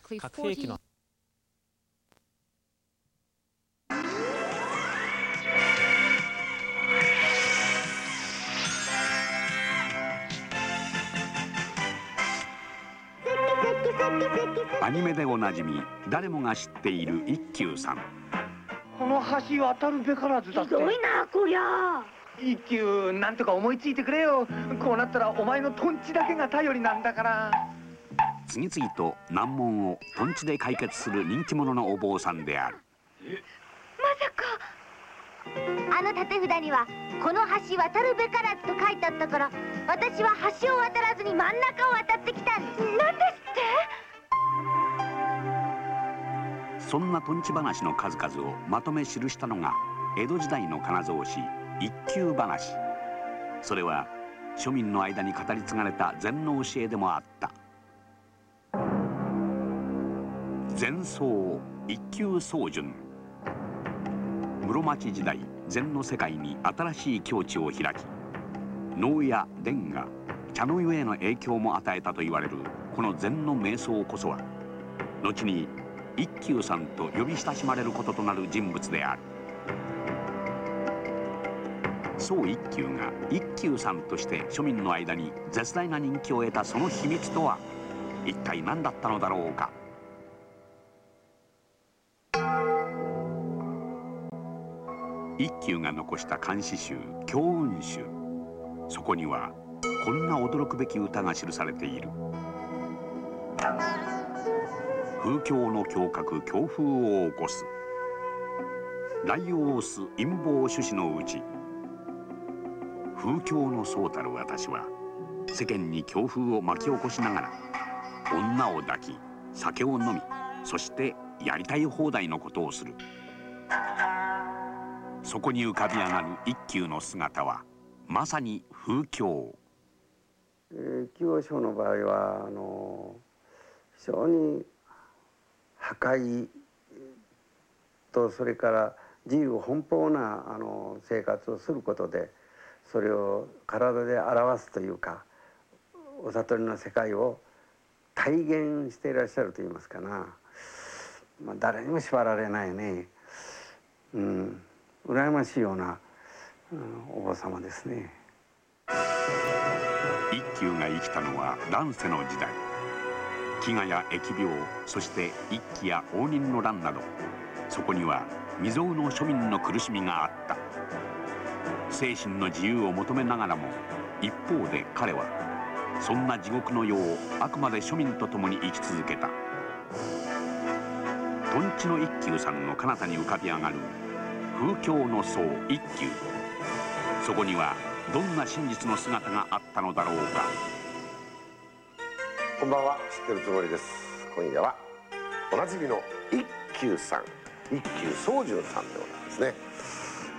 核兵器のアニメでおなじみ誰もが知っている一休さんこの橋渡るべからずだって。ひどいなこりゃ。一休なんとか思いついてくれよ。こうなったらお前のトンチだけが頼りなんだから次々と難問をトンチで解決する人気者のお坊さんである。まさか。あの縦札には「この橋渡るべからず」と書いてあったから私は橋を渡らずに真ん中を渡ってきたんです。なんですって？そんなトンチ話の数々をまとめ記したのが江戸時代の金蔵詩一休話。それは庶民の間に語り継がれた禅の教えでもあった禅僧一休宗順。室町時代禅の世界に新しい境地を開き能や伝が茶の湯への影響も与えたと言われるこの禅の瞑想こそは後に一休さんと呼び親しまれることとなる人物である。宋一休が一休さんとして庶民の間に絶大な人気を得たその秘密とは一体何だったのだろうか。一休が残した漢詩集「教雲集」そこにはこんな驚くべき歌が記されている。風狂の胸郭強風を起こす。雷王す陰謀趣旨のうち風狂のそうたる私は世間に強風を巻き起こしながら女を抱き酒を飲みそしてやりたい放題のことをする。そこに浮かび上がる一休の姿はまさに風狂えー、清少の場合はあの非常に破壊とそれから自由奔放なあの生活をすることでそれを体で表すというかお悟りの世界を体現していらっしゃると言いますかな、まあ、誰にも縛られないね、うん、羨ましいような、うん、お坊様ですね。一休が生きたのは乱世の時代。飢餓や疫病そして一揆や応仁の乱など。そこには未曾有の庶民の苦しみがあった。精神の自由を求めながらも一方で彼はそんな地獄の世をあくまで庶民と共に生き続けた。とんちの一休さんの彼方に浮かび上がる風狂の僧一休そこにはどんな真実の姿があったのだろうか。こんばんは。知ってるつもりです。今夜はおなじみの一休さん。一休宗純さんでございますね。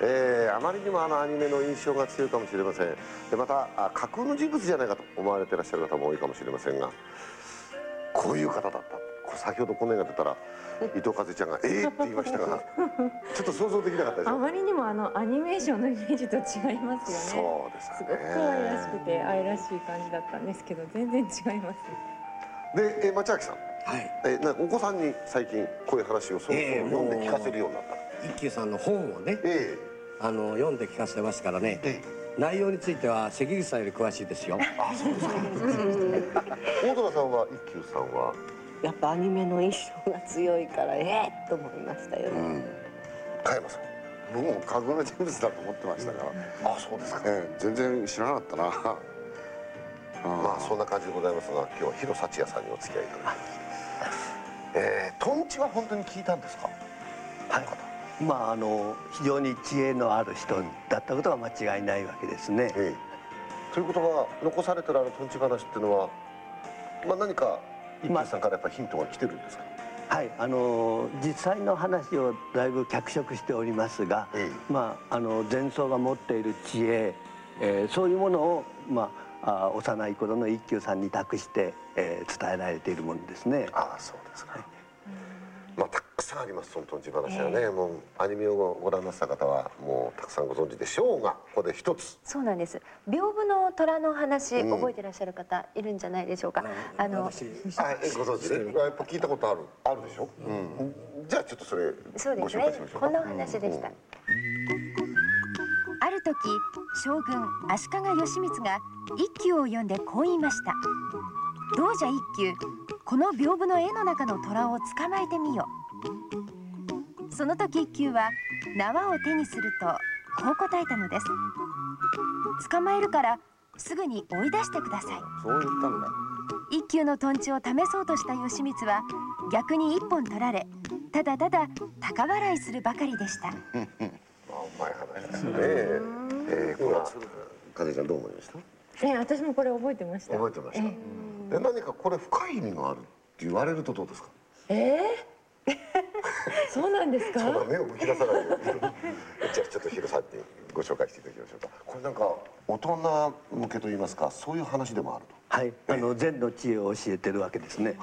えー、あまりにもあのアニメの印象が強いかもしれません。でまた架空の人物じゃないかと思われてらっしゃる方も多いかもしれませんがこういう方だった先ほどこの絵が出たら伊藤風ちゃんが「えー!」って言いましたが ちょっと想像できなかったですあまりにもあのアニメーションのイメージと違いますよね。そうですね。すごく可愛らしくて愛らしい感じだったんですけど全然違います。で、え町明さん。はい。えなお子さんに最近こういう話をそろそろ読んで聞かせるようになった。一休さんの本をね、えあの読んで聞かせてますからね、内容については関口さんより詳しいですよ。あそうですか。大空さんは一休さんは？やっぱアニメの印象が強いからええと思いましたよ、うん、加山さん僕も架空の人物だと思ってましたから、あそうですか、ええ、全然知らなかったな。まあそんな感じでございますが今日は広幸也さんにお付き合いいただきました。えー、トンチは本当に聞いたんですか？はいまああの非常に知恵のある人だったことは間違いないわけですね、ええ、ということは残されてるあのトンチ話っていうのはまあ何か一休さんからやっぱヒントが来てるんですか、はい、あの実際の話をだいぶ脚色しておりますが、えまああの前奏が持っている知恵、えー、そういうものをまああ幼い頃の一休さんに託して、えー、伝えられているものですね。ああそうですか。まあたくささんありますそのとんち話はね、もうアニメをご覧なさった方はもうたくさんご存知でしょうがここで一つ。そうなんです。屏風の虎の話、うん。覚えてらっしゃる方いるんじゃないでしょうか、あのあえご存知ねやっぱ聞いたことあるあるでしょ、うん、じゃあちょっとそれごそうですね。こんなお話でした、ある時将軍足利義満が一休を呼んでこう言いましたどうじゃ一休この屏風の絵の中の虎を捕まえてみよその時一休は縄を手にするとこう答えたのです。捕まえるからすぐに追い出してください。そう言ったんだ。一休のトンチを試そうとした義満は逆に一本取られただただ高笑いするばかりでした。まあうまい話ですよねえー、これは。かずちゃんどう思いました？え私もこれ覚えてました。覚えてましたで何かこれ深い意味があるって言われるとどうですか？えー、そうなんですか？そんな目をむき出さないようにじゃあちょっとヒロさんにご紹介していただきましょうか。これなんか大人向けと言いますかそういう話でもあると。はい、あの禅の知恵を教えてるわけですね。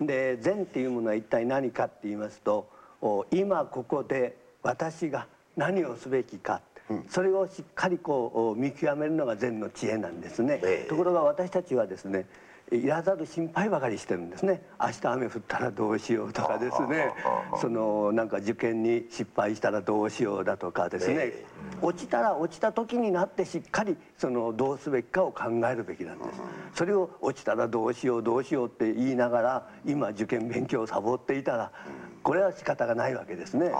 で禅っていうものは一体何かって言いますとお今ここで私が何をすべきか、それをしっかりこうお見極めるのが禅の知恵なんですね。ところが私たちはですねいらざる心配ばかりしてるんですね。明日雨降ったらどうしようとかですね。そのなんか受験に失敗したらどうしようだとかですね。落ちたら落ちた時になってしっかりそのどうすべきかを考えるべきなんです。それを落ちたらどうしようどうしようって言いながら今受験勉強をサボっていたらこれは仕方がないわけですね。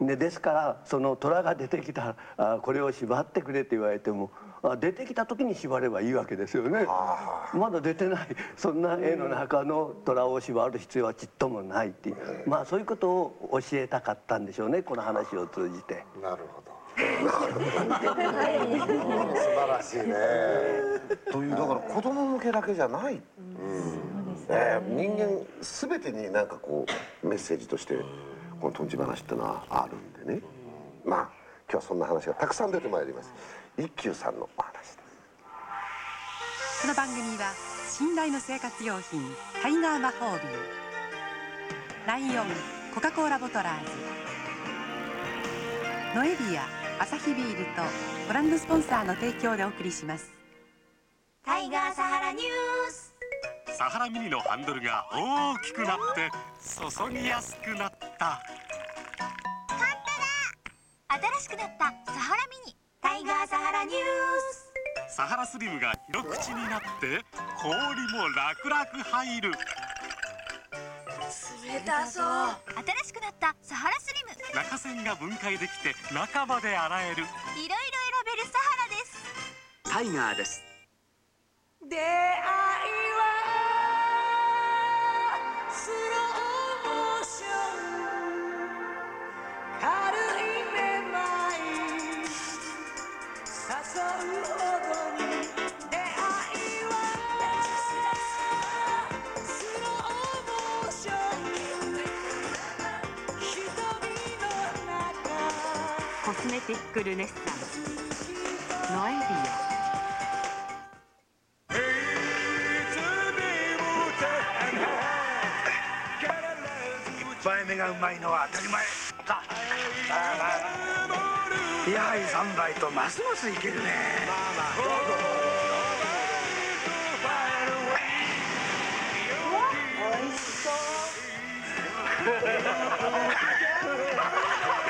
でですからその虎が出てきたあこれを縛ってくれって言われてもあ出てきた時に縛ればいいわけですよね。まだ出てない。そんな絵の中の虎を縛る必要はちっともないっていう。まあそういうことを教えたかったんでしょうねこの話を通じて。なるほど。素晴らしいね。というだから子供向けだけじゃない、うん。えー人間全てになんかこうメッセージとしてこのとんち話ってのはあるんでね。まあ今日はそんな話がたくさん出てまいります一休さんのお話です。この番組は信頼の生活用品タイガー魔法瓶ライオンコカ・コーラボトラーズノエビアアサヒビールとブランドスポンサーの提供でお送りします。タイガーサハラニュース。サハラミニのハンドルが大きくなって注ぎやすくなった。新しくなったサハラミニタイガーサハラニュース。サハラスリムが広口になって氷も楽々入る。冷たそう。新しくなったサハラスリム。中線が分解できて中まで洗える。いろいろ選べるサハラです。タイガーです。出会いはスローモーション。軽いめコスメティックルネッサンスノエビア目がうまいのは当たり前。さあ2杯3杯とますますいけるね。や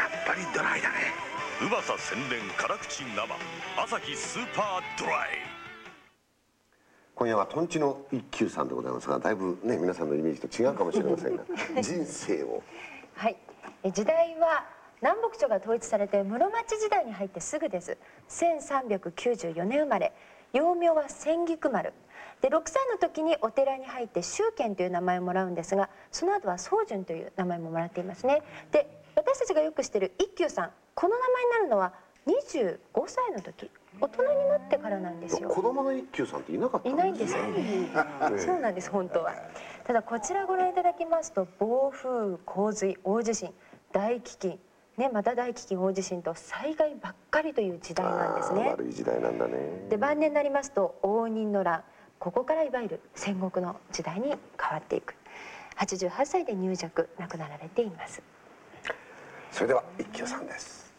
っぱりドライだね。うまさ洗練辛口生。朝日スーパードライ。今夜はとんちの一休さんでございますがだいぶね皆さんのイメージと違うかもしれませんが人生をはい。え時代は南北朝が統一されて室町時代に入ってすぐです。1394年生まれ。幼名は千菊丸。で6歳の時にお寺に入って宗賢という名前をもらうんですがその後は宗純という名前ももらっていますね。で私たちがよく知ってる一休さんこの名前になるのは25歳の時。大人になってからなんですよ。子供の一休さんっていなかったいないんですよ。そうなんです本当は。ただこちらご覧いただきますと暴風洪水大地震大飢饉ねまた大飢饉大地震と災害ばっかりという時代なんですね。悪い時代なんだね。で晩年になりますと応仁の乱ここからいわゆる戦国の時代に変わっていく。88歳で入寂亡くなられています。それでは一休さんです。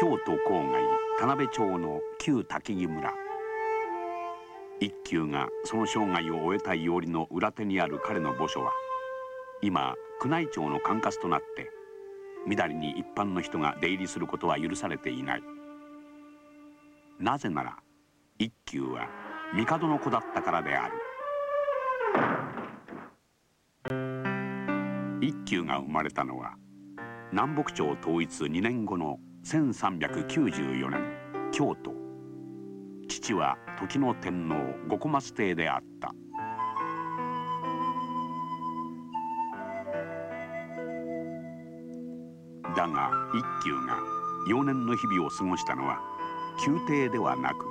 京都郊外田辺町の旧滝木村。一休がその生涯を終えたいおりの裏手にある彼の墓所は今宮内庁の管轄となってみだりに一般の人が出入りすることは許されていない。なぜなら一休は帝の子だったからである。一休が生まれたのは南北朝統一2年後の1394年京都。父は時の天皇五小松帝であった。だが一休が幼年の日々を過ごしたのは宮廷ではなく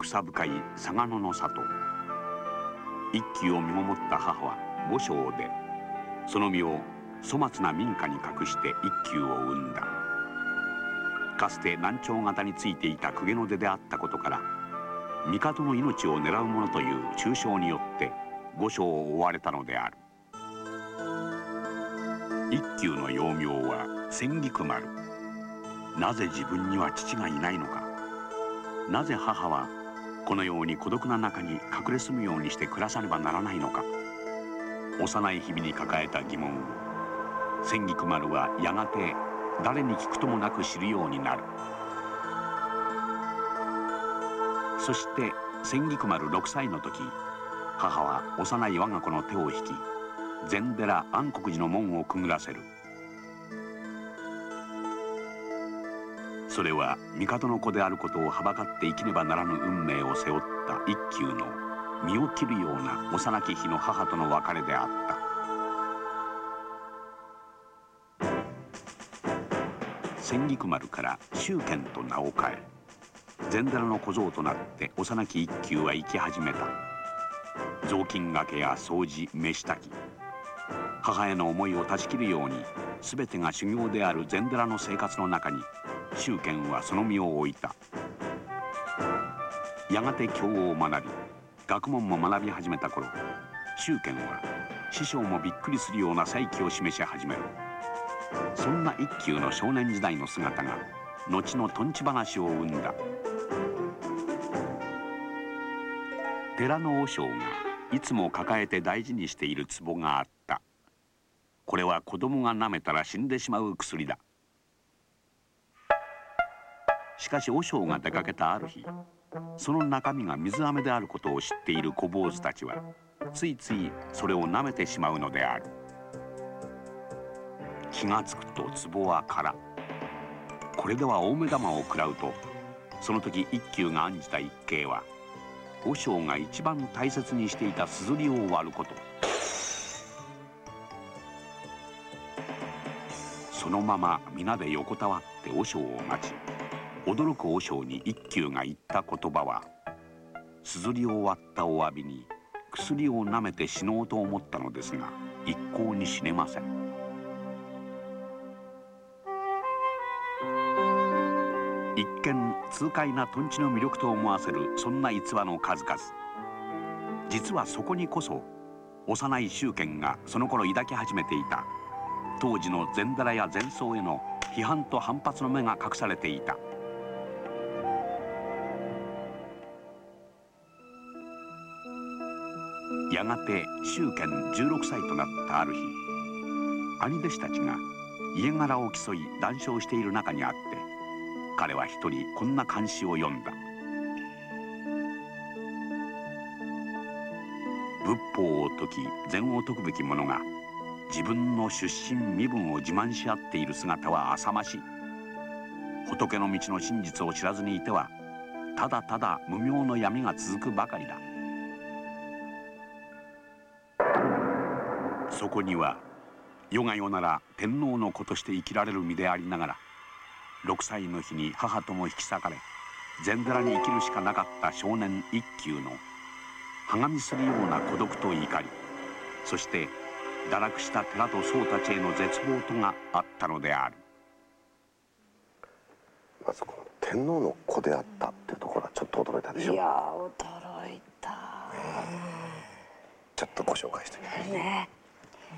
草深い嵯峨野の里。一休を身ごもった母は五章でその身を粗末な民家に隠して一休を産んだ。かつて南朝型についていた公家の出であったことから帝の命を狙う者という中傷によって五章を追われたのである。一休の幼名は千菊丸なぜ自分には父がいないのか。なぜ母はこのように孤独な中に隠れ住むようにして暮らさねばならないのか。幼い日々に抱えた疑問。を千菊丸はやがて誰に聞くともなく知るようになる。そして千菊丸6歳の時母は幼い我が子の手を引き禅寺安国寺の門をくぐらせる。それは帝の子であることをはばかって生きねばならぬ運命を背負った一休の身を切るような幼き日の母との別れであった。千菊丸から宗賢と名を変え禅寺の小僧となって幼き一休は生き始めた。雑巾がけや掃除飯炊き母への思いを断ち切るように全てが修行である禅寺の生活の中に宗賢はその身を置いた。やがて経を学び学問も学び始めた頃宗賢は師匠もびっくりするような才気を示し始める。そんな一休の少年時代の姿が後のとんち話を生んだ。寺の和尚がいつも抱えて大事にしている壺があった。これは子供が舐めたら死んでしまう薬だ。しかし和尚が出かけたある日その中身が水飴であることを知っている小坊主たちはついついそれを舐めてしまうのである。気がつくと壺は空。これでは大目玉を食らうとその時一休が案じた一計は和尚が一番大切にしていたすずりを割ること。そのまま皆で横たわって和尚を待ち驚く和尚に一休が言った言葉はすずりを割ったお詫びに薬を舐めて死のうと思ったのですが一向に死ねません。一見痛快なとんちの魅力と思わせるそんな逸話の数々。実はそこにこそ幼い宗賢がその頃抱き始めていた当時の禅寺や禅僧への批判と反発の目が隠されていた。やがて宗賢16歳となったある日兄弟子たちが家柄を競い談笑している中にあって彼は一人こんな漢詩を読んだ。仏法を説き禅を説くべき者が自分の出身身分を自慢し合っている姿は浅ましい。仏の道の真実を知らずにいてはただただ無明の闇が続くばかりだ。そこには世が世なら天皇の子として生きられる身でありながら6歳の日に母とも引き裂かれ禅寺に生きるしかなかった少年一休のはがみするような孤独と怒りそして堕落した寺と僧たちへの絶望とがあったのである。まずこの天皇の子であったっていうところはちょっと驚いたでしょ？いや驚いた。ちょっとご紹介してみますね本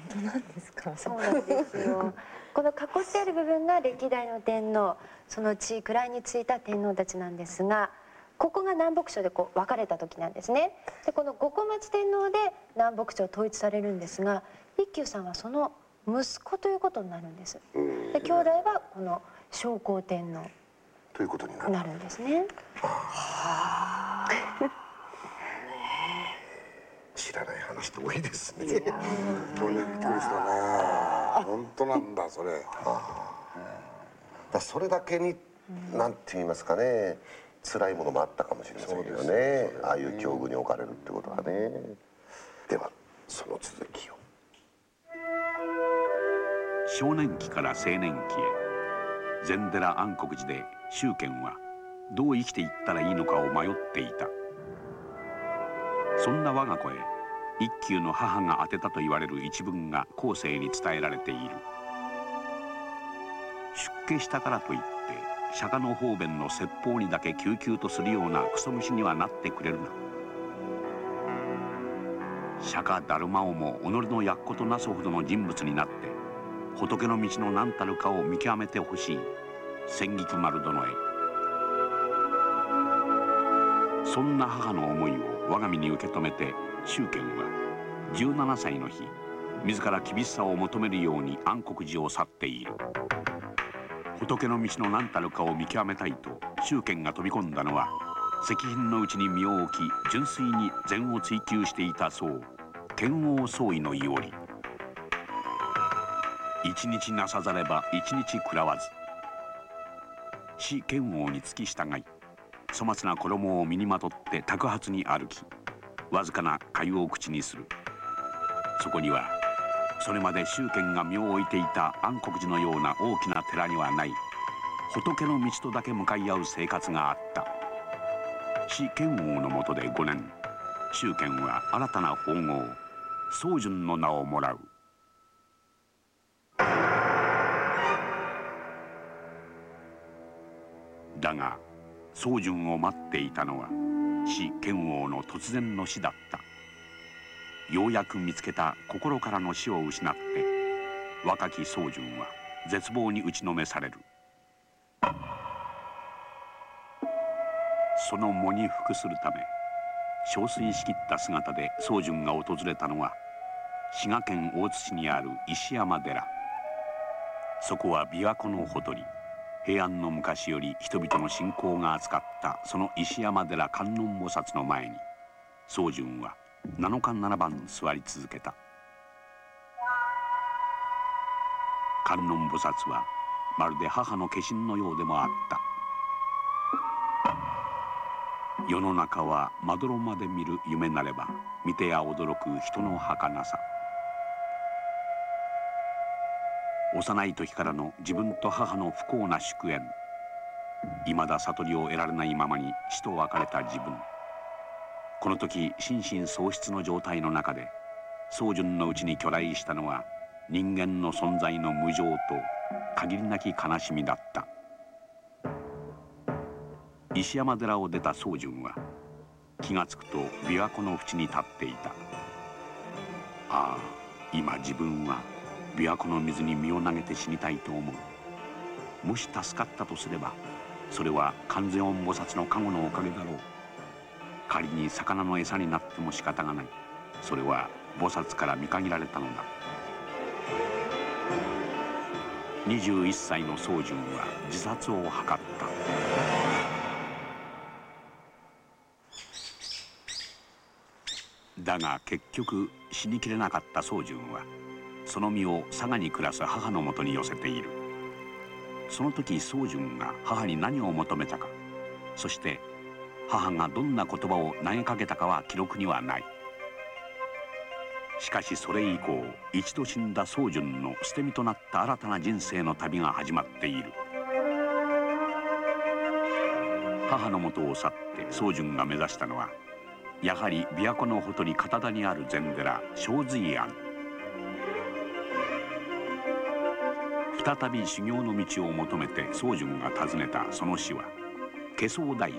当なんですか？そうなんですよ。この囲ってある部分が歴代の天皇そのうち位についた天皇たちなんですがここが南北朝でこう分かれた時なんですね。でこの五個町天皇で南北朝統一されるんですが一休さんはその息子ということになるんです。で兄弟はこの昭光天皇ということになる。なるんですね 知らない話多いですね。本当にびっくりしたね本当なんだそれ。だそれだけになんて言いますかね。辛いものもあったかもしれませんけどね。ああいう境遇に置かれるってことはね。ではその続きを。少年期から青年期へ。禅寺安国寺で宗賢はどう生きていったらいいのかを迷っていたそんな我が子へ一休の母が当てたと言われる一文が後世に伝えられている。出家したからといって釈迦の方便の説法にだけ救急とするようなクソ虫にはなってくれるな。釈迦ダルマオも己のやっことなすほどの人物になって仏の道の何たるかを見極めてほしい。千菊丸殿へそんな母の思いを我が身に受け止めて宗賢は17歳の日自ら厳しさを求めるように安国寺を去っている。仏の道の何たるかを見極めたいと宗賢が飛び込んだのは石品のうちに身を置き純粋に禅を追求していた僧剣王僧衣のいおり。一日なさざれば一日食らわず。死剣王に付き従い粗末な衣を身にまとって托発に歩きわずかな粥を口にする。そこにはそれまで宗賢が身を置いていた安国寺のような大きな寺にはない仏の道とだけ向かい合う生活があった。死剣王のもとで5年宗賢は新たな宝号宗順の名をもらう。だが宗順を待っていたのは死剣王の突然の死だった。ようやく見つけた心からの死を失って若き宗順は絶望に打ちのめされる。その喪に服するため憔悴しきった姿で宗順が訪れたのは滋賀県大津市にある石山寺。そこは琵琶湖のほとり。平安の昔より人々の信仰が厚かったその石山寺観音菩薩の前に宗順は7日7番座り続けた。観音菩薩はまるで母の化身のようでもあった。世の中はまどろまで見る夢なれば見てや驚く人の儚さ。幼い時からの自分と母の不幸な祝宴。いまだ悟りを得られないままに死と別れた自分。この時心神喪失の状態の中で宗順のうちに巨来したのは人間の存在の無常と限りなき悲しみだった。石山寺を出た宗順は気がつくと琵琶湖の淵に立っていた。ああ今自分は琵琶湖の水に身を投げて死にたいと思う。もし助かったとすればそれは観世音菩薩の加護のおかげだろう。仮に魚の餌になっても仕方がない。それは菩薩から見限られたのだ。21歳の宗順は自殺を図った。だが結局死にきれなかった宗順はその身を佐賀に暮らす母のもとに寄せている。その時宗順が母に何を求めたか。そして母がどんな言葉を投げかけたかは記録にはない。しかしそれ以降一度死んだ宗順の捨て身となった新たな人生の旅が始まっている。母のもとを去って宗順が目指したのはやはり琵琶湖のほとり片田にある禅寺正髄庵。再び修行の道を求めて宗順が訪ねたその死は化粧大師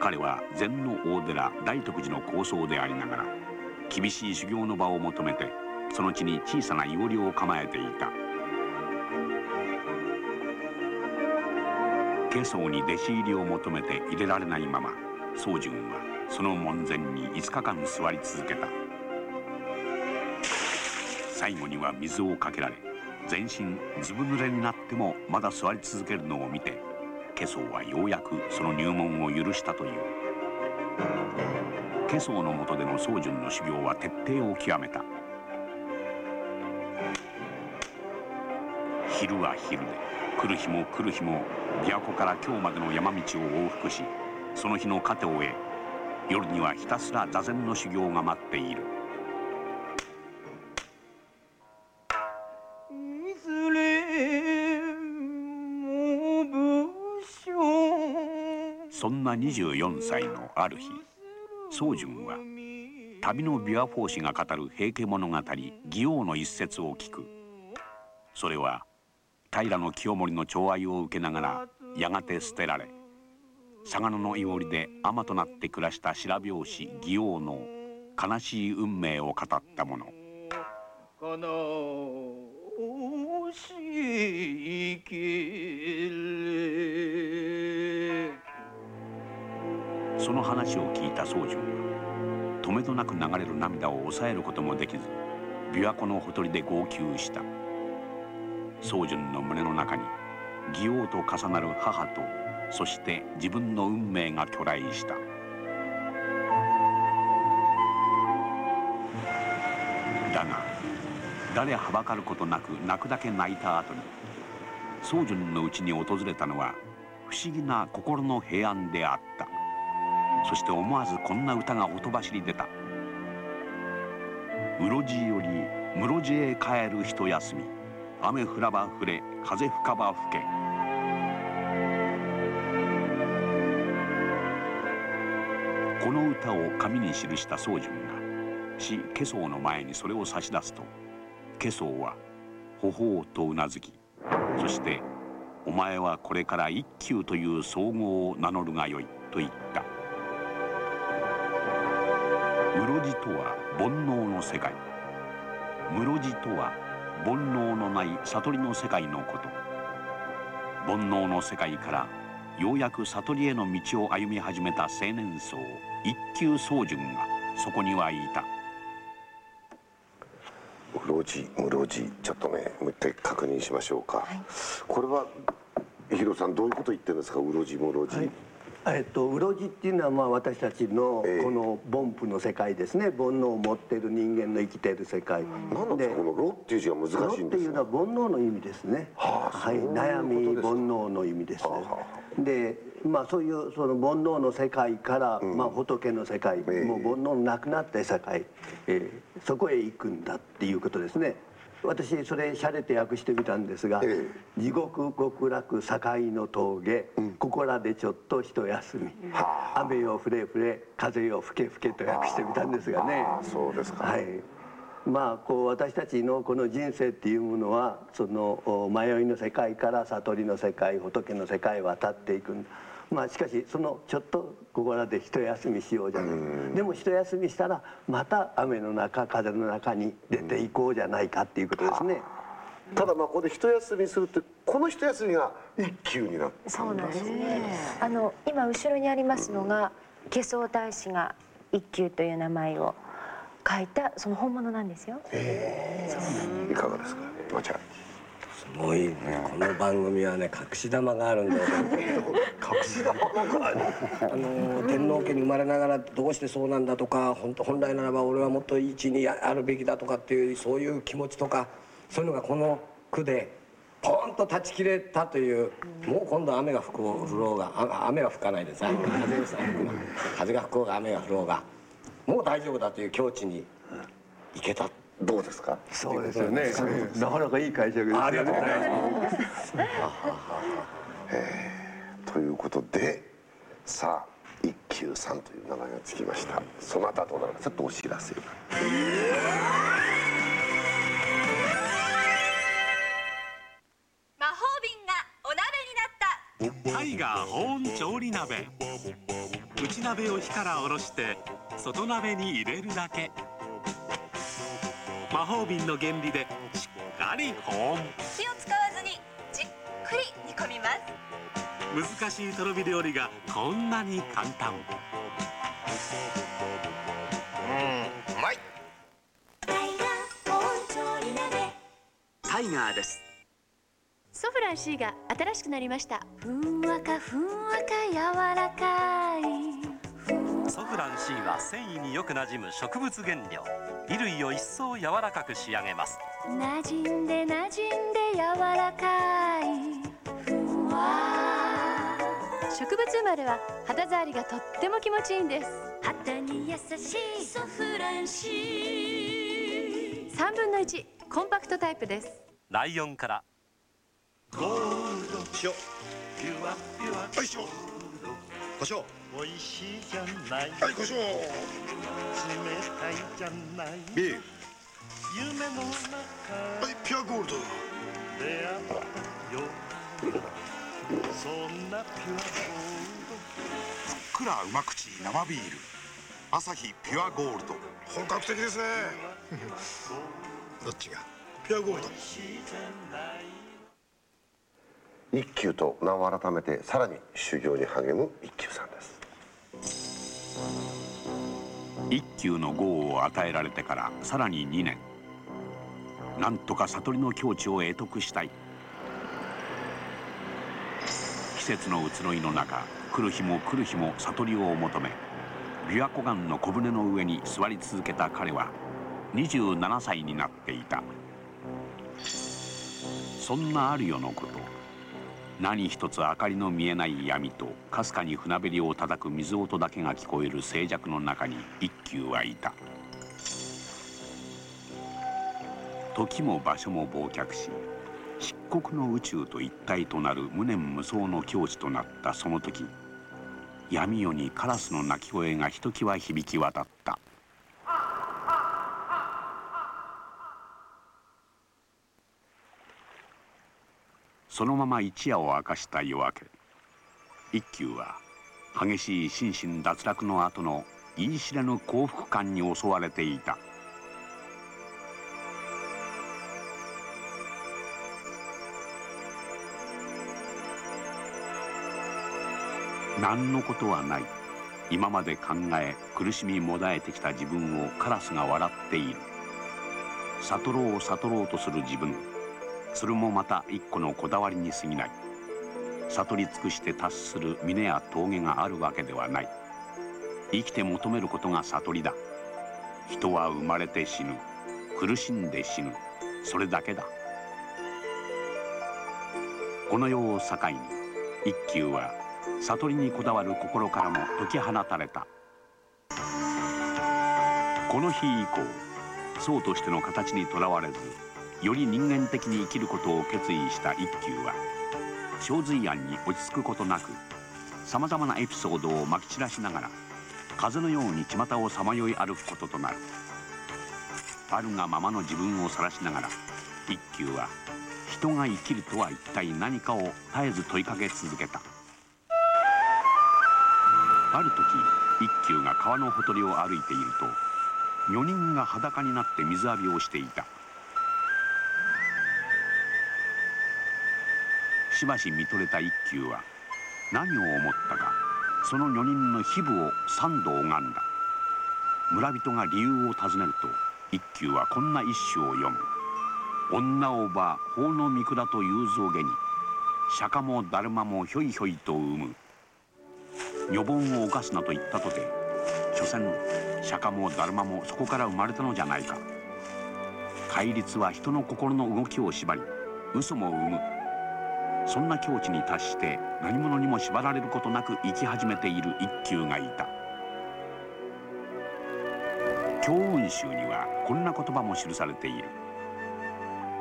彼は禅の大寺大徳寺の構想でありながら厳しい修行の場を求めてその地に小さないおりを構えていた。慶宗に弟子入りを求めて入れられないまま宗純はその門前に5日間座り続けた。最後には水をかけられ全身ずぶ濡れになってもまだ座り続けるのを見て慶宗はようやくその入門を許したという。慶宗の下での宗純の修行は徹底を極めた。昼は昼で来る日も来る日も琵琶湖から今日までの山道を往復しその日の糧を得夜にはひたすら座禅の修行が待っている。そんな24歳のある日宗純は旅の琵琶法師が語る「平家物語義王」の一節を聞く。それは平清盛の寵愛を受けながらやがて捨てられ嵯峨野のいおりで尼となって暮らした白拍子義王の悲しい運命を語ったもの。かなおしきれその話を聞いた宗純はとめどなく流れる涙を抑えることもできず琵琶湖のほとりで号泣した。宗純の胸の中に義王と重なる母とそして自分の運命が去来した。だが誰はばかることなく泣くだけ泣いた後に宗純のうちに訪れたのは不思議な心の平安であった。そして思わずこんな歌がほとばしり出た「うろじより室地へ帰る一休み。雨降らば降れ風吹かば吹け」この歌を紙に記した宗純が死慶宗の前にそれを差し出すと慶宗はほほうとうなずきそして「お前はこれから一休という総合を名乗るがよい」と言った「うろじとは煩悩の世界」「室地とは煩悩のない悟りの世界のこと」「煩悩の世界からようやく悟りへの道を歩み始めた青年僧一休宗純がそこにはいた。室地室地ちょっとねもう一回確認しましょうか、これはヒロさんどういうこと言ってるんですか？うろじ室地、えっと、うろじっていうのはまあ私たちのこの凡夫の世界ですね、煩悩を持ってる人間の生きている世界、なんですか？この「ろ」っていう字が難しいんろってですいうのは煩悩の意味ですね、はい、悩み煩悩の意味です、でまあそういうその煩悩の世界から、まあ仏の世界、もう煩悩のなくなった世界、えーそこへ行くんだっていうことですね私それしゃれて訳してみたんですが「地獄極楽境の峠、ここらでちょっと一休み、雨よ降れ降れ風よ吹け吹け」と訳してみたんですがね。そうですか。はい。まあこう私たちのこの人生っていうものはそのお迷いの世界から悟りの世界仏の世界へ渡っていく。まあしかしそのちょっとここらで一休みしようじゃない。でも一休みしたらまた雨の中風の中に出ていこうじゃないかっていうことですね。ただまあここで一休みするってこの一休みが一休になったそうなんです。ね。あの今後ろにありますのが慶宗大師が一休という名前を書いたその本物なんですよ。いかがですか？まちゃんすごいね。この番組はね隠し玉があるんだよ。隠し玉があるあの天皇家に生まれながらどうしてそうなんだとか本当本来ならば俺はもっといい位置にあるべきだとかっていうそういう気持ちとかそういうのがこの句でポンと断ち切れたというもう今度雨が吹こう降ろうがあ雨は吹かないでさ。風風が吹こうが雨が降ろうがもう大丈夫だという境地に行けたどうですか？そうですよね。なかなかいい解釈ですよね。ありがとうございます。ということでさあ一休さんという名前がつきました。その後はどうなるかちょっとお知らせが魔法瓶がお鍋になった。タイガー保温調理鍋。内鍋を火から下ろして外鍋に入れるだけ法瓶の原理でしっかり保温。火を使わずにじっくり煮込みます。難しいとろ火料理がこんなに簡単。うんうまい。タイガーです。ソフラン C が新しくなりました。ふんわかふんわか柔らかいソフラン C は繊維によくなじむ植物原料。衣類を一層柔らかく仕上げます。なじんでなじんで柔らかい。ふんわ。植物生まれは肌触りがとっても気持ちいいんです。肌に優しいソフラン C 3分の1コンパクトタイプです。ライオンから。ゴールド塩ピュアピュア。よいしょ美味しいじゃない。冷たいじゃない。夢の中。はいピュアゴールド。出会ったよそんなピュアゴールふっくらうま口生ビール。アサヒピュアゴールド。本格的ですね。どっちが？ピュアゴールド。一休と名を改めてさらに修行に励む一休さんです一休の号を与えられてからさらに2年。なんとか悟りの境地を得得したい。季節の移ろいの中来る日も来る日も悟りを求め琵琶湖岸の小舟の上に座り続けた彼は27歳になっていた。そんなある夜のこと何一つ明かりの見えない闇とかすかに船べりを叩く水音だけが聞こえる静寂の中に一休はいた。時も場所も忘却し漆黒の宇宙と一体となる無念無想の境地となったその時闇夜にカラスの鳴き声がひときわ響き渡った。そのまま一夜を明かした夜明け。一休は激しい心身脱落の後の言い知れぬ幸福感に襲われていた。何のことはない。今まで考え苦しみもだえてきた自分をカラスが笑っている。悟ろう悟ろうとする自分。それもまた一個のこだわりに過ぎない。悟り尽くして達する峰や峠があるわけではない。生きて求めることが悟りだ。人は生まれて死ぬ。苦しんで死ぬ。それだけだ。この世を境に一休は悟りにこだわる心からも解き放たれた。この日以降僧としての形にとらわれずより人間的に生きることを決意した一休は小髄庵に落ち着くことなくさまざまなエピソードをまき散らしながら風のように巷をさまよい歩くこととなる。あるがままの自分を晒しながら一休は人が生きるとは一体何かを絶えず問いかけ続けた。ある時一休が川のほとりを歩いていると女人が裸になって水浴びをしていた。しばし見とれた一休は何を思ったかその女人の皮膚を三度拝んだ。村人が理由を尋ねると一休はこんな一首を読む「女をば法の御蔵というぞげに釈迦もだるまもひょいひょいと産む」女房を犯すなと言ったとて所詮釈迦もだるまもそこから生まれたのじゃないか。戒律は人の心の動きを縛り嘘も生む。そんな境地に達して何者にも縛られることなく生き始めている一休がいた。教雲集にはこんな言葉も記されている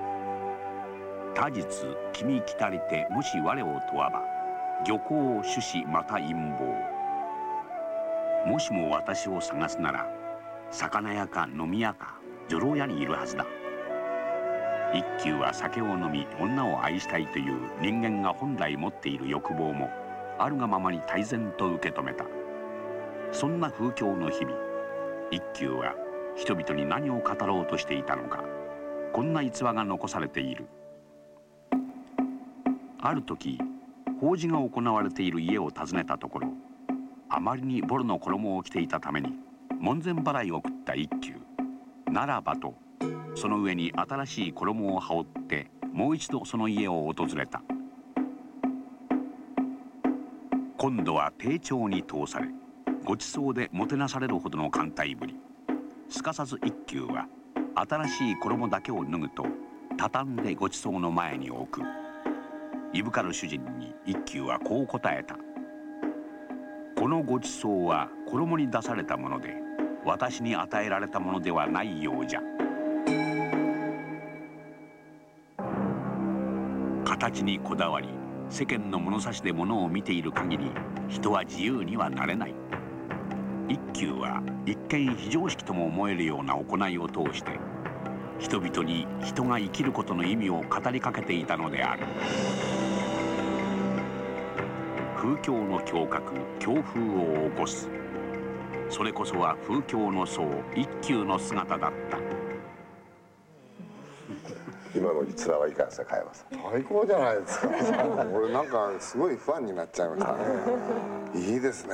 「他日君来たりてもし我を問わば漁港を主子また陰謀」もしも私を探すなら魚屋か飲み屋か女郎屋にいるはずだ。一休は酒を飲み女を愛したいという人間が本来持っている欲望もあるがままに泰然と受け止めた。そんな風況の日々一休は人々に何を語ろうとしていたのかこんな逸話が残されている。ある時法事が行われている家を訪ねたところあまりにボロの衣を着ていたために門前払いを送った一休。ならばとその上に新しい衣を羽織ってもう一度その家を訪れた。今度は丁重に通されごちそうでもてなされるほどの艦隊ぶり。すかさず一休は新しい衣だけを脱ぐと畳んでごちそうの前に置く。いぶかる主人に一休はこう答えた。このごちそうは衣に出されたもので私に与えられたものではないようじゃ。形にこだわり世間の物差しで物を見ている限り人は自由にはなれない。一休は一見非常識とも思えるような行いを通して人々に人が生きることの意味を語りかけていたのである。風況の胸郭強風を起こす。それこそは風況の僧一休の姿だった。今の逸話はいかがですか加山さん？最高じゃないですか。俺なんかすごいファンになっちゃいましたね。いいですね。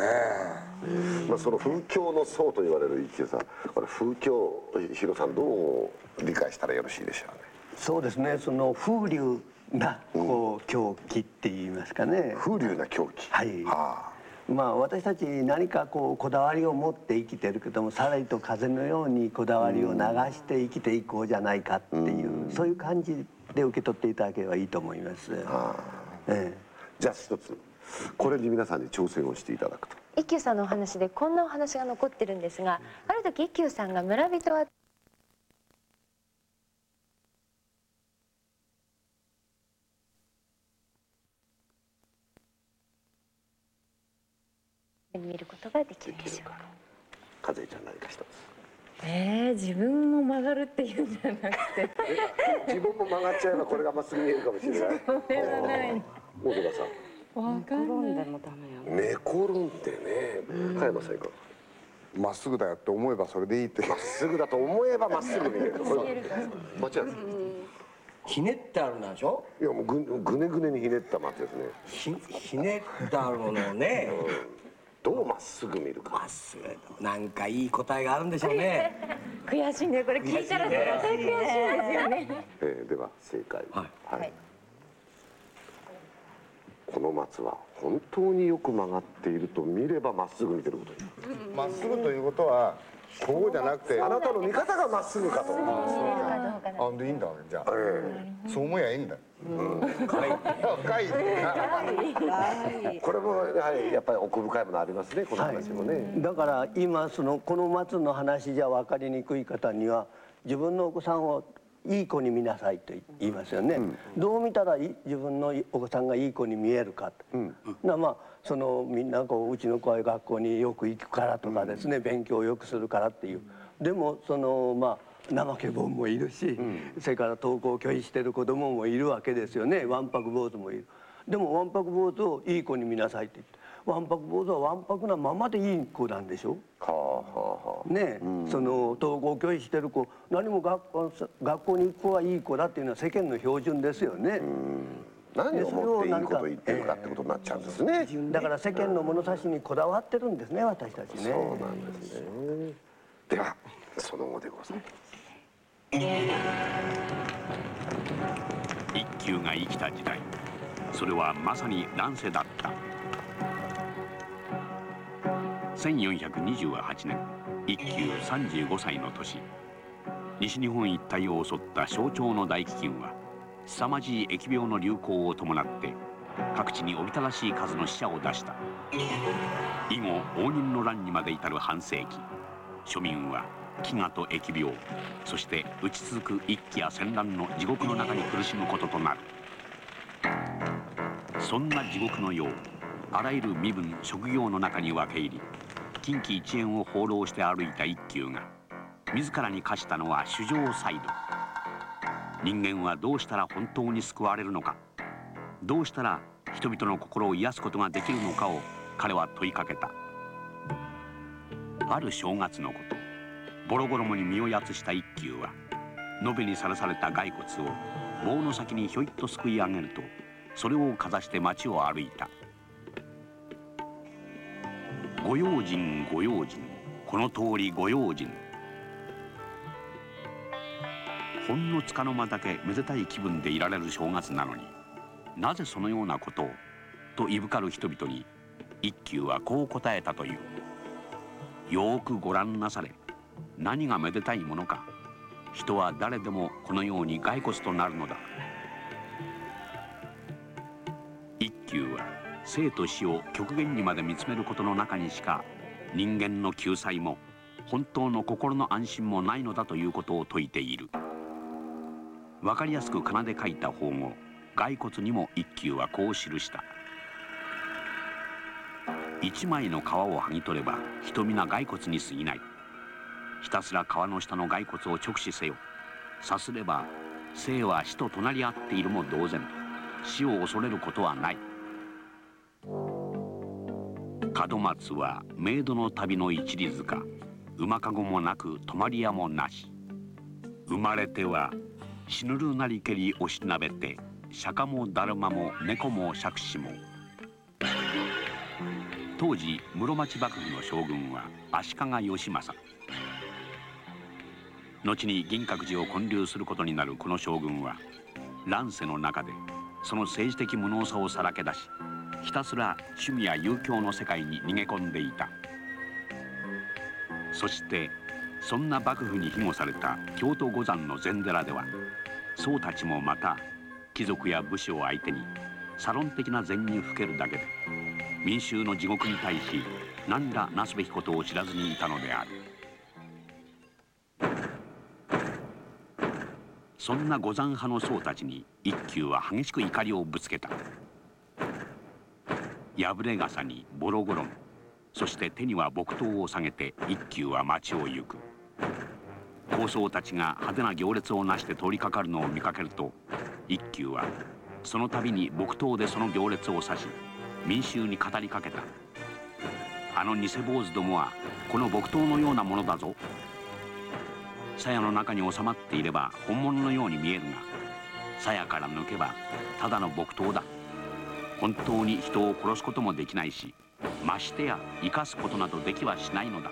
まあその風況の僧と言われる一休さん。これ風況ヒロさんどう理解したらよろしいでしょうね？そうですね。その風流なこう狂気って言いますかね。風流な狂気？はい、まあ私たち何かこうこだわりを持って生きてるけどもさらりと風のようにこだわりを流して生きていこうじゃないかっていう、そういう感じで受け取っていただければいいと思います、ええ、じゃあ一つこれに皆さんに挑戦をしていただくと。一休さんのお話でこんなお話が残ってるんですがある時一休さんが村人見ることができるでしょう。か風ちゃん何か一つ。えー、自分も曲がるっていうんじゃなくて。自分も曲がっちゃえばこれがまっすぐ見えるかもしれない。それはない大野田さん。わかんない。寝転んでね加山さんいかがまっすぐだよって思えばそれでいいって。まっすぐだと思えばまっすぐ見える。間違いないひねってあるなんでしょいやもうぐぐねぐねにひねった松ですねひひねってあるものをね、どうまっすぐ見るかまっすぐなんかいい答えがあるんでしょうね。悔しいねこれ。聞いたら絶対悔しいですよね。えーでは正解は。い、はい。この松は本当によく曲がっていると見ればまっすぐ見てることにまっすぐということはこうじゃなくてあなたの見方がまっすぐかと。あんでいいんだねじゃあ、そう思えばいいんだ。深い。深い。これもやはりやっぱり奥深いものありますねこの話もね、だから今そのこの松の話じゃ分かりにくい方には自分のお子さんをいい子に見なさいと言いますよね、どう見たらい自分のお子さんがいい子に見えるかと、なまあそのみんなこううちの子は学校によく行くからとかですね、勉強をよくするからっていう。でもそのまあ怠け者もいるし、それから登校拒否してる子供もいるわけですよね。わんぱく坊主もいる。でもわんぱく坊主をいい子に見なさいって言ってわんぱく坊主はわんぱくなままでいい子なんでしょ？はあはあはあ。ねえ、その登校拒否してる子何も学校学校に行く子はいい子だっていうのは世間の標準ですよね。何をもっていいことを言ってるかってことになっちゃうんですね、だから世間の物差しにこだわってるんですね私たちね。そうなんですね。ではその後でございます。一休が生きた時代。それはまさに乱世だった1428年一休35歳の年。西日本一帯を襲った象徴の大飢饉は凄まじい疫病の流行を伴って各地におびただしい数の死者を出した。以後応仁の乱にまで至る半世紀庶民は飢餓と疫病そして打ち続く一揆や戦乱の地獄の中に苦しむこととなる。そんな地獄のようあらゆる身分職業の中に分け入り近畿一円を放浪して歩いた一休が自らに課したのは主情サイド人間はどうしたら本当に救われるのか。どうしたら人々の心を癒すことができるのかを彼は問いかけた。ある正月のことボロ衣に身をやつした一休は延べにさらされた骸骨を棒の先にひょいっとすくい上げるとそれをかざして町を歩いた。ご用心ご用心。この通りご用心。ほんのつかの間だけめでたい気分でいられる正月なのになぜそのようなことをといぶかる人々に一休はこう答えたという。よくご覧なされ何がめでたいものか人は誰でもこのように骸骨となるのだ。一休は生と死を極限にまで見つめることの中にしか人間の救済も本当の心の安心もないのだということを説いている。分かりやすく仮名で書いた方語骸骨にも一休はこう記した。一枚の皮を剥ぎ取れば人皆骸骨に過ぎない。ひたすら皮の下の骸骨を直視せよ。さすれば生は死と隣り合っているも同然。死を恐れることはない。門松はメイドの旅の一里塚。馬かごもなく泊まり屋もなし。生まれては死ぬるなりけり押しなべて釈迦もだるまも猫も杓子も。当時室町幕府の将軍は足利義政。後に銀閣寺を建立することになるこの将軍は乱世の中でその政治的無能さをさらけ出しひたすら趣味や遊興の世界に逃げ込んでいた。そしてそんな幕府に庇護された京都五山の禅寺では僧たちもまた貴族や武士を相手にサロン的な禅にふけるだけで民衆の地獄に対し何らなすべきことを知らずにいたのである。そんな五山派の僧たちに一休は激しく怒りをぶつけた。破れ傘にボロ衣そして手には木刀を下げて一休は町を行く。高僧たちが派手な行列をなして通りかかるのを見かけると一休はその度に木刀でその行列を指し民衆に語りかけた。あの偽坊主どもはこの木刀のようなものだぞ。鞘の中に収まっていれば本物のように見えるが鞘から抜けばただの木刀だ。本当に人を殺すこともできないしましてや生かすことなどできはしないのだ。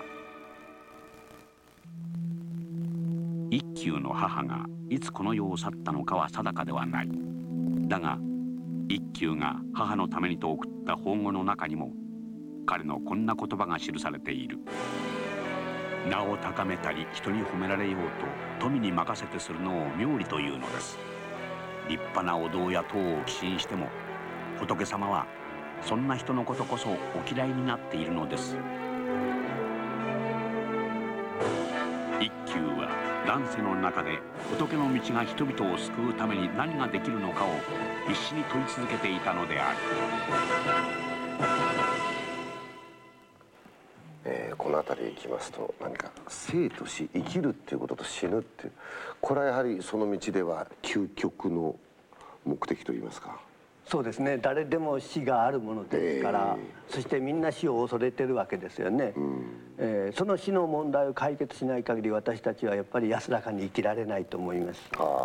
一休の母がいつこの世を去ったのかは定かではない。だが一休が母のためにと送った法語の中にも彼のこんな言葉が記されている。名を高めたり人に褒められようと富に任せてするのを妙理というのです。立派なお堂や塔を寄進しても仏様はそんな人のことこそお嫌いになっているのです。一休は乱世の中で仏の道が人々を救うために何ができるのかを必死に問い続けていたのである。えーこの辺りへ行きますと何か生と死生きるっていうことと死ぬっていうこれはやはりその道では究極の目的といいますかそうですね。誰でも死があるものですから、そしてみんな死を恐れてるわけですよね、えーその死の問題を解決しない限り私たちはやっぱり安らかに生きられないと思います。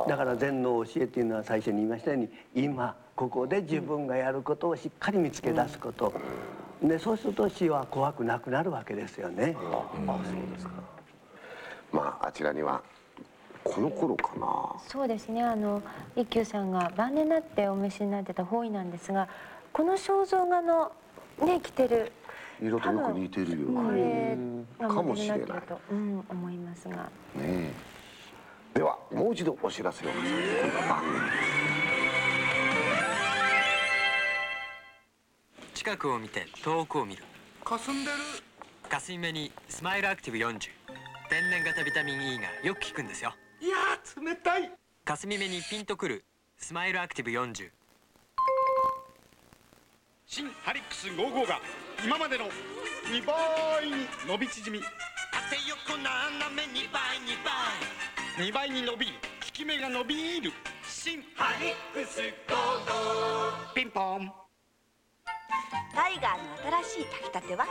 だから禅の教えっていうのは最初に言いましたように今ここで自分がやることをしっかり見つけ出すこと、でそうすると死は怖くなくなるわけですよね、あそうですか。まああちらにはこの頃かな。そうですね。あの一休さんが晩年になってお召しになってた方位なんですがこの肖像画のね着てる色とよく似てるよこれがかもしれない。と、うん、思いますが。ねえ。ではもう一度お知らせを挟んで今度は番組近くを見て遠くを見る。霞んでる。霞目にスマイルアクティブ40天然型ビタミン E がよく効くんですよいやー冷たい。霞目にピンとくるスマイルアクティブ40新ハリックス55が今までの2倍に伸び縮み。縦横斜め2倍2倍。2倍に伸びる効き目が伸びる。新ハリックス55ピンポン。タイガーの新しい炊きたては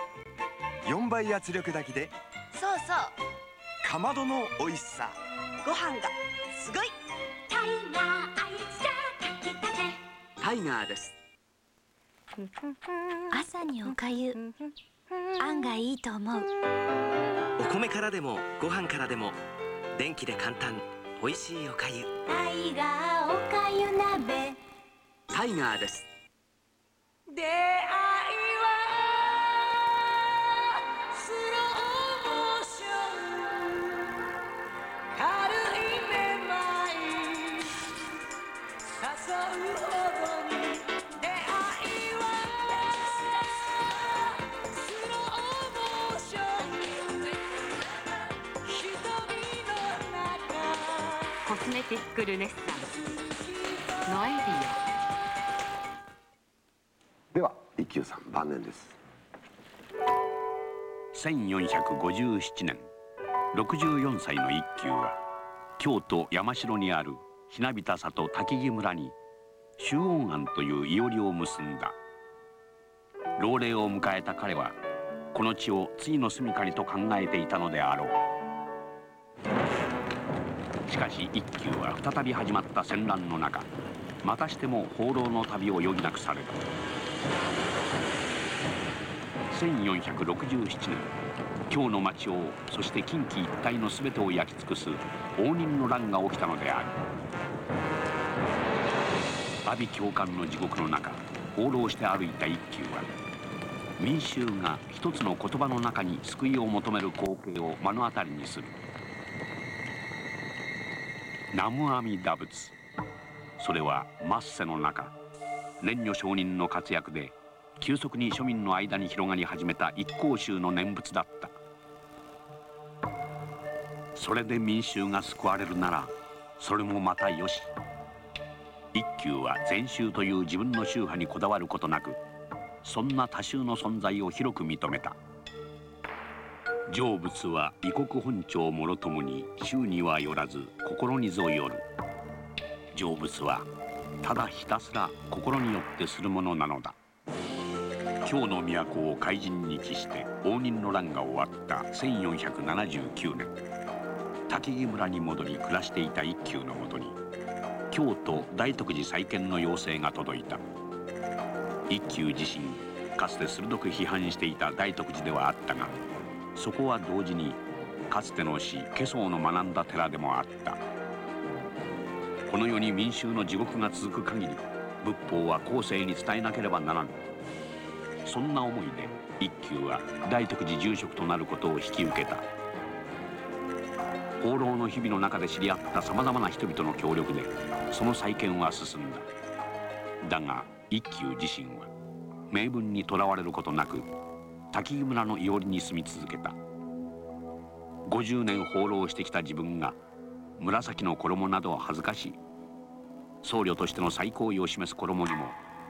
？4倍圧力炊きで。そうそう。かまどの美味しさご飯がすごい。タイガーアイスじゃ炊きたて。タイガーです。朝におかゆ。案外いいと思う。お米からでもご飯からでも電気で簡単美味しいおかゆ。タイガーおかゆ鍋。タイガーです。出会い中コスメティックルネッサンスノエリでは一休さん晩年です。1457年。64歳の一休は京都山城にあるひなびた里滝木村に周恩庵といういおりを結んだ。老齢を迎えた彼はこの地を次の住処にと考えていたのであろう。しかし一休は再び始まった戦乱の中またしても放浪の旅を余儀なくされる1467年京の町をそして近畿一帯の全てを焼き尽くす応仁の乱が起きたのである。阿鼻教官の地獄の中放浪して歩いた一休は民衆が一つの言葉の中に救いを求める光景を目の当たりにする。南無阿弥陀仏それは末世の中蓮如上人の活躍で急速に庶民の間に広がり始めた一向宗の念仏だった。それで民衆が救われるならそれもまたよし。一休は禅宗という自分の宗派にこだわることなくそんな多宗の存在を広く認めた。成仏は異国本庁もろともに宗にはよらず心にぞよる。成仏はただひたすら心によってするものなのだ。京の都を怪人に帰して応仁の乱が終わった1479年滝木村に戻り暮らしていた一休のもとに京都大徳寺再建の要請が届いた。一休自身かつて鋭く批判していた大徳寺ではあったがそこは同時にかつての師家宗の学んだ寺でもあった。この世に民衆の地獄が続く限り仏法は後世に伝えなければならぬ。そんな思いで一休は大徳寺住職となることを引き受けた。放浪の日々の中で知り合ったさまざまな人々の協力でその再建は進んだ。だが一休自身は名分にとらわれることなく滝木村のいおりに住み続けた。50年放浪してきた自分が紫の衣などは恥ずかしい。僧侶としての最高位を示す衣にも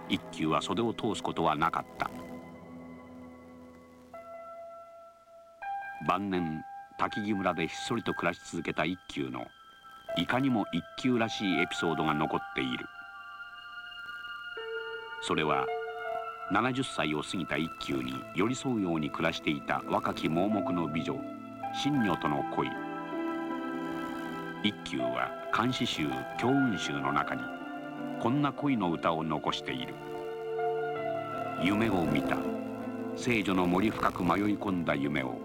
一休は袖を通すことはなかった。晩年滝木村でひっそりと暮らし続けた一休のいかにも一休らしいエピソードが残っている。それは70歳を過ぎた一休に寄り添うように暮らしていた若き盲目の美女真女との恋。一休は漢詩集京雲集の中にこんな恋の歌を残している。夢を見た。聖女の森深く迷い込んだ夢を。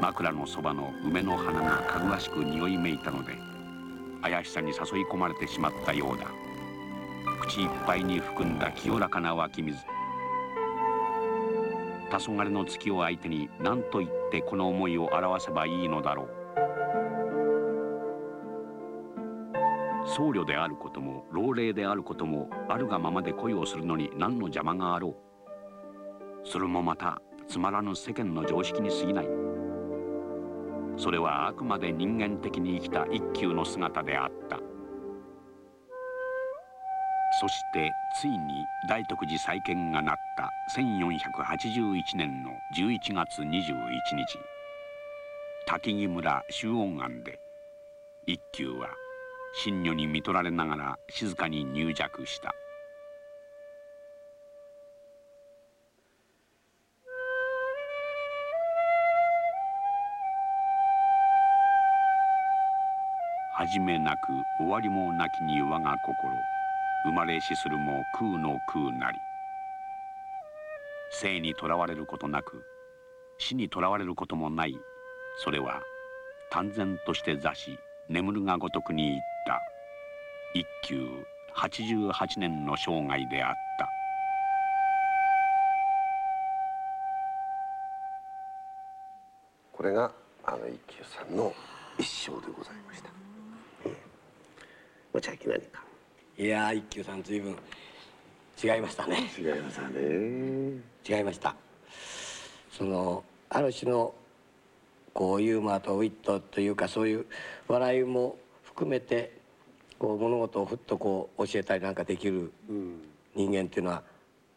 枕のそばの梅の花がかぐわしく匂いめいたので怪しさに誘い込まれてしまったようだ。口いっぱいに含んだ清らかな湧き水。黄昏の月を相手に何と言ってこの思いを表せばいいのだろう。僧侶であることも老齢であることもあるがままで恋をするのに何の邪魔があろう。それもまたつまらぬ世間の常識に過ぎない。それはあくまで人間的に生きた一休の姿であった。そしてついに大徳寺再建がなった1481年の11月21日。滝木村周恩庵で一休は神女に見とられながら静かに入寂した。始めなく終わりもなきに我が心。生まれしするも空の空なり。生にとらわれることなく死にとらわれることもない。それは淡然として座し眠るがごとくに言った。一休88年の生涯であった。これがあの一休さんの一生でございました。お茶何かいやー一休さん随分違いましたね。違いましたね。違いました。そのある種のこうユーモアとウィットというかそういう笑いも含めてこう物事をふっとこう教えたりなんかできる人間っていうのは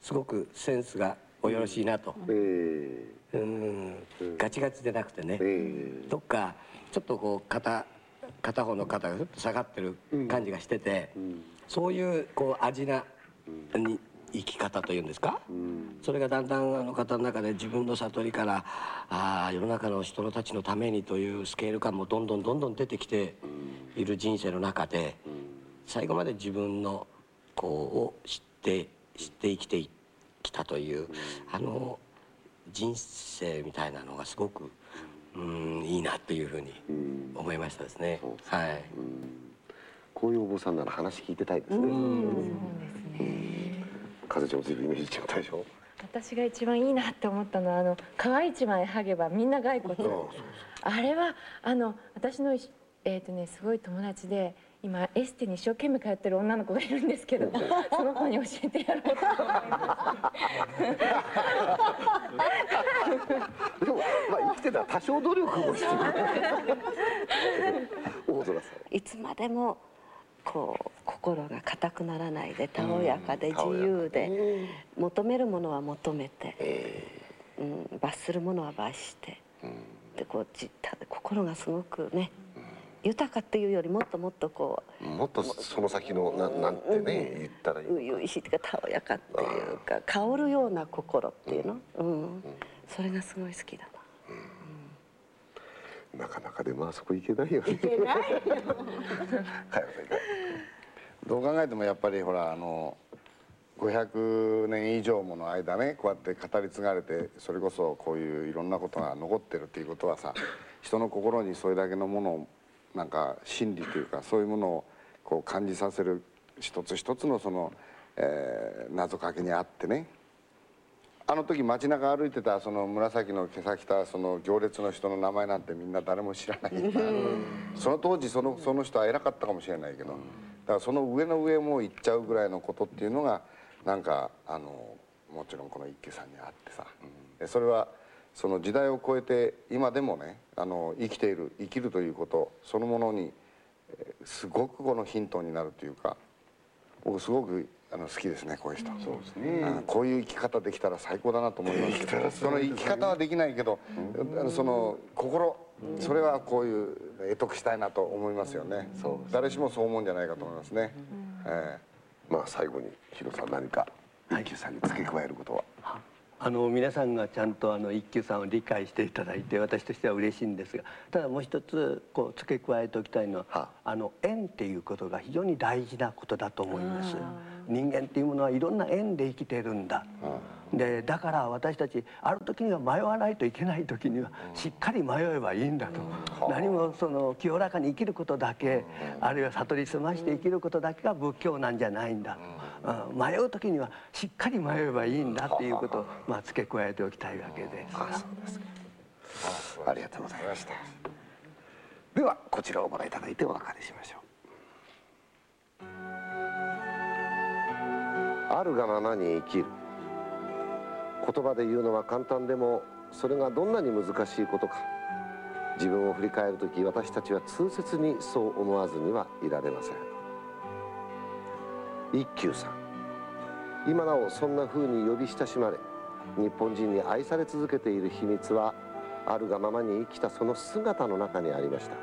すごくセンスがおよろしいなと、うん。ガチガチでなくてね、どっかちょっとこう片片方の肩がふっと下がってる感じがしてて、そういうこう味なに生き方というんですか、それがだんだんあの方の中で自分の悟りからああ世の中の人たちのためにというスケール感もどんどんどんどん出てきている人生の中で、最後まで自分のこうを知って知って生きてきたという、あの人生みたいなのがすごくうんいいなというふうに思いましたですね。はい。こういうお坊さんなら話聞いてたいですね。風ちゃんも随分イメージ違ったでしょ？私が一番いいなって思ったのはあの皮一枚剥げばみんな骸骨。あれはあの私のいしえっ、とねすごい友達で今エステに一生懸命通ってる女の子がいるんですけどその子に教えてやろうと思いでもまあ生きてたら多少努力もしてる大空さんいつまでもこう心が硬くならないでたおやかで自由で求めるものは求めて、うん、罰するものは罰して、でこうじた心がすごくね豊かっていうよりもっともっとこもっとその先のななんてね言ったらいいう初々しいっていうかたおやかっていうか香るような心っていうの、うん。それがすごい好きだな。なかなかでもあそこ行けないよねいけないよ どう考えてもやっぱりほらあの500年以上もの間ねこうやって語り継がれてそれこそこういういろんなことが残ってるっていうことはさ人の心にそれだけのものをなんか心理というかそういうものをこう感じさせる一つ一つのその、えー謎かけにあってねあの時街中歩いてたその紫の今朝来たその行列の人の名前なんてみんな誰も知らないその当時そのその人は偉かったかもしれないけどだからその上の上も行っちゃうぐらいのことっていうのがなんかあのもちろんこの一休さんにあってさ、でそれはその時代を超えて今でもねあの生きている生きるということそのものにえーすごくこのヒントになるというか僕すごくあの好きですねこういう人。そうですね。こういう生き方できたら最高だなと思います。けどその生き方はできないけど、あのその心それはこういう得得したいなと思いますよね。誰しもそう思うんじゃないかと思いますね、えまあ最後にヒロさん何か一休さんに付け加えることは、あの皆さんがちゃんとあの一休さんを理解していただいて私としては嬉しいんですがただもう一つこう付け加えておきたいのはあ。の縁っていうことが非常に大事なことだと思います人間っていうものはいろんな縁で生きてるんだ。でだから私たちある時には迷わないといけない時にはしっかり迷えばいいんだと。何もその清らかに生きることだけあるいは悟り澄まして生きることだけが仏教なんじゃないんだ。うん。迷う時にはしっかり迷えばいいんだっていうことをまあ付け加えておきたいわけです。ありがとうございました。ではこちらをご覧いただいてお別れしましょうあるがままに生きる。言葉で言うのは簡単でもそれがどんなに難しいことか。自分を振り返る時私たちは痛切にそう思わずにはいられません。一休さん。今なおそんな風に呼び親しまれ日本人に愛され続けている秘密はあるがままに生きたその姿の中にありました。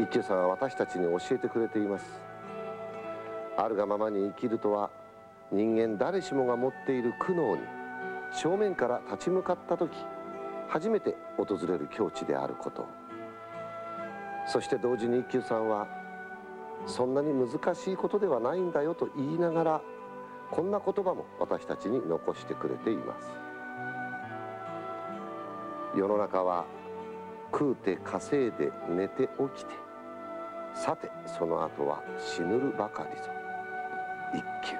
一休さんは私たちに教えてくれています。あるがままに生きるとは人間誰しもが持っている苦悩に正面から立ち向かった時初めて訪れる境地であること。そして同時に一休さんはそんなに難しいことではないんだよと言いながらこんな言葉も私たちに残してくれています。世の中は食うて稼いで寝て起きてさてその後は死ぬるばかりぞ。一休。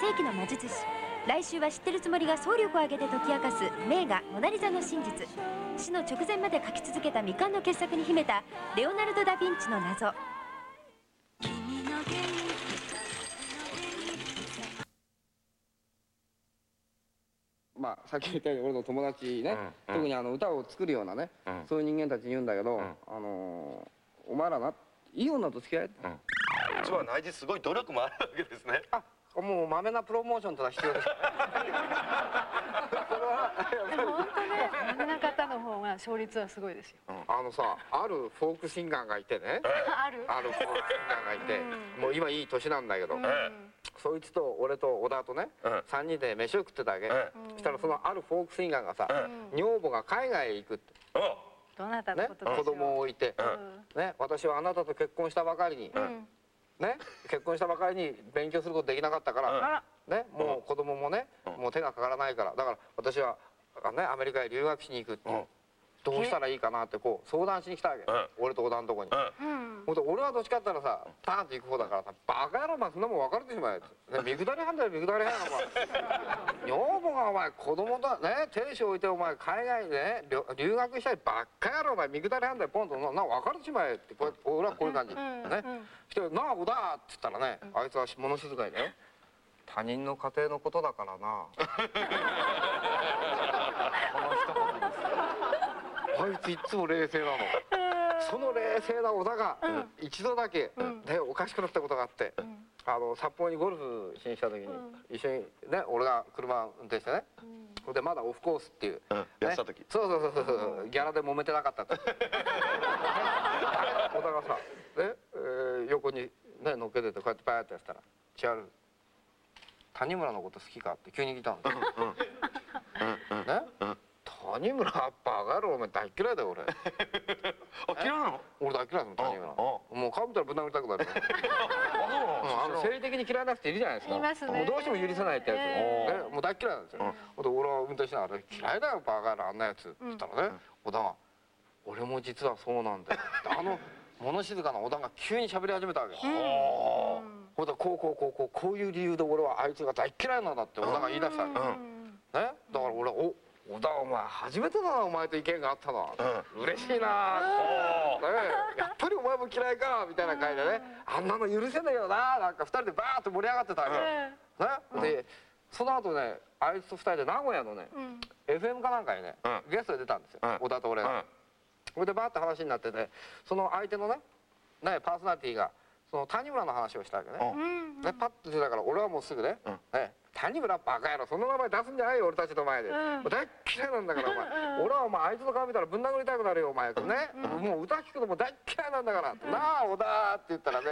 世紀の魔術師。来週は知ってるつもりが総力を挙げて解き明かす名画「モナ・リザの真実」死の直前まで描き続けた未完の傑作に秘めたレオナルド・ダ・ヴィンチの謎。まあ、さっき言ったように俺の友達ね、うん特にあの歌を作るようなね、うん。そういう人間たちに言うんだけど、あのーお前らないい女と付き合えって、つまり内地すごい努力もあるわけですねもうまめなプロモーションとか必要です本当ね真ん中方の方が勝率はすごいですよ。あのさあるフォークシンガーがいてね。ある？あるフォークシンガーがいて、もう今いい年なんだけど、そいつと俺と小田とね、3人で飯を食ってたわけ、そしたらそのあるフォークシンガーがさ、女房が海外へ行くって、どなたのねことでしょう、子供を置いて、ね、私はあなたと結婚したばかりに、ね、結婚したばかりに勉強することできなかったから、ね、もう子供もね、もう手がかからないから。だから私は、あね、アメリカへ留学しに行くって、どうしたらいいかなってこう相談しに来たわけ、俺と小田のとこに。ほんと俺はどっちかって言ったらさパーンと行く方だからさ「バカ野郎お前そんなもん分かれてしまえ」って。ね「見下り犯だよ見下り犯お前。女房がお前子供だね亭主置いてお前海外でね留留学したいばっか野郎お前見下り犯だよポンと。なな分かれてしまえ」って。こうやって俺はこういう感じ、ね。そして「なあ小田」って言ったらねあいつは物静かにね「他人の家庭のことだからな」あいついつも冷静なの。その冷静な小田が一度だけ、ね、おかしくなったことがあって、あの札幌にゴルフしに来た時に、一緒にね俺が車運転してね、それでまだオフコースっていう、ね。やってた時。そうそうそうそうギャラで揉めてなかったって 小田がさ、ねえー横にね乗っけててこうやってパーってやってたら「千春谷村のこと好きか?」って急に聞いたの。ね、谷村バカ野郎お前大嫌いだよ俺。あ嫌いなの？俺大嫌いだもん谷村。もう顔見たらぶん殴りたくなる。うんあの生理的に嫌いな人いるじゃないですか。いますねもうどうしても許せないってやつ。ねもう大嫌いなんですよ。ほんで俺は運転しながら嫌いだよバカ野郎あんなやつ。って言ったらね、小田が俺も実はそうなんだよ。あの物静かな小田が急に喋り始めたわけ。ほんでこうこうこうこうこういう理由で俺はあいつが大嫌いなんだって小田が言い出したわけ。ね、だから俺お小田お前初めてだなお前と意見があったの、嬉しいな、ね、やっぱりお前も嫌いかみたいな感じでね。あんなの許せねえよな。なんか二人でバーッと盛り上がってたわけ、ね、でその後ねあいつと二人で名古屋のね、FM かなんかにね、ゲストで出たんですよ、小田と俺が、それでバーッと話になっててその相手のねねパーソナリティがその谷村の話をしたわけね、でパッと出たから俺はもうすぐね「ね谷村バカ野郎そんな名前出すんじゃないよ俺たちの前で、うん。もう大っ嫌いなんだからお前、うん俺はお前あいつの顔見たらぶん殴りたくなるよお前ね、もう歌聞くのも大っ嫌いなんだから、なあ小田って言ったらね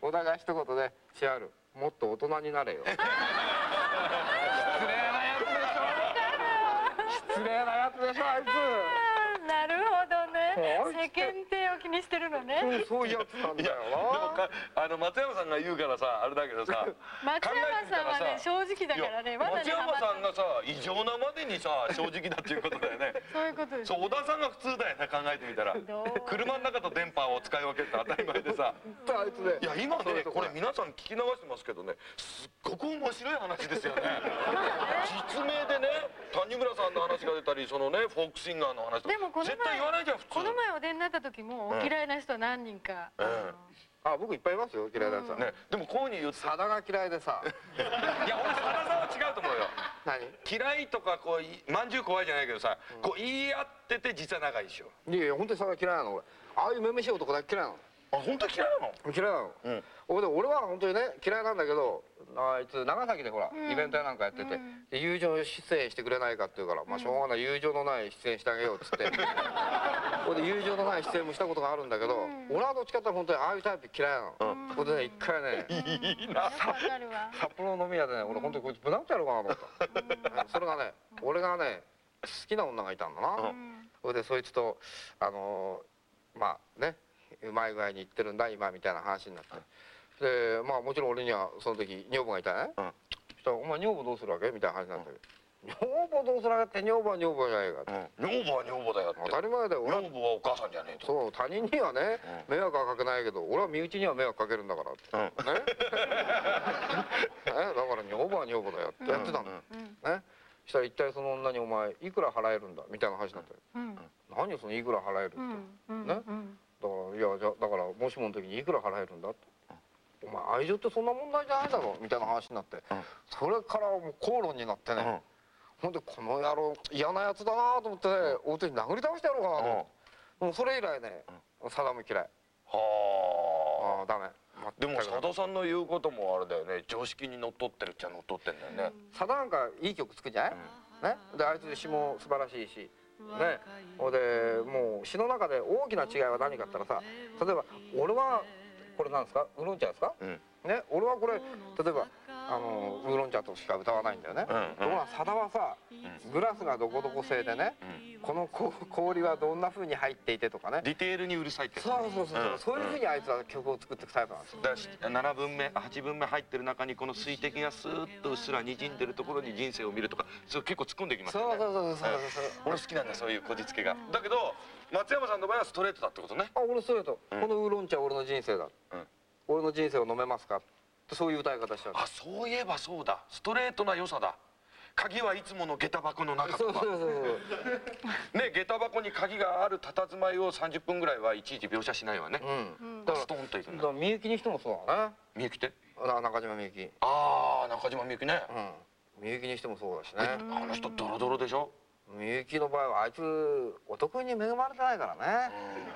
小田が一言で「千春もっと大人になれよ」失礼なやつでしょ。失礼なやつでしょあいつ。なるほどね。世間体にしてるのね。そういうやつなんだよでもかあの松山さんが言うからさあれだけどさ 松山さんはね正直だからねいや松山さんがさ異常なまでにさ正直だっていうことだよね。そういうことです。そう小田さんが普通だよね考えてみたら。車の中と電波を使い分けるって当たり前でさ。あいつね。いや今ねこれ皆さん聞き流してますけどねすっごく面白い話ですよね。実名でね谷村さんの話が出たりそのねフォークシンガーの話とか。でもこの前絶対言わないじゃん普通。この前お出になった時もお嫌いな人何人か、あ僕いっぱいいますよ嫌いなやつは、ねでもこういうふうに言うと。さだが嫌いでさ。いや俺さださんは違うと思うよ。何？嫌いとかこういまんじゅう怖いじゃないけどさ、こう言い合ってて実は仲いいでしょ。いやいや本当にそれは嫌いなの。俺ああいうめめしい男だけ嫌いなの。あ本当に嫌いなの？嫌いなの、俺で俺は本当にね嫌いなんだけどあいつ長崎でほら、イベントやなんかやってて、で友情出演してくれないかって言うから、まあしょうがない友情のない出演してあげようっつって。これで友情のない出演もしたことがあるんだけど、俺はどっちかって本当にああいうタイプ嫌いなの、これでね一回ねいいな。札幌の飲み屋でね俺本当にこいつぶなってやろうかなと思った、それがね俺がね好きな女がいたんだな、それでそいつとあのーまあねうまい具合にいってるんだ今みたいな話になって、でまあもちろん俺にはその時女房がいたね、そしたら「お前女房どうするわけ?」みたいな話になって、女房どうするわけって女房は女房じゃないかって、女房は女房だよって。当たり前だよ。女房はお母さんじゃねえと。そう他人にはね、迷惑はかけないけど俺は身内には迷惑かけるんだからって、ね？ね？だから女房は女房だよってやってたの、ね？したら一体その女にお前いくら払えるんだ？みたいな話になって、何よそのいくら払えるって、ね？だからいやじゃだからもしもの時にいくら払えるんだって、お前愛情ってそんな問題じゃないだろみたいな話になって、それからもう口論になってね、ほんでこの野郎嫌なやつだなと思ってね、お手に殴り倒してやろうかなと思って、もうそれ以来ねサダム嫌い。はあ。あダメ。でも佐田さんの言うこともあれだよね。常識にのっとってるっちゃのっとってんだよね、サダなんかいい曲作るじゃない、ね？であいつ詩も素晴らしいし。ね？ほんでもう詩の中で大きな違いは何かって言ったらさ例えば俺はこれなんですか？ウーロン茶ですか、ね俺はこれ例えばあのウーロン茶としか歌わないんだよね、ところがサダはさグラスがどこどこ製でね、このこ氷はどんな風に入っていてとかね。ディテールにうるさいってそうそうそうそう、そういう風にあいつは曲を作っていくタイプなんですよ。だから7分目8分目入ってる中にこの水滴がスーッとうっすらにじんでるところに人生を見るとかそう結構突っ込んできますよね。そうそうそうそうそう俺好きなんだそういうこじつけが。だけど松山さんの場合はストレートだってことね。あ俺ストレート、このウーロン茶は俺の人生だ、俺の人生を飲めますか？ってそういう歌い方しちゃうあそういえばそうだ。ストレートな良さだ。鍵はいつもの下駄箱の中とか。そうそうそうね下駄箱に鍵がある佇まいを30分ぐらいはいちいち描写しないわね、うん。だからストーンといくんだだからみゆきにしてもそうだねみゆきって？あ中島みゆき。ああ中島みゆきね。うん。みゆきにしてもそうだしね。あの人ドロドロでしょ？みゆきの場合はあいつ男に恵まれてないからね。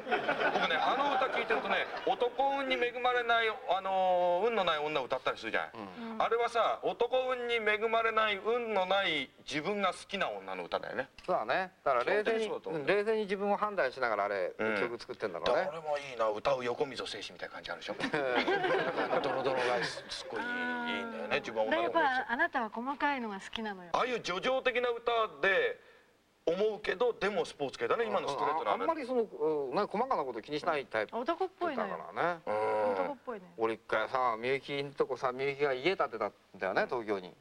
僕ねあの歌聞いてるとね男運に恵まれないあのー運のない女を歌ったりするじゃない、あれはさ男運に恵まれない運のない自分が好きな女の歌だよね。そうだね。だから冷静に冷静に自分を判断しながらあれ、うん。曲作ってんだろだうね。から俺もいいな歌う横溝静止みたいな感じあるでしょ。ドロドロがすすごいいいいいんだよね自分は女の子やっぱあなたは細かいのが好きなのよ。ああいう叙情的な歌で思うけどでもスポーツ系だね今のストレートなああんまりその、うん、なんか細かなこと気にしないタイプ男っぽいのだよからね。男っぽいね俺一回さみゆきんとこさみゆきが家建てたんだよね東京に。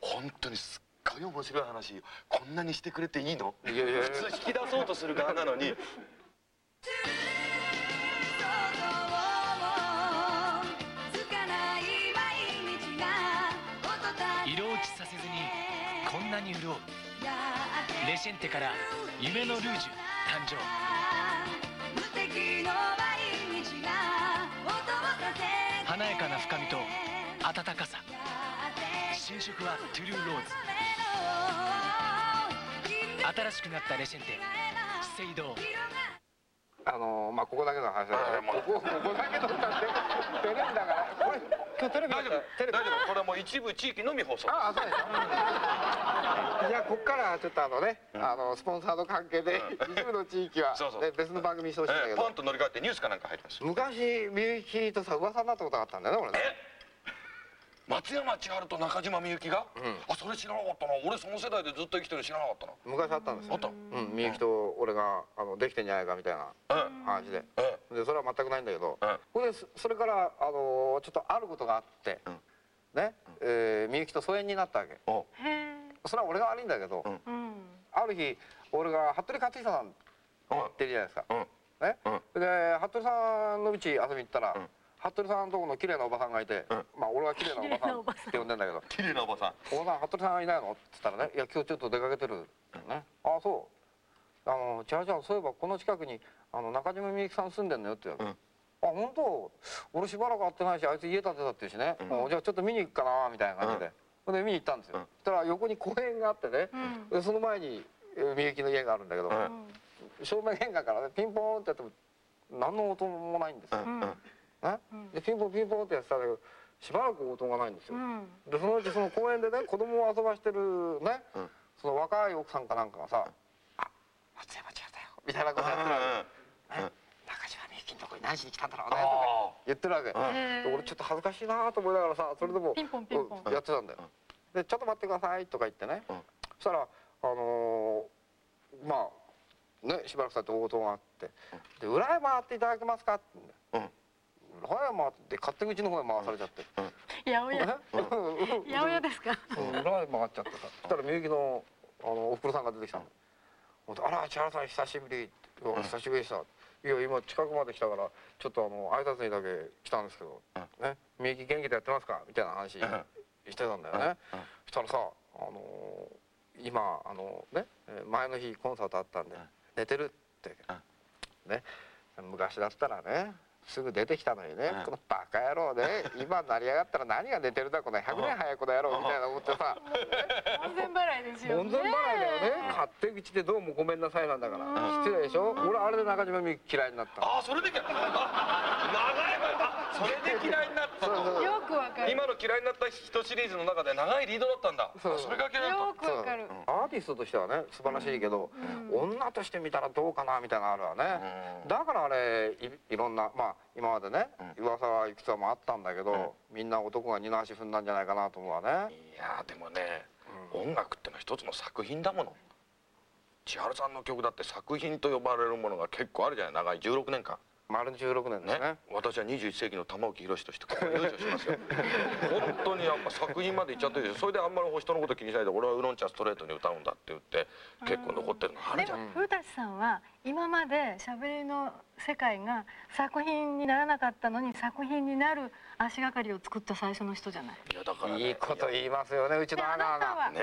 本当にすっごい面白い話こんなにしてくれていいの？いやいやいや。普通引き出そうとする側なのに。色落ちさせずにこんなに潤うレシェンテから夢のルージュ誕生。華やかな深みと温かさ。新色はトゥルーローズ。新しくなったレシェンテ。資生堂あのまあここだけの話だけど、ここここだけの歌ってテレビだから。これ今日テレビ大丈夫。テレビ。大丈夫これはもう一部地域のみ放送。ああそうでしょじゃあここからちょっとあのね、あのスポンサーの関係で一部の地域は、ね、別の番組にしてほしいんだけど、えーポンと乗り換えてニュースかなんか入ります？昔みゆきとさ噂になったことがあったんだよね俺ね松山千春と中島みゆきが、あそれ知らなかったな。俺その世代でずっと生きてる知らなかったな昔あったんですよ。あった？うん。みゆきと俺があのできてんじゃないかみたいな話で、でそれは全くないんだけど、これでそそれからあのちょっとあることがあって、ね、えーみゆきと疎遠になったわけ。それは俺が悪いんだけど、ある日俺が服部克久さんってるじゃないですか、ね、で服部さんの家遊びに行ったら、服部さんのとこの綺麗なおばさんがいて、まあ俺は綺麗なおばさんって呼んでんだけど。綺麗なおばさん。おばさん服部さんいないの?」っつったらね「いや今日ちょっと出かけてる」ね「ああそう。あの千葉ちゃんそういえばこの近くにあの中島みゆきさん住んでんのよ」って言うわけあ本当？俺しばらく会ってないしあいつ家建てたっていうしね、もうじゃあちょっと見に行くかなみたいな感じで、ほんで見に行ったんですよ、そしたら横に公園があってね、でその前にえーみゆきの家があるんだけど、正面玄関からねピンポーンってやっても何の音もないんですよ、ね、でピンポンピンポンってやってたんだけどしばらく音がないんですよ、でそのうちその公園でね子供を遊ばしてるね、その若い奥さんかなんかがさ「あ松山千春だよ」みたいなことやってるわけ、ね中島みゆきのとこに何しに来たんだろうねとか言ってるわけ、で俺ちょっと恥ずかしいなと思いながらさそれでもピンポンピンポン。うんやってたんだよ。で「ちょっと待ってください」とか言ってね、そしたらあのーまあねしばらく経って応答があって「で裏へ回っていただけますか?」って言うんだよ、裏へ回って勝手口の方へ回されちゃって、八百屋。八百屋ですか？うん。裏へ回っちゃってさ。そしたらみゆきのあのおふくろさんが出てきたの「ほんとあら千原さん久しぶり」久しぶりでした」いや今近くまで来たからちょっとあの挨拶にだけ来たんですけど「ねみゆき元気でやってますか?」みたいな話してたんだよね。そしたらさあのー今あのー前の日コンサートあったんで寝てるって。ね。昔だったらねすぐ出てきたのにね、このバカ野郎ね 今成り上がったら何が寝てるんだこの100年早い子だ野郎みたいな思ってさ。門前払いですよ門前払いだよね。勝手口でどうもごめんなさいなんだから。失礼でしょ。俺あれで中島みゆき嫌いになったあそれで嫌いあ長いあそれで嫌いになったのよくわかる。今の嫌いになった人シリーズの中で長いリードだったんだ。そう。それが嫌いだった。よくわかるアーティストとしてはね素晴らしいけど、女として見たらどうかなみたいなのあるわね、だからあれいいろんなまあ今までね、噂はいくつもあったんだけど、みんな男が二の足踏んだんじゃないかなと思うわね。いやでもね、音楽ってのは一つの作品だもの。千春さんの曲だって作品と呼ばれるものが結構あるじゃない。長い16年間丸16年ですね。私は21世紀の玉置宏としてここ優勝しますよ。本当にやっぱ作品までいっちゃってる。でそれであんまり人のこと気にしないで俺はウーロン茶ストレートに歌うんだって言って結構残ってるの。あるでじゃん。も古舘さんは今までしゃべりの世界が作品にならなかったのに作品になる足がかりを作った最初の人じゃない？いやだから、いいこと言いますよねうちのアナがね。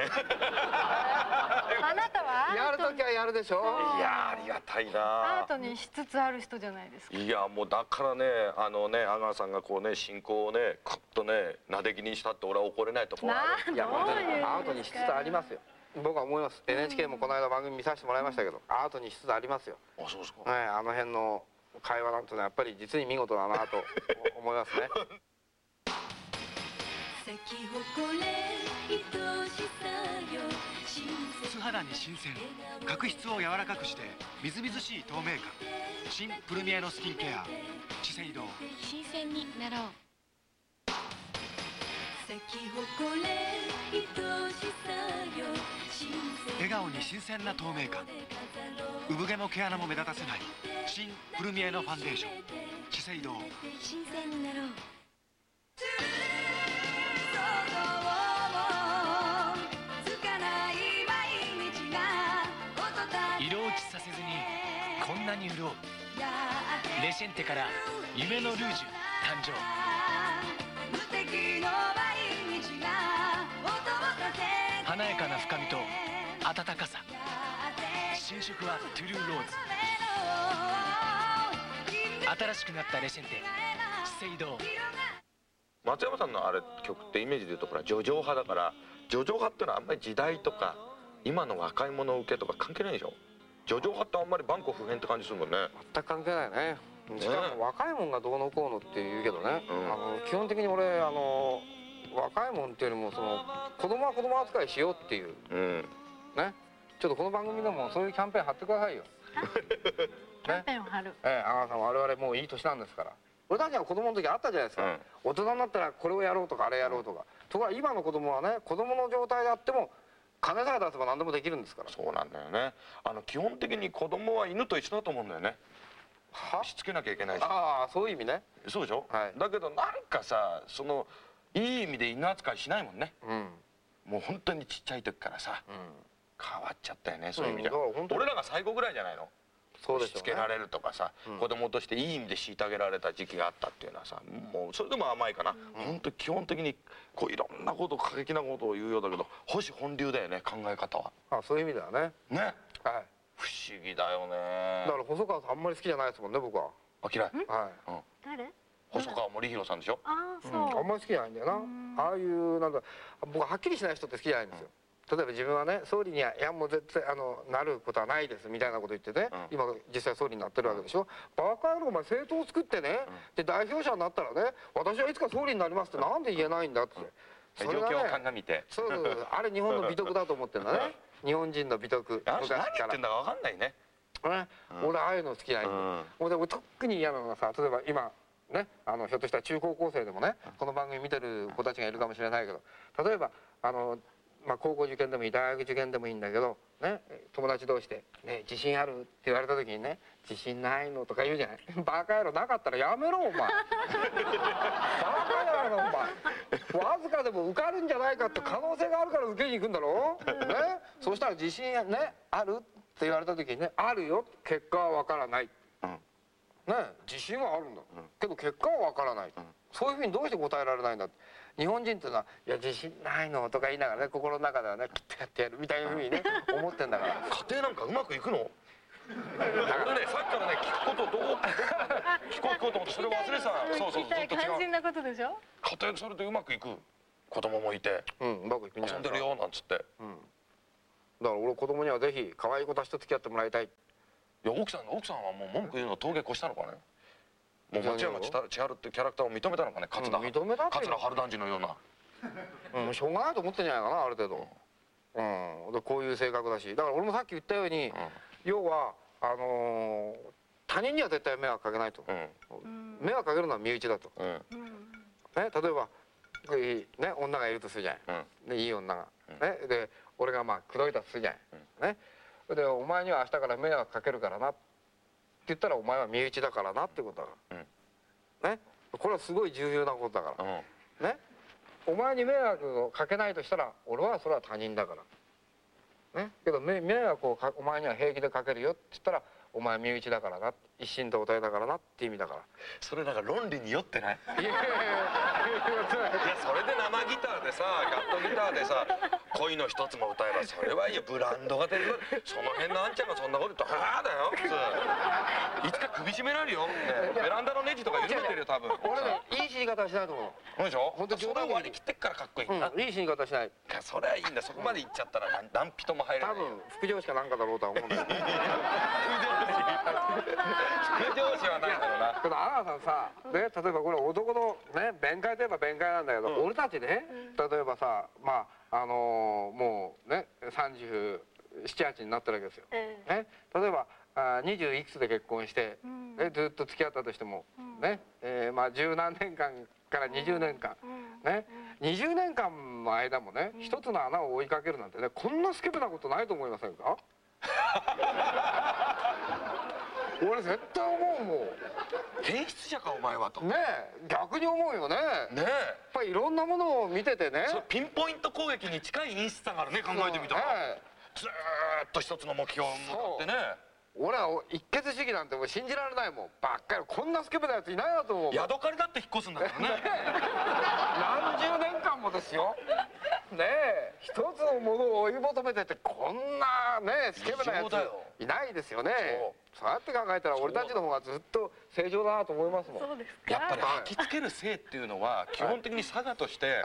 あなたは？やるときはやるでしょ。いやありがたいアなートにしつつある人じゃないですか。いやもうだからねあのね阿川さんがこうね進行をねクッとねなで気にしたって俺は怒れないところある。いや本当にアートにしつつありますよ僕は思います。NHK もこの間番組見させてもらいましたけどアートにしつつありますよ。あそうですか。ねあの辺の会話なんてのはやっぱり実に見事だなと 思いますね。咲き誇れ愛しさよ素肌に新鮮角質を柔らかくしてみずみずしい透明感新プルミエのスキンケア資生堂新鮮になろう咲き誇れ愛しさよ新鮮。笑顔に新鮮な透明感。産毛も毛穴も目立たせない新プルミエのファンデーション。資生堂。新鮮になろう。色落ちさせずにこんなに潤う。レシェンテから夢のルージュ誕生華やかな深みと温かさ。新色はトゥルーローズ。新しくなったレシェンテ。資生堂。松山さんのあれ曲ってイメージで言うとほら叙情派だから叙情派ってのはあんまり時代とか今の若い者受けとか関係ないでしょ？叙情派ってあんまり万古不変って感じするもんね。全く関係ないね。しかも若いもんがどうのこうのって言うけどね、あの基本的に俺あの若いもんっていうよりもその子供は子供扱いしようっていう、ね？ちょっとこの番組でもそういうキャンペーン貼ってくださいよ。キャンペーン？を張る？ええ阿川さん我々もういい年なんですから。俺たちは子供の時あったじゃないですか、大人になったらこれをやろうとかあれやろうとか、ところが今の子供はね子供の状態であっても金さえ出せば何でもできるんですから。そうなんだよね。あの基本的に子供は犬と一緒だと思うんだよね。しつけなきゃいけないし。ああそういう意味ね。そうでしょ、だけどなんかさそのいい意味で犬扱いしないもんね、もう本当にちっちゃい時からさ、変わっちゃったよねそういう意味で。は、うん。俺らが最後ぐらいじゃないの？そうでしょうね。しつけられるとかさ、子供としていい意味で虐げられた時期があったっていうのはさもうそれでも甘いかな、本当基本的にこういろんなこと過激なことを言うようだけど保守本流だよね考え方は。あそういう意味ではね。ね。はい。不思議だよね。だから細川さんあんまり好きじゃないですもんね僕は。あ嫌い？はい。誰？細川森弘さんでしょ？ああうん。あんまり好きじゃないんだよな。ああいうなんか僕ははっきりしない人って好きじゃないんですよ。例えば自分はね総理にはいやもう絶対あのなることはないですみたいなこと言ってね、今実際総理になってるわけでしょ、バカ野郎お前政党を作ってね、で代表者になったらね私はいつか総理になりますってなんで言えないんだって、それがね状況を鑑みて。そうそうそう。あれ日本の美徳だと思ってんだね。日本人の美徳何昔から。何言ってんだか分かんないね。ね。俺ああいうの好きなんだよ、もうでも特に嫌なのがさ例えば今ねあのひょっとしたら中高校生でもねこの番組見てる子たちがいるかもしれないけど例えばあの、まあ、高校受験でもいい大学受験でもいいんだけど、ね、友達同士で「ね、自信ある?」って言われた時にね「自信ないの?」とか言うじゃない「バカ野郎なかったらやめろお前」バカ野郎お前。わずかでも受かるんじゃないかって可能性があるから受けに行くんだろ、ね、そしたら自信ねあるって言われた時にね「あるよ。結果はわからない」ね自信はあるんだ、けど結果はわからない、そういうふうにどうして答えられないんだ。って日本人っていうのは「いや自信ないの」とか言いながらね心の中ではねきっとやってやるみたいなふうにね思ってんだから。家庭なんかうまくいくの？俺ねさっきからね聞くことどう？聞こう聞こうと思ってそれ忘れてた。そうそうず聞きたいっと違う。肝心なことでしょ？家庭それでうまくいく？子供もいて。うんうまくいくんじゃない遊んでるよなんつって。だから俺子供にはぜひ可愛い子たちと付き合ってもらいたいいや奥さん奥さんはもう文句言うの峠越したのかね？もう松山千春ってキャラクターを認めたのかね桂、認めた桂春団治のような。うん、しょうがないと思ってんじゃないかなある程度、うん、でこういう性格だし。だから俺もさっき言ったように、要はあのー他人には絶対迷惑かけないと、迷惑かけるのは身内だと、ね、例えばね、女がいるとするじゃん、ね、いい女が、ね、で俺がまあ口説いたとするじゃん、ね、でお前には明日から迷惑かけるからな。って言ったらお前は身内だからなってことだから、ね。これはすごい重要なことだから、ね。お前に迷惑をかけないとしたら俺はそれは他人だから。ね。けどめ迷惑をかお前には平気でかけるよって言ったらお前身内だからな。一心同体だからなって意味だから。それなんか論理によってない？いやいやいやそれで生ギターでさガットギターでさ恋の一つも歌えばそれはいい。よブランドが出る。その辺のあんちゃんがそんなこと言ったらはあだよ普通。いつか首絞められるよ、ね、ベランダのネジとか緩めてるよ多分。俺ねいい死に方はしないと思う。でしょ？本当割り切ってっからかっこいい。うんいい死に方はしない。それはいいんだ。そこまで行っちゃったら何何人も入れない。多分副上司かなんかだろうとは思うんだよ 副上司。はないだろうな。けど阿川さんさ、ね、例えばこれ男のね弁解といえば弁解なんだけど、俺たちね例えばさまああのーもうね378になってるわけですよ。ね、例えばあ20いくつで結婚して、ね、ずっと付き合ったとしても、ね。えーまあ十何年間から20年間、ね20年間の間もね一つの穴を追いかけるなんてねこんなスケベなことないと思いませんか？俺絶対思うもん。変質者かお前はと。ねえ逆に思うよね。ねえ。やっぱりいろんなものを見ててね。ピンポイント攻撃に近い陰湿さがあるね考えてみたら、ずーっと一つの目標に向かってね俺は一血主義なんてもう信じられないもん。ばっかり。こんなスケベなやついないなと思うヤドカリだって引っ越すんだからね。何十年間もですよ。ねえ。一つのものを追い求めててこんなねスケベなやついないですよね。そう。やって考えたら俺たちの方がずっと正常だなと思いますもん。そうですやっぱり履きつける性っていうのは基本的に佐賀として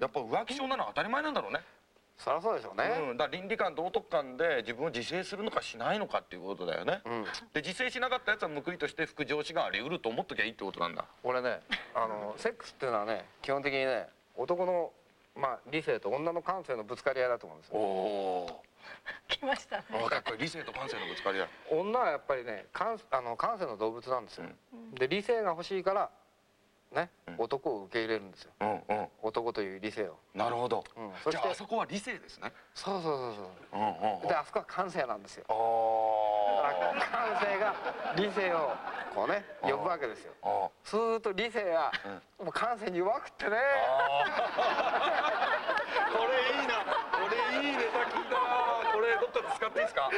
やっぱ浮気症なのは当たり前なんだろうねそりゃそうでしょうね、うん、だから倫理観道徳観で自分を自制するのかしないのかっていうことだよね、で自制しなかったやつは報いとして副上司があり得ると思っときゃいいってことなんだ。俺ねあのセックスっていうのはね基本的にね男のまあ理性と女の感性のぶつかり合いだと思うんですよ。おお来ましたね。ーかっこいい理性と感性のぶつかり合い。女はやっぱりね感あの感性の動物なんですよ、で理性が欲しいからね、男を受け入れるんですよ、男という理性を。なるほど、うん、そじゃしてああそこは理性ですね。そうそうそうそう。うんうんうん。であそこは感性なんですよ。あだから感性が理性をこうね呼ぶわけですよ。そうすると理性がもう感性に弱くってねこれいいなこれいいネタ聞いたなこれどっかで使っていいですか？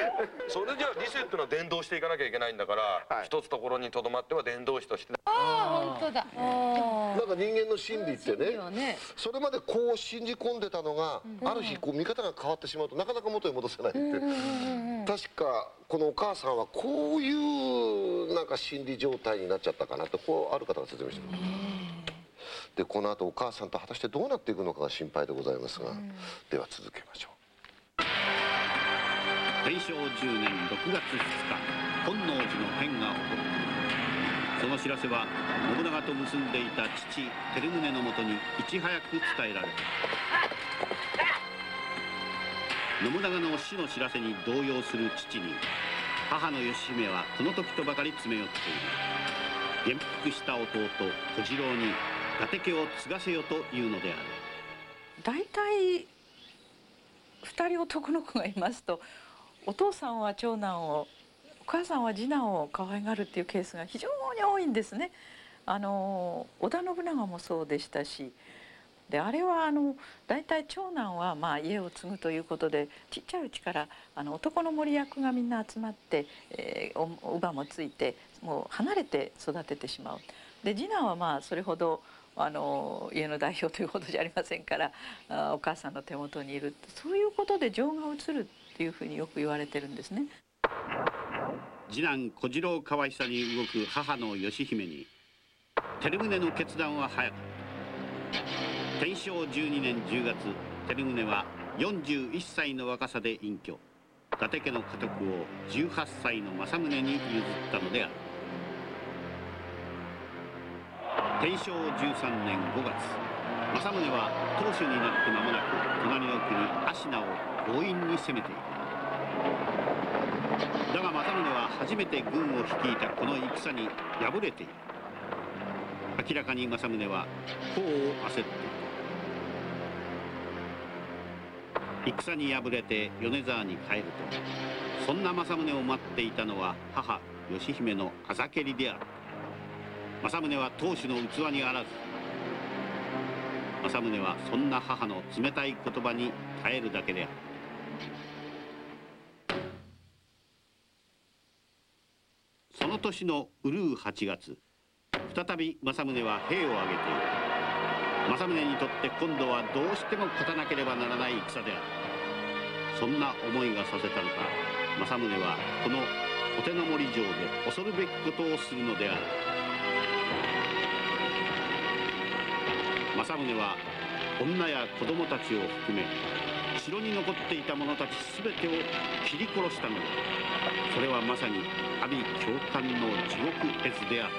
それじゃあ理性っていうのは伝道していかなきゃいけないんだから、一つところにとどまっては伝道師として。あああ本当だ。なんか人間の心理ってねそれまでこう信じ込んでたのが、ある日こう見方が変わってしまうとなかなか元に戻せないって、確かこのお母さんはこういうなんか心理状態になっちゃったかなとこうある方が説明してます。でこの後お母さんと果たしてどうなっていくのかが心配でございますが、では続けましょ天正10年6月2日本能寺の変が起こる。その知らせは信長と結んでいた父照宗のもとにいち早く伝えられた。信長の死の知らせに動揺する父に母の義姫はこの時とばかり詰め寄っている。元服した弟小次郎に伊達家を継がせよというのである。大体2人男の子がいますとお父さんは長男をお母さんは次男を可愛がるっていうケースが非常に多いんですね。あの織田信長もそうでしたしであれはあの大体長男はまあ家を継ぐということでちっちゃいうちからあの男の森役がみんな集まって、えー、お乳母もついてもう離れて育ててしまう。で次男はまあそれほどあの家の代表というほどじゃありませんからあお母さんの手元にいるそういうことで情が移るっていうふうによく言われてるんですね。次男小次郎可愛さに動く母の義姫に照宗の決断は早かった天正12年10月照宗は41歳の若さで隠居伊達家の家督を18歳の政宗に譲ったのである天正13年5月政宗は当主になって間もなく隣の国芦名を強引に攻めていた。だが政宗は初めて軍を率いたこの戦に敗れている。明らかに政宗は功を焦っていた戦に敗れて米沢に帰るとそんな政宗を待っていたのは母義姫のあざけりである政宗は当主の器にあらず政宗はそんな母の冷たい言葉に耐えるだけであるその年のうるう8月再び政宗は兵を挙げている。政宗にとって今度はどうしても勝たなければならない戦である。そんな思いがさせたのか政宗はこのお手の森城で恐るべきことをするのである。政宗は女や子供たちを含め城に残っていた者たち全てを切り殺したのだ。それはまさに阿鼻教官の地獄絵図であった。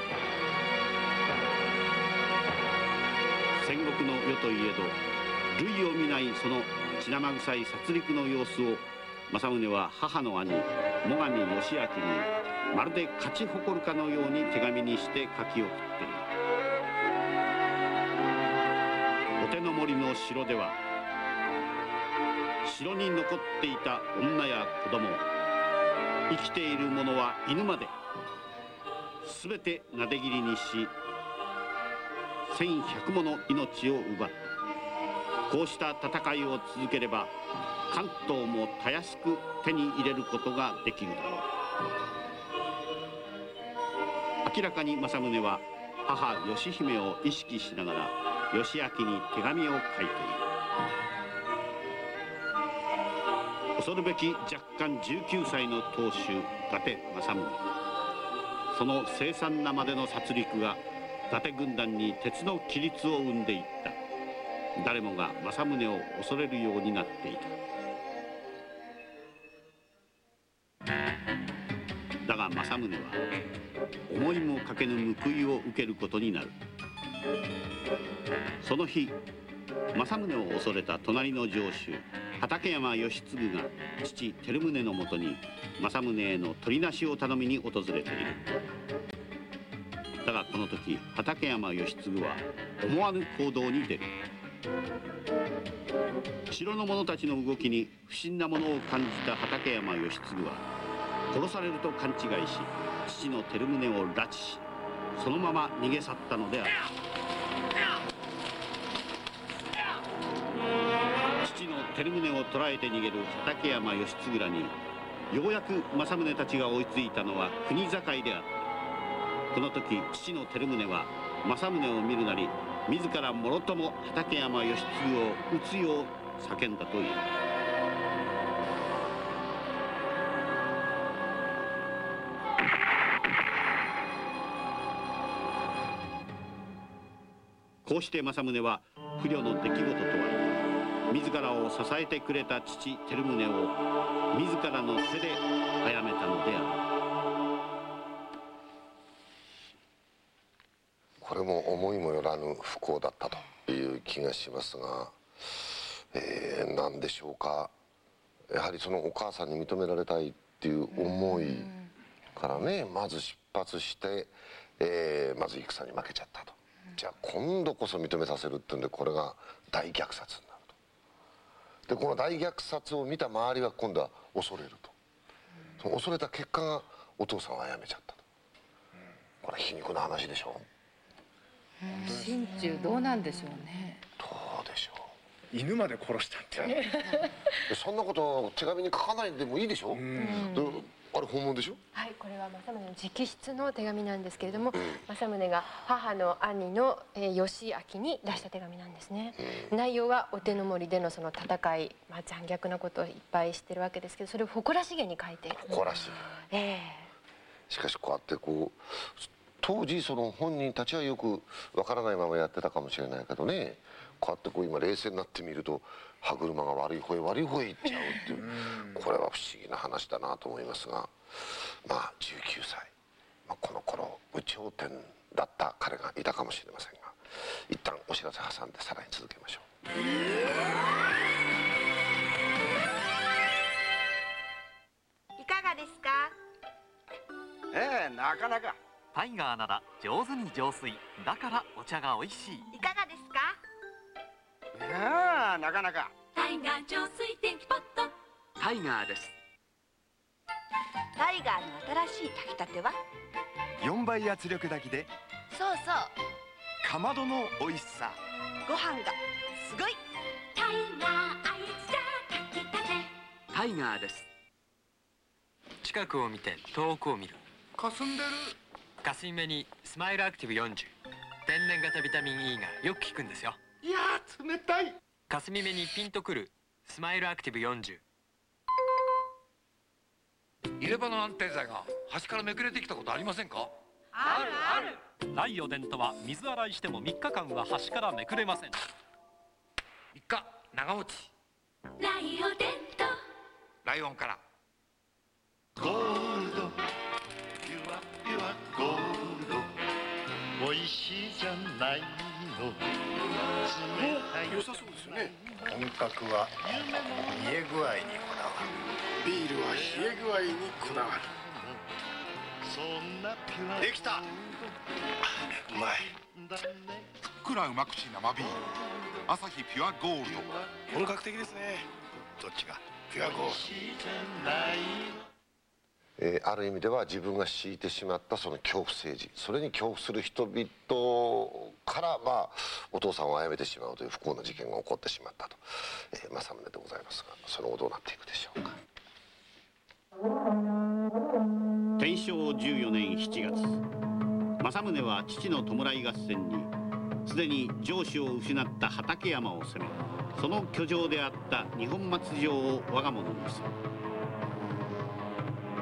戦国の世といえど類を見ないその血生臭い殺戮の様子を政宗は母の兄最上義明に。まるで勝ち誇るかのように手紙に。して書き送っているお手の森の城では城に残っていた女や子供。生きている者は犬まで。全てなで切りにし1100もの命を奪った。こうした戦いを続ければ関東もたやすく手に入れることができるだろう。明らかに政宗は母義姫を意識しながら義明に手紙を書いている。恐るべき若干19歳の当主伊達政宗。その凄惨なまでの殺戮が伊達軍団に鉄の規律を生んでいった。誰もが政宗を恐れるようになっていた。だが政宗は思いもかけぬ報いを受けることになる。その日政宗を恐れた隣の城主畠山義継が父照宗のもとに政宗への取りなしを頼みに訪れている。だがこの時畠山義継は思わぬ行動に出る。城の者たちの動きに不審なものを感じた畠山義継は殺されると勘違いし父の照宗を拉致しそのまま逃げ去ったのである。父の照宗を捕らえて逃げる畠山義次らにようやく政宗たちが追いついたのは国境であった。この時父の照宗は政宗を見るなり自らもろとも畠山義次を討つよう叫んだというこうして政宗は不慮の出来事とは自らを支えてくれた父照宗を自らの手で殺めたのであるこれも思いもよらぬ不幸だったという気がしますが、えー、何でしょうかやはりそのお母さんに認められたいっていう思いからねまず出発して、えーまず戦に負けちゃったと。じゃあ今度こそ認めさせるってんでこれが大虐殺になると。でこの大虐殺を見た周りは今度は恐れると。その恐れた結果がお父さんを殺めちゃったと。これは皮肉な話でしょ心中どうなんでしょうねどうでしょう犬まで殺したってでそんなこと手紙に書かないでもいいでしょ、であれ本物でしょ？はい、これは政宗の直筆の手紙なんですけれども、政宗が母の兄の、えー義明に出した手紙なんですね。内容はお手の森でのその戦い、まあ、残虐なことをいっぱいしてるわけですけど、それを誇らしげに書いている。誇らしい。え。しかしこうやってこう当時その本人たちはよくわからないままやってたかもしれないけどね。こうやってこう今冷静になってみると歯車が悪い方へ悪い方へ行っちゃうっていうこれは不思議な話だなと思いますがまあ19歳、まあ、この頃無頂天だった彼がいたかもしれませんが一旦お知らせ挟んでさらに続けましょう。いかがですか？ええなかなか。タイガーなら上手に浄水。だからお茶が美味しい。いかがですか？いやあなかなか。タイガー浄水電気ポット。タイガーです。タイガーの新しい炊きたては？4倍圧力炊きで。そうそう。かまどの美味しさ。ご飯がすごい。タイガーアイス茶炊きたて。タイガーです。近くを見て遠くを見る。霞んでる。霞目にスマイルアクティブ40天然型ビタミン E がよく効くんですよ冷たい。霞目にピンとくるスマイルアクティブ40入れ歯の安定剤が端からめくれてきたことありませんか？あるある。ライオデンとは水洗いしても3日間は端からめくれません。3日長持ち。ライオデントライオンから。ゴールド。ピュアピュアゴールド。美味しいじゃないの良さそうですよね。本格は冷え具合にこだわる。ビールは冷え具合にこだわる。そん。なピュアできた。うまい。ふっくらうま口生ビール。アサヒピュアゴールド。本格的ですね。どっちがピュアゴールえーある意味では自分が敷いてしまったその恐怖政治。それに恐怖する人々から、まあ、お父さんを殺めてしまうという不幸な事件が起こってしまったと、えー政宗でございますがその後どうなっていくでしょうか。天正14年7月。政宗は父の弔い合戦にすでに城主を失った畠山を攻めその居城であった二本松城を我が物にする。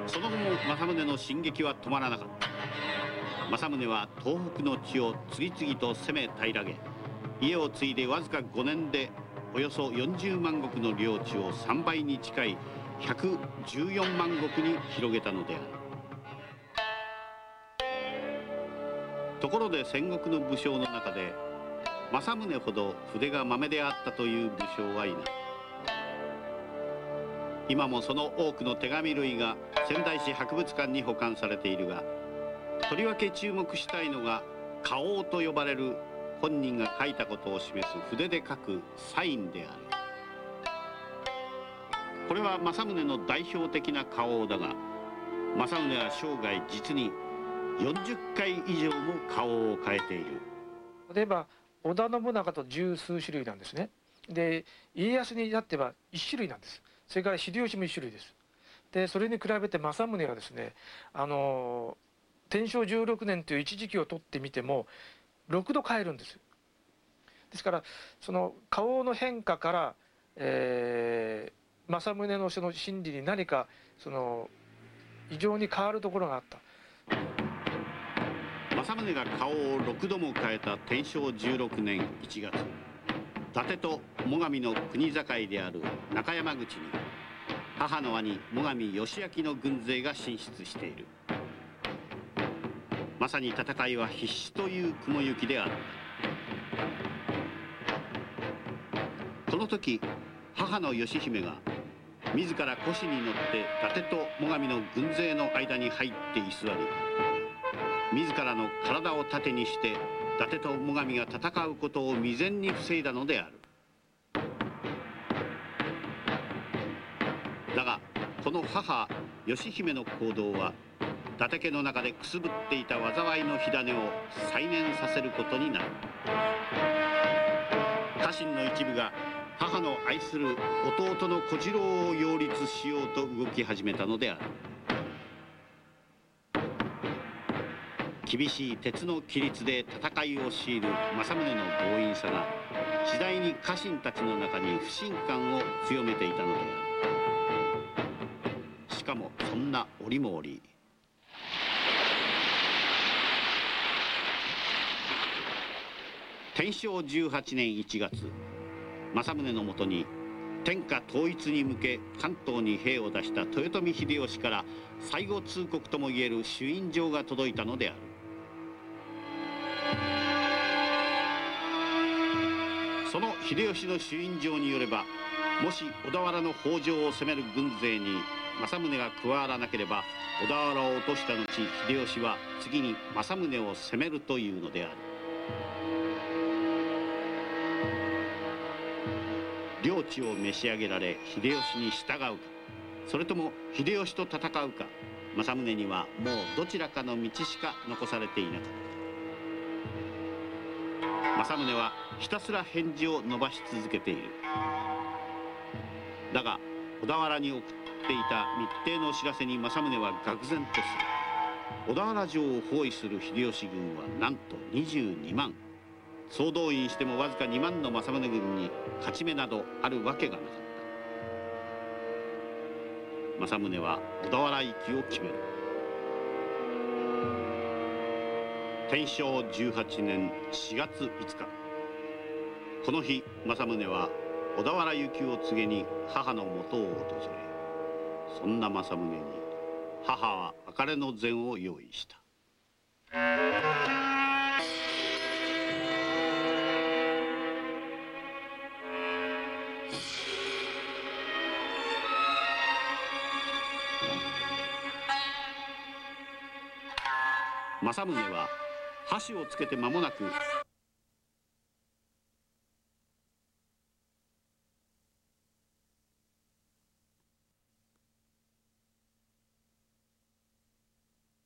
その後も政宗の進撃は止まらなかった。政宗は東北の地を次々と攻め平らげ家を継いでわずか5年でおよそ40万石の領地を3倍に近い114万石に広げたのである。ところで戦国の武将の中で政宗ほど筆が豆であったという武将はいない。今もその多くの手紙類が仙台市博物館に保管されているがとりわけ注目したいのが花王と呼ばれる本人が書いたことを示す筆で書くサインである。これは政宗の代表的な花王だが政宗は生涯実に40回以上も花王を変えている。例えば織田信長と十数種類なんですね。で家康に至っては1種類なんです。それから秀吉も1種類です。でそれに比べて政宗はですねあの天正16年という一時期を取ってみても6度変えるんです。ですからその顔の変化から、えー、政宗のその心理に何かその異常に変わるところがあった。政宗が顔を6度も変えた天正16年1月。達と最上の国境である中山口に母の兄最上義明の軍勢が進出している。まさに戦いは必死という雲行きである。この時母の義姫が自ら輿に乗って伊達と最上の軍勢の間に入って居座り自らの体を盾にして伊達と最上が戦うことを未然に防いだのである。だがこの母義姫の行動は伊達家の中でくすぶっていた災いの火種を再燃させることになる。家臣の一部が母の愛する弟の小次郎を擁立しようと動き始めたのである。厳しい鉄の規律で戦いを強いる政宗の強引さが次第に家臣たちの中に不信感を強めていたのであるしかもそんな折も折天正18年1月政宗のもとに天下統一に向け関東に兵を出した豊臣秀吉から最後通告ともいえる朱印状が届いたのである。その秀吉の朱印状によればもし小田原の北条を攻める軍勢に政宗が加わらなければ小田原を落とした後秀吉は次に政宗を攻めるというのである。領地を召し上げられ秀吉に従うかそれとも秀吉と戦うか政宗にはもうどちらかの道しか残されていなかった。政宗はひたすら返事を伸ばし続けている。だが小田原に送っていた密偵の知らせに政宗は愕然とする。小田原城を包囲する秀吉軍はなんと22万。総動員してもわずか2万の政宗軍に勝ち目などあるわけがなかった。政宗は小田原行きを決める。天正18年4月5日。この日政宗は小田原行きを告げに母のもとを訪れそんな政宗に母は別れの膳を用意した。政宗は箸をつけて間もなく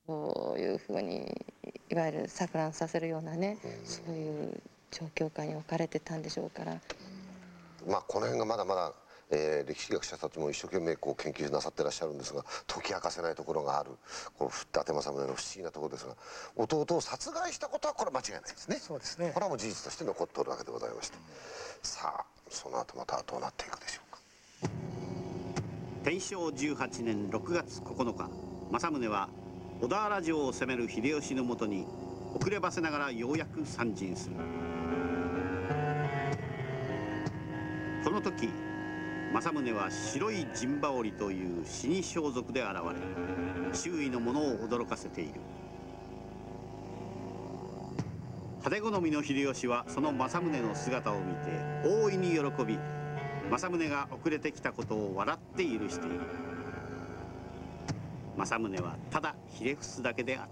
こういうふうにいわゆる錯乱させるようなね、そういう状況下に置かれてたんでしょうから。まあこの辺がまだまだ、えー歴史学者たちも一生懸命こう研究なさってらっしゃるんですが解き明かせないところがあるこの伊達政宗の不思議なところですが弟を殺害したことはこれは間違いないですね。そうですね。これはもう事実として残っておるわけでございまして。さあその後またどうなっていくでしょう天正18年6月9日政宗は小田原城を攻める秀吉のもとに遅ればせながらようやく参陣する。この時政宗は白い陣羽織という死に装束で現れ周囲の者を驚かせている。派手好みの秀吉はその政宗の姿を見て大いに喜び政宗が遅れてきたことを笑って許している。政宗はただひれ伏すだけであっ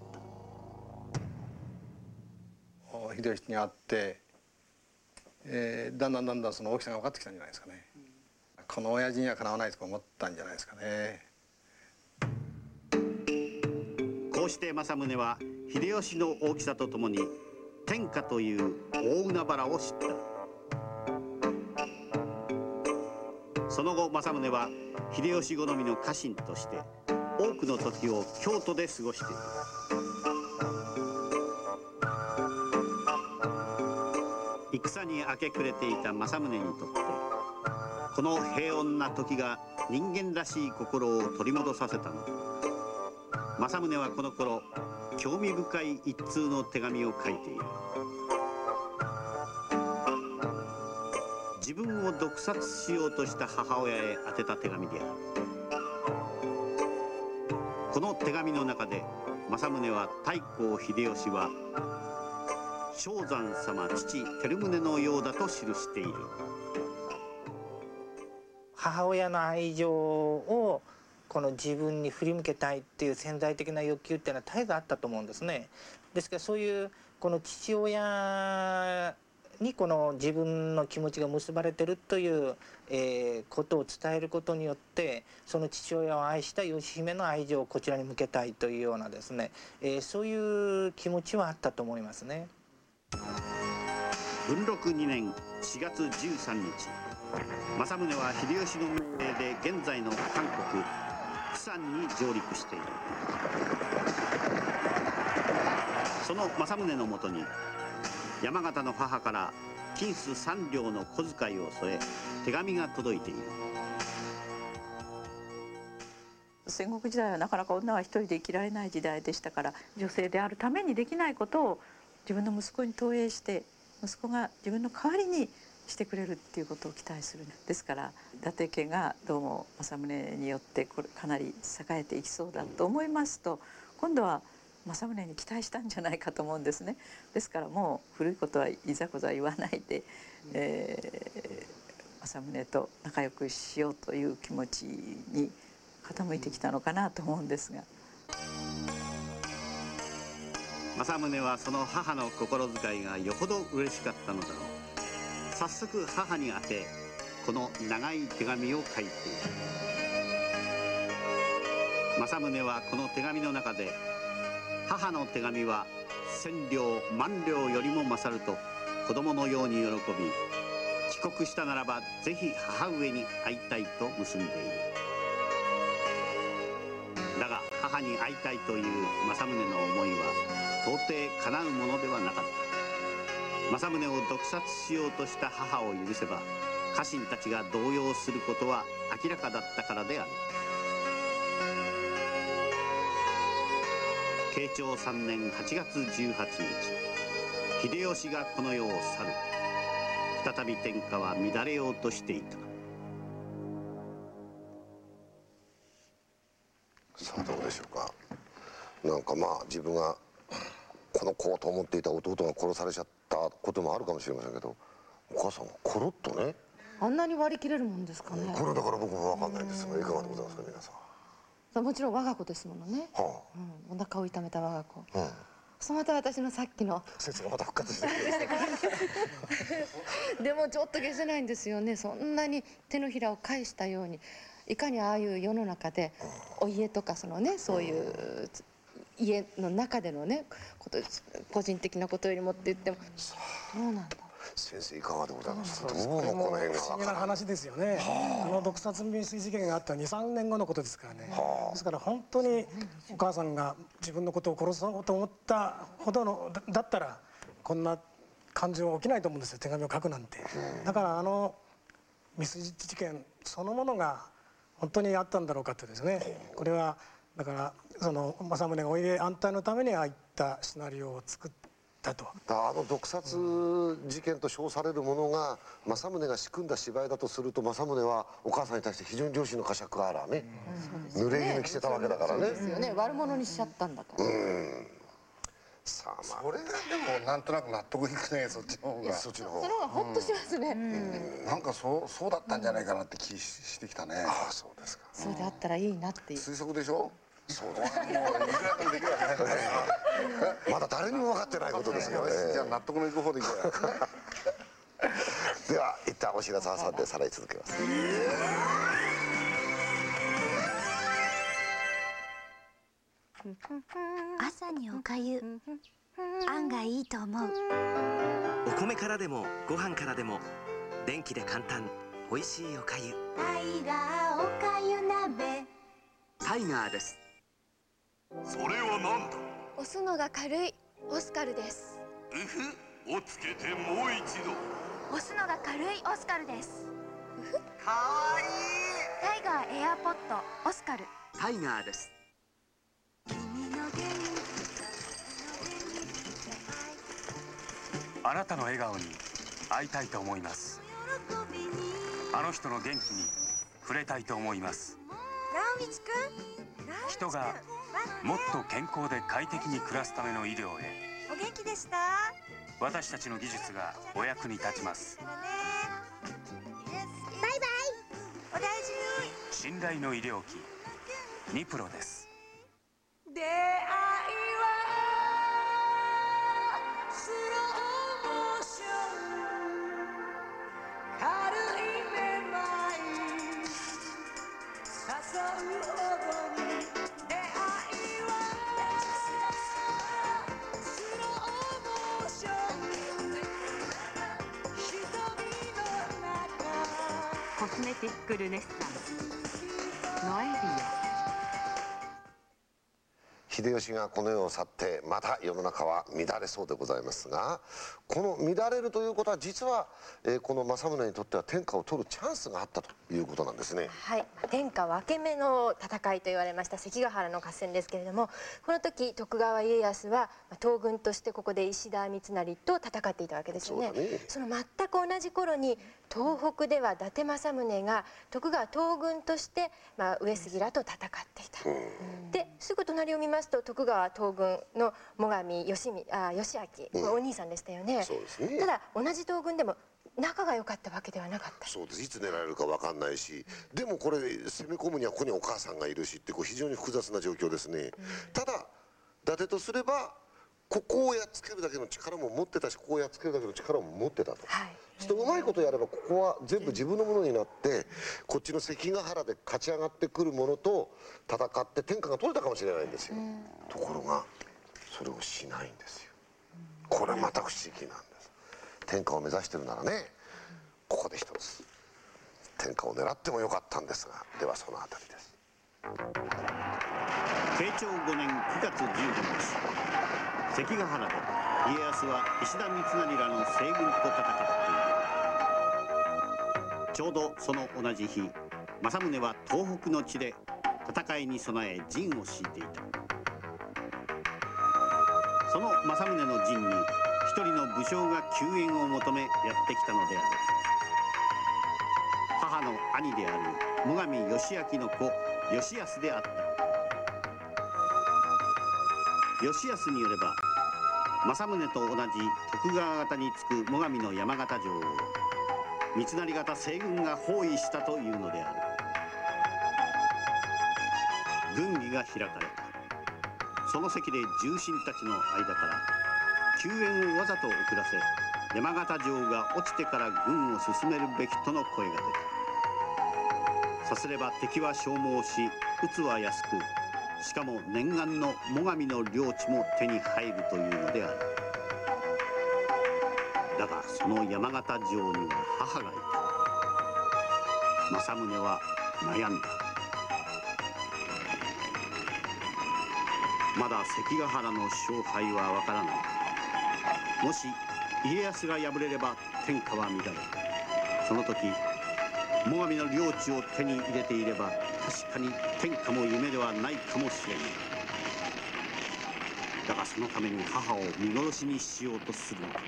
た。秀吉に会って、えーだんだんだんだんその大きさが分かってきたんじゃないですかね。この親父にはかなわないと思ったんじゃないですかね。こうして政宗は秀吉の大きさとともに天下という大海原を知った。その後政宗は秀吉好みの家臣として多くの時を京都で過ごしている。戦に明け暮れていた政宗にとってこの平穏な時が人間らしい心を取り戻させたの。政宗はこの頃興味深い一通の手紙を書いている。自分を毒殺しようとした母親へ宛てた手紙である。この手紙の中で政宗は太閤秀吉は正山様父照宗のようだと記している。母親の愛情をこの自分に振り向けたいっていう潜在的な欲求っていうのは絶えずあったと思うんですね。ですからそういうこの父親にこの自分の気持ちが結ばれてるという、えーことを伝えることによってその父親を愛した義姫の愛情をこちらに向けたいというようなですね、えーそういう気持ちはあったと思いますね。文禄2年4月13日政宗は秀吉の命令で現在の韓国釜山に上陸している。その政宗のもとに山形の母から金子3両の小遣いを添え手紙が届いている。戦国時代はなかなか女は一人で生きられない時代でしたから女性であるためにできないことを自分の息子に投影して息子が自分の代わりにしてくれるっていうことを期待するですから伊達家がどうも政宗によってこれかなり栄えていきそうだと思いますと今度は政宗に期待したんじゃないかと思うんですね。ですからもう古いことはいざこざ言わないで、えー政宗と仲良くしようという気持ちに傾いてきたのかなと思うんですが。政宗はその母の心遣いがよほど嬉しかったのだろう。早速母に宛てこの長い手紙を書いている。政宗はこの手紙の中で母の手紙は千両万両よりも勝ると子供のように喜び帰国したならばぜひ母上に会いたいと結んでいる。だが母に会いたいという政宗の思いは到底叶うものではなかった。政宗を毒殺しようとした母を許せば家臣たちが動揺することは明らかだったからである。慶長3年8月18日秀吉がこの世を去る。再び天下は乱れようとしていた。さあどうでしょうか。なんかまあ自分がこの子をと思っていた弟が殺されちゃったこともあるかもしれませんけどお母さんはコロッとね。あんなに割り切れるもんですかね。これだから僕も分かんないんですがいかがでございますか皆さん。もちろん我が子ですものね、はうん、お腹を痛めた我が子。あ、うん。そのまた私のさっきの。説がまた復活して でもちょっと消せないんですよね。そんなに手のひらを返したようにいかにああいう世の中でお家とかそのねそういう家の中でのねこと個人的なことよりもって言ってもどうなんだ？先生いかがでございます？どうもこの辺が。不思議な話ですよね。あ。の毒殺未遂事件があった23年後のことですからね。ですから本当にお母さんが自分のことを殺そうと思ったほどのだだったらこんな感情は起きないと思うんですよ。手紙を書くなんて。だからあの未遂事件そのものが本当にあったんだろうかってですね。これはだからその政宗がお家安泰のためにああいったシナリオを作ったと。あの毒殺事件と称されるものが政宗が仕組んだ芝居だとすると政宗はお母さんに対して非常に良心の呵責があらね。濡れ衣着せたわけだからね。そうですよね。悪者にしちゃったんだからうん。さあまあ。それがでもなんとなく納得いくねそっちの方が。そっちのその方がホッとしますね、なんかそうそうだったんじゃないかなって気してきたね。ああそうですか。それであったらいいなっていう。推測でしょ？そうもういくらでもできるわけないからまだ誰にも分かってないことですよね。じゃあ納得のいく方でいくわ では一旦お知らせ挟んでさらに続けます。朝におかゆ。案外いいと思う。お米からでもご飯からでも電気で簡単美味しいおかゆ。タイガーおかゆ鍋。タイガーですそれは何だ？押すのが軽いオスカルです。うふをつけてもう一度。押すのが軽いオスカルです。かわいい。タイガーエアポッドオスカル。タイガーです。あなたの笑顔に会いたいと思います。あの人の元気に触れたいと思います。直道くん人がもっと健康で快適に暮らすための医療へ。お元気でした？私たちの技術がお役に立ちます。バイバイ。お大事に。信頼の医療機。ニプロです。出会いはスローモーション。軽いめまい。誘うスメティックルネッサンス。ノエビア。秀吉がこの世を去ってまた世の中は乱れそうでございますがこの乱れるということは実は、えーこの政宗にとっては天下を取るチャンスがあったということなんですね。はい、天下分け目の戦いと言われました関ヶ原の合戦ですけれどもこの時徳川家康はまあ東軍としてここで石田三成と戦っていたわけですよね。そうだね。その全く同じ頃に東北では伊達政宗が徳川東軍として、まあ、上杉らと戦っていた、ですぐ隣を見ますと徳川東軍の最上義みあ義明、これお兄さんでしたよね。そうですね。ただ同じ東軍でも仲が良かったわけではなかった。そうです。いつ狙られるか分かんないしでもこれ攻め込むにはここにお母さんがいるしってこう非常に複雑な状況ですね、ただ伊達とすればここをやっつけるだけの力も持ってたしここをやっつけるだけの力も持ってたと、ちょっとうまいことやればここは全部自分のものになってこっちの関ヶ原で勝ち上がってくるものと戦って天下が取れたかもしれないんですよ、ところがそれをしないんですよ。これまた不思議なんです。天下を目指してるならねここで一つ天下を狙ってもよかったんですがではそのあたりです。慶長5年9月15日関ヶ原で家康は石田三成らの西軍と戦っている。ちょうどその同じ日政宗は東北の地で戦いに備え陣を敷いていた。その政宗の陣に一人の武将が救援を求めやってきたのである。母の兄である最上義明の子義康であった。義康によれば政宗と同じ徳川方につく最上の山形城。を三成方西軍が包囲したというのである。軍議が開かれたその席で重臣たちの間から救援をわざと遅らせ山形城が落ちてから軍を進めるべきとの声が出た。さすれば敵は消耗し打つは安くしかも念願の最上の領地も手に入るというのである。だがその山形城には母がいた。政宗は悩んだ。まだ関ヶ原の勝敗はわからない。もし家康が敗れれば天下は乱れその時最上の領地を手に入れていれば確かに天下も夢ではないかもしれない。だがそのために母を見殺しにしようとするのだ。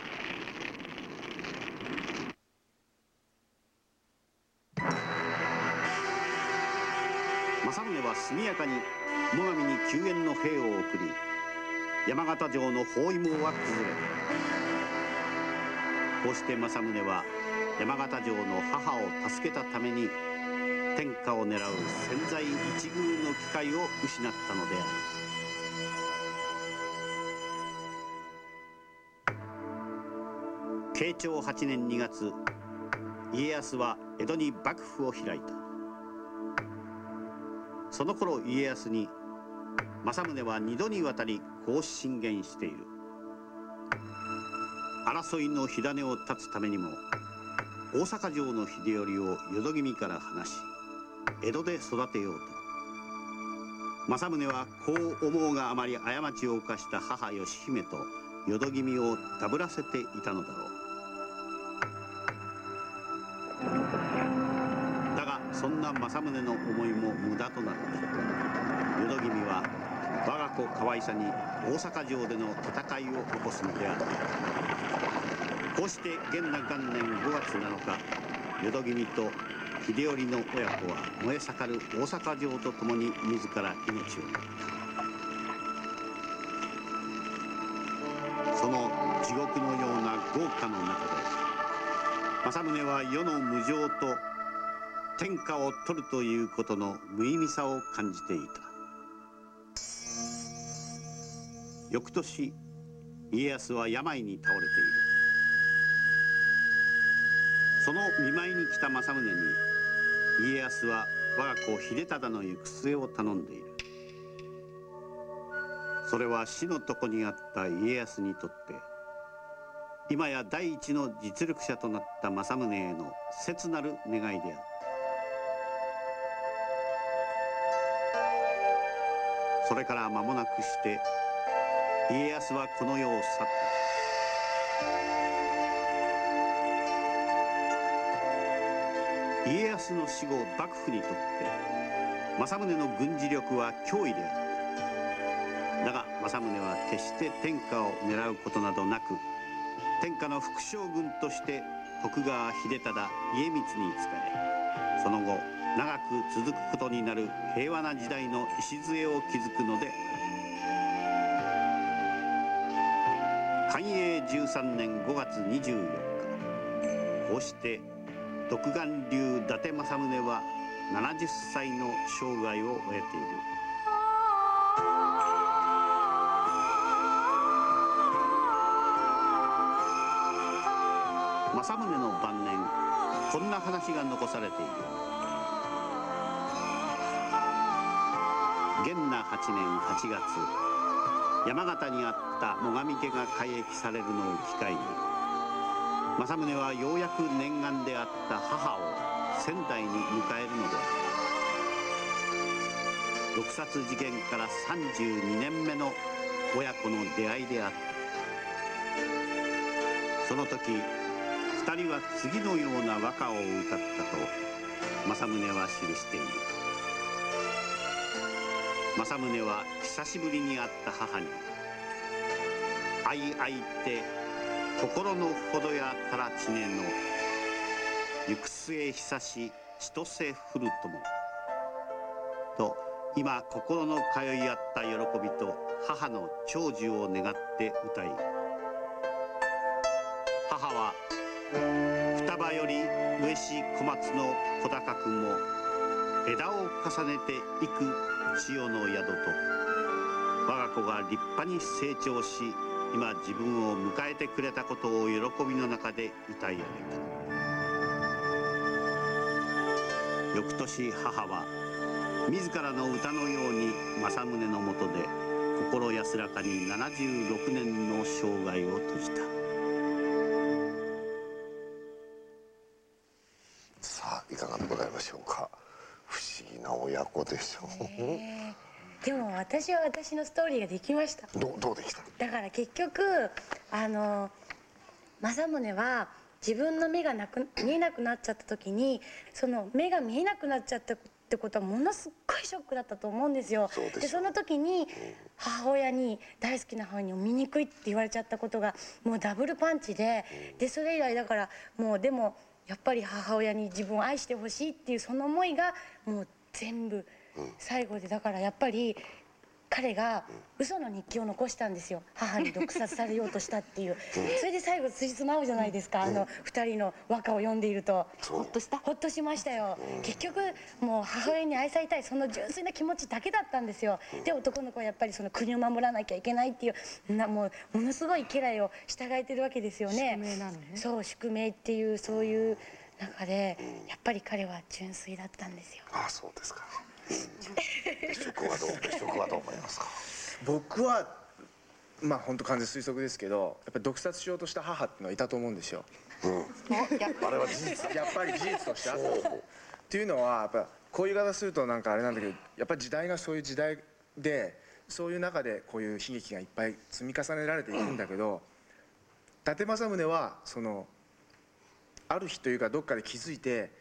政宗は速やかに最上に救援の兵を送り山形城の包囲網は崩れた。こうして政宗は山形城の母を助けたために天下を狙う千載一遇の機会を失ったのである。慶長8年2月家康は江戸に幕府を開いた。その頃家康に政宗は二度にわたりこう進言している。争いの火種を断つためにも大阪城の秀頼を淀君から離し江戸で育てようと。政宗はこう思うがあまり過ちを犯した母義姫と淀君をダブらせていたのだろう。だがそんな政宗の思いも無駄となった。淀君は我が子可愛さに大阪城での戦いを起こすのである。こうして元和元年5月7日淀君と秀頼の親子は燃え盛る大阪城とともに自ら命を絶った。その地獄のような豪華の中で政宗は世の無常と天下を取るということの無意味さを感じていた。翌年家康は病に倒れている。その見舞いに来た政宗に家康は我が子秀忠の行く末を頼んでいる。それは死の床にあった家康にとって今や第一の実力者となった政宗への切なる願いであった。それから間もなくして家康はこの世を去った。家康の死後幕府にとって政宗の軍事力は脅威であった。だが政宗は決して天下を狙うことなどなく天下の副将軍として徳川秀忠家光に仕えその後長く続くことになる平和な時代の礎を築くのである寛永13年5月24日こうして独眼竜伊達政宗は70歳の生涯を終えている。政宗の晩年こんな話が残されている。元和8年8月山形にあった最上家が改易されるのを機会に政宗はようやく念願であった母を仙台に迎えるのである。毒殺事件から32年目の親子の出会いであった。その時二人は次のような和歌を歌ったと政宗は記している。政宗は久しぶりに会った母に「愛愛って心のほどやたらちねの行く末久し千歳降るとも」と今心の通い合った喜びと母の長寿を願って歌い。母は双葉より上し小松の小高くも枝を重ねていく千代の宿と我が子が立派に成長し今自分を迎えてくれたことを喜びの中で歌い上げた。翌年母は自らの歌のように政宗のもとで心安らかに76年の生涯を閉じた。私は私のストーリーができました。どうどうできた？だから結局あの政宗は自分の目がなく見えなくなっちゃった時にその目が見えなくなっちゃったってことはものすっごいショックだったと思うんですよ。そうでその時に母親に大好きな母に醜いって言われちゃったことがもうダブルパンチででそれ以来だからもうでもやっぱり母親に自分を愛してほしいっていうその思いがもう全部最後でだからやっぱり彼が嘘の日記を残したんですよ。母に毒殺されようとしたっていう。それで最後辻褄合うじゃないですか。あの二人の和歌を読んでいると。ほっとしたほっとしましたよ。結局もう母親に愛されたいその純粋な気持ちだけだったんですよ。で男の子はやっぱりその国を守らなきゃいけないっていうなもうものすごい家来を従えてるわけですよね。宿命なのね。そう宿命っていうそういう中でやっぱり彼は純粋だったんですよ。ああそうですか別職はどう別職はどう思いますか？僕はまあ本当完全推測ですけどやっぱり毒殺しようとした母っていうのはいたと思うんですよ。あれは事実やっぱり事実としてあった。っていうのはやっぱこういう言い方するとなんかあれなんだけどやっぱり時代がそういう時代でそういう中でこういう悲劇がいっぱい積み重ねられていくんだけど、伊達政宗はそのある日というかどっかで気づいて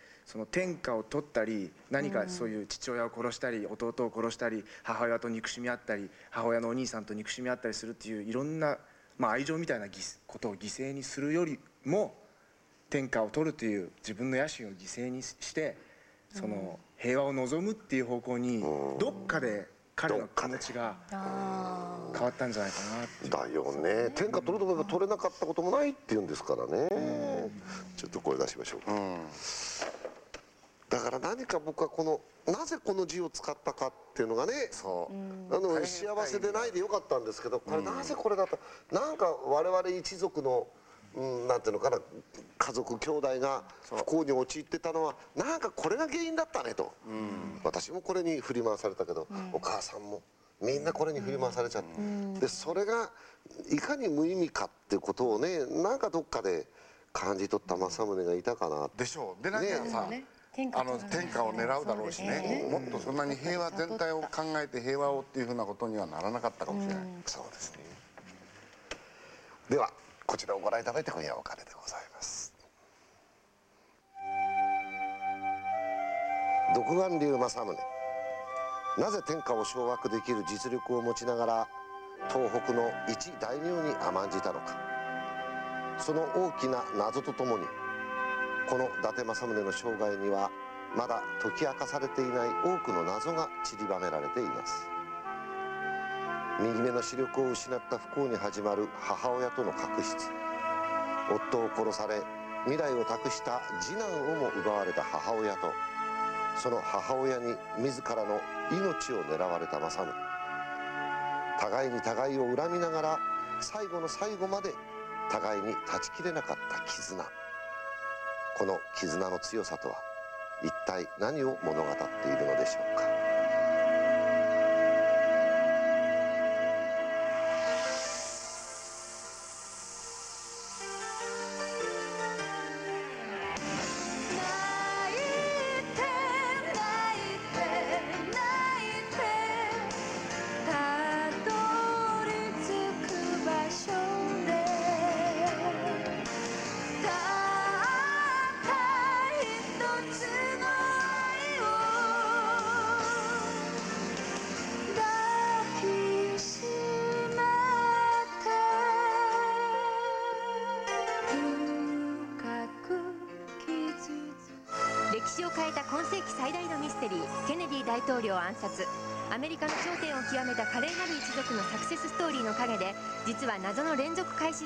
天下を取ったり何かそういう父親を殺したり弟を殺したり母親と憎しみ合ったり母親のお兄さんと憎しみ合ったりするっていういろんな、まあ、愛情みたいな犠ことを犠牲にするよりも天下を取るという自分の野心を犠牲にしてその平和を望むっていう方向にどっかで彼の気持ちが変わったんじゃないかなだよね。天下取ると思えば取れなかったこともないって言うんですからね。ちょっと声出しましょうか、だから何か僕はこのなぜこの字を使ったかっていうのがねあの幸せでないでよかったんですけどこれなぜこれだったなんか我々一族のうん、なんていうのかな家族兄弟が不幸に陥ってたのはなんかこれが原因だったねと、私もこれに振り回されたけど、お母さんもみんなこれに振り回されちゃって、でそれがいかに無意味かっていうことをねなんかどっかで感じ取った政宗がいたかなでしょう。でなきゃさ、あの天下を狙うだろうしね。もっとそんなに平和全体を考えて平和をっていうふうなことにはならなかったかもしれない、そうですね。ではこちらをご覧いただいて今夜はお別れでございます。独眼竜政宗。なぜ天下を掌握できる実力を持ちながら東北の一大名に甘んじたのか。その大きな謎とともにこの伊達政宗の生涯にはまだ解き明かされていない多くの謎が散りばめられています。右目の視力を失った不幸に始まる母親との確執。夫を殺され未来を託した次男をも奪われた母親とその母親に自らの命を狙われた政宗。互いに互いを恨みながら最後の最後まで互いに断ち切れなかった絆。この絆の強さとは一体何を物語っているのでしょうか？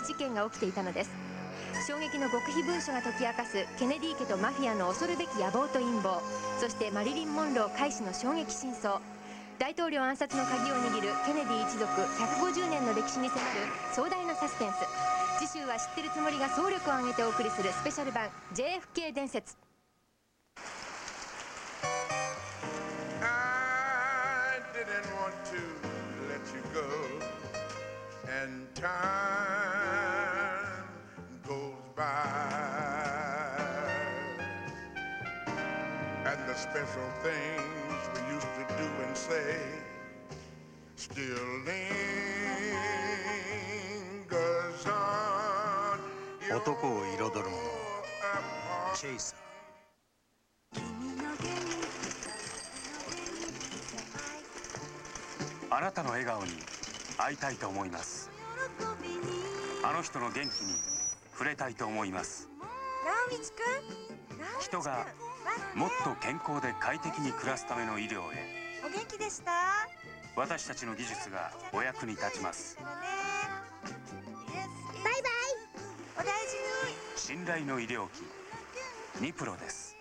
事件が起きていたのです。衝撃の極秘文書が解き明かすケネディ家とマフィアの恐るべき野望と陰謀。そしてマリリン・モンロー開始の衝撃真相。大統領暗殺の鍵を握るケネディ一族150年の歴史に迫る壮大なサスペンス。次週は知ってるつもりが総力を挙げてお送りするスペシャル版 JFK 伝説。I didn't want to let you go, and time special things we used to do and say. Still lingers on. 男を彩るもの。チェイサーあなたの笑顔に会いたいと思います。あの人の元気に触れたいと思います。直道くん。人がもっと健康で快適に暮らすための医療へ。お元気でした？私たちの技術がお役に立ちます。バイバイ。お大事に。信頼の医療機。ニプロです。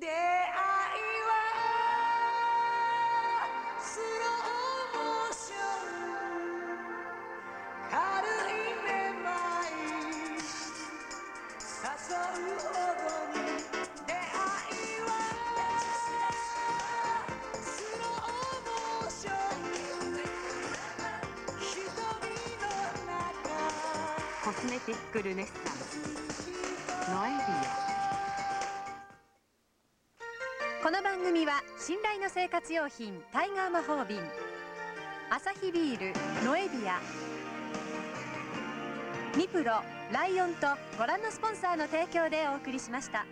出会いはスローモーション。軽いめまい誘うほどにスメティックルネッサンスノエビこの番組は信頼の生活用品タイガー魔法瓶アサヒビールノエビアミプロライオンとご覧のスポンサーの提供でお送りしました。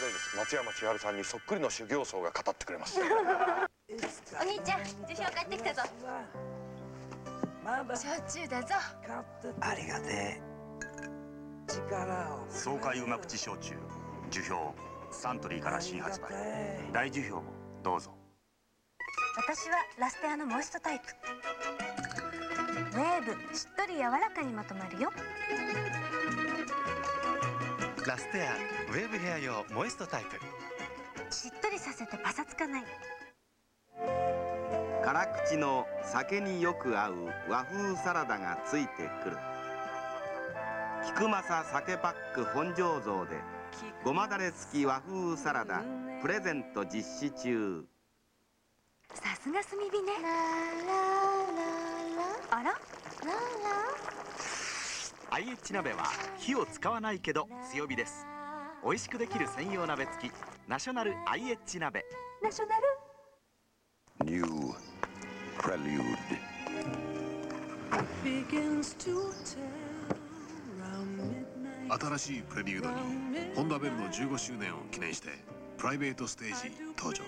白いです。松山千春さんにそっくりの修行僧が語ってくれます。お兄ちゃん受賞帰ってきたぞ。焼酎だぞ。ありがて爽快うま口焼酎樹氷サントリーから新発売。大樹氷もどうぞ。私はラステアのモイストタイプ。ウェーブしっとり柔らかにまとまるよラステアウェーブヘア用モイストタイプ。しっとりさせてパサつかない。辛口の酒によく合う和風サラダがついてくる。菊正酒パック本醸造でごまだれ付き和風サラダプレゼント実施中。さすが炭火ね。あら？IH 鍋は火を使わないけど強火です。美味しくできる専用鍋付きナショナル IH 鍋。ナショナル？New Prelude. 新しいプレリュードにホンダベルの15周年を記念してプライベートステージ登場。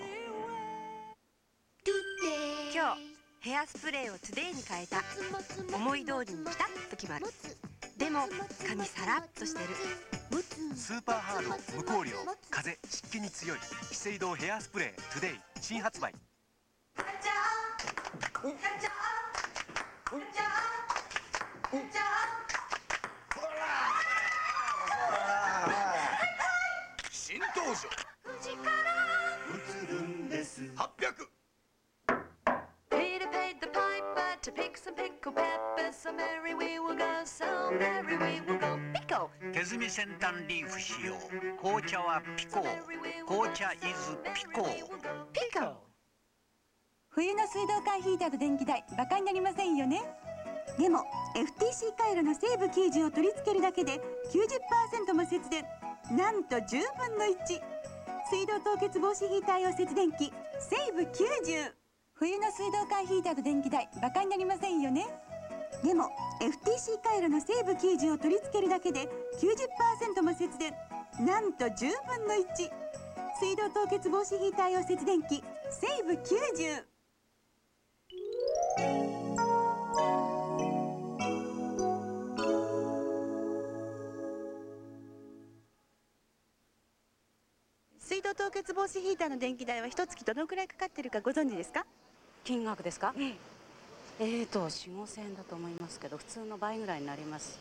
今日ヘアスプレーをトゥデイに変えた。思い通りにピタッと決まるでも髪サラッとしてる。スーパーハード無香料風湿気に強い資生堂ヘアスプレートゥデイ。新発売。新登場。映るんです800 to pick some pickle peppers. So merry we will go, so merry we will go. Pickle! 手摘み先端リーフ使用紅茶はピコー紅茶イズピコー Pickle! 冬の水道管ヒーターと電気代バカになりませんよねでも FTC 回路の西部90を取り付けるだけで90%も節電なんと10分の1水道凍結防止ヒーター用節電機セーブ90冬の水道管ヒーターと電気代バカになりませんよね。でも FTC 回路の西部90を取り付けるだけで90%も節電。なんと10分の1水道凍結防止ヒーター用節電機セーブ90水道凍結防止ヒーターの電気代は一月どのくらいかかってるかご存知ですか？金額ですか、えーと4 5千円だと思いますけど普通の倍ぐらいになります。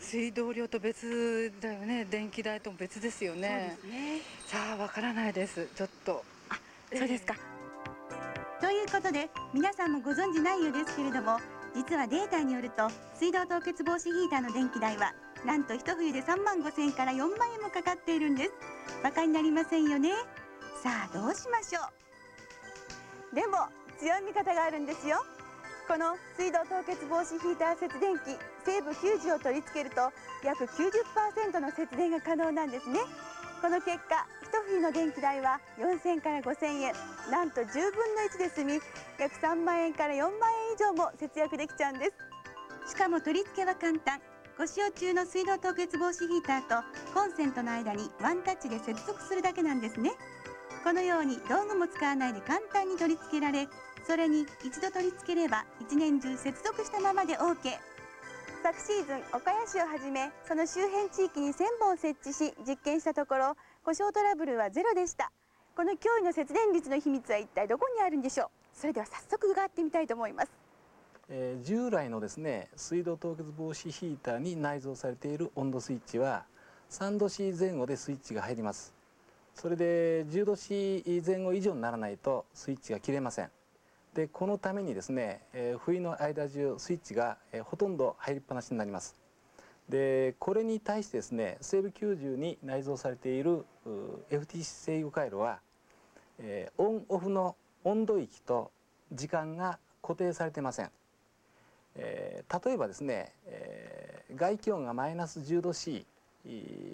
水道料と別だよね。電気代とも別ですよね。そうですね。さあわからないです。ちょっと。そうですか。ということで皆さんもご存知ないようですけれども実はデータによると水道凍結防止ヒーターの電気代はなんと一冬で3万5千円から4万円もかかっているんです。バカになりませんよね。さあどうしましょう。でも強い味方があるんですよ。この水道凍結防止ヒーター節電機西部90を取り付けると約90%の節電が可能なんですね。この結果一冬の電気代は4000から5000円。なんと10分の1で済み約3万円から4万円以上も節約できちゃうんです。しかも取り付けは簡単。ご使用中の水道凍結防止ヒーターとコンセントの間にワンタッチで接続するだけなんですね。このように道具も使わないで簡単に取り付けられそれに一度取り付ければ一年中接続したままで OK 昨シーズン岡谷市をはじめその周辺地域に1000本設置し実験したところ故障トラブルはゼロでした。この驚異の節電率の秘密は一体どこにあるんでしょう？それでは早速伺ってみたいと思います。えー従来のですね水道凍結防止ヒーターに内蔵されている温度スイッチは3度 C 前後でスイッチが入ります。それで10度 C 前後以上にならないとスイッチが切れません。でこのためにですね、えー冬の間中スイッチが、えーほとんど入りっぱなしになります。でこれに対してですね西部90に内蔵されている FTC 制御回路は、えーオンオフの温度域と時間が固定されてません。えー例えばですね、えー外気温がマイナス10度 C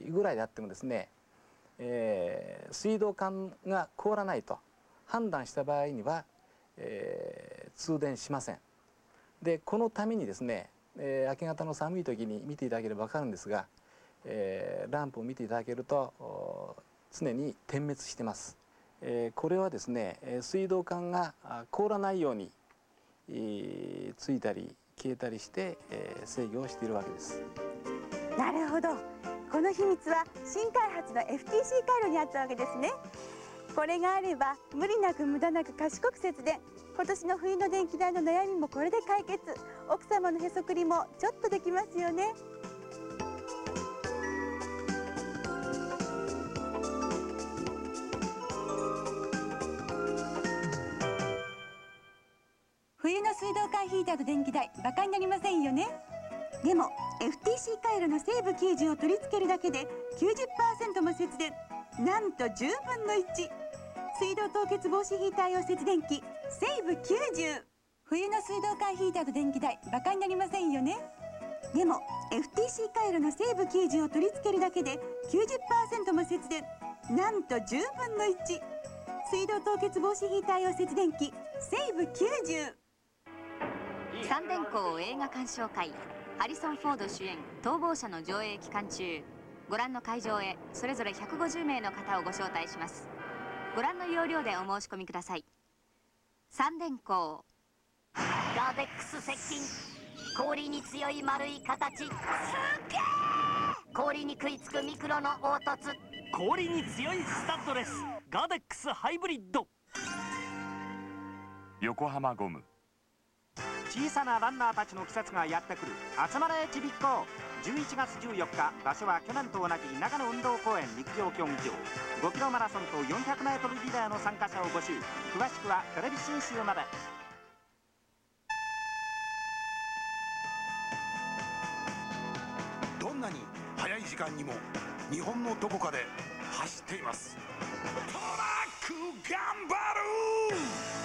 ぐらいであってもですね、えー水道管が凍らないと判断した場合には、えー通電しません。でこのためにですね、えー明け方の寒い時に見ていただければ分かるんですが、えーランプを見ていただけると常に点滅してます、えーこれはですねえ水道管が凍らないように、えーついたり消えたりして、えー制御をしているわけです。なるほど。この秘密は新開発の FTC 回路にあったわけですね。これがあれば無理なく無駄なく賢く節電今年の冬の電気代の悩みもこれで解決。奥様のへそくりもちょっとできますよね。冬の水道管ヒーターと電気代バカになりませんよね。でも FTC 回路の西部90を取り付けるだけで90%も節電。なんと10分の1水道凍結防止ヒーター用節電機セーブ90冬の水道管ヒーターと電気代バカになりませんよね。でも FTC 回路のセーブ90を取り付けるだけで90%も節電。なんと10分の1水道凍結防止ヒーター用節電機セーブ90三電光映画鑑賞会ハリソン・フォード主演逃亡者の上映期間中。ご覧の会場へそれぞれ150名の方をご招待します。ご覧の要領でお申し込みください。三電光ガーデックス接近。氷に強い丸い形。すっげー！氷に食いつくミクロの凹凸。氷に強いスタッドレス。ガーデックスハイブリッド。横浜ゴム小さなランナーたちの季節がやってくる集まれちびっこ11月14日場所は去年と同じ長野運動公園陸上競技場。5キロマラソンと 400m リレーの参加者を募集。詳しくはテレビ信州まで。どんなに早い時間にも日本のどこかで走っています。トラック頑張る！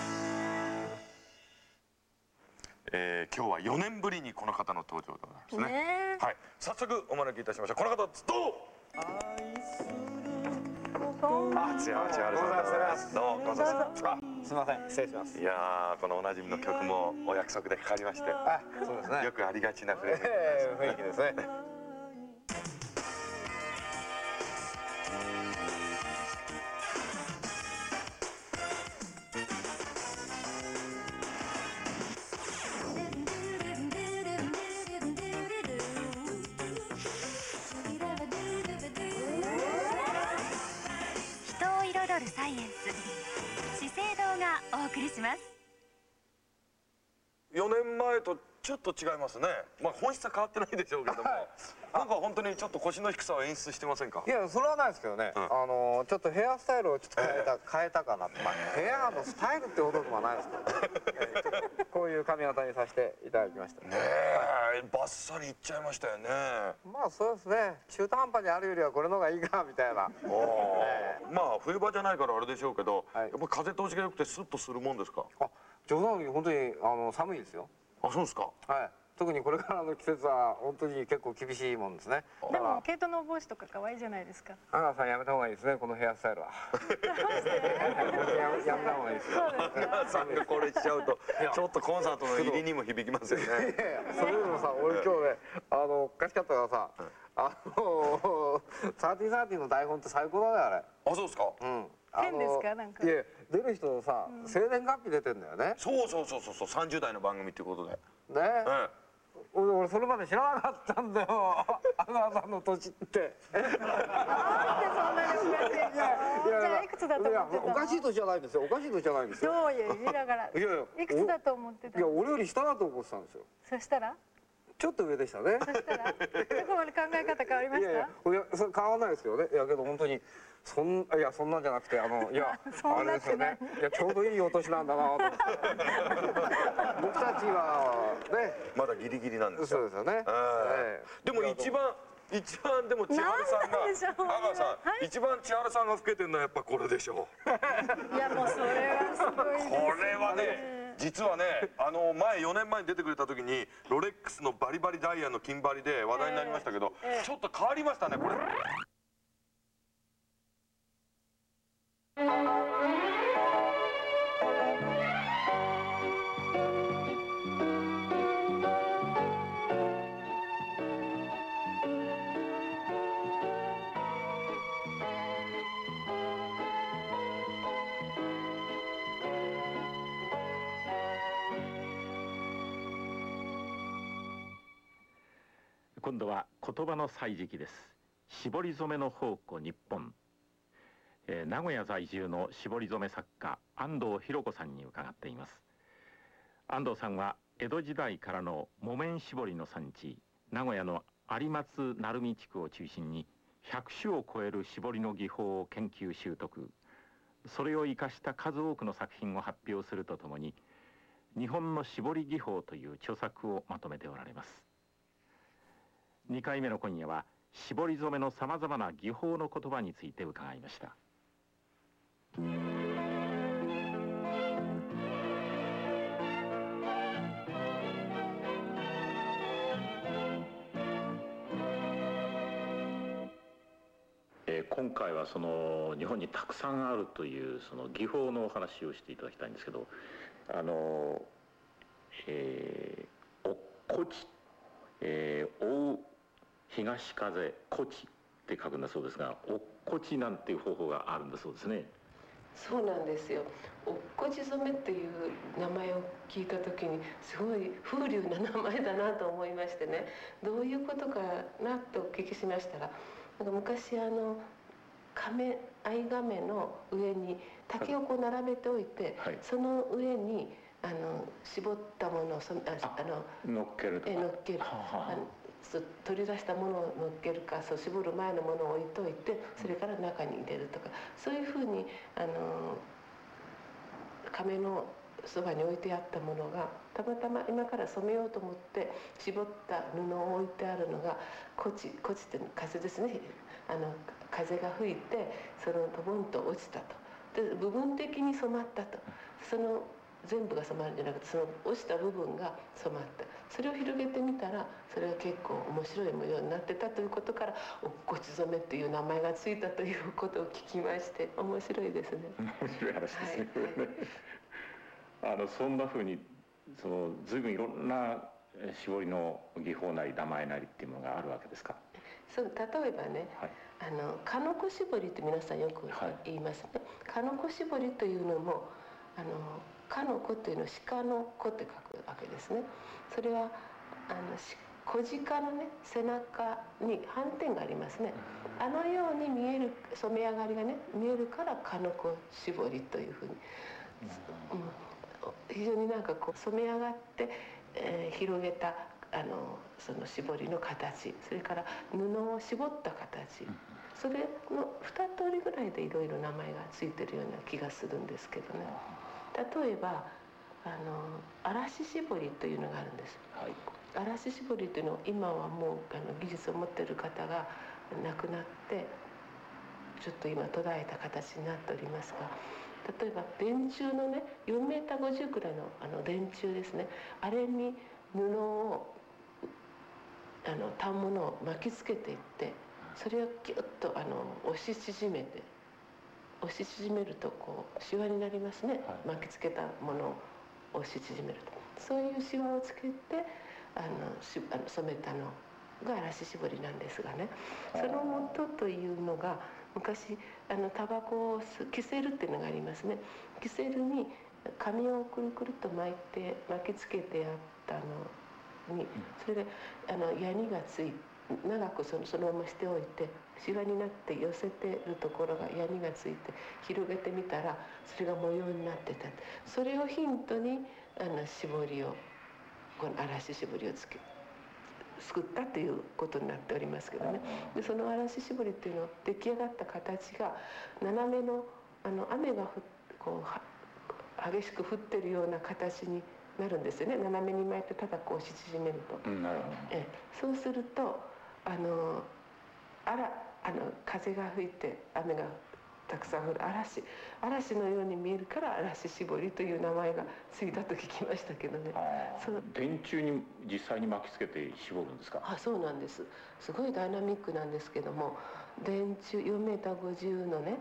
えー今日は4年ぶりにこの方の登場でございますね。ねはい。早速お招きいたしましょう。この方どう？ぞあ、千原千原さん。です。どうも、ご無沙汰です。あすみません失礼します。いやーこのおなじみの曲もお約束でかかりまして。あそうですね。よくありがちなフレーズ。ええ雰囲気ですねします。前とちょっと違いますね。まあ本質は変わってないでしょうけども、なんか本当にちょっと腰の低さを演出してませんか？いやそれはないですけどね、あのちょっとヘアスタイルをちょっと変えた、変えたかなと、まあ、ヘアのスタイルってほどでもないですけど、こういう髪型にさせていただきました。ねえ、バッサリいっちゃいましたよね。まあそうですね。中途半端にあるよりはこれの方がいいかみたいな。おーまあ冬場じゃないからあれでしょうけど、やっぱ風通しが良くてスッとするもんですか？冗談に本当にあの寒いですよあそうですか。はい。特にこれからの季節は本当に結構厳しいもんですね。でも毛糸の帽子とか可愛いじゃないですか。阿川さんやめた方がいいですねこのヘアスタイルは。やめやめた方がいいですよ。皆さんがこれしちゃうとちょっとコンサートの入りにも響きますよね。いやいやそれでもさ俺今日ねあのおかしかったからさあの サーティーサーティーの台本って最高だねあれ。あそうですか。うん変ですか？なんか。いや出る人のさ生年月日出てんだよね。そうそうそうそうそう30代の番組っていうことで。ね。え俺俺それまで知らなかったんだよ。阿川さんの年って。じゃあいくつだと思ってたの？いやおかしい年じゃないんですよ。おかしい年じゃないんですよ。どういう意味だから。いやいやいくつだと思ってたいや俺より下だと思ってたんですよ。そしたら？ちょっと上でしたね。どこまで考え方変わりました？いやいやいやそれ変わらないですけどね。いやけど本当にそんいやそんなんじゃなくてあのいや あれですよね。いやちょうどいいお年なんだなと思って。僕たちはね。まだギリギリなんですよ。そうですよね。ええ。でも一番一番でも千春さんがなんでしょう。阿川さん、一番千春さんが老けてるのはやっぱこれでしょ。う。いやもうそれはすごいです。これはね実はねあの前4年前に出てくれた時にロレックスのバリバリダイヤの金バリで話題になりましたけど、ええ。ちょっと変わりましたねこれ今度は言葉の歳時です。絞り染めの宝庫日本。えー、名古屋在住の絞り染め作家安藤博子さんに伺っています。安藤さんは江戸時代からの木綿絞りの産地名古屋の有松鳴海地区を中心に100種を超える絞りの技法を研究習得。それを生かした数多くの作品を発表するとともに日本の絞り技法という著作をまとめておられます。2回目の今夜は絞り染めのさまざまな技法の言葉について伺いました、今回はその日本にたくさんあるというその技法のお話をしていただきたいんですけどあの、えー、おっこち、えー、追う東風こちって書くんだそうですがおっこちなんていう方法があるんだそうですね。そうなんですよ。おっこち染めっていう名前を聞いた時にすごい風流な名前だなと思いましてね。どういうことかなとお聞きしましたらなんか昔あの亀藍亀の上に竹をこう並べておいて、はい、その上にあの絞ったものをそああの乗っけるとえ乗っける。あの取り出したものを乗っけるかそう絞る前のものを置いといてそれから中に入れるとかそういうふうにあの亀のそばに置いてあったものがたまたま今から染めようと思って絞った布を置いてあるのがこちこちって風ですね。あの風が吹いてそのドボンと落ちたと。で部分的に染まったと。その全部が染まるんじゃなくてその落ちた部分が染まったそれを広げてみたらそれが結構面白い模様になってたということから「おっこち染め」という名前がついたということを聞きまして面白いですね。面白い話ですね。はい、あのそんなふうにその随分いろんな絞りの技法なり名前なりっていうものがあるわけですか？そう例えばね、はい、あのかのこ絞りって皆さんよく言いますね。はい、かのこ絞りというのもあのかの子というのは鹿の子って書くわけですね。それはあの小鹿のね背中に斑点がありますね。あのように見える染め上がりがね見えるからかの子絞りというふうに、うん、非常になんかこう染め上がって、えー、広げたあのその絞りの形。それから布を絞った形。それの2通りぐらいでいろいろ名前が付いてるような気がするんですけどね。例えばあの嵐絞りというのがあるんです、はい、嵐絞りというのは今はもうあの技術を持っている方が亡くなってちょっと今途絶えた形になっておりますが例えば電柱のね4メーター50くらいのあの電柱ですね。あれに布をあの反物を巻きつけていってそれをギュッとあの押し縮めて押し縮めるとこうシワになりますね、はい、巻きつけたものを押し縮めると。そういうシワをつけてあのしあの染めたのが嵐絞りなんですがね。その元というのが昔あのタバコをキセルっていうのがありますね。キセルに紙をくるくると巻いて巻きつけてあったのにそれであのヤニがついて長くそのそのまましておいてシワになって寄せてるところがヤニがついて広げてみたらそれが模様になってた。それをヒントにあの絞りをこの嵐絞りをつけ作ったということになっておりますけどね。でその嵐絞りっていうのは出来上がった形が斜めのあの雨がこう激しく降ってるような形になるんですよね。斜めに巻いてただこう縮めると。うん、え。そうするとあのあらあの風が吹いて雨がたくさん降る嵐嵐のように見えるから嵐絞りという名前がついたと聞きましたけどね。その電柱に実際に巻きつけて絞るんですか？あそうなんです。すごいダイナミックなんですけども電柱4メーター50のね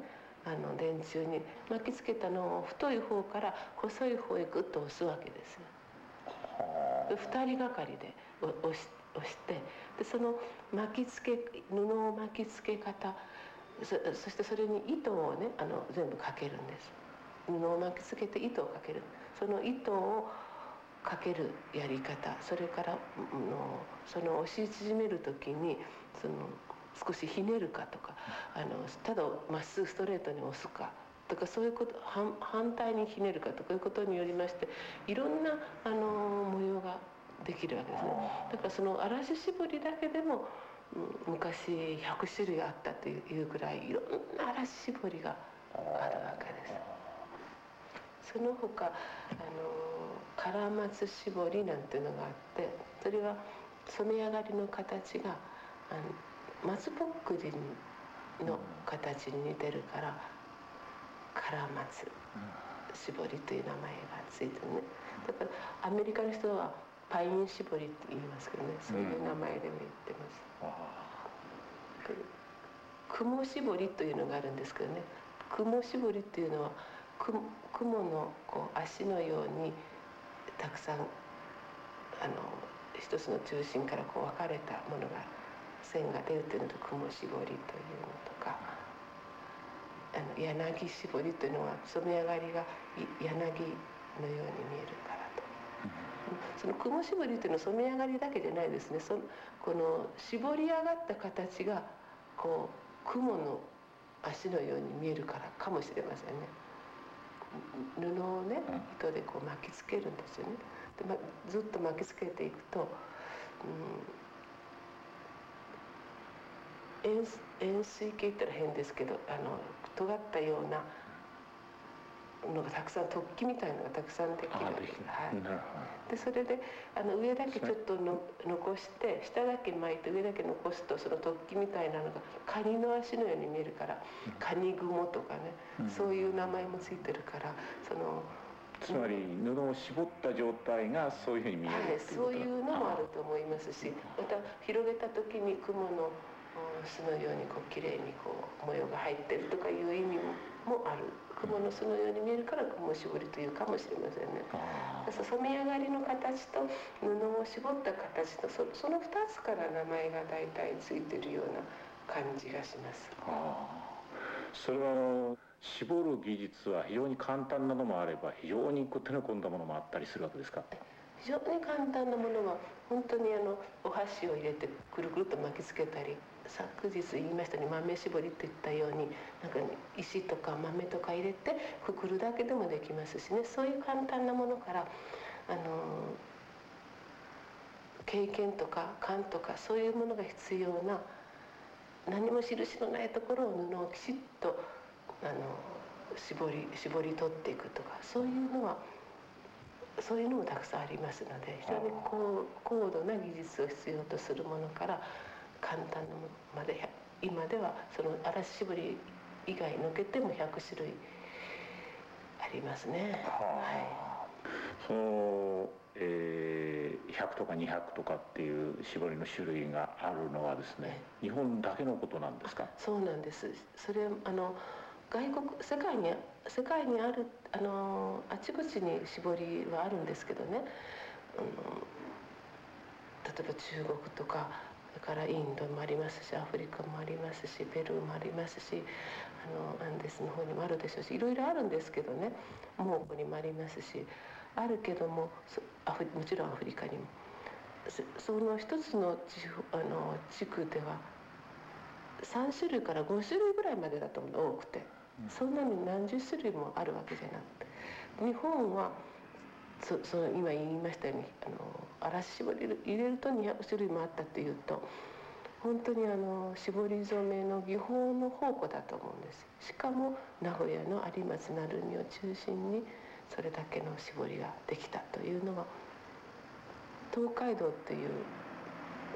あの電柱に巻きつけたのを太い方から細い方へグッと押すわけですよ。2人がかりで押し押してでその巻きつけ布を巻きつけ方そしてそれに糸をねあの全部かけるんです。布を巻きつけて糸をかける。その糸をかけるやり方それからのその押し縮める時にその少しひねるかとかあのただまっすぐストレートに押すかとかそういうこと反反対にひねるかとかいうことによりましていろんなあの模様ができるわけですね。だからその嵐絞りだけでもうん昔100種類あったというぐらいいろんな嵐絞りがあるわけです。その他あのカラマツ絞りなんていうのがあってそれは染め上がりの形があの松ぼっくりの形に似てるからカラマツ絞りという名前がついてるねだからアメリカの人はパイン絞りって言いますけどね。そういう名前でも言ってます、雲絞りというのがあるんですけどね。雲絞りっていうのは雲雲のこう足のようにたくさんあの一つの中心からこう分かれたものが線が出るというのと雲絞りというのとかあの柳絞りというのは染め上がりが柳のように見えるからと。その雲絞りというのは染め上がりだけじゃないですねそのこの絞り上がった形がこう雲の足のように見えるからかもしれませんね。布をね糸でこう巻きつけるんですよね。でま、ずっと巻きつけていくと、うん、円円錐形って言ったら変ですけどあの尖ったようなのがたくさん突起みたいのがたくさんできる。わけです。はい、でそれであの上だけちょっとの残して下だけ巻いて上だけ残すとその突起みたいなのがカニの足のように見えるから、カニ雲とかね、うん、そういう名前もついてるからその。つまり布を絞った状態がそういうふうに見える、はい、そういうのもあると思いますしまた広げた時に雲の巣のようにこう綺麗にこう模様が入ってるとかいう意味もある雲の巣のように見えるから雲絞りというかもしれませんね。染め上がりの形と布を絞った形とそその2つから名前が大体ついてるような感じがします。それはあの絞る技術は非常に簡単なのもあれば非常にこう手の込んだものもあったりするわけですか？非常に簡単なものは本当にあのお箸を入れてくるくると巻きつけたり昨日言いましたように豆絞りって言ったようになんか石とか豆とか入れてくくるだけでもできますしね。そういう簡単なものからあの経験とか勘とかそういうものが必要な何も印のないところを布をきちっとあの絞り絞り取っていくとかそういうのはそういうのもたくさんありますので非常に高高度な技術を必要とするものから簡単なものまで今ではその嵐絞り以外抜けても100種類ありますね。はい、その、えー、100とか200とかっていう絞りの種類があるのはですね、日本だけのことなんですか？そうなんです。それあの外国世界に世界にあるあのあちこちに絞りはあるんですけどね。あの例えば中国とかからインドもありますしアフリカもありますしペルーもありますしあのアンデスの方にもあるでしょうしいろいろあるんですけどねモンゴにもありますしあるけどもアフもちろんアフリカにも。その一つの地あの地区では3種類から5種類ぐらいまでだと思う多くて。そんなに何十種類もあるわけじゃなくて。日本はそその今言いましたようにあの嵐絞り入れると200種類もあったっていうと本当にあの絞り染めの技法の宝庫だと思うんです。しかも名古屋の有松鳴海を中心にそれだけの絞りができたというのは東海道っていう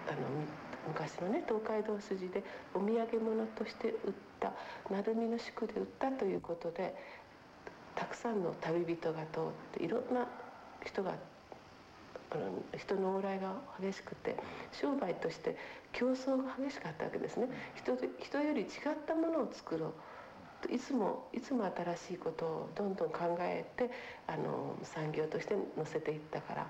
あの昔のね東海道筋でお土産物として売った鳴海の宿で売ったということでたくさんの旅人が通っていろんな人が人の往来が激しくて商売として競争が激しかったわけですね人人より違ったものを作ろういつもいつも新しいことをどんどん考えてあの産業として載せていったから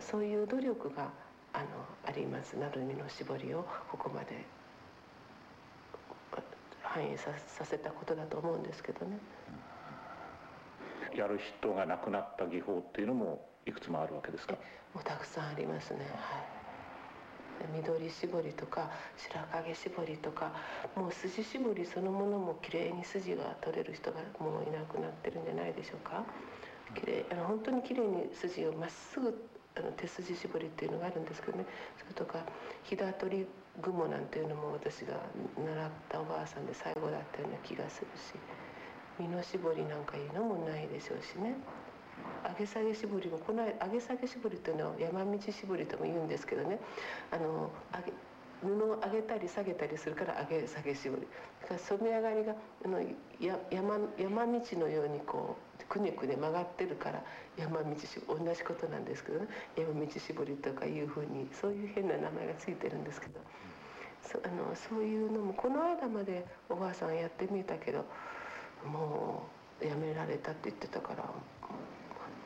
そういう努力があのあります鳴海の絞りをここまで反映させたことだと思うんですけどね。やる人が亡くなった技法っていうのもいくつもあるわけですか？もうたくさんありますね。はい。緑絞りとか白影絞りとかもう筋絞りそのものも綺麗に筋が取れる人がもういなくなってるんじゃないでしょうか？綺麗あの本当に綺麗に筋をまっすぐあの手筋絞りっていうのがあるんですけどね。それとかひだ取り雲なんていうのも私が習ったおばあさんで最後だったような気がするし。身の絞りなんかいうのもないでしょうしね。上げ下げ絞りもこの上げ下げ絞りというのは山道絞りとも言うんですけどね。あの上げ布を上げたり下げたりするから上げ下げ絞り。だから染め上がりがあのや山山道のようにこうくねくね曲がってるから山道絞り同じことなんですけどね。山道絞りとかいうふうにそういう変な名前がついてるんですけど。そあのそういうのもこの間までおばあさんやってみたけどもうやめられたって言ってたから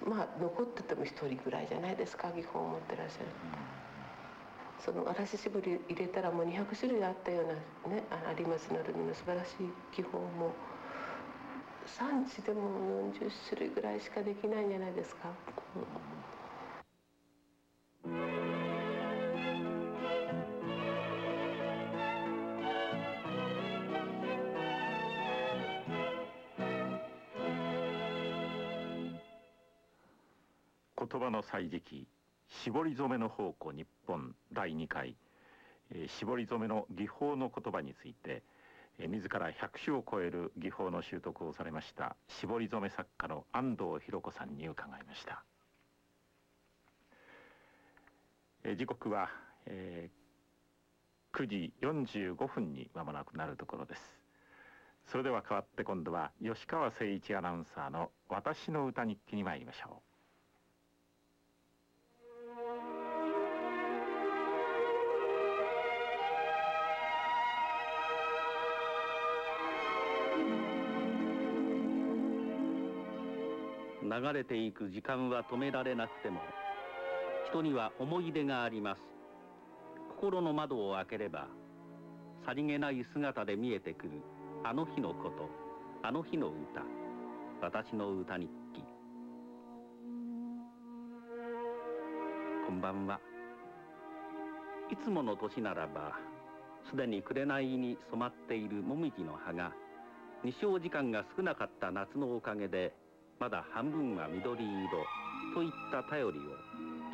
まあ残ってても一人ぐらいじゃないですか技法を持ってらっしゃる。その嵐絞り入れたらもう200種類あったようなねあ有松のるみの素晴らしい技法も産地でも40種類ぐらいしかできないんじゃないですか。うん言葉の歳時記絞り染めの宝庫日本第2回、えー絞り染めの技法の言葉について、えー自ら100種を超える技法の習得をされました絞り染め作家の安藤博子さんに伺いました、えー時刻は、えー9時45分に間もなくなるところです。それでは代わって今度は吉川誠一アナウンサーの「私の歌日記」に参りましょう。流れていく時間は止められなくても人には思い出があります。心の窓を開ければさりげない姿で見えてくるあの日のことあの日の歌私の歌日記。こんばんは。いつもの年ならばすでに紅に染まっているもみじの葉が日照時間が少なかった夏のおかげでまだ半分は緑色。といった頼りを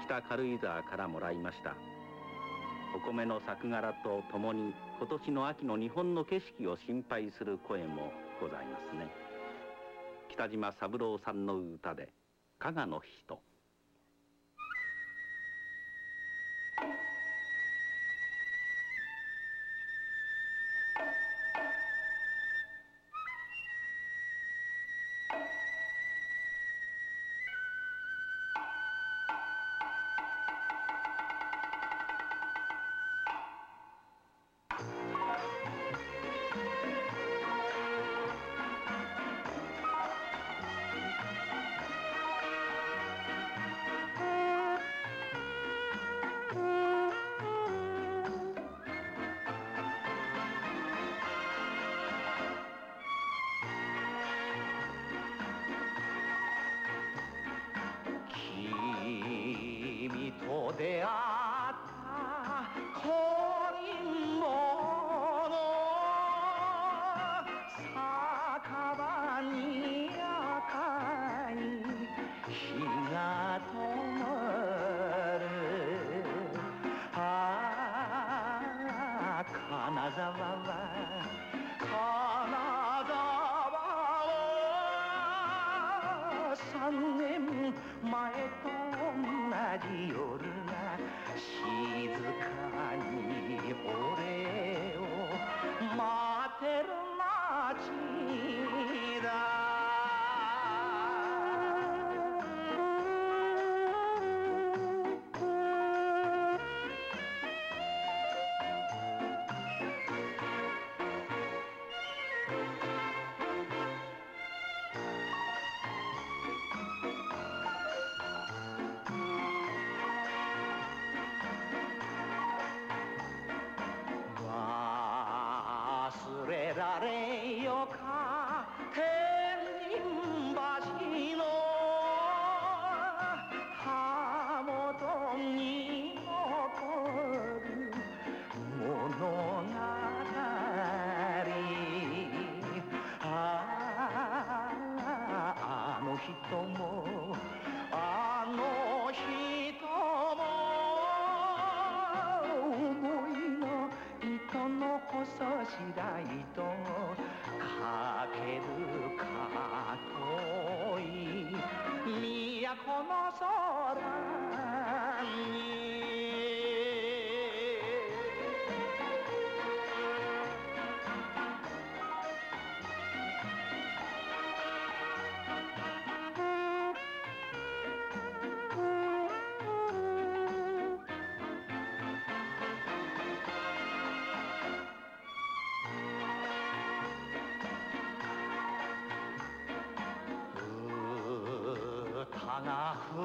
北軽井沢からもらいました。お米の作柄とともに今年の秋の日本の景色を心配する声もございますね。北島三郎さんの歌で「加賀の人」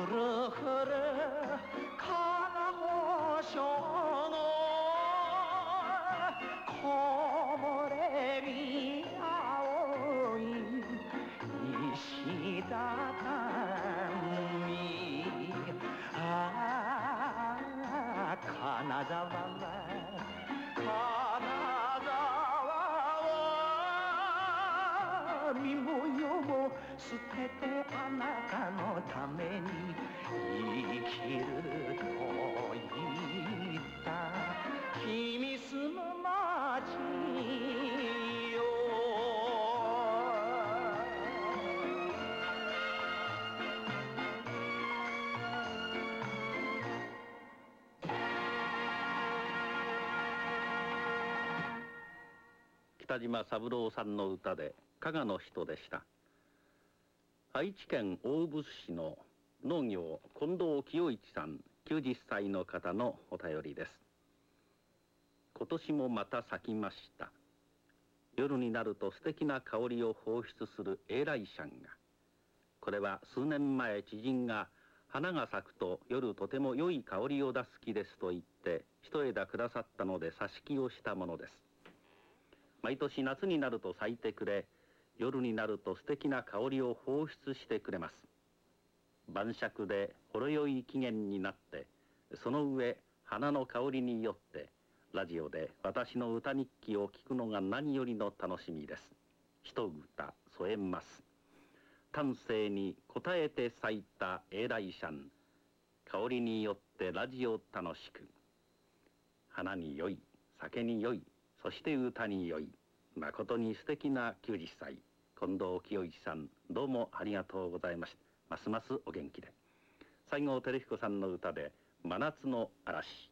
るふるかなほしょのこもれび青い石畳ああ金沢は金沢は身も世も捨ててあなたのため北島三郎さんの歌で加賀の人でした。愛知県大府市の農業近藤清一さん90歳の方のお便りです。今年もまた咲きました。夜になると素敵な香りを放出するエーライシャンが。これは数年前知人が花が咲くと夜とても良い香りを出す木ですと言って一枝くださったので挿し木をしたものです。毎年夏になると咲いてくれ夜になると素敵な香りを放出してくれます。晩酌でほろ酔い機嫌になってその上花の香りによってラジオで私の歌日記を聞くのが何よりの楽しみです。一歌添えます。丹精に応えて咲いたエーライシャン香りによってラジオ楽しく花に良い酒に良いそして歌に良い誠に素敵な90歳近藤清一さんどうもありがとうございましたますますお元気で。西郷輝彦さんの歌で真夏の嵐。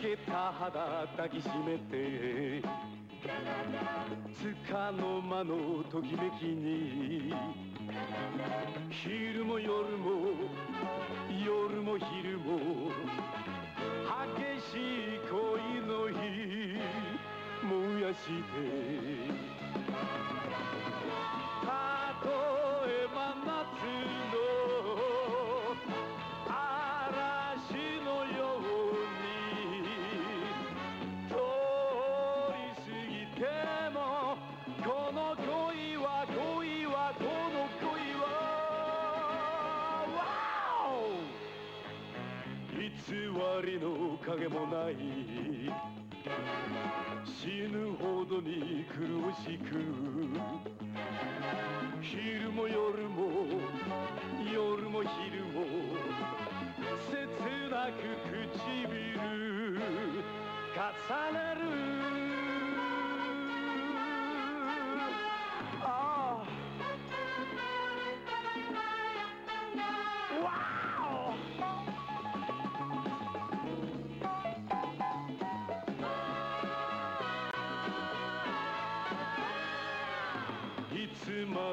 けた肌抱きしめてつかの間のときめきに昼も夜も夜も昼も激しい恋の火燃やしてたと影もない死ぬほどに苦しく昼も夜も夜も昼も切なく唇重ねる。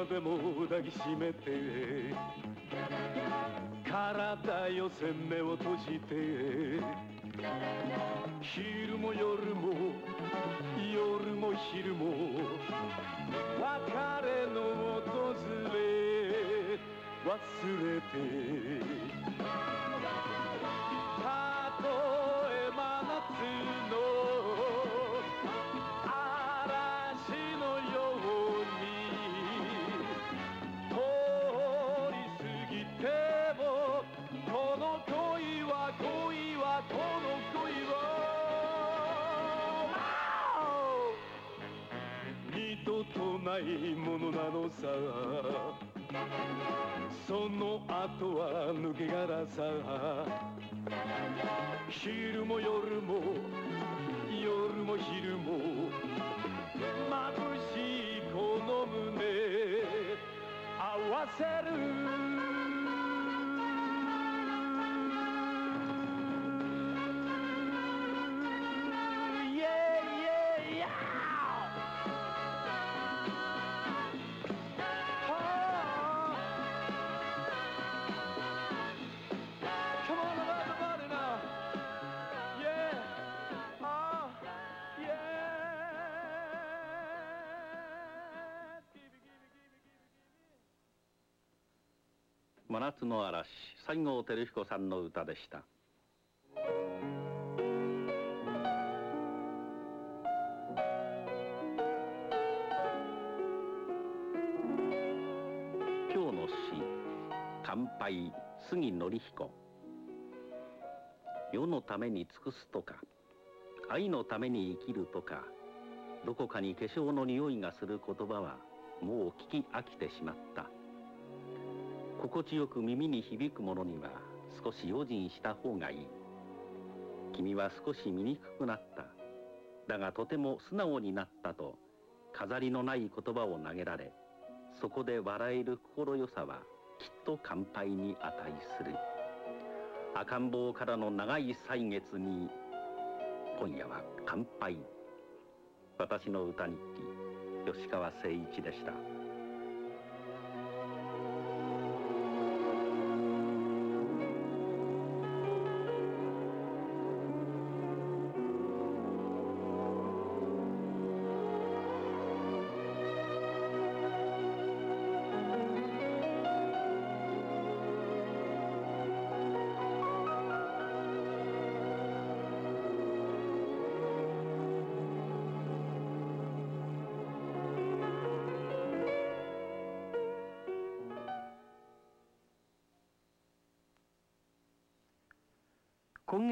でも抱きしめて体よせ目を閉じて昼も夜も夜も昼も別れの訪れ忘れて。ないものなのさ。その後は抜け殻さ。昼も夜も夜も昼も眩しいこの胸合わせる。真夏の嵐西郷輝彦さんの歌でした。今日の詩「乾杯杉則彦」世のために尽くすとか愛のために生きるとかどこかに化粧の匂いがする言葉はもう聞き飽きてしまった。心地よく耳に響くものには少し用心した方がいい。君は少し醜くなった。だがとても素直になったと飾りのない言葉を投げられそこで笑える心よさはきっと乾杯に値する。赤ん坊からの長い歳月に今夜は乾杯。私の歌日記吉川誠一でした。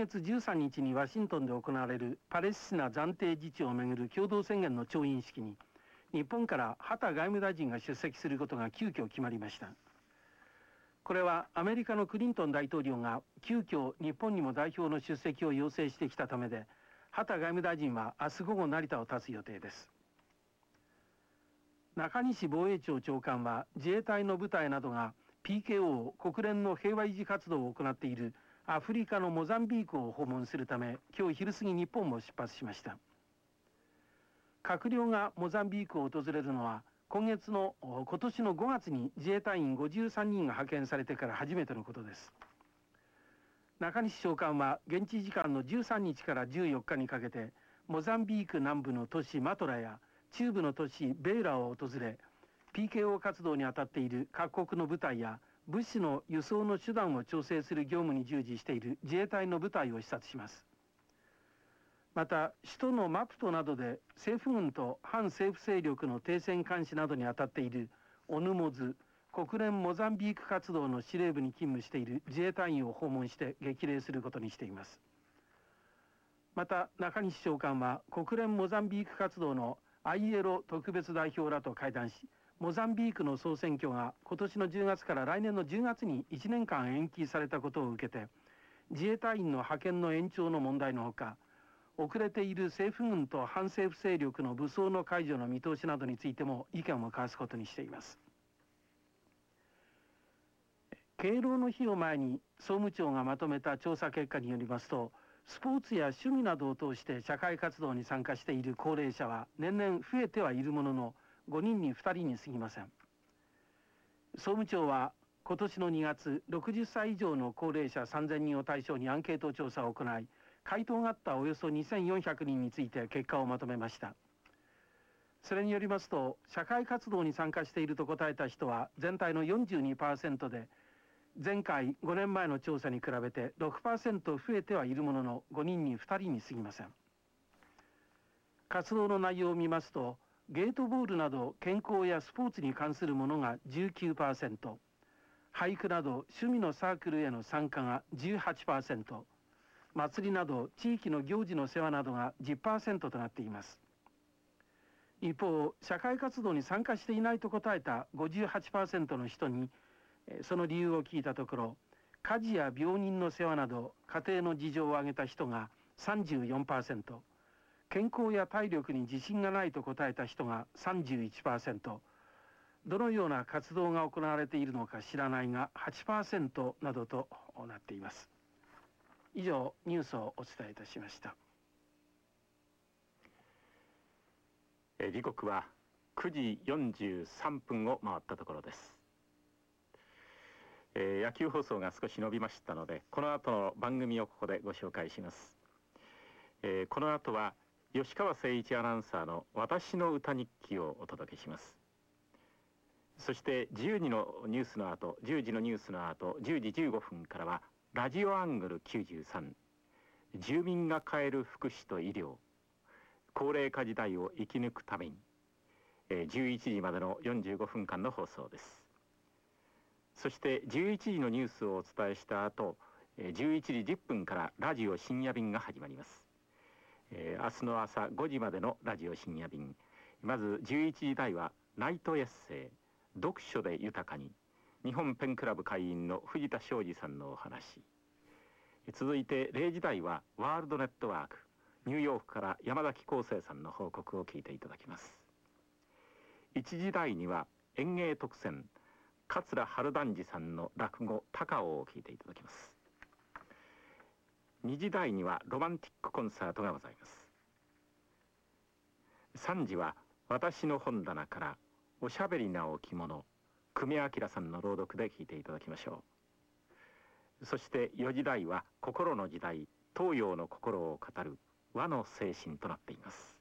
月13日にワシントンで行われるパレスチナ暫定自治をめぐる共同宣言の調印式に日本から畑外務大臣が出席することが急遽決まりました。これはアメリカのクリントン大統領が急遽日本にも代表の出席を要請してきたためで畑外務大臣は明日午後成田を立つ予定です。中西防衛庁長官は自衛隊の部隊などが PKO 国連の平和維持活動を行っているアフリカのモザンビークを訪問するため今日昼過ぎ日本を出発しました。閣僚がモザンビークを訪れるのは今月の今年の5月に自衛隊員53人が派遣されてから初めてのことです。中西長官は現地時間の13日から14日にかけてモザンビーク南部の都市マトラや中部の都市ベイラを訪れ PKO 活動に当たっている各国の部隊や物資の輸送の手段を調整する業務に従事している自衛隊の部隊を視察します。また首都のマプトなどで政府軍と反政府勢力の停戦監視などに当たっているオヌモズ国連モザンビーク活動の司令部に勤務している自衛隊員を訪問して激励することにしています。また中西長官は国連モザンビーク活動のアイエロ特別代表らと会談しモザンビークの総選挙が今年の10月から来年の10月に1年間延期されたことを受けて自衛隊員の派遣の延長の問題のほか遅れている政府軍と反政府勢力の武装の解除の見通しなどについても意見を交わすことにしています。敬老の日を前に総務庁がまとめた調査結果によりますとスポーツや趣味などを通して社会活動に参加している高齢者は年々増えてはいるものの5人に2人に過ぎません。総務庁は今年の2月60歳以上の高齢者3000人を対象にアンケート調査を行い回答があったおよそ2400人について結果をまとめました。それによりますと社会活動に参加していると答えた人は全体の42%で前回5年前の調査に比べて6%増えてはいるものの5人に2人に過ぎません。活動の内容を見ますとゲートボールなど健康やスポーツに関するものが19%俳句など趣味のサークルへの参加が18%祭りなど地域の行事の世話などが10%となっています。一方社会活動に参加していないと答えた58%の人にその理由を聞いたところ家事や病人の世話など家庭の事情を挙げた人が34%健康や体力に自信がないと答えた人が31%どのような活動が行われているのか知らないが8%などとなっています。以上ニュースをお伝えいたしました。え時刻は9時43分を回ったところです、えー、野球放送が少し伸びましたのでこの後の番組をここでご紹介します、えー、この後は吉川誠一アナウンサーの私の歌日記をお届けします。そして10時のニュースの後10時のニュースの後10時15分からはラジオアングル93住民が変える福祉と医療高齢化時代を生き抜くために、えー、11時までの45分間の放送です。そして11時のニュースをお伝えした後、えー、11時10分からラジオ深夜便が始まります、えー、明日の朝5時までのラジオ深夜便。まず11時台はナイトエッセイ読書で豊かに。日本ペンクラブ会員の藤田昌司さんのお話。続いて0時台はワールドネットワーク。ニューヨークから山崎康生さんの報告を聞いていただきます。1時台には演芸特選桂春団治さんの落語「高尾」を聞いていただきます。2時台にはロマンティックコンサートがございます。3時は私の本棚からおしゃべりな置物久米明さんの朗読で聞いていただきましょう。そして4時台は心の時代東洋の心を語る和の精神となっています。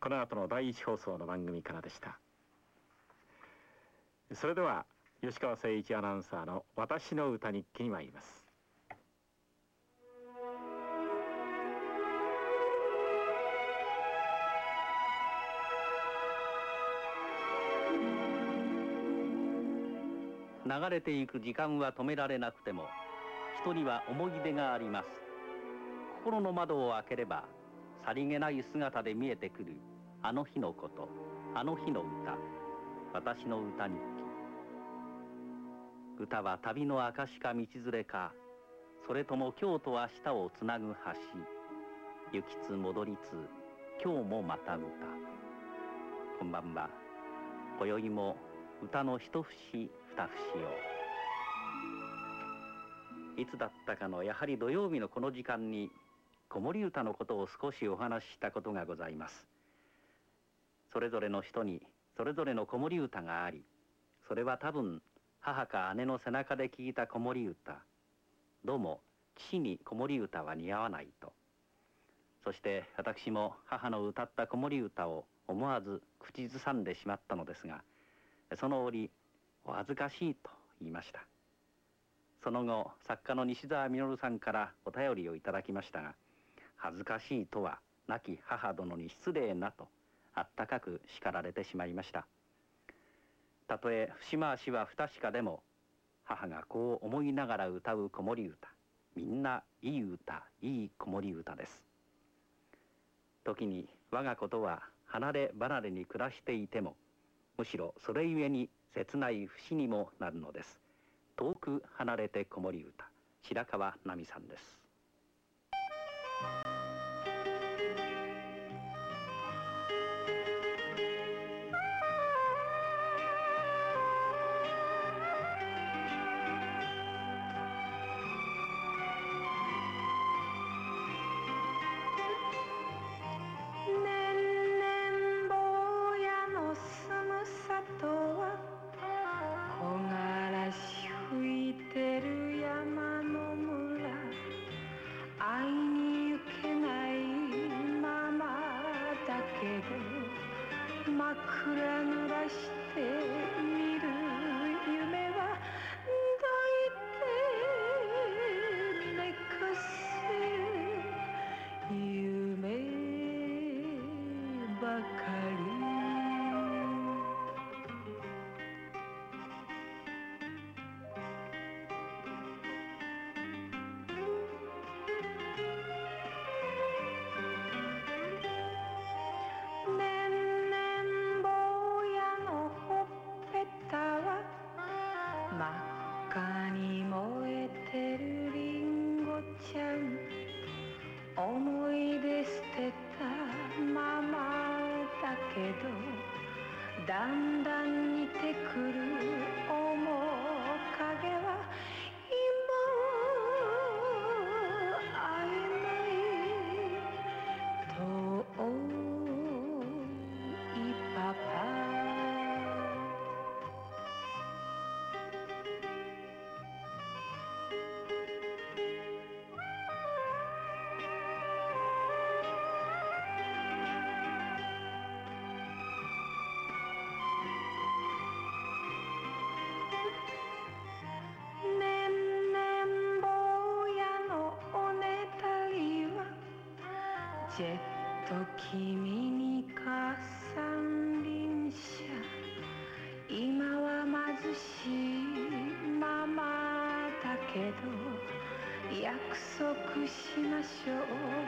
この後の第一放送の番組からでした。それでは吉川誠一アナウンサーの「私の歌日記」に参ります。流れていく時間は止められなくても人には思い出があります。心の窓を開ければさりげない姿で見えてくるあの日のことあの日の歌私の歌日記。歌は旅の証か道連れかそれとも今日と明日をつなぐ橋。行きつ戻りつ今日もまた歌。こんばんは。今宵も歌の一節二節を。いつだったかのやはり土曜日のこの時間に子守歌のことを少しお話ししたことがございます。それぞれの人にそれぞれの子守歌がありそれは多分母か姉の背中で聞いた子守歌。どうも父に子守歌は似合わないと。そして私も母の歌った子守歌を思わず口ずさんでしまったのですがその折お恥ずかしいと言いました。その後作家の西澤実さんからお便りをいただきましたが恥ずかしいとは亡き母殿に失礼なとあったかく叱られてしまいました。たとえ節回しは不確かでも母がこう思いながら歌う子守歌みんないい歌いい子守歌です。時に我が子とは離れ離れに暮らしていてもむしろそれゆえに切ない節にもなるのです。遠く離れて子守歌白川奈美さんです。ジェット君にか三輪車今は貧しいままだけど約束しましょう。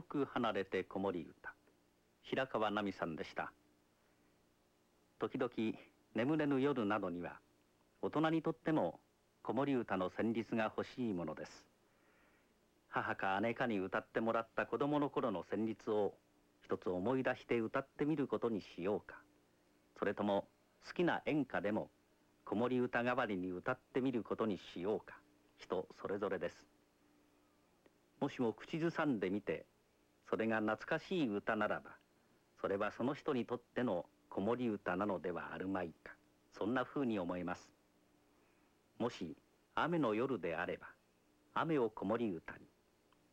遠く離れて子守歌。平川奈美さんでした。時々眠れぬ夜などには大人にとっても子守歌の旋律が欲しいものです。母か姉かに歌ってもらった子供の頃の旋律を一つ思い出して歌ってみることにしようか。それとも好きな演歌でも子守歌代わりに歌ってみることにしようか。人それぞれです。もしも口ずさんでみてそれが懐かしい歌ならばそれはその人にとっての子守歌なのではあるまいかそんなふうに思います。もし雨の夜であれば雨を子守歌に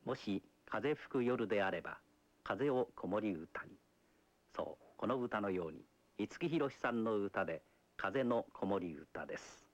もし風吹く夜であれば風を子守歌にそうこの歌のように五木ひろしさんの歌で風の子守歌です。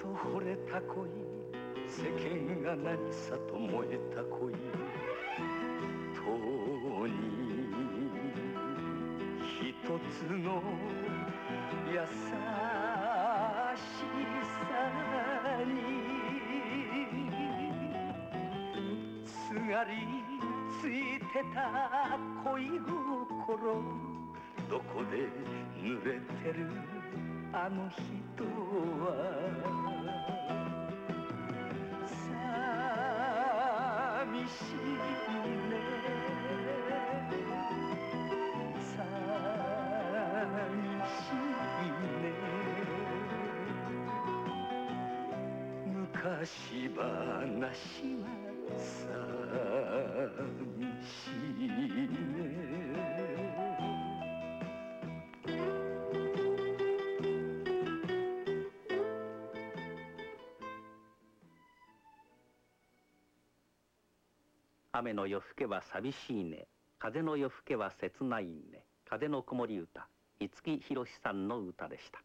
と惚れた恋世間が何さと燃えた恋とうに一つの優しさにすがりついてた恋心どこで濡れてるあの人は寂しいね。寂しいね。昔話雨の夜更けは寂しいね。風の夜更けは切ないね。風の子守歌。五木ひろしさんの歌でした。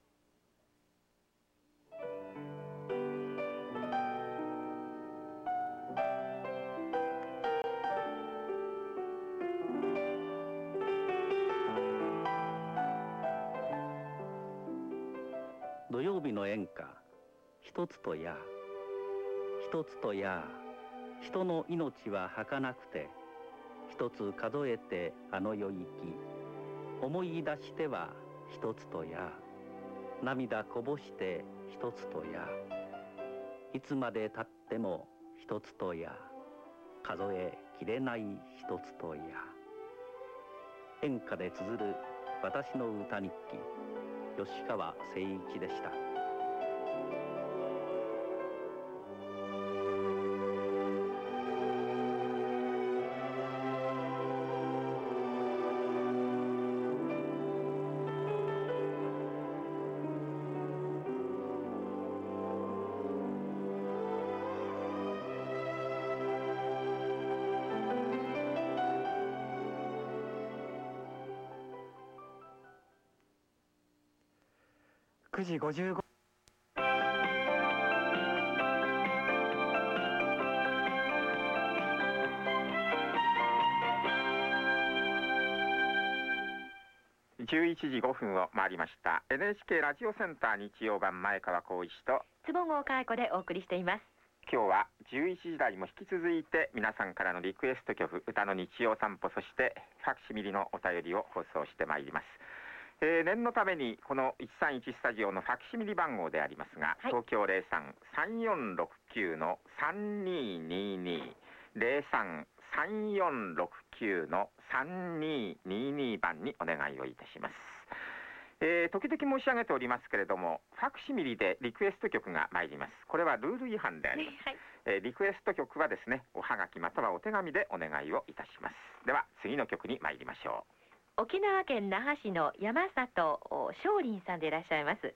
土曜日の演歌。一つとや。一つとや。人の命は儚くて一つ数えてあの世行き思い出しては一つとや涙こぼして一つとやいつまでたっても一つとや数えきれない一つとや。演歌で綴る私の歌日記吉川誠一でした。5511時5分を回りました。NHK ラジオセンター日曜版前川浩一と。坪郷佳恵子でお送りしています。今日は11時台も引き続いて皆さんからのリクエスト曲歌の日曜散歩そしてファクシミリのお便りを放送してまいりますえー念のためにこの131スタジオのファクシミリ番号でありますが、東京033469の3222 033469の3222番にお願いをいたします。えー時々申し上げておりますけれどもファクシミリでリクエスト曲が参ります。これはルール違反であります、えーリクエスト曲はですねおはがきまたはお手紙でお願いをいたします。では次の曲に参りましょう沖縄県那覇市の山里松林さんでいらっしゃいます。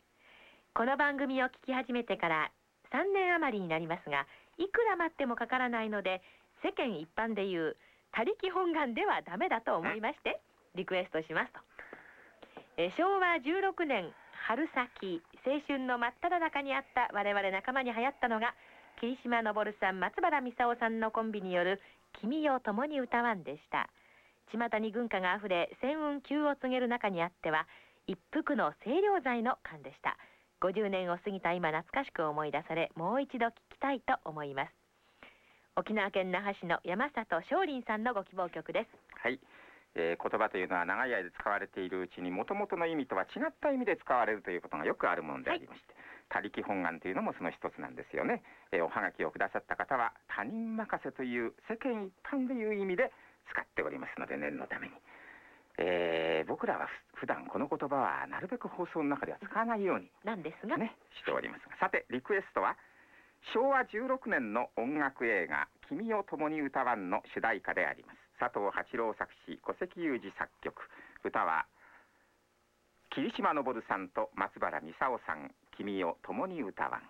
この番組を聞き始めてから3年余りになりますがいくら待ってもかからないので世間一般でいう他力本願ではダメだと思いましてリクエストしますと、え昭和16年春先青春の真っ只中にあった我々仲間に流行ったのが霧島昇さん松原美沙さんのコンビによる「君よ共に歌わん」でした。巷に軍歌があふれ戦運急を告げる中にあっては一服の清涼剤の感でした。50年を過ぎた今懐かしく思い出されもう一度聞きたいと思います。沖縄県那覇市の山里松林さんのご希望曲です。はい、えー言葉というのは長い間使われているうちにもともとの意味とは違った意味で使われるということがよくあるものでありまして、他力本願というのもその一つなんですよね、えーおはがきをくださった方は他人任せという世間一般でいう意味で使っておりますので念のために、えー僕らはふ普段この言葉はなるべく放送の中では使わないようになんですが。ねしておりますが。さてリクエストは昭和16年の音楽映画「君を共に歌わん」の主題歌であります。佐藤八郎作詞小関裕二作曲。歌は霧島昇さんと松原美沙さん「君を共に歌わん」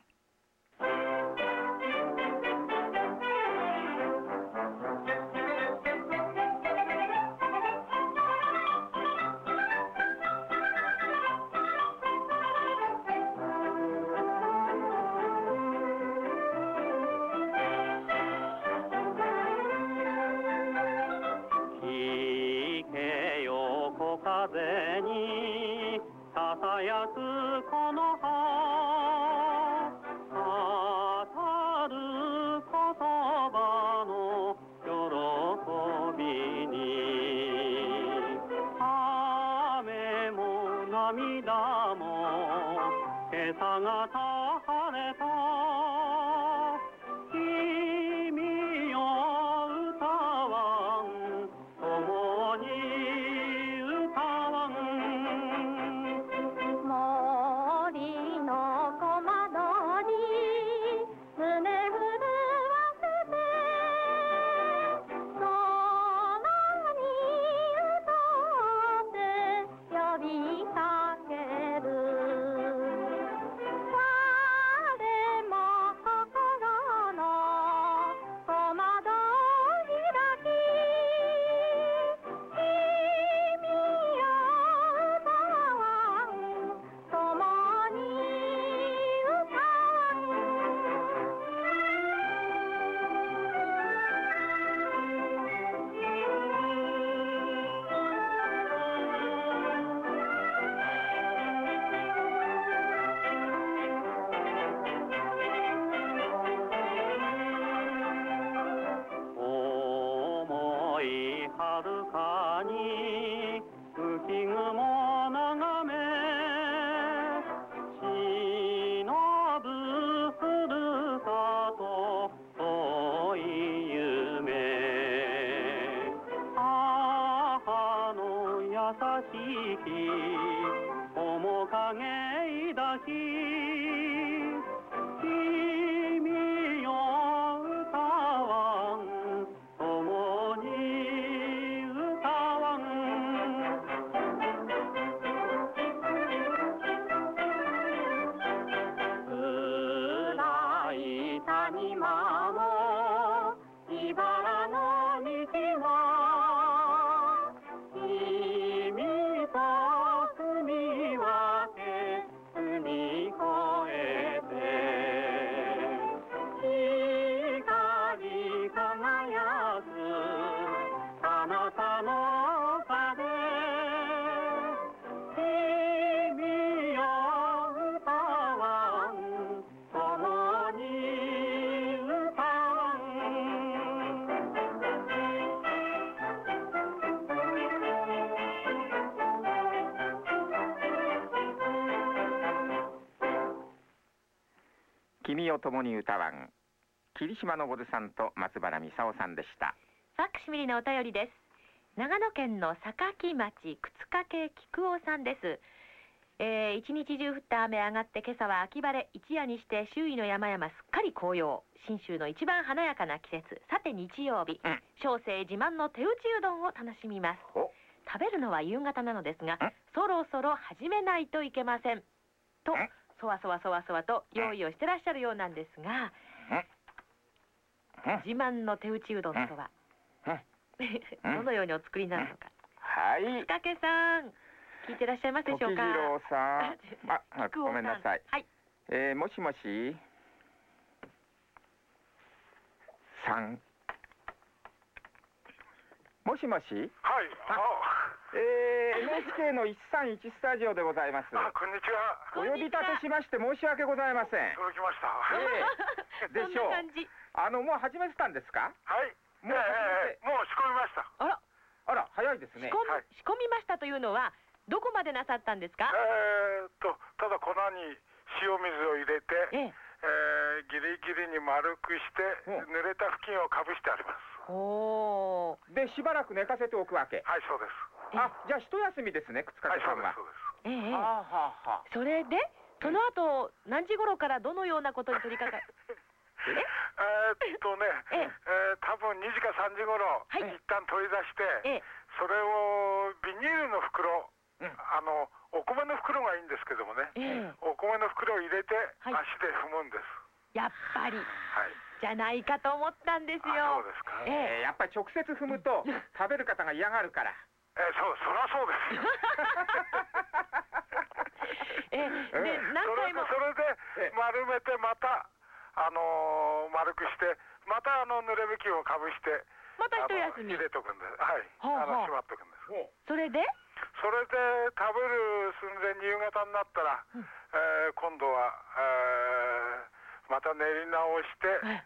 君を共に歌わん。霧島のさんと松原美沙さんでした。ファクシミリのお便りです。長野県の榊町靴掛菊尾さんです。えー一日中降った雨上がって今朝は秋晴れ。一夜にして周囲の山々すっかり紅葉。信州の一番華やかな季節。さて日曜日小生自慢の手打ちうどんを楽しみます。食べるのは夕方なのですがそろそろ始めないといけません。とそわそわそわそわと用意をしてらっしゃるようなんですが自慢の手打ちうどんとは？どのようにお作りになるのか？はい。かけさん聞いてらっしゃいますでしょうか？時次郎さん。ああごめんなさい。はい。えーもしもし。三もしもし？はい。えー、NHK の131スタジオでございます。あ、こんにちは。お呼び立てしまして申し訳ございません。届きました。ええ。でしょう。あのもう始めてたんですか？はい。もう始めて、もう仕込みました。あら。あら早いですね。仕込み仕込みましたというのはどこまでなさったんですか？えーっと、ただ粉に塩水を入れて、えーギリギリに丸くして、濡れた布巾をかぶしてあります。おでしばらく寝かせておくわけ。はい、そうです。あじゃあ一休みですね靴掛さんは、ええはあはあはあ。それでその後何時頃からどのようなことに取り掛かる？え？ーっとね、えー多分2時か3時頃、一旦取り出して、それをビニールの袋、あのお米の袋がいいんですけどもね、ええ。お米の袋を入れて、足で踏むんです。やっぱり。はい。じゃないかと思ったんですよ。そうですか。えーやっぱり直接踏むと食べる方が嫌がるからえーそう、そりゃそうですよ。えで何回も。それでそれで丸めてまたあのー丸くしてまたあの濡れ布巾をかぶしてまた一休み。入れとくんです。はい。はあはああのしまっとくんです。それで？それで食べる寸前に夕方になったら、えー今度は、えーまた練り直して、え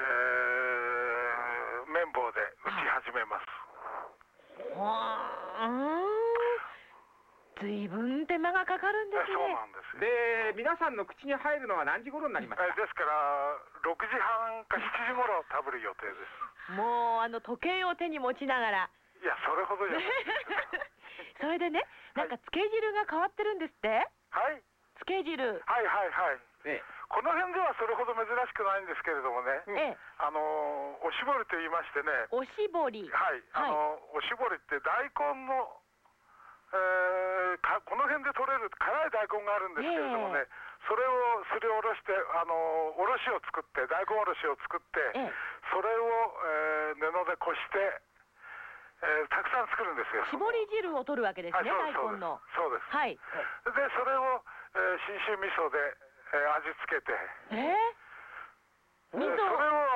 ー綿棒で打ち始めますはあ随分手間がかかるんですね。そうなんですよ。で皆さんの口に入るのは何時頃になりますか？えですから6時半か7時頃食べる予定です。もうあの時計を手に持ちながら。いやそれほどじゃない。それでねなんかつけ汁が変わってるんですって。はい。つけ汁はいはいはい、この辺ではそれほど珍しくないんですけれどもね、ええ。あのおしぼりと言いましてね。おしぼり。はい。あの、おしぼりって大根の、えーかこの辺で取れる辛い大根があるんですけれどもね、それをすりおろしてあのおろしを作って大根おろしを作って、それを、えー布でこして、えーたくさん作るんですよ。絞り汁を取るわけですね、はい大根の。そうです。はい。でそれを、えー信州味噌で、えー味付けて。えでそれを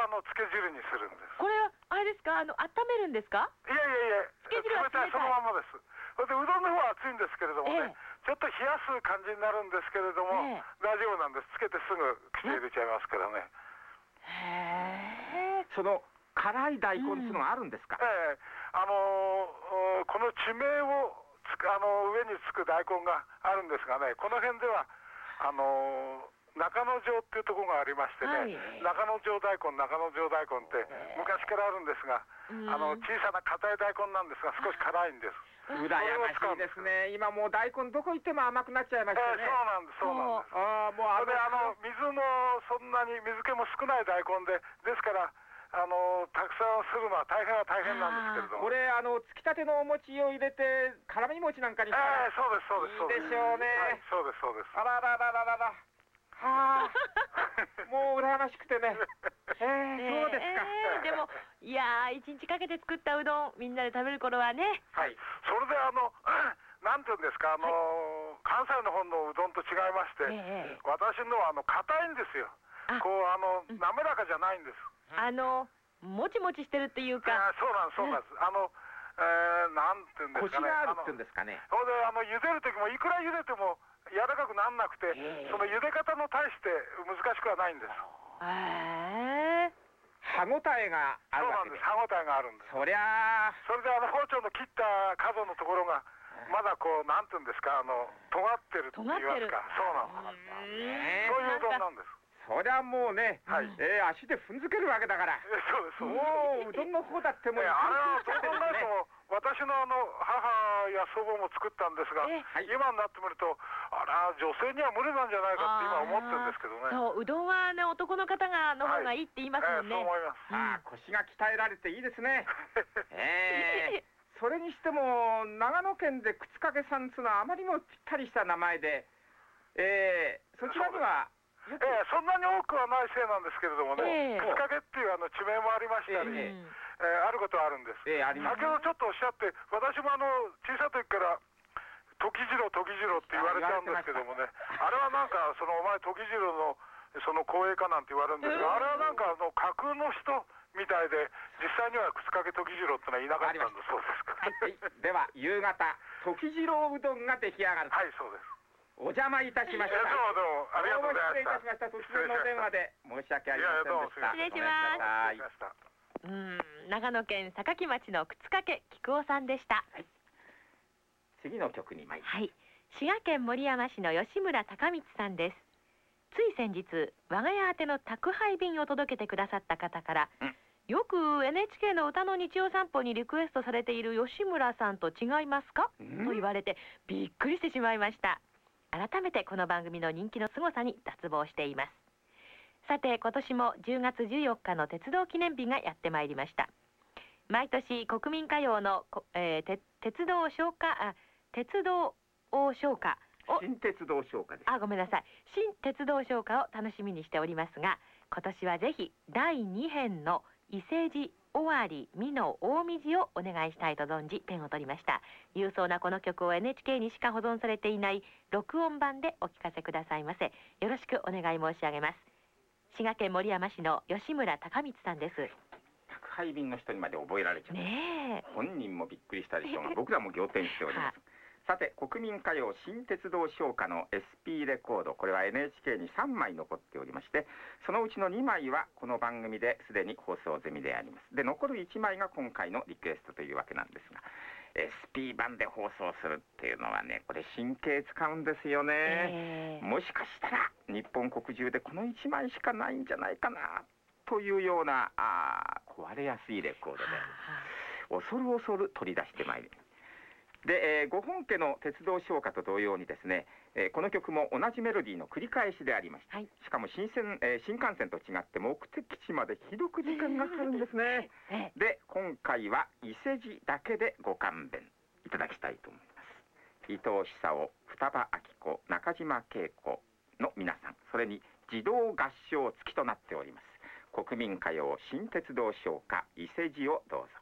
あのつけ汁にするんです。これはあれですか？あの温めるんですか？いやいやいやつけ汁は冷たいそのままです。それでうどんの方は熱いんですけれどもね、ちょっと冷やす感じになるんですけれども、大丈夫なんです。つけてすぐ口に入れちゃいますからね。その辛い大根っていうのがあるんですか、ええ。あのーこの地名をつくあの上につく大根があるんですがねこの辺ではあのー中野城っていうところがありましてね、中野城大根中野城大根って昔からあるんですが、あの小さな硬い大根なんですが少し辛いんです。羨ましいですね。今もう大根どこ行っても甘くなっちゃいましたね、ええそうなんですそうなんです。ああもうそれであの水もそんなに水気も少ない大根でですからあのたくさんするのは大変は大変なんですけれども。これあのつきたてのお餅を入れて辛み餅なんかにしたら、ええそうですそうですそうです。いいでしょうね、はいそうですそうです。あらららららら。はあ。もう羨ましくてね。えー、そうですか、えーでもいやー一日かけて作ったうどんみんなで食べる頃はね。はい。それであの なんていうんですかあの、関西の方のうどんと違いまして、え。私のはあの硬いんですよこうあの滑らかじゃないんです。あのもちもちしてるっていうか。あそうなんですそうなんです、あのえー、なんていうんですかね。あるっていうんですかね。それであの茹でる時もいくら茹でても柔らかくなんなくて、その茹で方の大して難しくはないんです。へえ歯ごたえがあるそうなわけです。んです歯ごたえがあるんです。そりゃあそれであの包丁の切った角のところがまだこうなんていうんですかあの尖ってるって言いますか。そうなんですね。そういううどんなんですそりゃもうね、えー足で踏んづけるわけだから。そうそう。もううどんの方だってもうえあれはそう考えね。ると私のあの母や祖母も作ったんですが、今になってみるとあら女性には無理なんじゃないかって今思ってるんですけどね。そううどんはね男の方がの方がい。いって言いますもんね、そう思います。ああ腰が鍛えられていいですね。ええそれにしても長野県で靴掛さんっつうのはあまりにもぴったりした名前でええそちらにはええそんなに多くはないせいなんですけれどもね、ええ。口掛けっていうあの地名もありましたり、ええ。えあることはあるんです、ええあります先ほどちょっとおっしゃって私もあの小さい時から時次郎時次郎って言われちゃうんですけどもねあれはなんかそのお前時次郎のその光栄かなんて言われるんですが、あれはなんかあの架空の人みたいで実際には口掛け時次郎ってのはいなかったんだそうです。かはい。では夕方時次郎うどんが出来上がるはいそうですお邪魔いたしました。えどうもどうも。ありがとうございました。失礼いたしました。突然のお電話で申し訳ありませんでした。失礼します。うん長野県坂城町の靴掛け菊尾さんでした。次の曲に参りますはい。滋賀県守山市の吉村隆光さんです。つい先日我が家宛ての宅配便を届けてくださった方から、よく NHK の歌の日曜散歩にリクエストされている吉村さんと違いますか、と言われてびっくりしてしまいました改めてこの番組の人気の凄さに脱帽しています。さて今年も10月14日の鉄道記念日がやってまいりました。毎年国民歌謡の、こえーて鉄道消化あ鉄道王昇華を新鉄道消化です。あごめんなさい。新鉄道消化を楽しみにしておりますが今年はぜひ第2編の伊勢路尾張美濃大道をお願いしたいと存じペンを取りました。勇壮なこの曲を NHK にしか保存されていない録音版でお聞かせくださいませ。よろしくお願い申し上げます。滋賀県守山市の吉村隆光さんです。宅配便の人にまで覚えられちゃう。ねえ。本人もびっくりしたでしょうが僕らも仰天しております さて国民歌謡新鉄道唱歌の SP レコードこれは NHK に3枚残っておりましてそのうちの2枚はこの番組ですでに放送済みであります。で残る1枚が今回のリクエストというわけなんですが、SP 版で放送するっていうのはねこれ神経使うんですよね、えーもしかしたら日本国中でこの1枚しかないんじゃないかなというようなあー壊れやすいレコードで恐る恐る取り出してまいりで、えーご本家の鉄道唱歌と同様にですね、えーこの曲も同じメロディーの繰り返しでありました、しかも新線、えー新幹線と違って目的地までひどく時間がかかるんですね、で今回は伊勢路だけでご勘弁。いただきたいと思います。伊藤久夫双葉明子中島恵子の皆さんそれに自動合唱付きとなっております。国民歌謡新鉄道唱歌伊勢路をどうぞ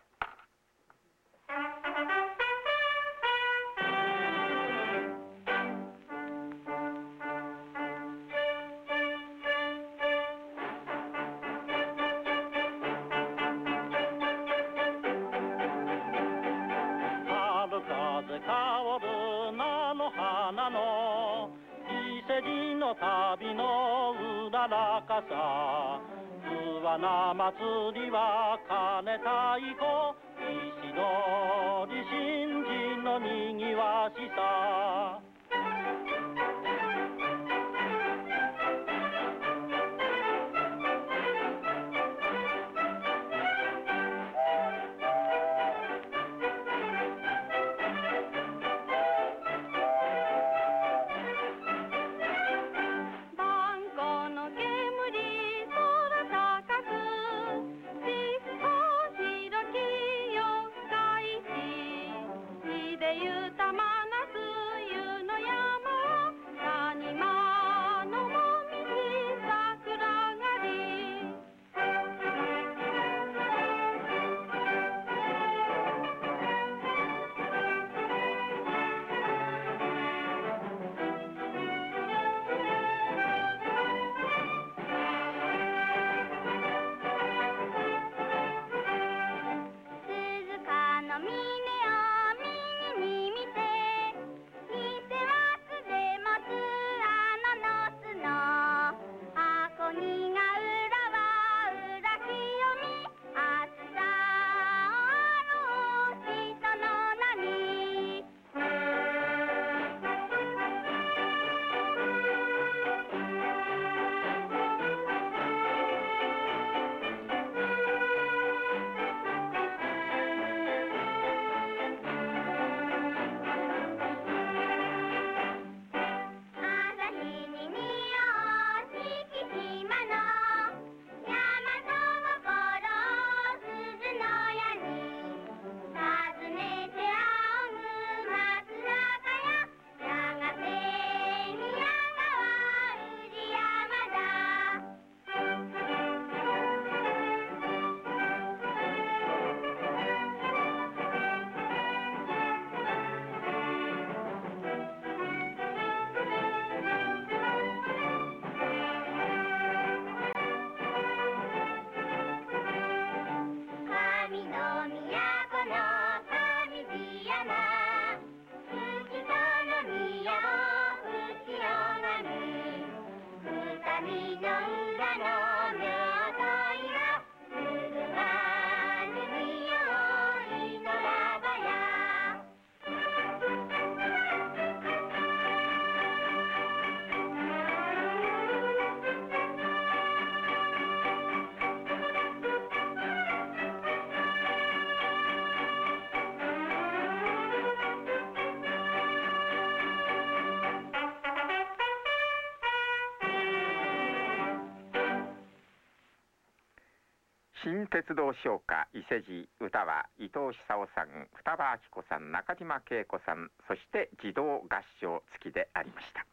新鉄道唱歌伊勢路歌は伊藤久夫さん双葉明子さん中島恵子さんそして自動合唱付きでありました。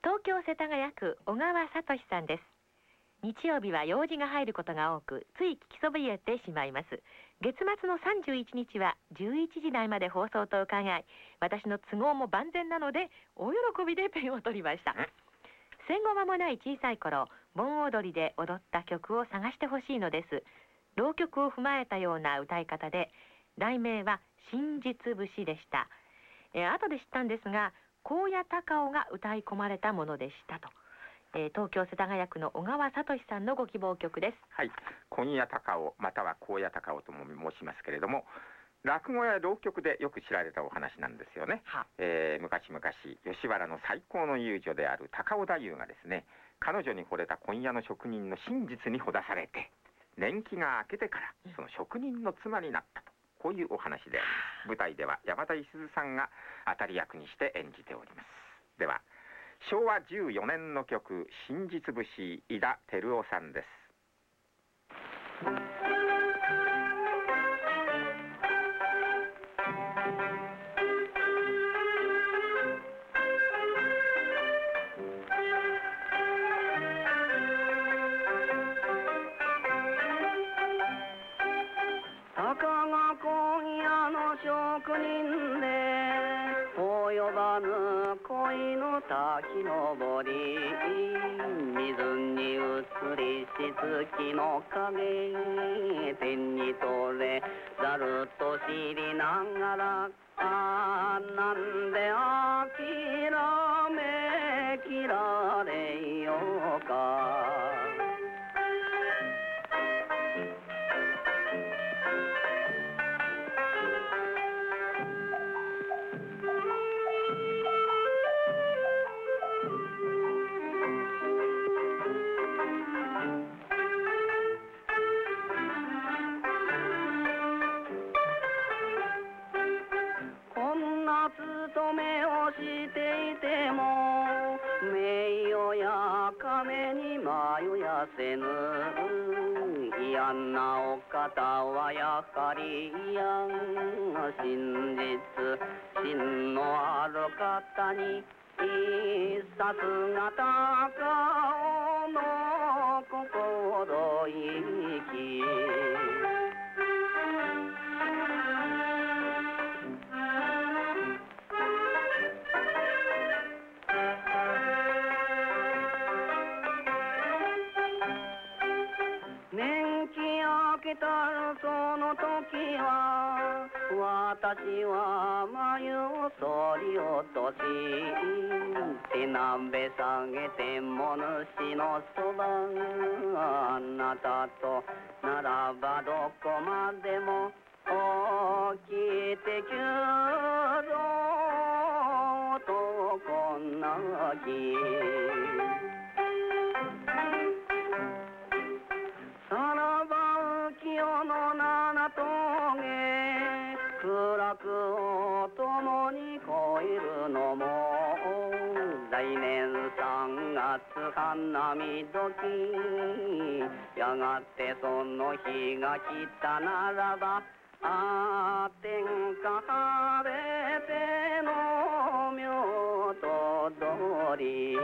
東京世田谷区小川聡さんです。日曜日は用事が入ることが多くつい聞きそびれてしまいます。月末の31日は11時台まで放送と伺い私の都合も万全なので大喜びでペンを取りました。戦後間もない小さい頃盆踊りで踊った曲を探してほしいのです。浪曲を踏まえたような歌い方で題名は真実節でした、えー後で知ったんですが高野高尾が歌い込まれたものでしたと、えー東京世田谷区の小川聡さんのご希望曲です。はい。今夜高尾または高野高尾とも申しますけれども落語や浪曲でよく知られたお話なんですよね、えー昔々吉原の最高の遊女である高尾太夫がですね彼女に惚れた今夜の職人の真実にほだされて年季が明けてからその職人の妻になったとこういうお話であ。ります舞台では山田五十鈴さんが当たり役にして演じております。では昭和14年の曲「真実節」井田照夫さんですさすが高尾の心意気年季明けたるその時は私はたとならばどこまでも起きてきゅろ男な日やがてその日が来たならばあ天下晴れての妙とどり。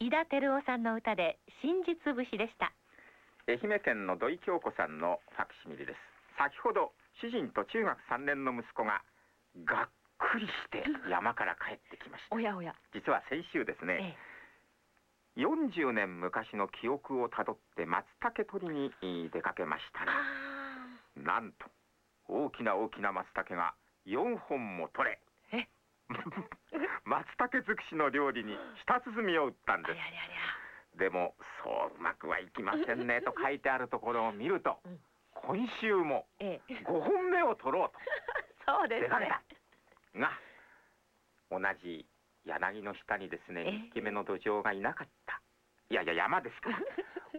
井田照夫さんの歌で真実節でした。愛媛県の土井京子さんのファクシミリです。先ほど主人と中学3年の息子ががっくりして山から帰ってきました。おやおや。実は先週ですね、40年昔の記憶をたどって松茸取りにえー出かけましたらなんと大きな大きな松茸が4本も取れ 松茸尽くしの料理に舌鼓を打ったんですでもそううまくはいきませんね と書いてあるところを見ると、今週もええ。5本目を取ろうと。そうです出かけねたが同じ柳の下にですね2匹目の土壌がいなかった。いやいや山ですから。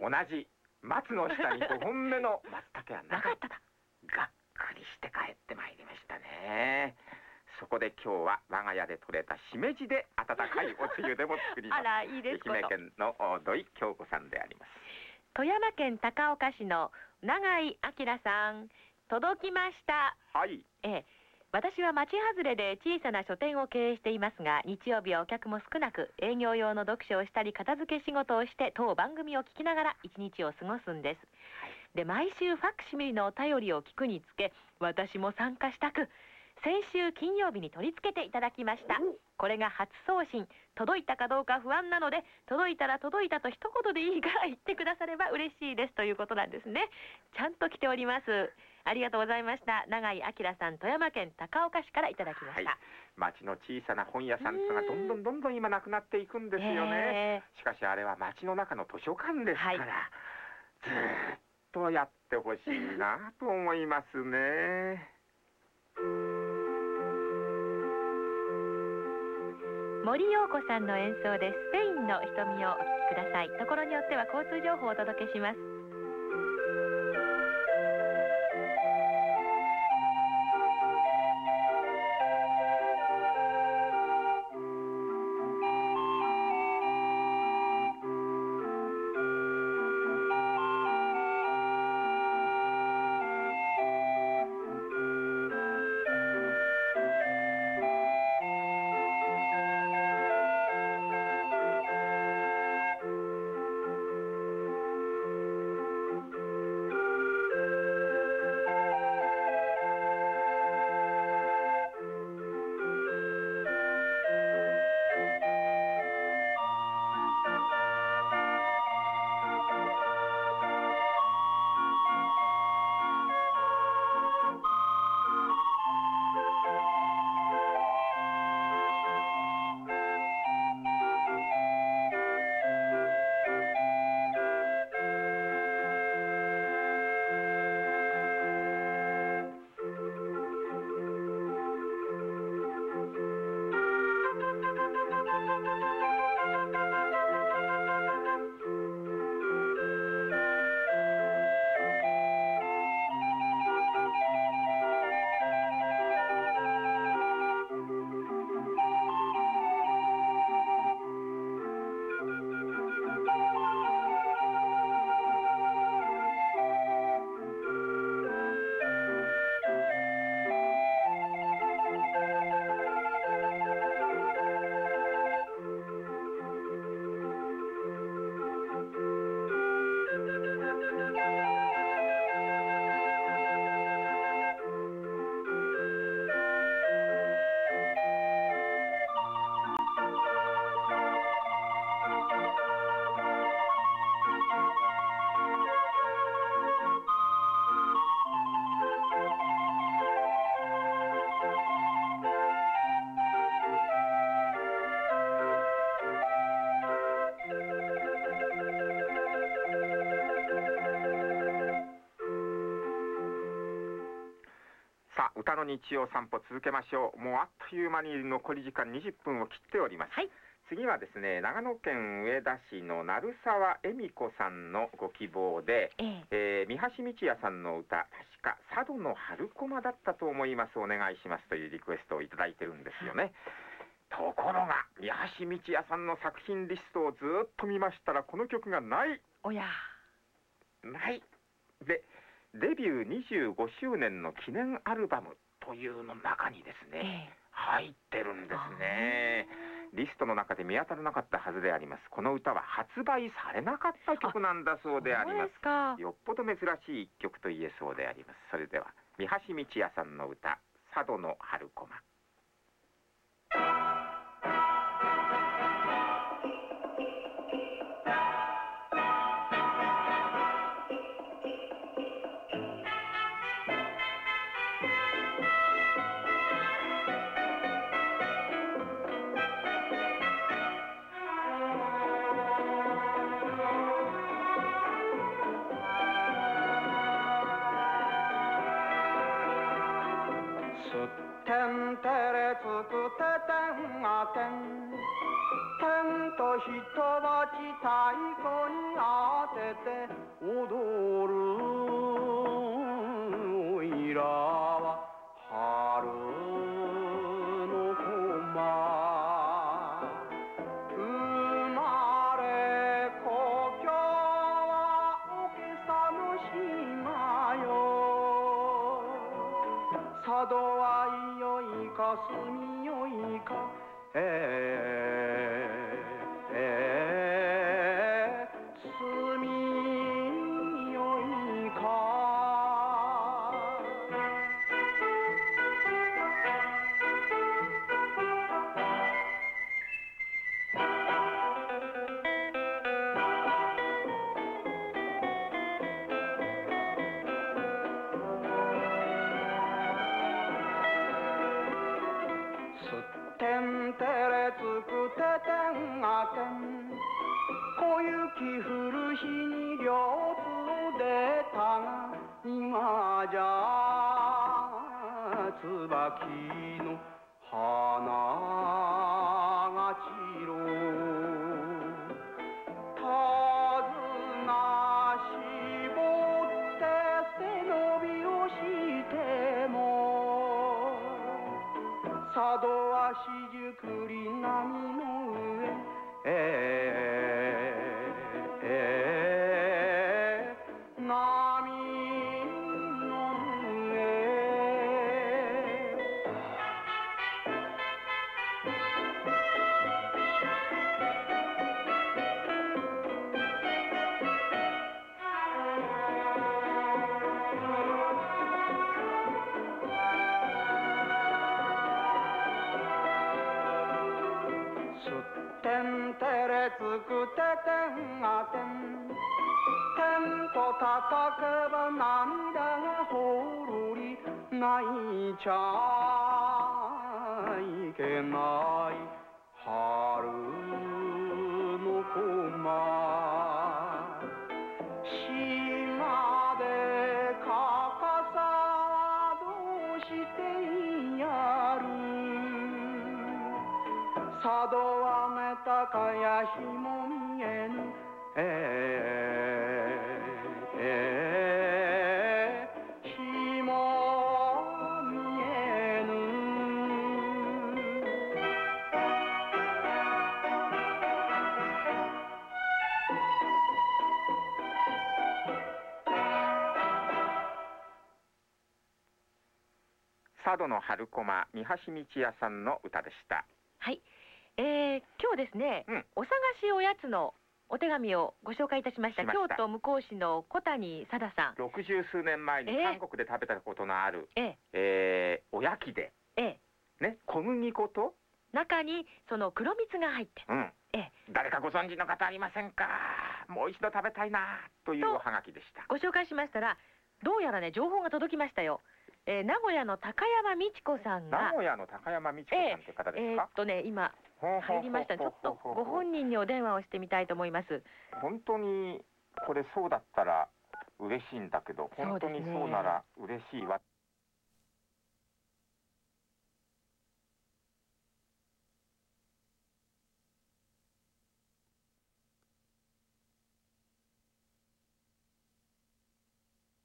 同じ松の下に5本目の松茸はなかった。だがっくりして帰ってまいりましたねそこで今日は我が家で採れたしめじで温かいおつゆでも作ります。あらいいです愛媛県のお土井京子さんであります。富山県高岡市の永井明さん。届きました。はい。ええ。私は町外れで小さな書店を経営していますが日曜日はお客も少なく営業用の読書をしたり片付け仕事をして当番組を聞きながら一日を過ごすんです。で毎週ファクシミリのお便りを聞くにつけ私も参加したく先週金曜日に取り付けていただきました。これが初送信。届いたかどうか不安なので届いたら届いたと一言でいいから言ってくだされば嬉しいですということなんですね。ちゃんと来ております。ありがとうございました。永井明さん富山県高岡市からいただきました、町の小さな本屋さんがどんどんどんどん今なくなっていくんですよね、しかしあれは町の中の図書館ですから、ずーっとやってほしいなと思いますね森陽子さんの演奏でスペインの瞳をお聴きください。ところによっては交通情報をお届けします。歌の日曜散歩続けましょう。もうあっという間に残り時間20分を切っております、次はですね長野県上田市の鳴沢恵美子さんのご希望で、えー三橋道也さんの歌確か佐渡の春駒だったと思いますお願いしますというリクエストをいただいてるんですよね、ところが三橋道也さんの作品リストをずっと見ましたらこの曲がない。おやデビュー25周年の記念アルバムというの中にですね、入ってるんですね。リストの中で見当たらなかったはずであります。この歌は発売されなかった曲なんだそうであります。よっぽど珍しい一曲と言えそうであります。それでは三橋道也さんの歌佐渡の春くててんがてん。天と叩けば涙がほろり泣いちゃいけない。春駒三橋道屋さんの歌でした。はい、えー、今日ですね、お探しおやつのお手紙をご紹介いたしました。京都向こう市の小谷貞さん。六十数年前にええ。韓国で食べたことのある、ええ。えーおやきで、えね、小麦粉と、中にその黒蜜が入って。うん。誰かご存知の方ありませんか？もう一度食べたいなというおはがきでした。ご紹介しましたらどうやらね情報が届きましたよ、えー名古屋の高山美智子さんが名古屋の高山美智子さんという方ですか？えーっ、とね今入りました。ちょっとご本人にお電話をしてみたいと思います。本当にこれそうだったら嬉しいんだけど本当にそうなら嬉しいわ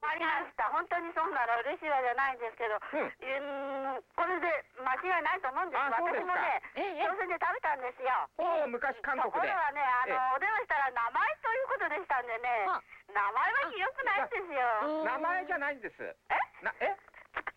ありました。本当にそうなら嬉しいわじゃないんですけど、うん、これで間違いないと思うんです。あそうですか私もね、朝鮮で食べたんですよ。おお昔韓国でところがね、あの、お電話したら名前ということでしたんでね、名前は記憶ないんですよ。名前じゃないんです。え？なえ？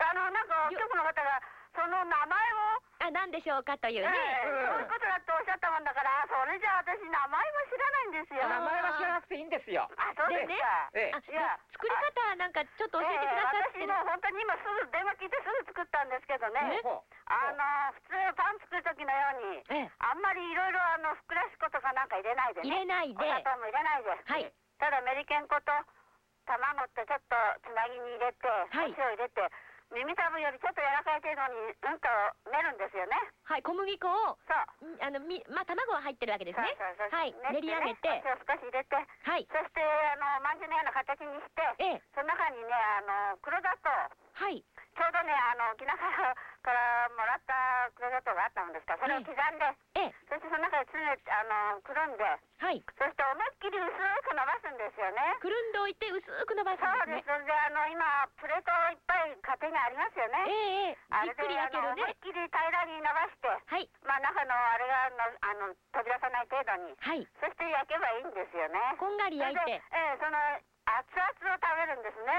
あの、なんか、局の方が、その名前を、あ何でしょうかというね、ええそういうことだとおっしゃったもんだから、あそれじゃあ私、名前も知らないんですよ。名前は知らなくていいんですよ。あ、そうですか。ええいや、作り方なんかちょっと教えてくださって。ええ私も本当に今すぐ電話聞いてすぐ作ったんですけどね、あの普通パン作る時のように、あんまりいろいろあのふくらし粉とかなんか入れないでね。入れないで。お砂糖も入れないで。はい。ただメリケン粉と卵ってちょっとつなぎに入れて、はい。塩入れて、耳たぶよりちょっと柔らかい程度にうんと練るんですよね。はい小麦粉をんあのみまあ卵は入ってるわけですね。そうそうそうはい。練り上げて。お塩少し入れて、はい。そしてあのまんじゅうのような形にして、その中にねあの黒砂糖はい。ちょうどねあの沖縄からもらった黒砂糖があったもんですか。らそれを刻んで、そしてその中で詰めてあのくるんで、はい。そして思いっきり薄く伸ばすんですよね。くるんでおいて薄く伸ばすそうんですね。です。それであの今プレートいっぱい家庭にありますよね。ええあれでね。あの思いっきり平らに伸ばして、はい。まあ中のあれがのあの飛び出さない程度に、はい。そして焼けばいいんですよね。こんがり焼いて。ええその熱々を食べるんですね。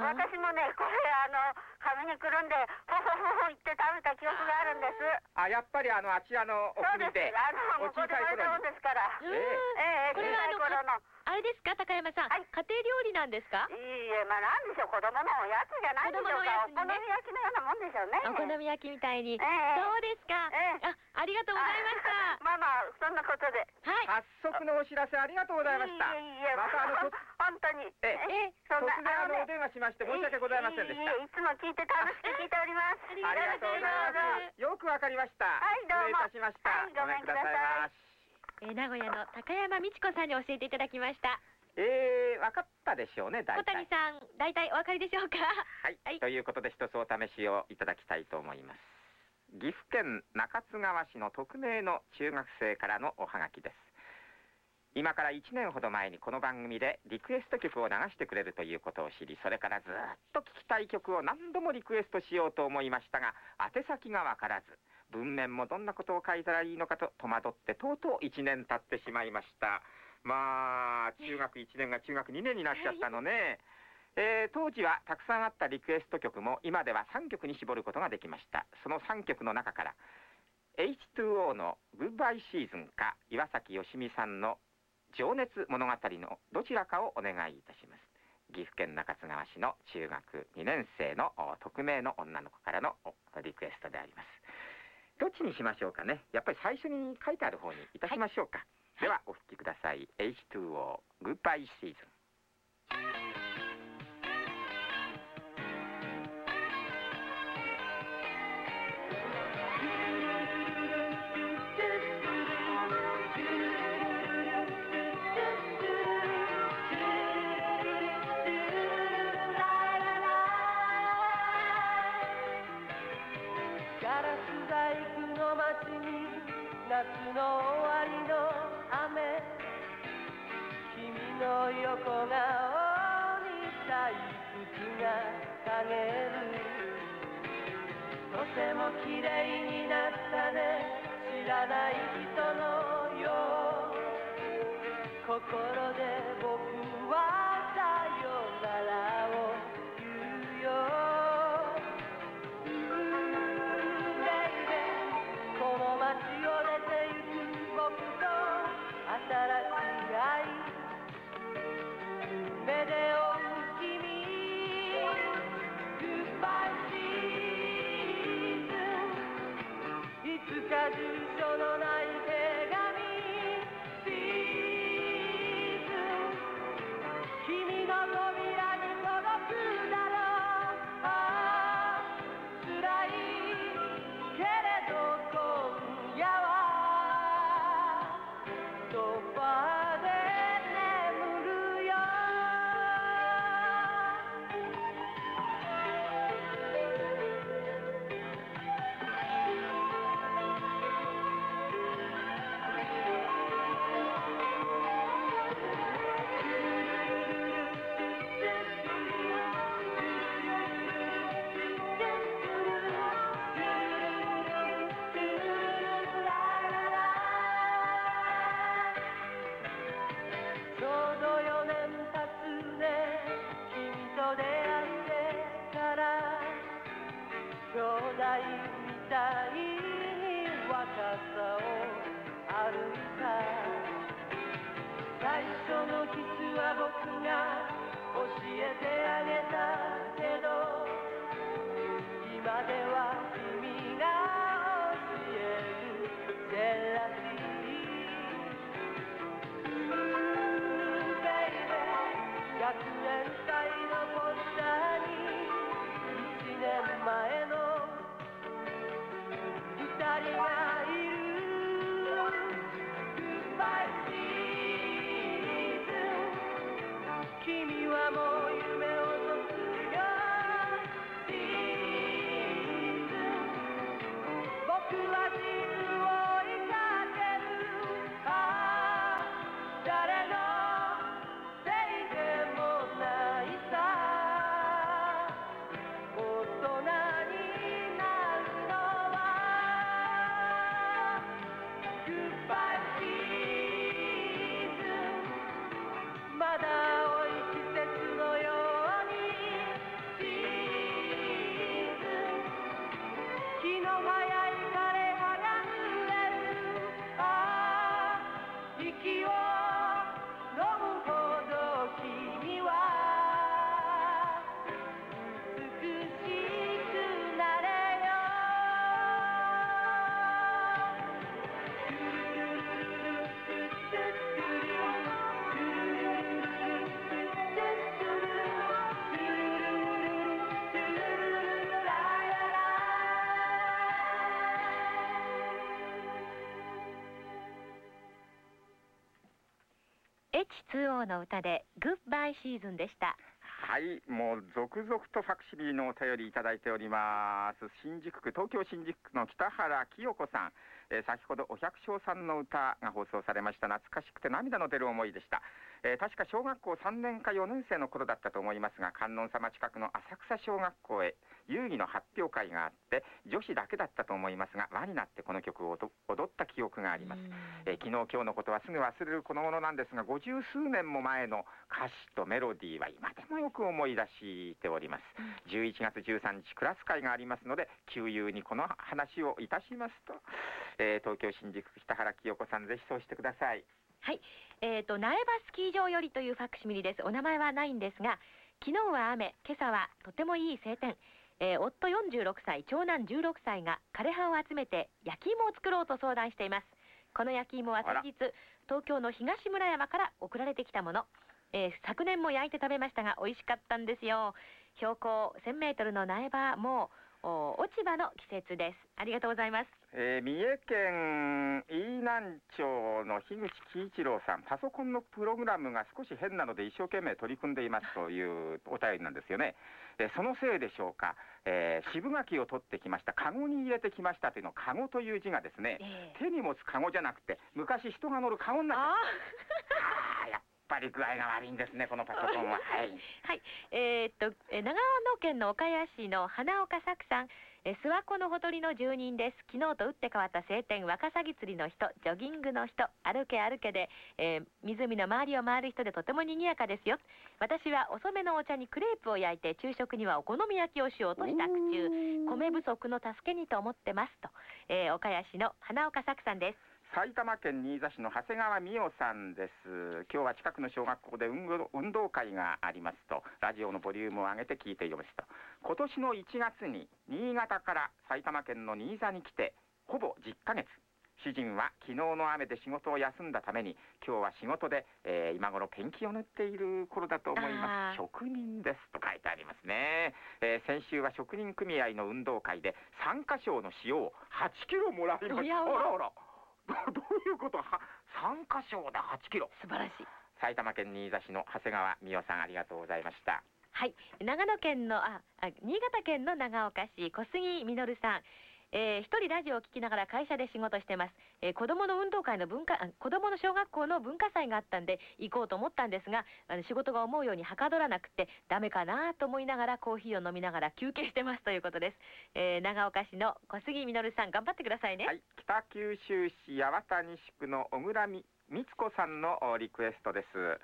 私もねこれあの紙にくるんでほほほほ言って食べた記憶があるんですあやっぱりあのあちらのおそうです国であのお向こうで生まれたもんですからええこれはあの小さい頃のあれですか高山さん、家庭料理なんですかいいえまあなんでしょう子供のおやつじゃないでしょうか、お好み焼きのようなもんでしょうねお好み焼きみたいに、ええそうですか、あありがとうございましたまあまあそんなことではい早速のお知らせありがとうございましたいえいえまたあ本当にええそんな突然あのお電話しまして申し訳ございませんでした。いえいえいつも聞いて楽しく聞いております。ありがとうございます。よくわかりました。はいどうも。失礼いたしました。はいごめんください。ごめんくださいましえー、名古屋の高山美智子さんに教えていただきました。えー、分かったでしょうね大小谷さん大体お分かりでしょうか？はい、はい、ということで一つお試しをいただきたいと思います。岐阜県中津川市の匿名の中学生からのおはがきです今から1年ほど前にこの番組でリクエスト曲を流してくれるということを知りそれからずっと聴きたい曲を何度もリクエストしようと思いましたが宛先が分からず文面もどんなことを書いたらいいのかと戸惑ってとうとう1年経ってしまいました。まあ中学1年が中学2年になっちゃったのね、えー、当時はたくさんあったリクエスト曲も今では3曲に絞ることができました。その3曲の中から H2O の「グッバイシーズン」か岩崎よしみさんの「情熱物語」のどちらかをお願いいたします。岐阜県中津川市の中学2年生の匿名の女の子からのリクエストであります。どっちにしましょうかね。やっぱり最初に書いてある方にいたしましょうか、はい、ではお聴きください。H2O グッバイシーズンが陰るとてもきれいになったね。知らない人のよう。心で僕いみたいに若さを歩いた最初のキスは僕が教えてあげたけど今では H2O の歌でグッバイシーズンでしたはい、もう続々とファクシミリのお便りいただいております。新宿区、東京新宿区の北原清子さん、えー先ほどお百姓さんの歌が放送されました。懐かしくて涙の出る思いでした。えー確か小学校3年か4年生の頃だったと思いますが、観音様近くの浅草小学校へ遊戯の発表会があって、女子だけだったと思いますが、輪になってこの曲を踊踊った記憶があります。えー昨日今日のことはすぐ忘れるこのものなんですが50数年も前の歌詞とメロディーは今でもよく思い出しております、11月13日クラス会がありますので旧友にこの話をいたしますと、えー東京新宿区北原清子さんぜひそうしてください。はい、えー、と苗場スキー場よりというファクシミリです。お名前はないんですが昨日は雨今朝はとてもいい晴天、えー夫46歳長男16歳が枯葉を集めて焼き芋を作ろうと相談しています。この焼き芋は先日東京の東村山から送られてきたもの、えー昨年も焼いて食べましたが美味しかったんですよ。標高1000メートルの苗場も落ち葉の季節です。ありがとうございます。えー三重県飯南町の樋口喜一郎さん、パソコンのプログラムが少し変なので一生懸命取り組んでいますというお便りなんですよね。えーそのせいでしょうか、えー渋柿を取ってきました、カゴに入れてきました。というの、カゴという字がですね、手に持つカゴじゃなくて、昔人が乗るカゴになって。あーやっぱり具合が悪いんですね、このパソコンは。はい。はい、えーっと、えー長野県の岡谷市の花岡作さん、えー諏訪湖のほとりの住人です。昨日と打って変わった晴天、ワカサギ釣りの人、ジョギングの人、歩け歩けで、えー湖の周りを回る人でとても賑やかですよ。私は遅めのお茶にクレープを焼いて、昼食にはお好み焼きをしようとした中、米不足の助けにと思ってますと、えー岡谷市の花岡作さんです。埼玉県新座市の長谷川美代さんです。今日は近くの小学校で運動会がありますとラジオのボリュームを上げて聞いていますと今年の1月に新潟から埼玉県の新座に来てほぼ10ヶ月。主人は昨日の雨で仕事を休んだために今日は仕事で、えー今頃ペンキを塗っている頃だと思います。職人ですと書いてありますね、えー先週は職人組合の運動会で参加賞の塩を8キロもらいました。あらあらど どういうこと？は参加賞で8キロ。素晴らしい。埼玉県新座市の長谷川美代さんありがとうございました。はい、長野県のああ新潟県の長岡市小杉実さん、えー一人ラジオを聞きながら会社で仕事してます、えー子供の運動会の文化子供の小学校の文化祭があったんで行こうと思ったんですがあの仕事が思うようにはかどらなくてダメかなと思いながらコーヒーを飲みながら休憩してますということです、えー長岡市の小杉実さん頑張ってくださいね、はい。北九州市八幡西区の小倉み光子さんのリクエストです。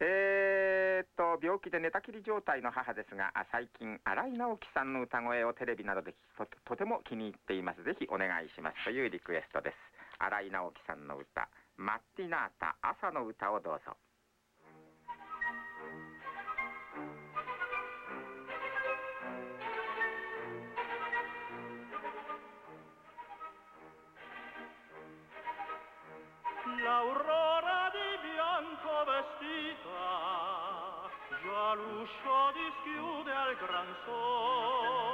えー、っと病気で寝たきり状態の母ですが最近新井直樹さんの歌声をテレビなどでととても気に入っています。ぜひお願いします。というリクエストです。新井直樹さんの歌マッティナータ朝の歌をどうぞ。L'uscio dischiude al gran sol,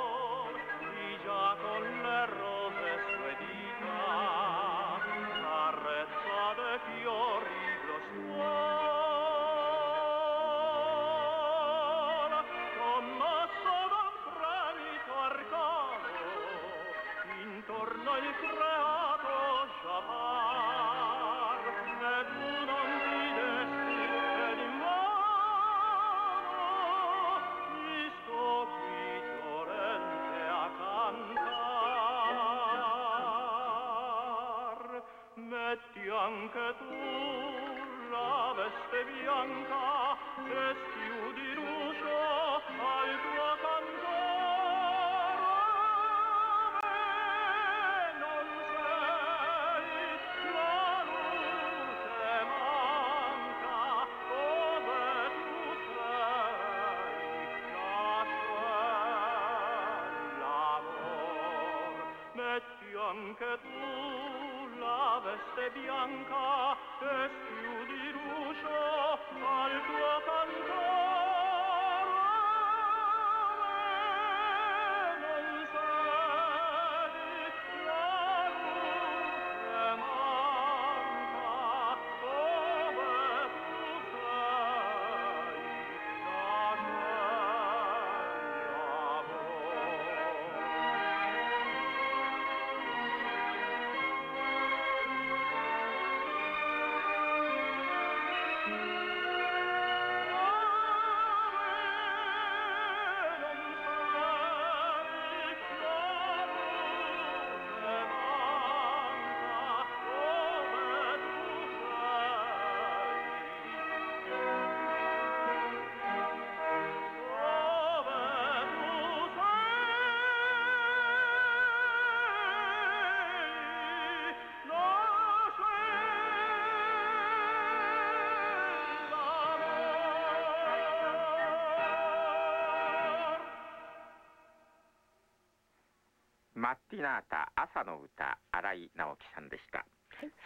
マッティナータ朝の歌新井直樹さんでした、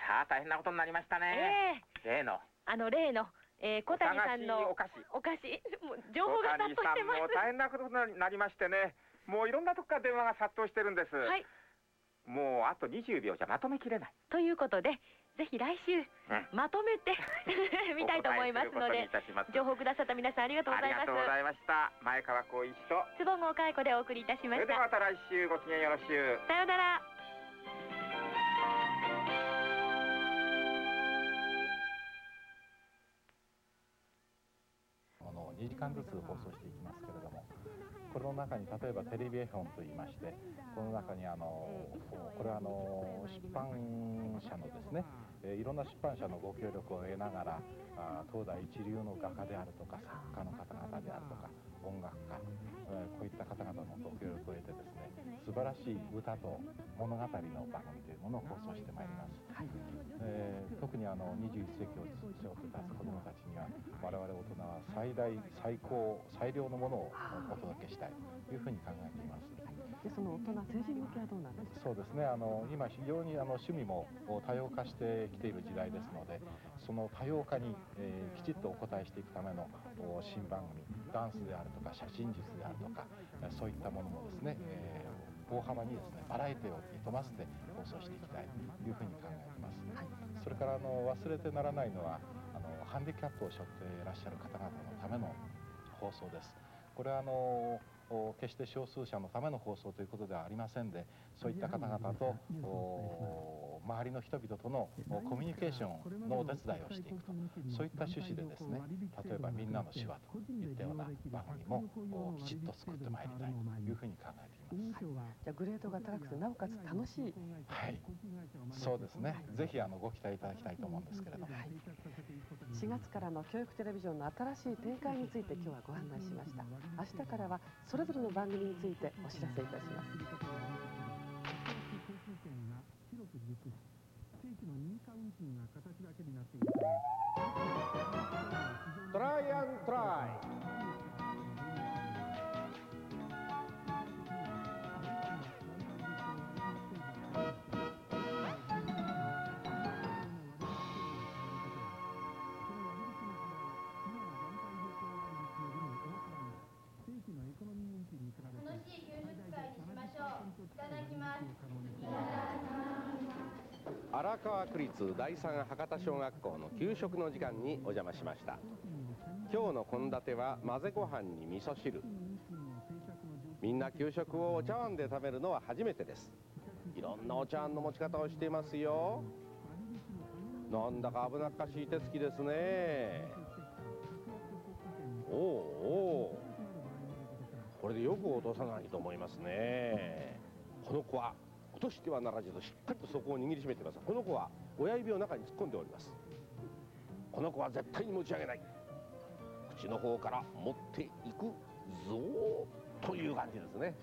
さあ大変なことになりましたね、例の。あの例の、えー、小谷さんのお菓子お菓子 情報が殺到してます。小谷さんも大変なことになりましてね。もういろんなとこから電話が殺到してるんです、はい。もうあと20秒じゃまとめきれない、ということでぜひ来週うん。まとめて 見たいと思いますので情報くださった皆さんありがとうございます。がとうございました。前川光一と坪郷佳恵子でお送りいたしそましたれではまた来週ごきげんよろしゅう。さようなら。ものを2時間ずつ放送していきますけれどもこの中に例えばテレビ絵本といいましてこの中にあのこれはあの出版社のですねえーいろんな出版社のご協力を得ながらあー東大一流の画家であるとか作家の方々であるとか音楽家、えーこういった方々のご協力を得てですね素晴らしい歌と物語の番組というものを放送してまいります、えー特にあの21世紀を背負って立つ子どもたちには我々大人は最大最高最良のものをお届けしたいというふうに考えていますでその大人成人向けはどうなんですか？そうですね。あの今非常にあの趣味もお多様化してきている時代ですのでその多様化に、えーきちっとお答えしていくためのお新番組ダンスであるとか写真術であるとかえーそういったものもですね、えー大幅にですねバラエティをに富ませて放送していきたいというふうに考えています、それからあの忘れてならないのはあのハンディキャップを背負っていらっしゃる方々のための放送です。これはあのお決して少数者のための放送ということではありませんでそういった方々と周りの人々とのおコミュニケーションのお手伝いをしていくとそういった趣旨でですね例えば「みんなの手話」といったような番組もおきちっと作ってまいりたいというふうに考えています。じゃあグレードが高くてなおかつ楽しい。はい、そうですね。ぜひあのご期待いただきたいと思うんですけれども。4月からの教育テレビジョンの新しい展開について今日はご案内しました。明日からはそれぞれの番組についてお知らせいたしますトライアントライ楽しい給食会にしましょう。いただきます荒川区立第三博多小学校の給食の時間にお邪魔しました。今日の献立は混ぜご飯に味噌汁。みんな給食をお茶碗で食べるのは初めてです。いろんなお茶碗の持ち方をしていますよ。なんだか危なっかしい手つきですね。おうおこれでよく落とさないと思いますね。この子は落としてはならずとしっかりとそこを握りしめています。この子は親指を中に突っ込んでおります。この子は絶対に持ち上げない。口の方から持っていくぞーという感じですね。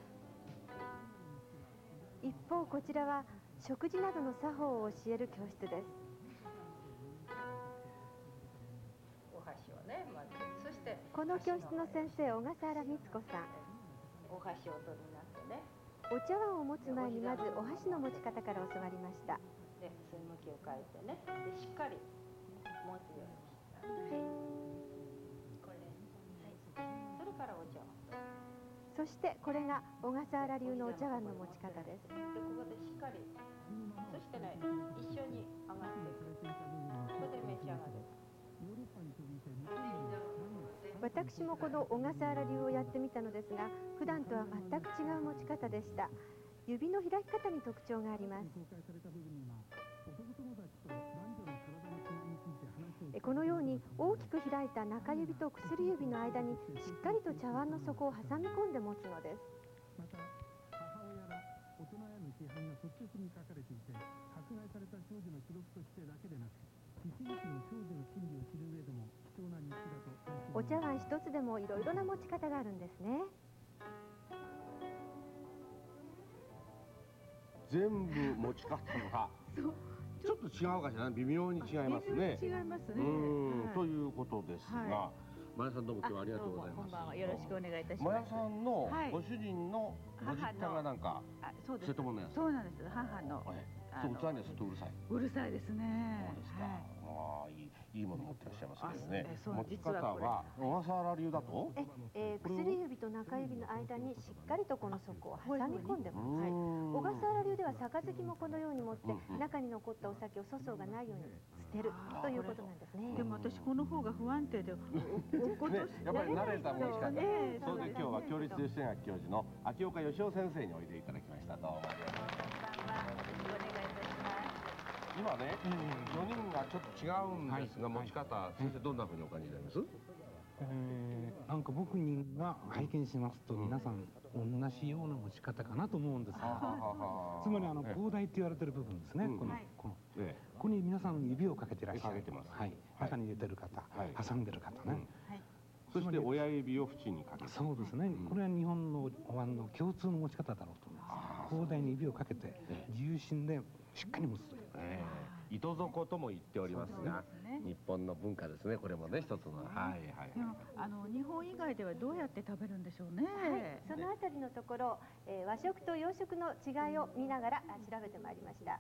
一方こちらは食事などの作法を教える教室です。お箸をねまず。そしてこの教室の先生小笠原光子さん。お箸を取りなってねお茶碗を持つ前にまずお箸の持ち方から教わりました。で背向きを変えてね。でしっかり持つようにしてこれはい。それからお茶碗そしてこれが小笠原流のお茶碗の持ち方です。でここでしっかりそしてね一緒に上がっていく。ここで召し上がる私もこの小笠原流をやってみたのですが普段とは全く違う持ち方でした。指の開き方に特徴があります。えこのように大きく開いた中指と薬指の間にしっかりと茶碗の底を挟み込んで持つのです。また母親ら大人への批判が率直に書かれていて迫害された少女の記録としてだけでなく一日の少女の心理を知る上でもお茶碗一つでもいろいろな持ち方があるんですね。全部持ち方が。ちょっと違うかしらね。微妙に違いますね。違いますね。うん、はい。ということですが、はマヤさんどうも今日はありがとうございます。こんばんはよろしくお願いいたします。マヤさんのはいご主人のご実家がなんかあそうです。瀬戸物屋。そうなんです。母のあのそう器にはちょっとうるさい。うるさいですね。そうですか。ああいいいいもの持ってらっしゃいますけどね持ち方は小笠原流だと？ええー薬指と中指の間にしっかりとこの底を挟み込んでます、はい、小笠原流では杯もこのように持って、中に残ったお酒を粗相がないように捨てるということなんですねでも私この方が不安定で、おお落っことしやっぱり慣れた持ち方。ええそれで今日は共立女子大学教授の秋岡義雄先生においでいただきました。どうもありがとうございます。今ね、4人がちょっと違うんですが、持ち方、先生どんなふうにお感じになります？えーなんか僕が拝見しますと皆さん同じような持ち方かなと思うんですよ。つまりあのええ。広大って言われてる部分ですね、このはい。この。えここに皆さん指をかけてらっしゃる。かけてます。はい、中に入れてる方、挟んでる方ね、そして親指を縁にかけて。そうですね、これは日本のお椀の共通の持ち方だろうと思います。広大に指をかけて重心でしっかり持つええ糸底とも言っておりますが、日本の文化ですね。これもね一つの。はいはい。でもあの日本以外ではどうやって食べるんでしょうね。はい、そのあたりのところ、えー和食と洋食の違いを見ながらあ調べてまいりました。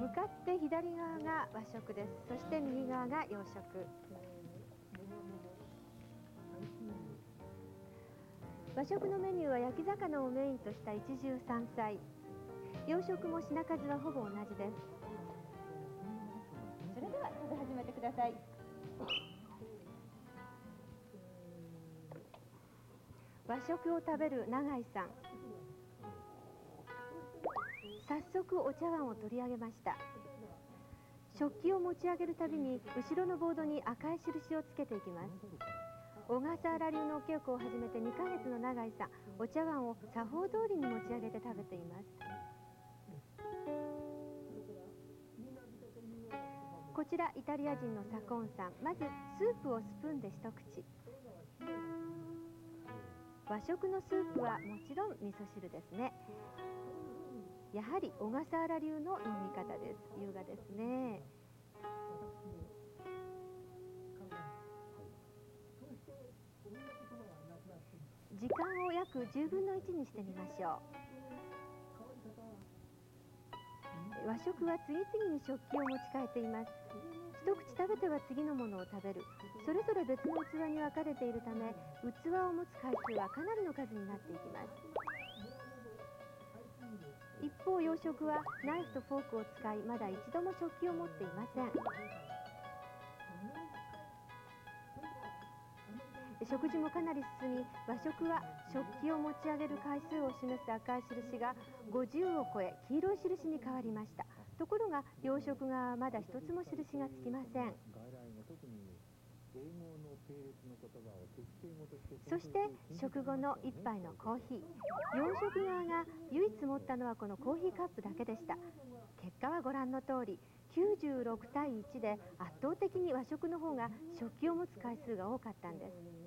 向かって左側が和食です。そして右側が洋食和食のメニューは焼き魚をメインとした一汁三菜。洋食も品数はほぼ同じです。それでは食べ始めてください。和食を食べる永井さん。早速お茶碗を取り上げました。食器を持ち上げるたびに後ろのボードに赤い印をつけていきます小笠原流のお稽古を始めて2ヶ月の永井さんお茶碗を作法通りに持ち上げて食べています。こちらイタリア人のサコンさん。まずスープをスプーンで一口。和食のスープはもちろん味噌汁ですね。やはり小笠原流の飲み方です。優雅ですね。時間を約10分の1にしてみましょう。和食は次々に食器を持ち替えています。一口食べては次のものを食べる。それぞれ別の器に分かれているため器を持つ回数はかなりの数になっていきます。一方洋食はナイフとフォークを使いまだ一度も食器を持っていません。食事もかなり進み和食は食器を持ち上げる回数を示す赤い印が50を超え黄色い印に変わりました。ところが洋食がまだ一つも印がつきません。そして食後の一杯のコーヒー。洋食側が唯一持ったのはこのコーヒーカップだけでした。結果はご覧の通り96対1で圧倒的に和食の方が食器を持つ回数が多かったんです。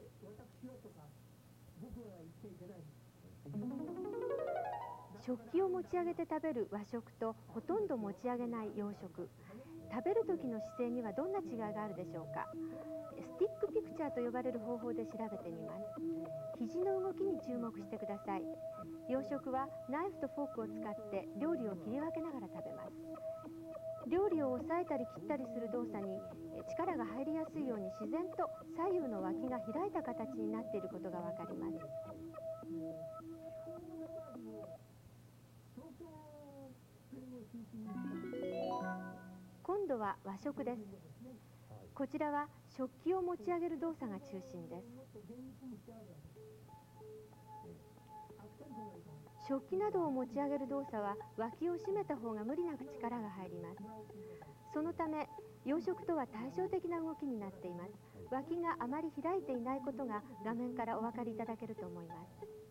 食器を持ち上げて食べる和食とほとんど持ち上げない洋食。食べる時の姿勢にはどんな違いがあるでしょうか？スティックピクチャーと呼ばれる方法で調べてみます。肘の動きに注目してください。洋食はナイフとフォークを使って料理を切り分けながら食べます。料理を押さえたり切ったりする動作にえ力が入りやすいように自然と左右の脇が開いた形になっていることがわかります。度は和食ですこちらは食器を持ち上げる動作が中心です。食器などを持ち上げる動作は脇を締めた方が無理なく力が入りますそのため洋食とは対照的な動きになっています。脇があまり開いていないことが画面からお分かりいただけると思います。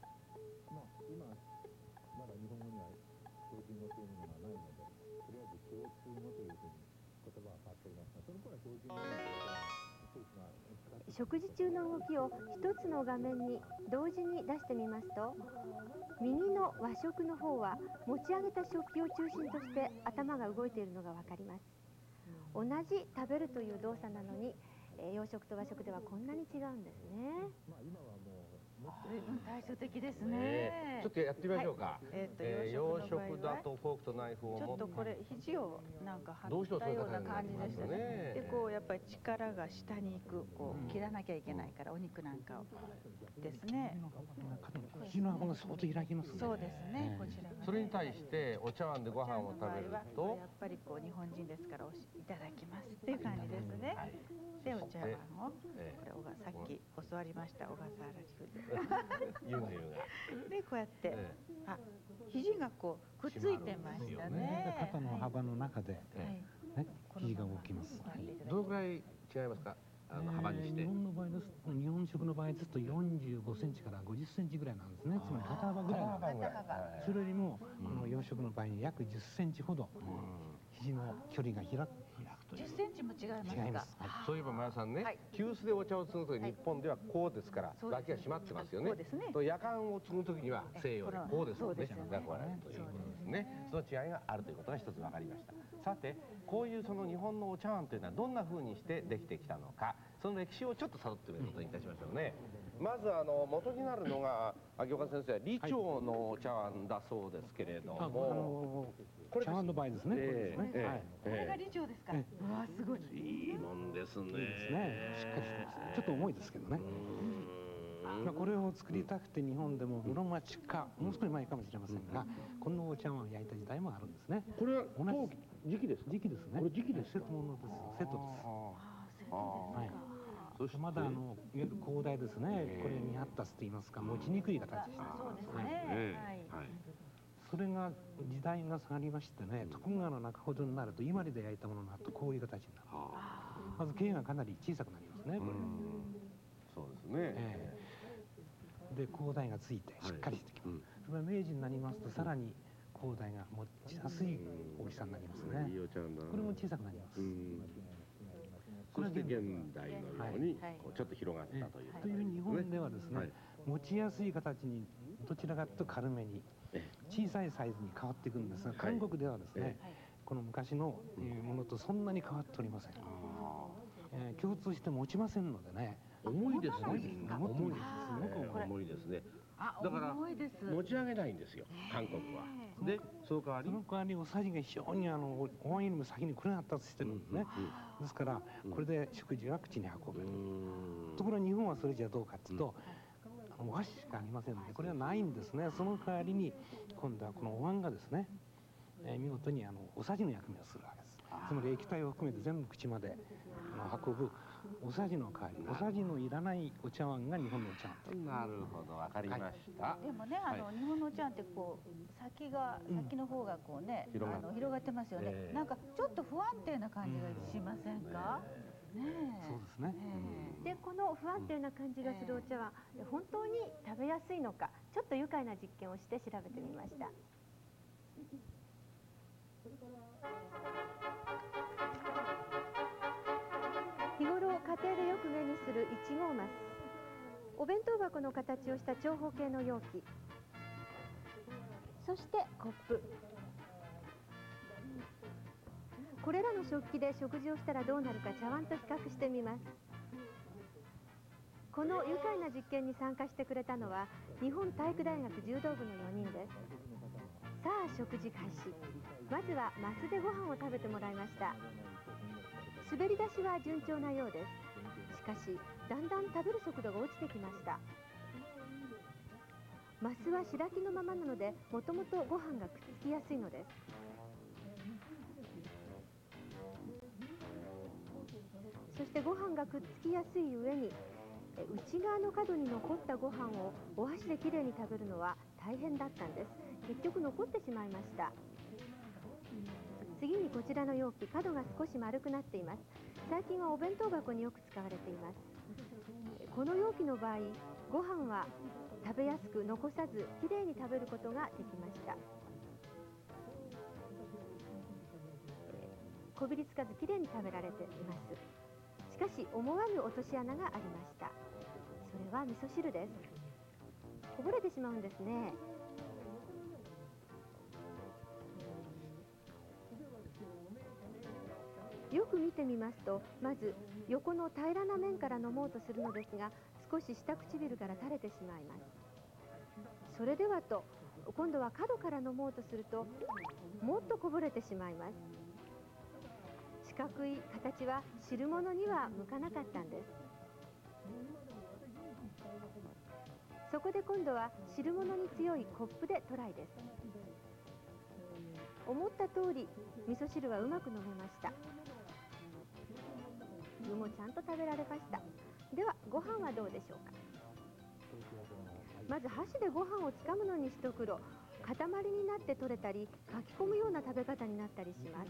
食事中の動きを一つの画面に同時に出してみますと右の和食の方は持ち上げた食器を中心として頭が動いているのが分かります同じ食べるという動作なのに洋食と和食ではこんなに違うんですね。対照的ですね、ちょっとやってみましょうか、えっとえー洋食だとフォークとナイフをちょ持っとこれ肘をなんか張どうしてもったような感じでしたねね。でこうやっぱり力が下に行くこう切らなきゃいけないからお肉なんかをですね。口の幅が相当開きますね。そうですねこちらそれに対してお茶碗でご飯を食べるやとっぱりこう日本人ですからおしいただきますっていう感じですね、でお茶碗をこえれ小川さっき教わりました小笠原流で。ゆうがゆうが でこうやって、あ肘がこうくっついてましたね。肩の幅の中で、ね、肘が動きます。どのくらい違いますか？あの幅にして、日本の場合ですと日本食の場合ですと45センチから50センチぐらいなんですね。つまり肩幅ぐらいなんです。肩幅それよりも、あの洋食の場合に約10センチほど、肘の距離が開く。10センチも違いますか？違います。そういえば前田さんね、はい。急須でお茶を継ぐとき、日本ではこうですから、脇が締まってますよね。こうですね。と夜間を継ぐときには西洋でこうですよね。だからということですね。その違いがあるということが一つ分かりました。さて、こういうその日本のお茶碗というのはどんな風にしてできてきたのか、その歴史をちょっと辿ってみることにいたしましょうね。まずあの元になるのが秋岡先生、李朝のお茶碗だそうですけれどあも、の茶碗の場合ですね。ええはい。これが李長ですか、えうわすごいいいもんですね。いいですね。しっかりしてます。ちょっと重いですけどね。まあこれを作りたくて日本でも室町かもう少し前かもしれませんが、このお茶碗を焼いた時代もあるんですね。これは同じ時期です時期ですね。これ時期ですセットものです。セットです。はい。そしてまだあのいわゆる広大ですね。これ未発達と言いますか持ちにくい形してます。そうですはいね、はい。それが時代が下がりましてね、徳川の中ほどになると伊万里で焼いたものになるとこういう形になる。まず径がかなり小さくなりますね。これ。そうですね。ええで広大がついてしっかりしてきます。それから明治になりますとさらに広大が持ちやすい大きさになりますね。これも小さくなります。そして現代のようにはいこうちょっと広がったという。という日本ではですね、はい。持ちやすい形にどちらかというと軽めに小さいサイズに変わっていくんですが韓国ではですね、この昔のえーものとそんなに変わっておりません、えー共通して持ちませんのでね。重いですね。重いですすごく重いですね。あだから持ち上げないんですよ。韓国は。で、その代わり。その代わりおさじが非常にあのおお椀よりも先にこれが発達してるんですね、ですからこれで食事が口に運べる、ところが日本はそれじゃどうかっていうと、お箸しかありませんのでこれはないんですね。その代わりに今度はこのお椀がですね、えー見事にあのおさじの役目をするわけです。つまり液体を含めて全部口まであの運ぶおさじの代わりおさじのいらないお茶碗が日本のお茶碗なるほど、わかりました。でもね、あの、はい。日本のお茶碗ってこう先が、先の方がこうね、広がっあの広がってますよね、ええ。なんかちょっと不安定な感じがしませんか、ねえ。そうですね、でこの不安定な感じがするお茶は本当に食べやすいのかちょっと愉快な実験をして調べてみました家庭でよく目にする1号マスお弁当箱の形をした長方形の容器。そしてコップ。これらの食器で食事をしたらどうなるか茶碗と比較してみます。この愉快な実験に参加してくれたのは日本体育大学柔道部の4人です。さあ食事開始。まずはマスでご飯を食べてもらいました。滑り出しは順調なようです。かしだんだん食べる速度が落ちてきました。マスは白木のままなのでもともとご飯がくっつきやすいのです。そしてご飯がくっつきやすい上に内側の角に残ったご飯をお箸できれいに食べるのは大変だったんです。結局残ってしまいました。次にこちらの容器角が少し丸くなっています。最近はお弁当箱によく使われています。この容器の場合ご飯は食べやすく残さずきれいに食べることができました。こびりつかずきれいに食べられています。しかし思わぬ落とし穴がありました。それは味噌汁です。こぼれてしまうんですね。よく見てみますとまず横の平らな面から飲もうとするのですが少し下唇から垂れてしまいます。それではと今度は角から飲もうとするともっとこぼれてしまいます。四角い形は汁物には向かなかったんです。そこで今度は汁物に強いコップでトライです。思った通り味噌汁はうまく飲めました。具もちゃんと食べられました。ではご飯はどうでしょうか？まず箸でご飯をつかむのに一苦労。塊になって取れたり書き込むような食べ方になったりします。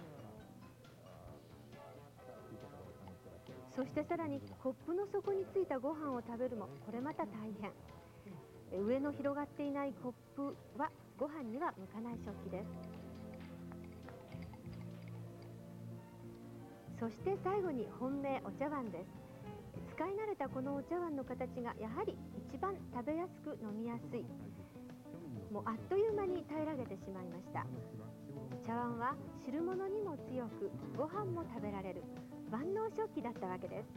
そしてさらにコップの底についたご飯を食べるもこれまた大変。上の広がっていないコップはご飯には向かない食器です。そして最後に本命お茶碗です。使い慣れたこのお茶碗の形がやはり一番食べやすく飲みやすい。もうあっという間に平らげてしまいました。茶碗は汁物にも強くご飯も食べられる万能食器だったわけです。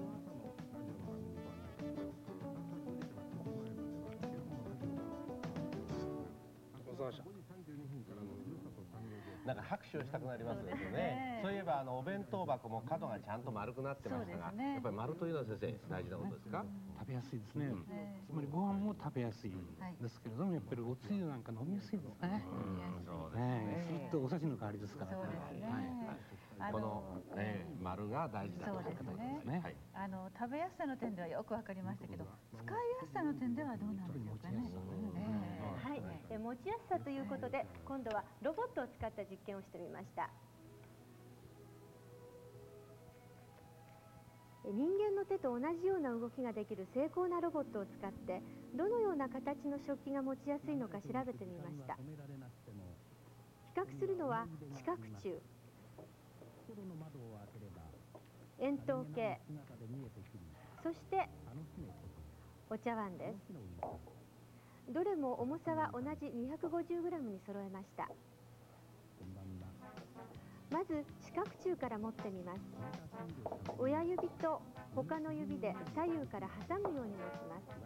なんか拍手をしたくなりますよね。そういえばあのお弁当箱も角がちゃんと丸くなってましたが、ね、やっぱり丸というのは先生大事なことですか？食べやすいですね。つまりご飯も食べやすいですけれども、やっぱりおつゆなんか飲みやすいですね。そうですね。すっとお刺身の代わりですから。そうですね。この、えー、丸が大事だということですね。はい、あの食べやすさの点ではよくわかりましたけど、使いやすさの点ではどうなんでしょうかね。はい、え持ちやすさということで、今度はロボットを使った実験をしてみました。人間の手と同じような動きができる精巧なロボットを使ってどのような形の食器が持ちやすいのか調べてみました。比較するのは四角柱円筒形。そしてお茶碗です。どれも重さは同じ 250g に揃えました。まず四角柱から持ってみます。親指と他の指で左右から挟むように持ちます。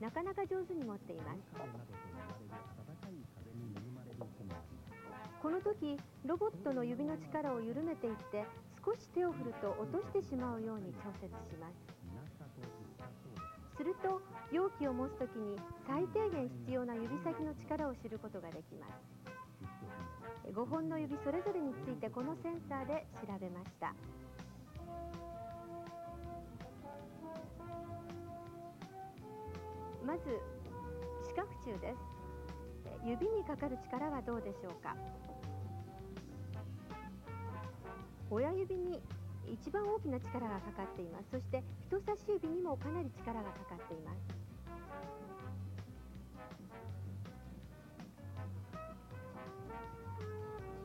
なかなか上手に持っていますこの時ロボットの指の力を緩めていって少し手を振ると落としてしまうように調節します。すると容器を持つ時に最低限必要な指先の力を知ることができます。5本の指それぞれについてこのセンサーで調べました。まず四角柱です。指にかかる力はどうでしょうか？親指に一番大きな力がかかっています。そして人差し指にもかなり力がかかっています。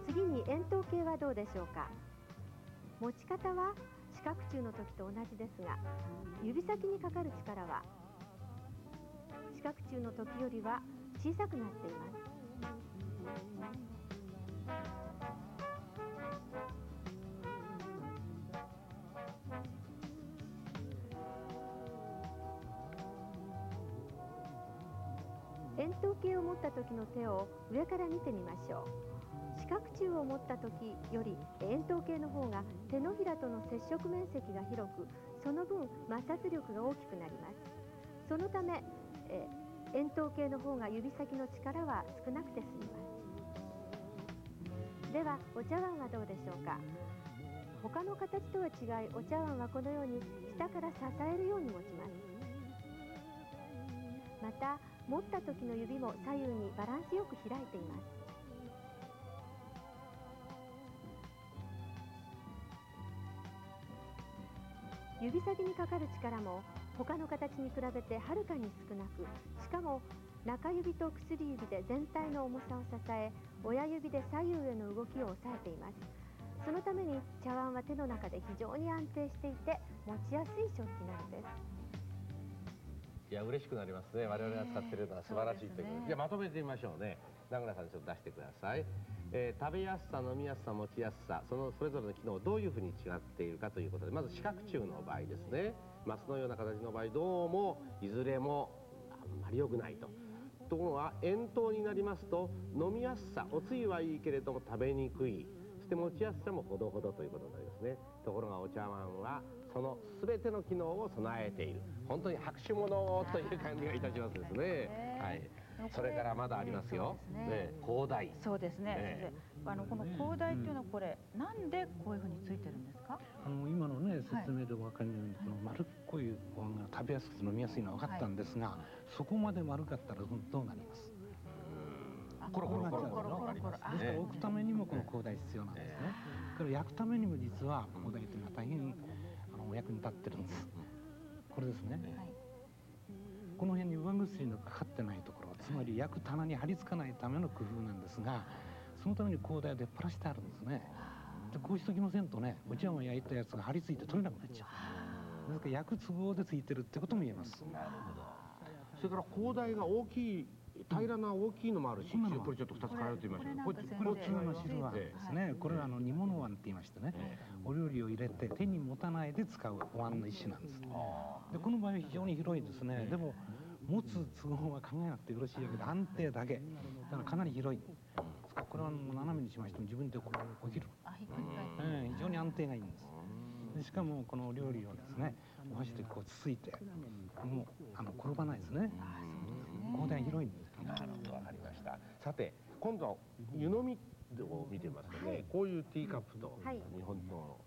次に円筒形はどうでしょうか？持ち方は四角柱の時と同じですが指先にかかる力は四角柱の時よりは小さくなっています。円筒形を持った時の手を上から見てみましょう四角柱を持った時より円筒形の方が手のひらとの接触面積が広くその分摩擦力が大きくなります。そのため、え円筒形の方が指先の力は少なくて済みます。ではお茶碗はどうでしょうか？他の形とは違いお茶碗はこのように下から支えるように持ちます。また持った時の指も左右にバランスよく開いています。指先にかかる力も他の形に比べてはるかに少なくしかも中指と薬指で全体の重さを支え親指で左右への動きを抑えています。そのために茶碗は手の中で非常に安定していて持ちやすい食器なのです。いや嬉しくなりますね。我々が使ってるのは素晴らしいということで。じゃあまとめてみましょうね。名倉さんちょっと出してください、えー食べやすさ飲みやすさ持ちやすさそのそれぞれの機能どういうふうに違っているかということでまず四角柱の場合ですね松のような形の場合どうもいずれもあんまり良くないと。ところが円筒になりますと飲みやすさおつゆはいいけれども食べにくい。そして持ちやすさもほどほどということになりますね。ところがお茶碗はその全ての機能を備えている。本当に拍手物という感じがいたしますですね。はい。それからまだありますよ、ね。ね広大そうですね、え。先生あのこの広大っていうのはこれ、なんでこういうふうについてるんですか？あの今のね説明でお分かりのように、この丸っこいお椀が食べやすくて飲みやすいのは分かったんですが、そこまで丸かったらどうなりますコロコロコロコロコロありますね。ですから置くためにもこの広大必要なんですね。これ焼くためにも実は広大というのは大変あのお役に立ってるんです。これですね。この辺に上薬のかかってないところ、つまり焼く棚に貼り付かないための工夫なんですが、そのために広大を出っ張らしてあるんですね。でこうしときませんとね、お茶碗焼いたやつが貼り付いて取れなくなっちゃう。ですから焼く都合でついてるってことも言えます。なるほどそれから広大が大きい平らな大きいのもあるし、これちょっと2つ変えてみましょうこれこれ中の汁碗ですね。これはあの煮物碗って言いましてね、お料理を入れて手に持たないで使うお椀の一種なんです。でこの場合は非常に広いですね。でも持つ都合は考えなくてよろしいわけで安定だけ。だからかなり広い。ですからこれは斜めにしましても自分でこう起きる。ええ非常に安定がいいんです。でしかもこのお料理をですね、お箸でこうつついて、もうあの転ばないですね。広大広いんです。なるほどわかりました。さて今度は湯飲みを見てますとね、こういうティーカップとはい。日本の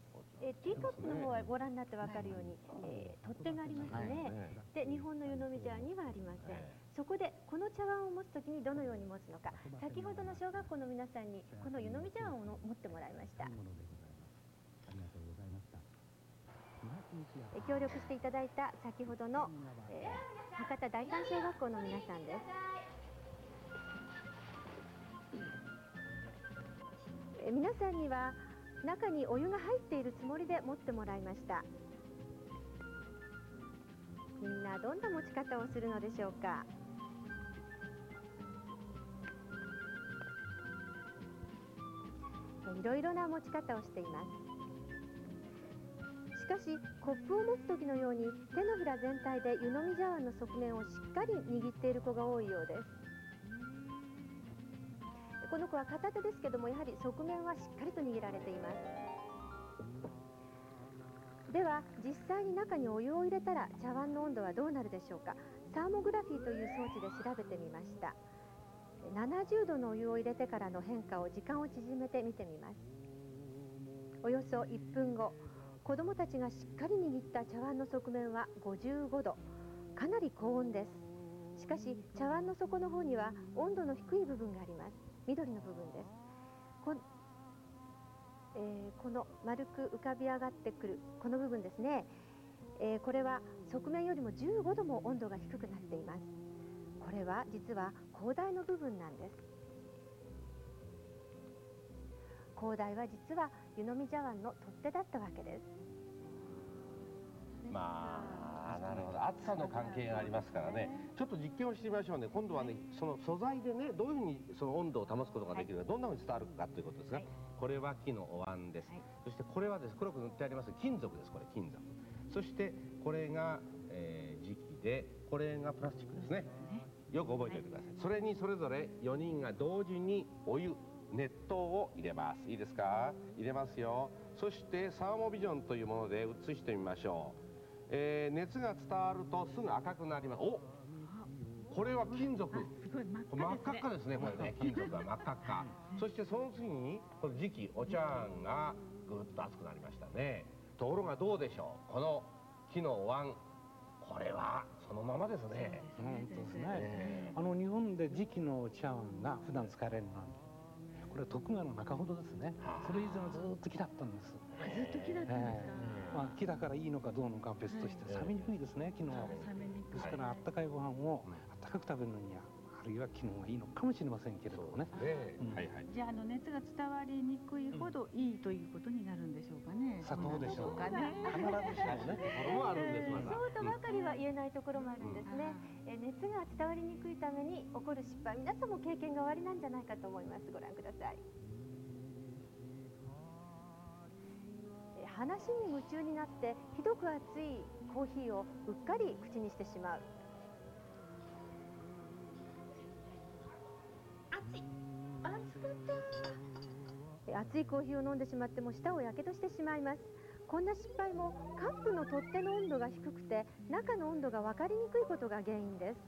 えーティーカップの方はご覧になって分かるように、えー取っ手がありますね、で日本の湯飲み茶碗にはありません、そこでこの茶碗を持つときにどのように持つのか。先ほどの小学校の皆さんにこの湯飲み茶碗をの持ってもらいました。えー協力していただいた先ほどの、えー博多第三小学校の皆さんですえー皆さんには中にお湯が入っているつもりで持ってもらいましたみんなどんな持ち方をするのでしょうかいろいろな持ち方をしています。しかしコップを持つ時のように手のひら全体で湯飲み茶碗の側面をしっかり握っている子が多いようです。この子は片手ですけどもやはり側面はしっかりと握られています。では実際に中にお湯を入れたら茶碗の温度はどうなるでしょうか。サーモグラフィーという装置で調べてみました。70度のお湯を入れてからの変化を時間を縮めて見てみます。およそ1分後子どもたちがしっかり握った茶碗の側面は55度。かなり高温です。しかし茶碗の底の方には温度の低い部分があります。緑の部分です。こ,、えーこの丸く浮かび上がってくるこの部分ですね、えーこれは側面よりも15度も温度が低くなっています。これは実は広大の部分なんです。広大は実は湯飲み茶碗の取っ手だったわけです。まあなるほど。暑さの関係がありますからね。ちょっと実験をしてみましょうね。今度はねその素材でねどういうふうにその温度を保つことができるか、どんなふうに伝わるかということですが、これは木のお椀です、そしてこれはです黒く塗ってあります。金属ですこれ金属。そしてこれが、えー磁器でこれがプラスチックですねよく覚えておいてください。それにそれぞれ4人が同時にお湯熱湯を入れます。いいですか？入れますよ。そしてサーモビジョンというもので映してみましょう、えー熱が伝わるとすぐ赤くなります。おこれは金属。真っ赤っかですねこれね。金属は真っ赤っか。そしてその次にこの磁器お茶碗がぐっと熱くなりましたね。ところがどうでしょう？この木のお椀これはそのままですね。本当ですね。あの日本で磁器の茶碗が普段使われるのはこれは徳川の中ほどですね。それ以前はずっと木だったんです。ずっと木だったんですか。ええ。まあ木だからいいのかどうのかは別として冷めにくいですね木の。ですからあったかいご飯をあったかく食べるのにはるいは機能がいいのかもしれませんけれどもね。はいはい。じゃああの熱が伝わりにくいほどいいということになるんでしょうかね。砂糖でしょうかね。必ずしもね。これもあるんですまた。そうとばかりは言えないところもあるんですね。え熱が伝わりにくいために起こる失敗、皆さんも経験がおありなんじゃないかと思います。ご覧ください。話に夢中になってひどく熱いコーヒーをうっかり口にしてしまう熱いコーヒーを飲んでしまっても舌をやけどしてしまいます。こんな失敗もカップの取っ手の温度が低くて中の温度が分かりにくいことが原因です。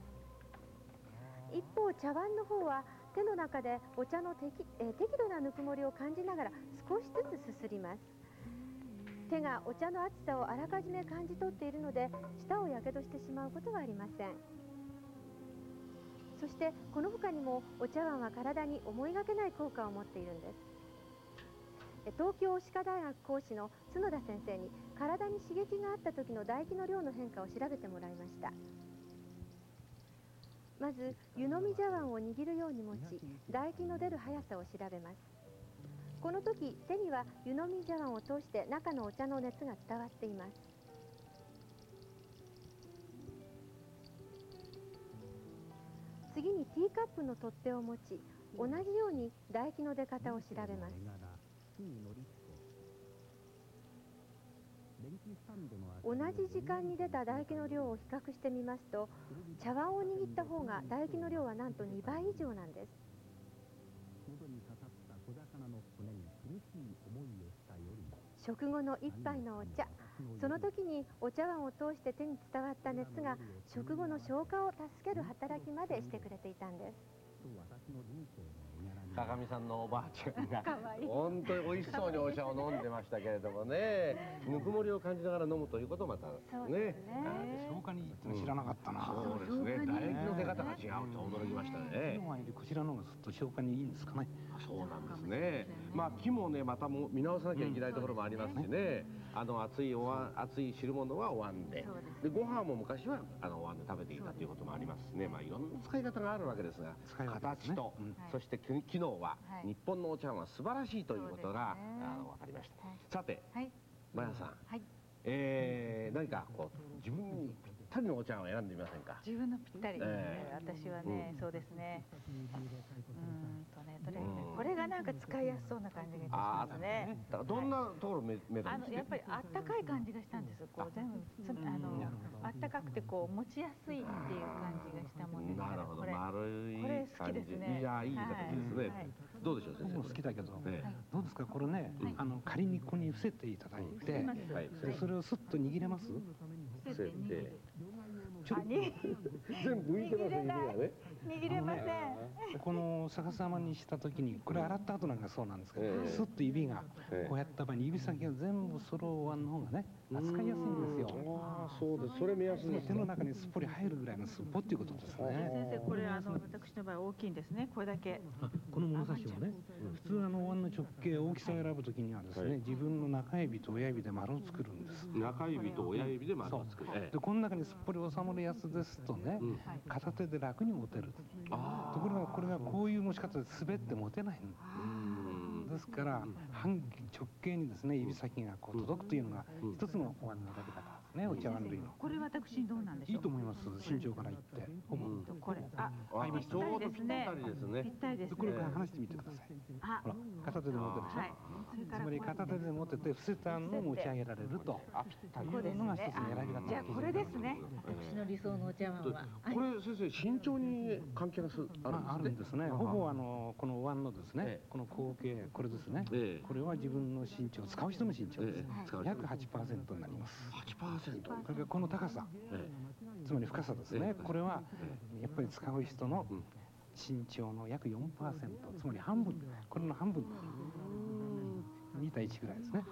一方茶碗の方は手の中でお茶の適,、え適度なぬくもりを感じながら少しずつすすります。手がお茶の熱さをあらかじめ感じ取っているので舌をやけどしてしまうことはありません。そしてこの他にもお茶碗は体に思いがけない効果を持っているんです。東京歯科大学講師の角田先生に体に刺激があった時の唾液の量の変化を調べてもらいました。まず湯飲み茶碗を握るように持ち唾液の出る速さを調べます。この時手には湯飲み茶碗を通して中のお茶の熱が伝わっています。次にティーカップの取っ手を持ち同じように唾液の出方を調べます。同じ時間に出た唾液の量を比較してみますと茶碗を握った方が唾液の量はなんと2倍以上なんです。食後の一杯のお茶。その時にお茶碗を通して手に伝わった熱が食後の消化を助ける働きまでしてくれていたんです。高見さん。のおばあちゃんが本当に美味しそうにお茶を飲んでましたけれどもね。ぬくもりを感じながら飲むということもまたね。消化にいいって知らなかったなそうですね。唾液の出方が違うと驚きましたね。こちらの方がずっと消化にいいんですかね。そうなんですね。まあ木もねまたも見直さなきゃいけないところもありますしね。あの熱いお椀熱い汁物はお椀で。でご飯も昔はあのお椀で食べていたということもありますしね。まあいろんな使い方があるわけですが形とそして機能は日本のお茶碗は素晴らしいということが、あの分かりました、さて、マヤさん、えー、何かこう自分にたりのお茶碗を選んでみませんか？自分のぴったり、え私はね、そうですね。うんとねどれ、これがなんか使いやすそうな感じがしますね。だからどんなところをめ、めあのやっぱりあったかい感じがしたんです。こう全部つあのあったかくてこう持ちやすいっていう感じがしたもんですからなるほど。これ丸いこれ好きですね。いやいい形ですね、はい。どうでしょう先生？好きだけど、えどうですか？これね、あの仮にここに伏せていただいて、はい。でそれをスッと握れます？伏せてちょっと。全部浮いてますね指がね。握れません。この逆さまにした時にこれ洗った後なんかそうなんですけど、ええ。スッと指がええ。こうやった場合に指先が全部そろわんの方がね扱いやすいんですよ。ああそうです。それ目安です手の中にすっぽり入るぐらいのすっぽっていうことですね先生これあの私の場合大きいんですね。これだけ。この物差しはね。普通あのお椀の直径大きさを選ぶときにはですね、はい。自分の中指と親指で丸を作るんです。中指と親指で丸を作る。ええ。でこの中にすっぽり収まるやつですとね、片手で楽に持てる。ところがこれがこういう持ち方で滑って持てないのですから半直径にですね指先がこう届くというのが一つのお椀の選び方ねお茶碗類の。これ私どうなんでしょういいと思います。身長から言って。ほぼこれああぴったりですね。ちょうどぴったりですね。ぴったりですね。これから離してみてください。あ。ほら片手で持てるでしょ、はつまり片手で持てて伏せたのを持ち上げられると。いうのが一つの選び方じゃあこれですね。私の理想のお茶碗は。これ先生身長に関係がすあるああるんですね。ほぼあのこのお椀のですね、この口径これですね。これは自分の身長使う人の身長です。約8%になります。8%。これがこの高さ、つまり深さですね。これはやっぱり使う人の身長の約4%、つまり半分、これの半分。2対1ぐらいですね。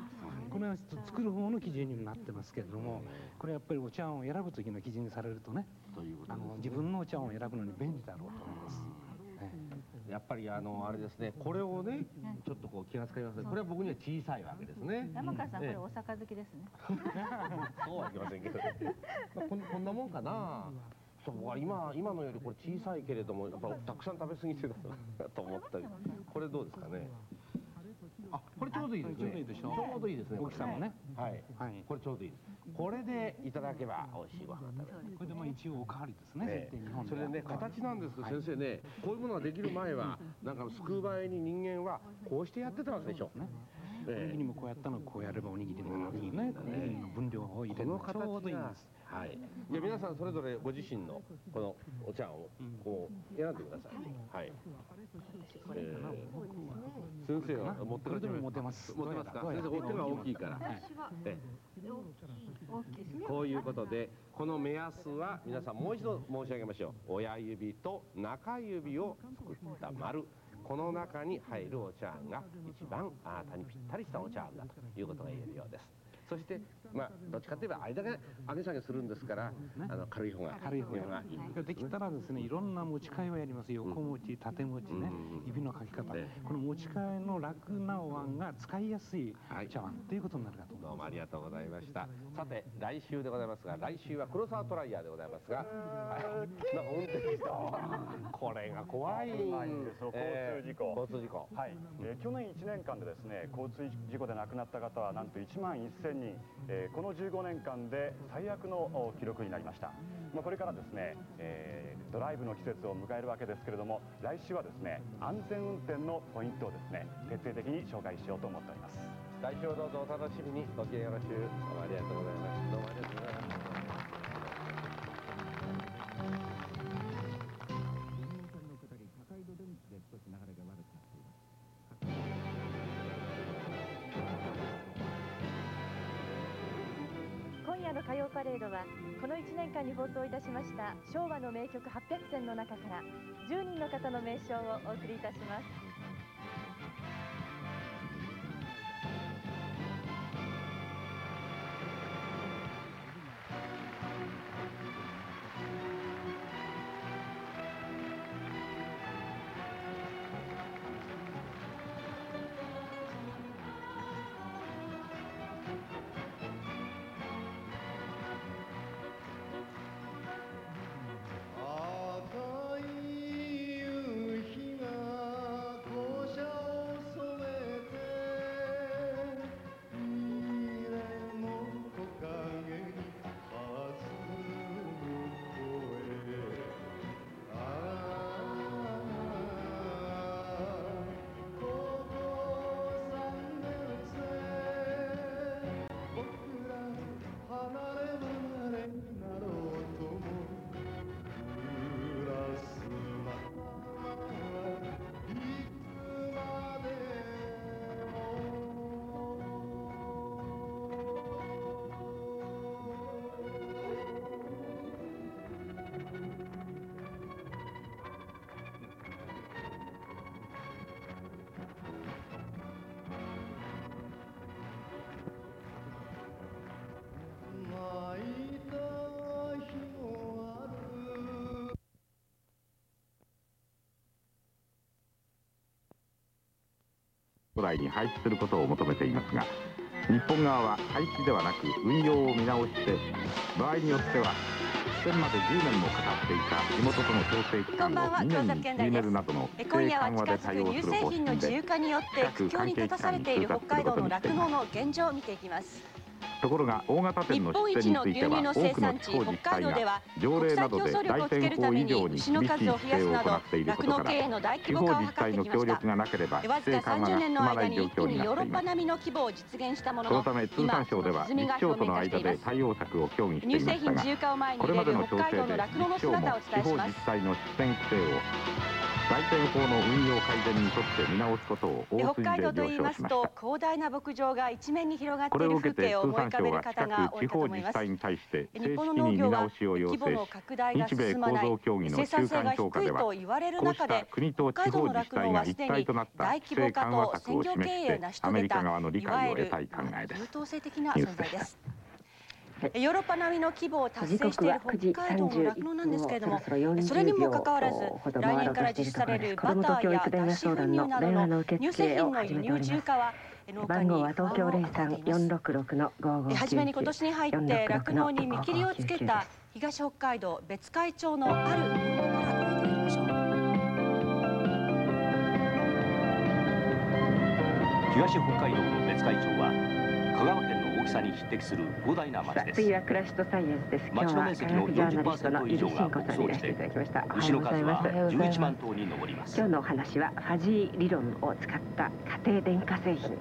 これは作る方の基準にもなってますけれども、これやっぱりお茶碗を選ぶ時の基準にされるとね、あの自分のお茶碗を選ぶのに便利だろうと思います。やっぱりあのあれですねこれをねちょっとこう気が使いますね。これは僕には小さいわけですね。山川さんこええれお酒好きですね。そうはいけませんけど、まあ、こんこんなもんかな。そう僕は今今のよりこれ小さいけれどもやっぱたくさん食べ過ぎてたなと思ったり。これどうですかねあこれちょうどいいですね。ちょうどいいでしょちょうどいいですね。大きさもね。はい、これちょうどいいです。これでいただけば美味しいご飯食べれるこれでまあ一応おかわりですね、ええ。日本それでね形なんですけど、先生ね。こういうものができる前はなんかすくう場合に人間はこうしてやってたわけでしょ、ね。おにぎりもこうやったのこうやればおにぎりの中にね、分量を入れるのちょうどいいん形がです。はい。じゃあ皆さんそれぞれご自身のこのお茶をこう選んでください。はい。えー先生は持ってこれでも持てます持ってますか？先生お手が大きいから。はいえこういうことでこの目安は皆さんもう一度申し上げましょう。親指と中指を作った丸。この中に入るお茶碗が一番あなたにぴったりしたお茶碗だということが言えるようです。そして、まあ、どっちかといえばあれだけ上げ下げするんですから、あの軽い方が。軽い方が。いい。できたらですねいろんな持ち替えをやります。横持ち縦持ちね、指の書き方、この持ち替えの楽なお椀が使いやすい茶碗ということになるかと思います、どうもありがとうございました。さて、来週でございますが、来週は黒沢トライヤーでございますが、はい、なんか運転してこれが怖い。はいそう交通事故、交通事故。はい、えー去年1年間でですね交通事故で亡くなった方はなんと1万1000人、えーこの15年間で最悪のお記録になりました、まあ、これからですね、えードライブの季節を迎えるわけですけれども来週はですね安全運転のポイントをですね徹底的に紹介しようと思っております来週をどうぞお楽しみに。ごきげんよろしゅう。どうもありがとうございます。どうもありがとうございます。今夜の歌謡パレードはこの1年間に放送いたしました昭和の名曲800選の中から10人の方の名称をお送りいたします。来に廃止することを求めていますが日本側は廃止ではなく運用を見直して場合によっては出演まで10年もかかっていた地元との調整期間を2年に縮めるなどのえ規制今夜は近緩和で対応する方製品の針で自由化によって苦境に立たされている北海道の酪農の現状を見ていきますところが大型店の出店については多くの地方自治体が条例などで来店法以上に厳しい規制を行っていることから地方自治体の協力がなければ規制緩和30が進まない状況に一気にヨーロッなっていますパ並みの規模を実現したもののそのため通産省では今自治省との間で対応策を協議していましたがこれまでの調整で酪農の自治省も地方自治体の出店規制を来店法の運用改善にとって見直すことを大筋で海道といい了承しました。ますと広大な牧場が一面に広がってこれをいる風受けて通産省が方が多い近く地方自治体に対して正式に見直しを要請し日米構造協議の中間評価ではこうした国と地方自治体が一体となった大規制緩和策を示して遂アメリカ側の理解を得たい考えです。ヨーロッパ並みの規模を達成している北海道の酪農なんですけれども、それにもかかわらず、来年から実施されるバターや脱脂粉乳などの乳製品の輸入自由化は、番号は東京零三四六六の五五九九。初めに今年に入って酪農に見切りをつけた東北海道別海町のあるイベントからご覧いただきましょう。東北海道の別海町は香川県きさに匹敵する広大な町です次はクラシットサイエンスです。今日は町の面積の科学ジャーナリストの40%以上がゆずしんこさんにいらしていただきました。牛の。数は11万頭に上ります今日のお話はファジー理論を使った家庭電化製品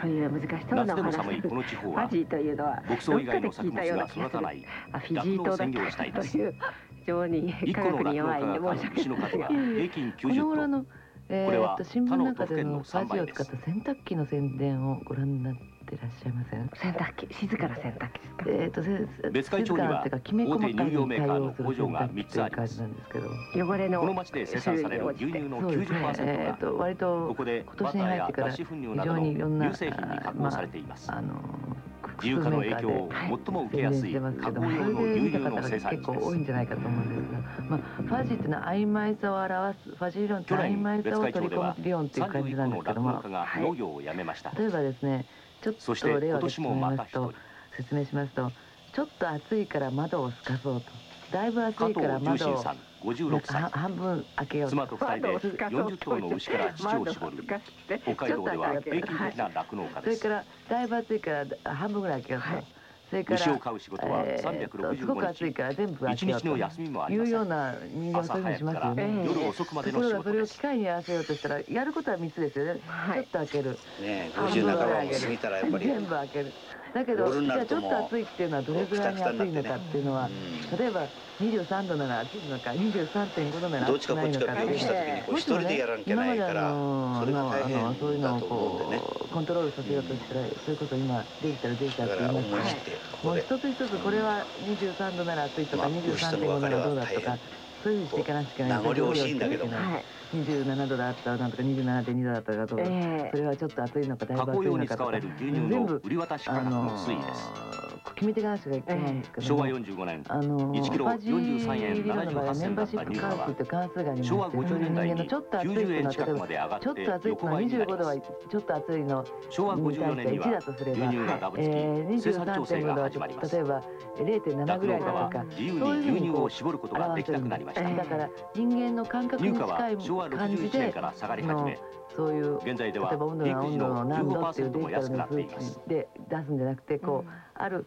という難しそうなお話寒いこの地方はファジーというのは牧草以外の作物が育たないあフィジー島だったという非常に一科学に弱いんで申し訳ないこの90頭頃の、新聞の中で他のファ3倍ですジを使った洗濯機の宣伝をご覧になってらっしゃいません？洗濯機静かな洗濯機ですか？えー、とせ別海町には静かなっていうかきめ細かい大手乳業メーカーの対応する工場が洗濯機3つありますという感じなんですけど。汚れのこの町で生産される牛乳のそうですね90%えー、がと割とここで今年にバターや入ってから脱脂粉乳非などの常にいろんな乳製品に加工されています。あの自由化の影響を最も受けやすい宣伝してますけど加工用のそれで見牛乳のた方が生産地です。結構多いんじゃないかと思うんですが、まあ、ファジーっていうのは曖昧さを表すファジー理論って去曖昧さを取り込む理論っていう感じなんですけ31ども。の酪農家が農業をやめました。例えばですねちょっそしてと例を挙げてし今年もますと説明しますとちょっと暑いから窓を透かそうと。だいぶ暑いから重窓を信さん56歳。は半分開けようと。妻と二人で40頭の牛から乳を絞る北海道では平均的な酪農家ですそれからだいぶ暑いから半分ぐらい開けようと、それから牛を飼う仕事はえーと365すごく暑いから全部開けようと一日の休みもありませんいうような人間はそういうふうにしますよね。朝早くから夜遅くまでの仕事ところがそれを機械に合わせようとしたらやることは3つですよね、ちょっと開ける。ね半50半ばも分ぐらい開ける。過ぎたらやっぱり。全部開けるだけどじゃあちょっともうと暑いっていうのはどれぐらいに暑いのかっていうのは、例えば23度なら暑いのか23.5度なら暑くないのかこっちか病気した時にこう一人でやらなきゃないからそれが大変あのそういうのをこうコントロールさせようとしたら、それこそ今デジタルデジタルって言いますだから思い切ってもう一つ一つこれは23度なら暑いとか、23.5ならどうだとかそういうふうにしていかなきゃいけない。名残惜しいんだけども27度だったらなんとか27.2度だったらどうだ、ええ。それはちょっと暑いのかだいぶ加工用に暑いのかとか。使われる牛乳の全部売り渡し価格の推移です。決めていかなきゃいけないんですけど昭和も45年。あの1キロファジ43円理論の場合は78銭だったメンバーシップ乳価は関数って関数がありまして昭和50年代に人間のちょっと暑いの90円は近くまで上がってちょっと暑いのは25度はちょっと暑いの昭和54年には1だとすれば、牛乳がダブつき。えー、生産調整23.5度はが始まります。例えば0.7ぐらいだとか自由にそういうふう牛乳をこう絞ることができなくなりました。だから人間の感覚に近いは昭和61感じで年から下がり始めそういう現在では例えば温度ピーク時が温度のの何度っていう15%デも安くなジタルの数っています。値で出すんじゃなくてこう、ある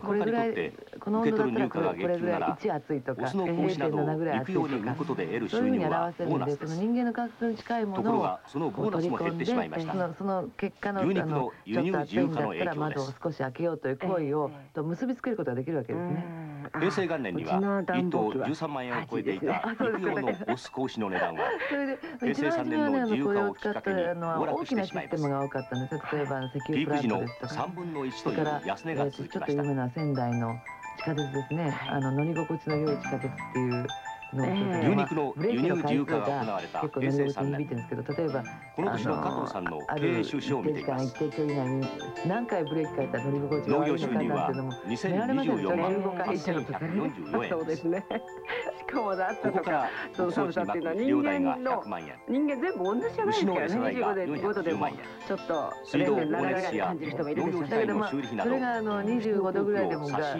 これぐらいにとってこの受温度だけ取る乳価がったらこれこれぐらい激急なら1暑いとかオスの子牛などを0.7ぐらい暑いと陸用に売るかことで得るそういうふうに収入は表せるんでそのボーナスです人間の感覚に近いもところのをがそのボーナスも減ってしまいました。そのその結果の牛肉のあの輸入ちょっと暑いんだったら自由化の影響窓をです少し開けようという行為をと結びつけることができるわけですね。平成元年にはうちの1頭暖房機は13万円を超えていたあそうです陸用のオス子牛の値段は それで平成3一番初めはねあ年の自由のこれ化をきっかを使ったけに暴のは大落してしまいきなシステムが多かったんです例えば石ピ油プラントーク時のですとか3分の1といそれからう安値がえーちょっ続きましたと有名な仙台の地下鉄ですね、あの乗り心地の良い地下鉄っていうのを聞いて牛肉のブレーキ輸入自由化回数が行われた。結構乗平成3り心地に響い年てるんですけど例えばこの年の加藤さんのあ経営る収支を見ています。一定時間一定距離以内に何回ブレーキかけたら乗り心地が農悪いのかなんてのも寝られませんでしょ2024万15回以上とかね8144円ですねしかもだここからその寒さっていうのは人間の100万円。人間全部同じじゃないですからね餌代が25で5度で410もちょっと水道レベル光熱費や7ぐらい感じる人もいるでしょう。農業機械の修理費などそれがあの25度ぐらいでもがあ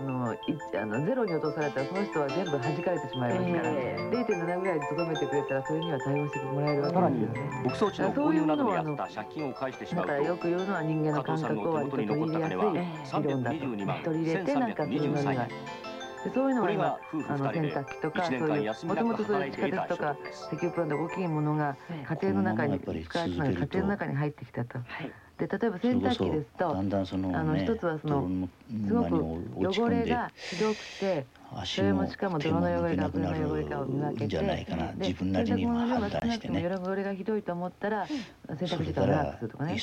のいあのゼロに落とされたらその人は全部弾かれてしまいますから、え0.7ぐらいでとどめてくれたらそれには対応してもらえるわけですよね。牧草地の購入などにあった借金を返してしまうとだからよく言うのは人間の感覚を割と取り入れやすい理論だと。322万取り入れてなんかそういうのに。は1323円でそういうのは今あの2人で洗濯機とか1そういうもともとそういう地下鉄とか石油プラント大きいものが家庭の中に使われてない家庭の中に入ってきたと。で例えば洗濯機ですとだんだんそのねあの一つはそのすごく汚れがひどくてそれもしかも泥の汚れか油の汚れかを見分けてじゃないかなで自分なりに洗濯物の量が判断してね少なくても汚れがひどいと思ったら洗濯時間を長くするとかね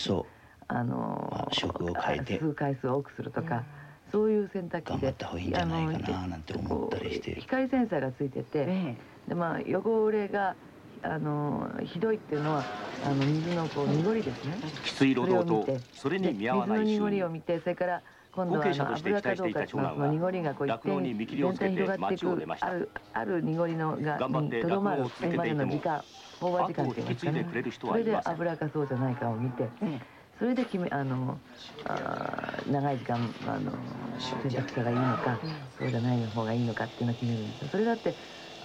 あの職を変えて。数回数を多くするとか、そういう洗濯機でた方がいいんじゃないかななんて思ったりして光センサーがついてて、でまあ汚れがあのひどいっていうのはあの水のこう濁りですね。きつい労働とそれに見合わない収水の濁り入を見てそれから今度はあのして期待していた長男は油かどうかっていうのはその濁りがこう一酪農に見切りをつけて全体に広がっていく町を出ました。あるある濁りのがにとどまる酪農を続けていてもまでの時間飽和時間っていうんですかね。それで油かそうじゃないかを見てそれで決めあのあ長い時間あの洗濯したらいいのかそうじゃない方がいいのかっていうのを決めるんですよ。それだって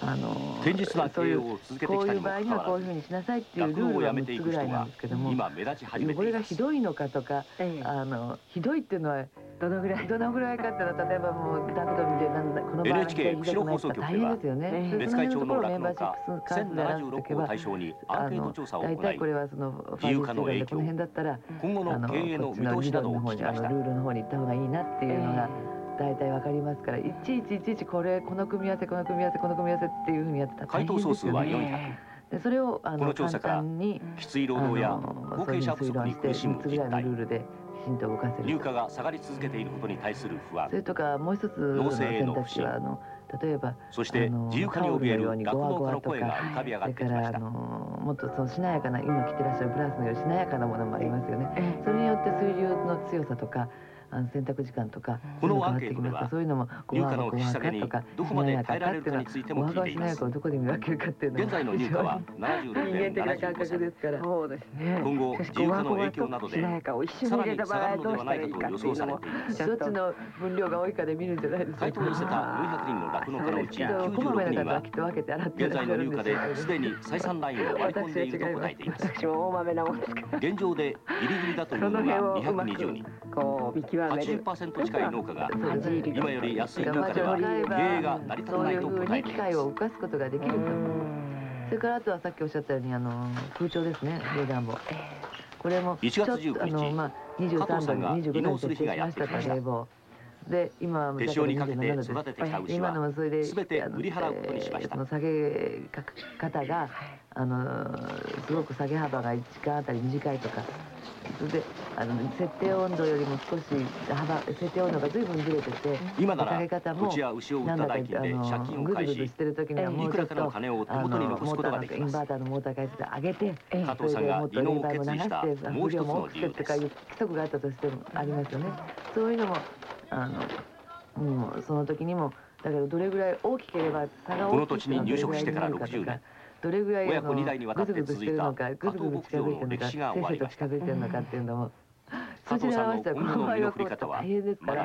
あの堅実な経営を続けてこういきたにう場合にはこういうふうにしなさいっていうルールは6つぐらいなんですけども今目立ち始めてこれがひどいのかとか、あのひどいっていうのはどのぐらいどのぐらいかっていうのは例えばもうダクト見てなんだこの場合は NHK 釧路放送局で大変はですよね。別会長の酪農家メンバーシップスカードで表しておけ1076ばを対象にアンケート調査を行い大体これはその自由化の影響。この辺だったら今後の経営の見通しなどを聞きました。あのルールの方に行った方がいいなっていうのが大体わかりますからいちいちいちいちこれこの組み合わせこの組み合わせこの組み合わせっていうふうにやってた回答総数は変ですよね。400でそれをあこの簡の調査からきつい労働や後継者不足に苦しむそういうのを推論して3つぐらいのルールできちんと動かせる入荷が下がり続けていることに対する不安。それとかもう一つの選択肢はあの例えばそしてあの自由化に怯えるタオルのように酪農家の声がか浮かび上がってそれからあきましたのもっとそのしなやかな今着てらっしゃるブラウスのようにしなやかなものもありますよね。それによって水流の強さとかあの洗濯時間とかこのアンケートではってきますからそういうのもゴワゴワゴワ入荷の引き下げにかとかどこまで耐えられるかについても聞いていますどこで見分けるかっていうのは現在の入荷は76人間年的な感覚ですからそうですね今後自由化の影響などでさら入れた場合に下がるのではないかと予想されていますどっちの分量が多いかで見るんじゃないですか。回答を寄せた400人の酪農家のうちこまめ96人は現在の入荷ですでに採算ラインを割り込んでいると答えています私も大豆なもんですから。現状でギリギリだというのが220人こう見極。80%近い農家が今より安い農家では経営が成り立たないとそういうふう答えて。いますに機械を動かすことができると。それからあとはさっきおっしゃったようにあの空調ですね。冷暖房。これも1月ちょっと19日。あのまあ23加藤さんが度に25度に離農する日が設定しましたから冷房。で今は手塩にかけて27度です育ててきた牛今のはもそれで全て売り払うことにしました。その下げ方があのすごく下げ幅が1時間あたり短いとかそれであの設定温度よりも少し幅設定温度が随分ずれてて今なら下げ方も土地や牛を売った代金で借金を返ししてる時にはもうちょっいくらかのと金を手元に残すことができます。インバーターのモーター回数で上げて加藤さんが離農を決意してもう一つの風量も多くしてとかいう規則があったとしてもありますよね。そういうのもあのうんその時にもだけどどれぐらい大きければ差がこの大きい土地に入植してから60年どれぐらい親子二代にわたってぐずぐずしてるのかぐずぐず近づいてるのか加藤牧場の歴史が終わりましたせっせと近づいてるのかっていうのも 加藤さんの数字で表したらこ方はの場合は大変ですから。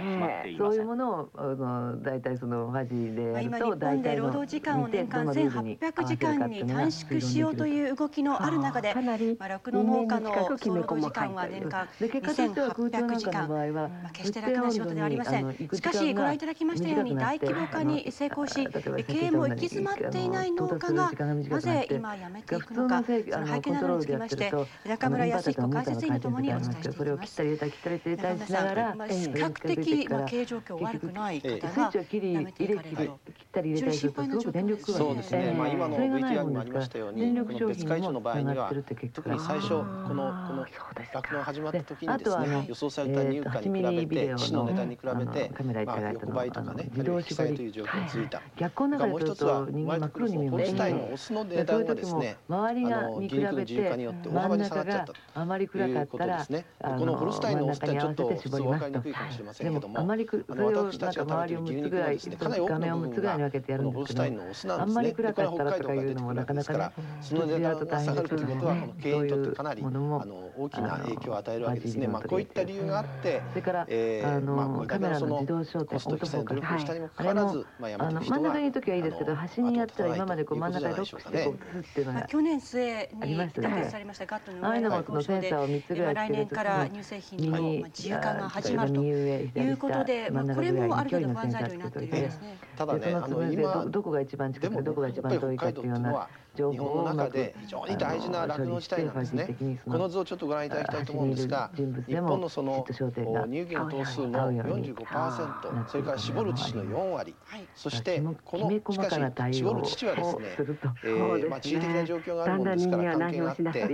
そういうんものをあの大体そのファジでやると今日本で労働時間を年間1800時間に短縮しようという動きのある中で、まあ、酪農農家の総労働時間は年間で結果としては空調なん2800時間。まあ決して楽な仕事ではありません。しかしご覧いただきましたように大規模化に成功し経営も行き詰まっていない農家がなぜ今やめていくのかその背景などにつきまして中村康彦解説委員とともにお伝えしていきます切ったり入れたり切ったり入れたりしながらまあ比較的まあ経営状況悪くない方スイッがチを切りやめて入れ切いかれると。ったり入れたりするとすごく電力そうですね、まあ、今の VTR にもありましたように、この別会長の場合には、特に最初、このこの酪農始まった時にですね、予想された入荷に比べて、市の値段に比べて、まあ、横ばいとかね、あるいは引き下げという状況が続いた。逆光の中もうでちょっ一つは、と人間真っ生まれてくる黒に見えますホルスタインのオスの値段がですね、周りがに比べ牛肉の自由化によってて大幅真んに下がっちゃっ中がたあまりという暗かったらことですね。あこのホルスタインのオスってちょっと分かり絞ります。とにくいかもしれませでもんけども、あまりくそれをなんか周りを六つぐらい画面を6の部分つぐらいに分がけてやるんですけどあん。まり暗かったらとかいうのもなかなかね、その値段が下がるということは、経営にとってかなりものもあの大きな影響を与えるわけですね。まあこういった理由があって、それから、えーあの、まあこれカメラのだけのそのコスト規制の努力をしたにもかあれもかわらず、まあやめあのてる人が真ん中にいる時はいいですけど端にやったら今までこう真ん中でロックしてこうスッっていうのがまあ去年末にましたよね立てされましたガットのああいうのも運営交渉でそのセンサーを3つぐらいまあ来年から乳製品の自由化が始まるということで、下まあ、これもある程度に不安材料になっているんですね。ただね、あの今どどこが一番近くてどこが一番遠いかっていうような情日本の中で非常に大事な酪農地帯なんですね。この図をちょっとご覧いただきたいと思うんですが、日本のその乳牛の頭数の45%、それから絞る乳の4割、そしてこのしかし絞る乳はですね、えーまあ地理的な状況があるものですから関係があって、あ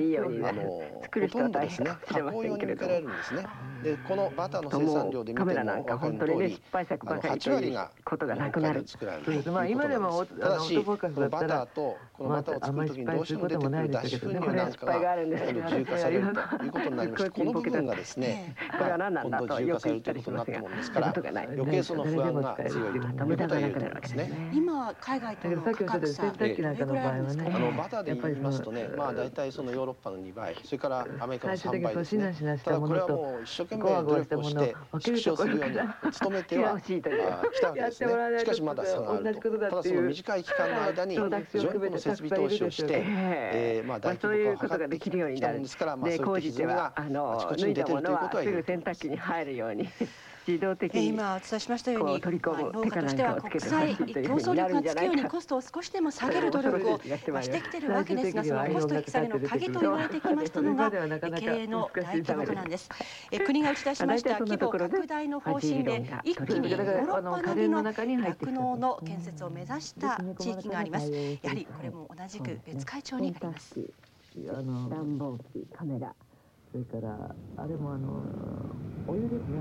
のほとんどですね加工用に向けられるんですね。でこのバターの生産量で見ても分かる通り、あの8割がことがなくなる。作られるそうです。まあ今でもおただし、このバターとこのバタを作る時にどうしても出てくる脱脂粉乳なんかが今度自由化されるということになりまして この部分がですね、まあ、今度自由化されるということになったものですから余計その不安が強いということは言えると思いますね。今海外との価格差どれぐらいあるんですか？あのバターで言いますとね、まあ大体そのヨーロッパの2倍、それからアメリカの3倍ですね。ただこれはもう一生懸命努力をして縮小するように努めてはきたわけですね。しかしまだ差があると。ただその短い期間の間に非常にこの設備投資をして、えー、まあ大規模化を図ってきたものですから、まあそういった歪みがあちこちに出てるということは言えると思います。自動的に今お伝えしましたように取り込む農家としては国際競争力がつくようにコストを少しでも下げる努力をしてきているわけですがそのコスト引き下げの鍵と言われてきましたのが経営の大規模化なんです。え国が打ち出しました規模拡大の方針で一気にヨーロッパ並みの酪農の建設を目指した地域があります。やはりこれも同じく別会長にあります。あの暖房機カメラそれからあれもあのお湯ですね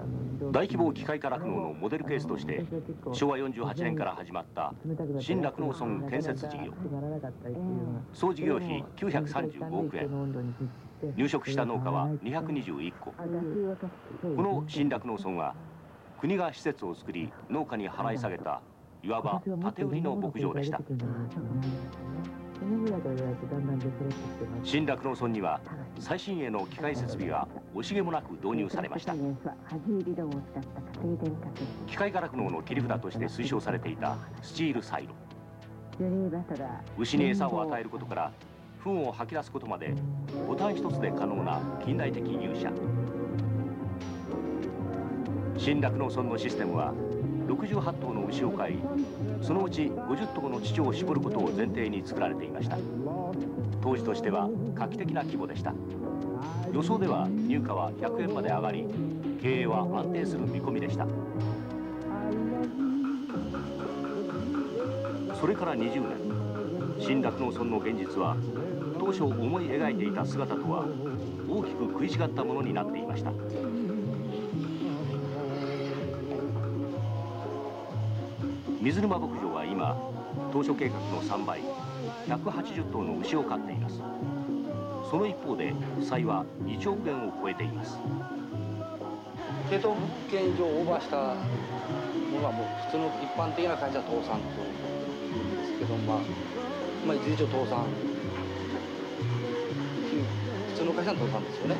あの大規模機械化酪農のモデルケースとして昭和48年から始まった新酪農村建設事業。総事業費935億円。入植した農家は221戸この新酪農村は国が施設を作り農家に払い下げたいわば建売りの牧場でした新酪農村には最新鋭の機械設備が惜しげもなく導入されました。機械化酪農の切り札として推奨されていたスチールサイロ。牛に餌を与えることから糞を吐き出すことまでボタン一つで可能な近代的入社新酪農村のシステムは68頭の牛を飼いそのうち50頭の乳を絞ることを前提に作られていました。当時としては画期的な規模でした。予想では入荷は100円まで上がり経営は安定する見込みでした。それから20年新酪農村の現実は当初思い描いていた姿とは大きく食い違ったものになっていました。水沼牧場は今当初計画の3倍180頭の牛を飼っています。その一方で負債は1億円を超えています。系統物件上オーバーしたのはもう普通の一般的な会社は倒産というんですけどまあ、まあ、いずれ以上倒産普通の会社の倒産ですよね。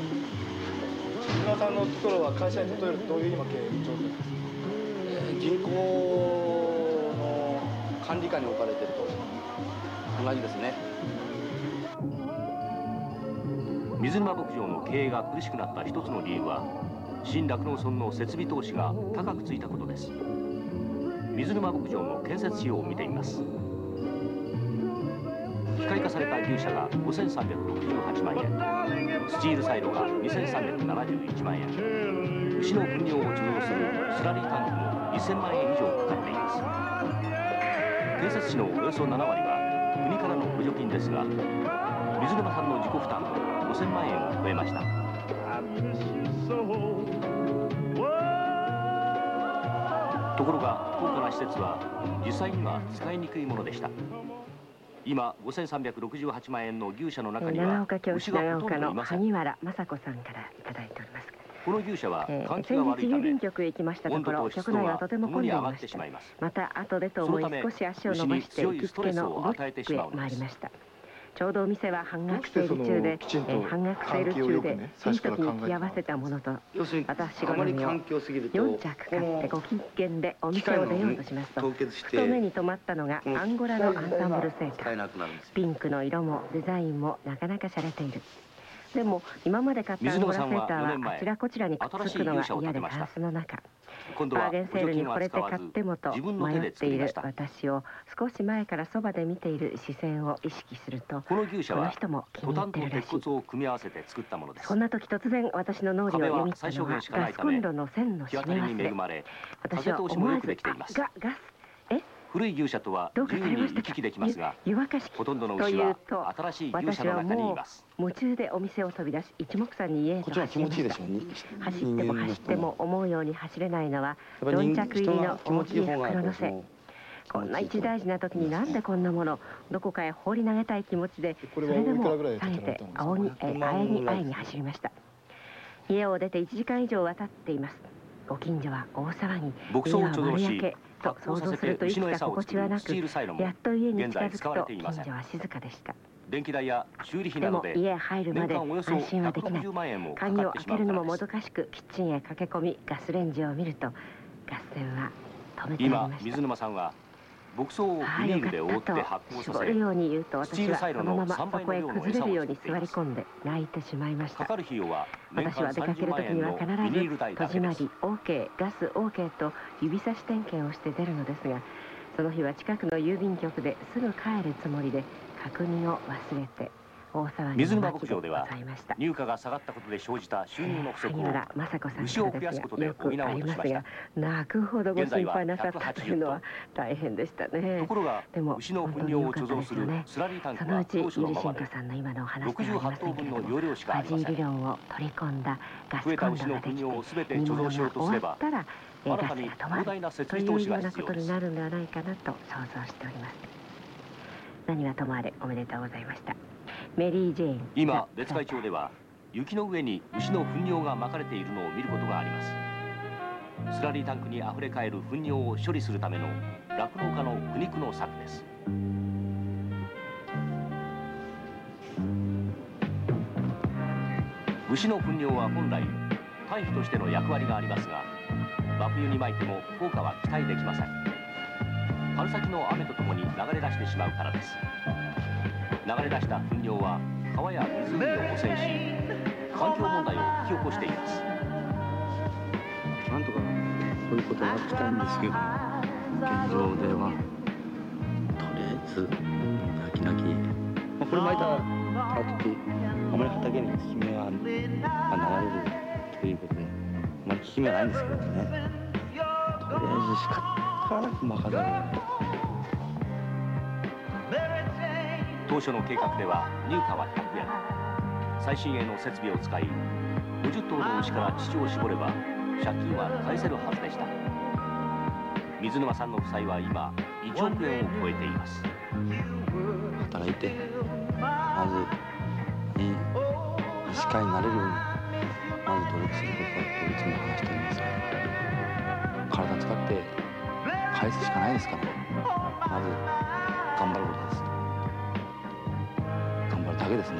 皆さんのところは会社に例えるとどういう今経営状況ですか、えー、銀行管理下に置かれてると。同じですね。水沼牧場の経営が苦しくなった一つの理由は新酪農村の設備投資が高くついたことです。水沼牧場の建設費用を見てみます。機械化された牛舎が5368万円。スチールサイロが2371万円。牛の糞尿を貯蔵するスラリータンクも1000万円以上かかっています。建設費のおよそ7割は国からの補助金ですが水沼さんの自己負担も5000万円を超えました。ところが高価な施設は実際には使いにくいものでした。今5368万円の牛舎の中には長岡教師長岡の萩原雅子さんからいただいております。この牛舎は換気が悪いため、郵便局へ行きましたところ局内はとても混んでいましたまた後でと思い少し足を伸ばして行きつけのロックへ参りました。ちょうどお店は半額セール中で、えー、半額セール中でいい時に着合わせたものと私好みを4着買ってご機嫌でお店を出ようとしますとふと目に留まったのがアンゴラのアンサンブルセーターピンクの色もデザインもなかなか洒落ているでも今まで買ったアンゴラセーターはあちらこちらにくっつくのが嫌でタンスの中。バーゲンセールに惚れて買ってもと迷っている私を少し前からそばで見ている視線を意識するとこの牛舎はトタンと鉄骨を組み合わせて作ったものです。そんな時突然私の脳裏をよぎったのがガスコンロの線の締め忘れ私は思わずガガス古い牛舎とは自由に行き来できますがほとんどの牛は新しい牛舎の中にいます。夢中でお店を飛び出し一目散に家へと走りました走っても走っても思うように走れないのは4着入りの大きい袋のせ。こんな一大事な時になんでこんなもの。どこかへ放り投げたい気持ちでそれでも下げて青にえあえに会いに走りました。家を出て1時間以上渡っています。ご近所は大騒ぎ。家は丸焼けと想像すると生きた心地はなくやっと家に近づくと近所は静かでした。電気代や修理費などで家入るまで安心はできない。鍵を開けるのももどかしくキッチンへ駆け込みガスレンジを見るとガス栓は止めてありました。今水沼さんは牧草をビニールで覆って発酵させるように言うと私はそのままそこへ崩れるように座り込んで泣いてしまいました。かかる費用は私は出かける時には必ず戸締まり OK ガス OK と指差し点検をして出るのですがその日は近くの郵便局ですぐ帰るつもりで確認を忘れて水沼牧場では入荷が下がったことで生じた収入の不足を牛を増やすことで補おうとしました。泣くほどご心配なさったというのは大変でしたね。ところが牛の糞尿を貯蔵するスラリータンクは当初のままで。68頭分の容量しかありません。理論を取り込んだガス増えた牛の糞尿を全て貯蔵しようとすれば新たに膨大な設備投資が必要です。になるんではないかなと想像しております。何はともあれおめでとうございましたメリー・ジェーン。今別海町では雪の上に牛の糞尿がまかれているのを見ることがあります。スラリータンクにあふれかえる糞尿を処理するための酪農家の苦肉の策です。牛の糞尿は本来堆肥としての役割がありますが真冬にまいても効果は期待できません。春先の雨とともに流れ出してしまうからです。流れ出した糞尿は川や湖を汚染し環境問題を引き起こしています。なんとかそういうことをなくしたんですけど現状ではとりあえず泣き泣き、ま、これ巻いたらある時あまり畑に効き目が、流れるということであまり効き目はないんですけどね。とりあえずしかなく巻かざる。当初の計画では入荷は100円。最新鋭の設備を使い50頭の牛から乳を絞れば借金は返せるはずでした。水沼さんの負債は今1億円を超えています。働いてまずいい医師会になれるようにまず努力することだといつも話しております。体使って返すしかないですからまず頑張ることです。だけですね。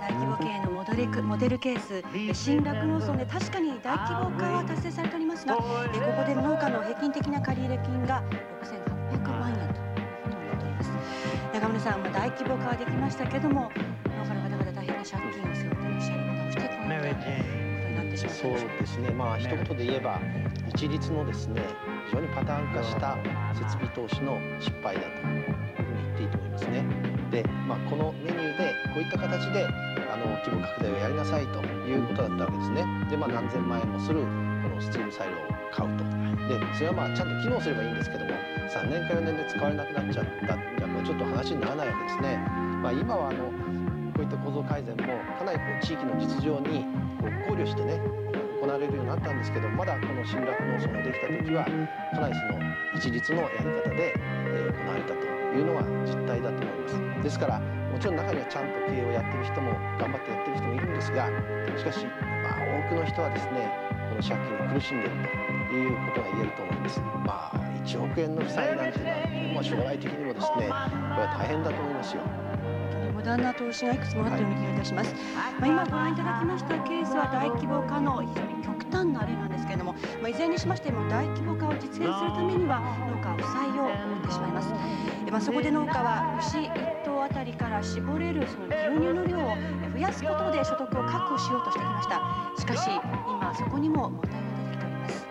大規模経営のモデルモデルケース新酪農村で確かに大規模化は達成されておりますがここで農家の平均的な借入金が6800万円ということになっております。長村さんも大規模化はできましたけども農家の方々大変な借金を背負っての支援をしてこういったことになってしまったそうですねまあ一言で言えば一律のですね非常にパターン化した設備投資の失敗だというふうに言っていいと思いますね。で、まあ、このメニューでこういった形であの規模拡大をやりなさいということだったわけですね。で、まあ、何千万円もするこのスチームサイロを買うと。で、それはまあちゃんと機能すればいいんですけども、3年か4年で使われなくなっちゃったじゃこれちょっと話にならないわけですね。まあ、今はあのこういった構造改善もかなりこう地域の実情にこう考慮してね行われるようになったんですけどまだこの新酪農村ができた時はかなりその一律のやり方で、え行われたというのが実態だと思います。ですからもちろん中にはちゃんと経営をやってる人も頑張ってやってる人もいるんですがしかし、まあ、多くの人はですねこの借金に苦しんでいるということが言えると思います。まあ1億円の負債なんていうのは、まあ、将来的にもですねこれは大変だと思いますよ。モダンな投資がいくつもあったような気がいたします、まあ、今ご覧いただきましたケースは大規模化の非常に極端な例なんですけれども、まあ、いずれにしましても大規模化を実現するためには農家は負債を負ってしまいます。まあ、そこで農家は牛1頭あたりから絞れるその牛乳の量を増やすことで所得を確保しようとしてきました。しかし今そこにも問題が出てきております。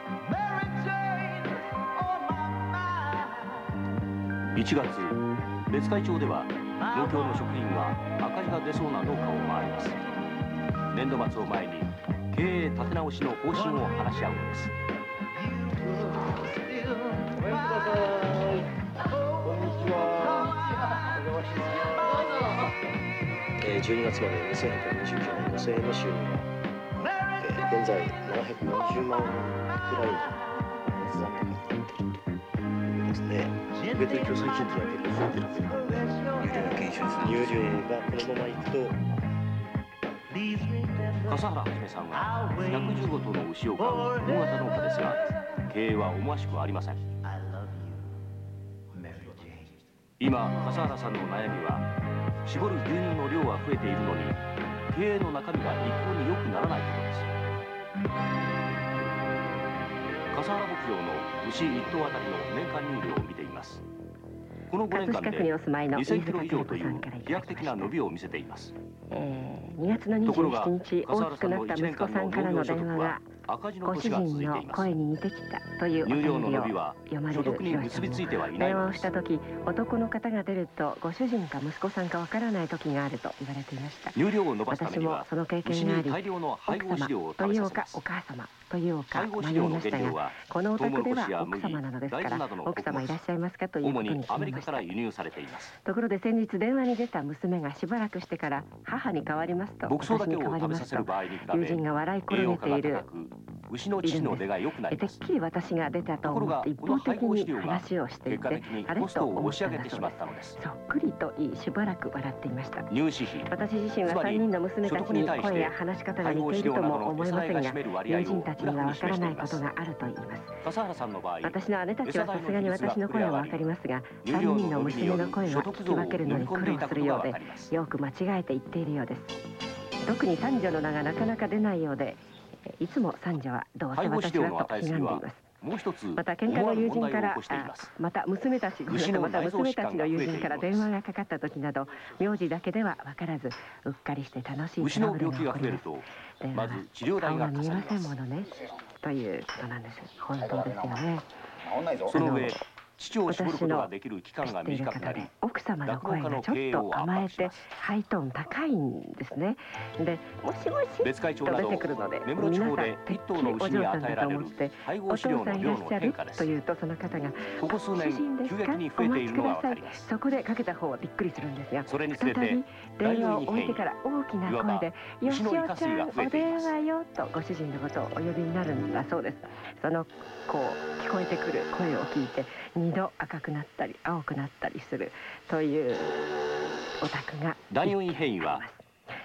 1月別海町では農協の職員は赤字が出そうな農家を回ります。年度末を前に経営立て直しの方針を話し合うのです。ごめんくださいこんにちはお邪魔しますえー、12月まで2829万5000円の収入が、えー、現在740万くらい熱残高になってるとですね別に今日最近では結構増えてると思うんで有料の研修です有料がこのままいくと笠原はじめさんは115頭の牛を飼う大型農家ですが経営は思わしくありません。今笠原さんの悩みは絞る牛乳の量は増えているのに経営の中身が一向に良くならないことです。笠原牧場の牛1頭あたりの年間乳量を見ています。この5年間で2000キロ以上という飛躍的な伸びを見せています。えー、2月の27日大きくなった息子さんからの電話がご主人の声に似てきたというお便りを読まれる広瀬さん電話をした時男の方が出るとご主人か息子さんかわからない時があると言われていました。私もその経験があり奥様というかお母様というか迷いましたがこのお宅では奥様なのですから奥様いらっしゃいますかということに決めました。ところで先日電話に出た娘がしばらくしてから母に変わりますと私に変わりますと友人が笑い転げている牛の乳の出が良くなりてっきり私が出たと思って一方的に話をしていてあれと思ったんだそうです。そっくりと言いしばらく笑っています入試費。私自身は3人の娘たちに声や話し方が似ているとも思えませんが友人たちにはわからないことがあると言います。私の姉たちはさすがに私の声はわかりますが3人の娘の声は聞き分けるのに苦労するようでよく間違えて言っているようです。特に三女の名がなかなか出ないようでいつも三女はどうせ私はとひがんでいます。もう一つまた喧嘩の友人からまた娘たちまた娘たちの友人から電話がかかった時など名字だけでは分からずうっかりして楽しいトラブルが起こりますまず治療代が見えませんものね。ということなんです。本当ですよね。その上父を絞ることができる期間が短くなり奥様の声がちょっと甘えてハイトーン高いんですね。でもしもし別会長などと出てくるので根室地方で一頭の牛に与えられる配合飼料の量の変化です。というとその方がここ数年急激に増えているのがわかります。そこでかけた方はびっくりするんですがそれにつれて電話を置いてから大きな声で「よしおちゃんお電話よ」とご主人のことをお呼びになるんだそうです。そのこう聞こえてくる声を聞いて2度赤くなったり青くなったりするというお宅が第4位変異は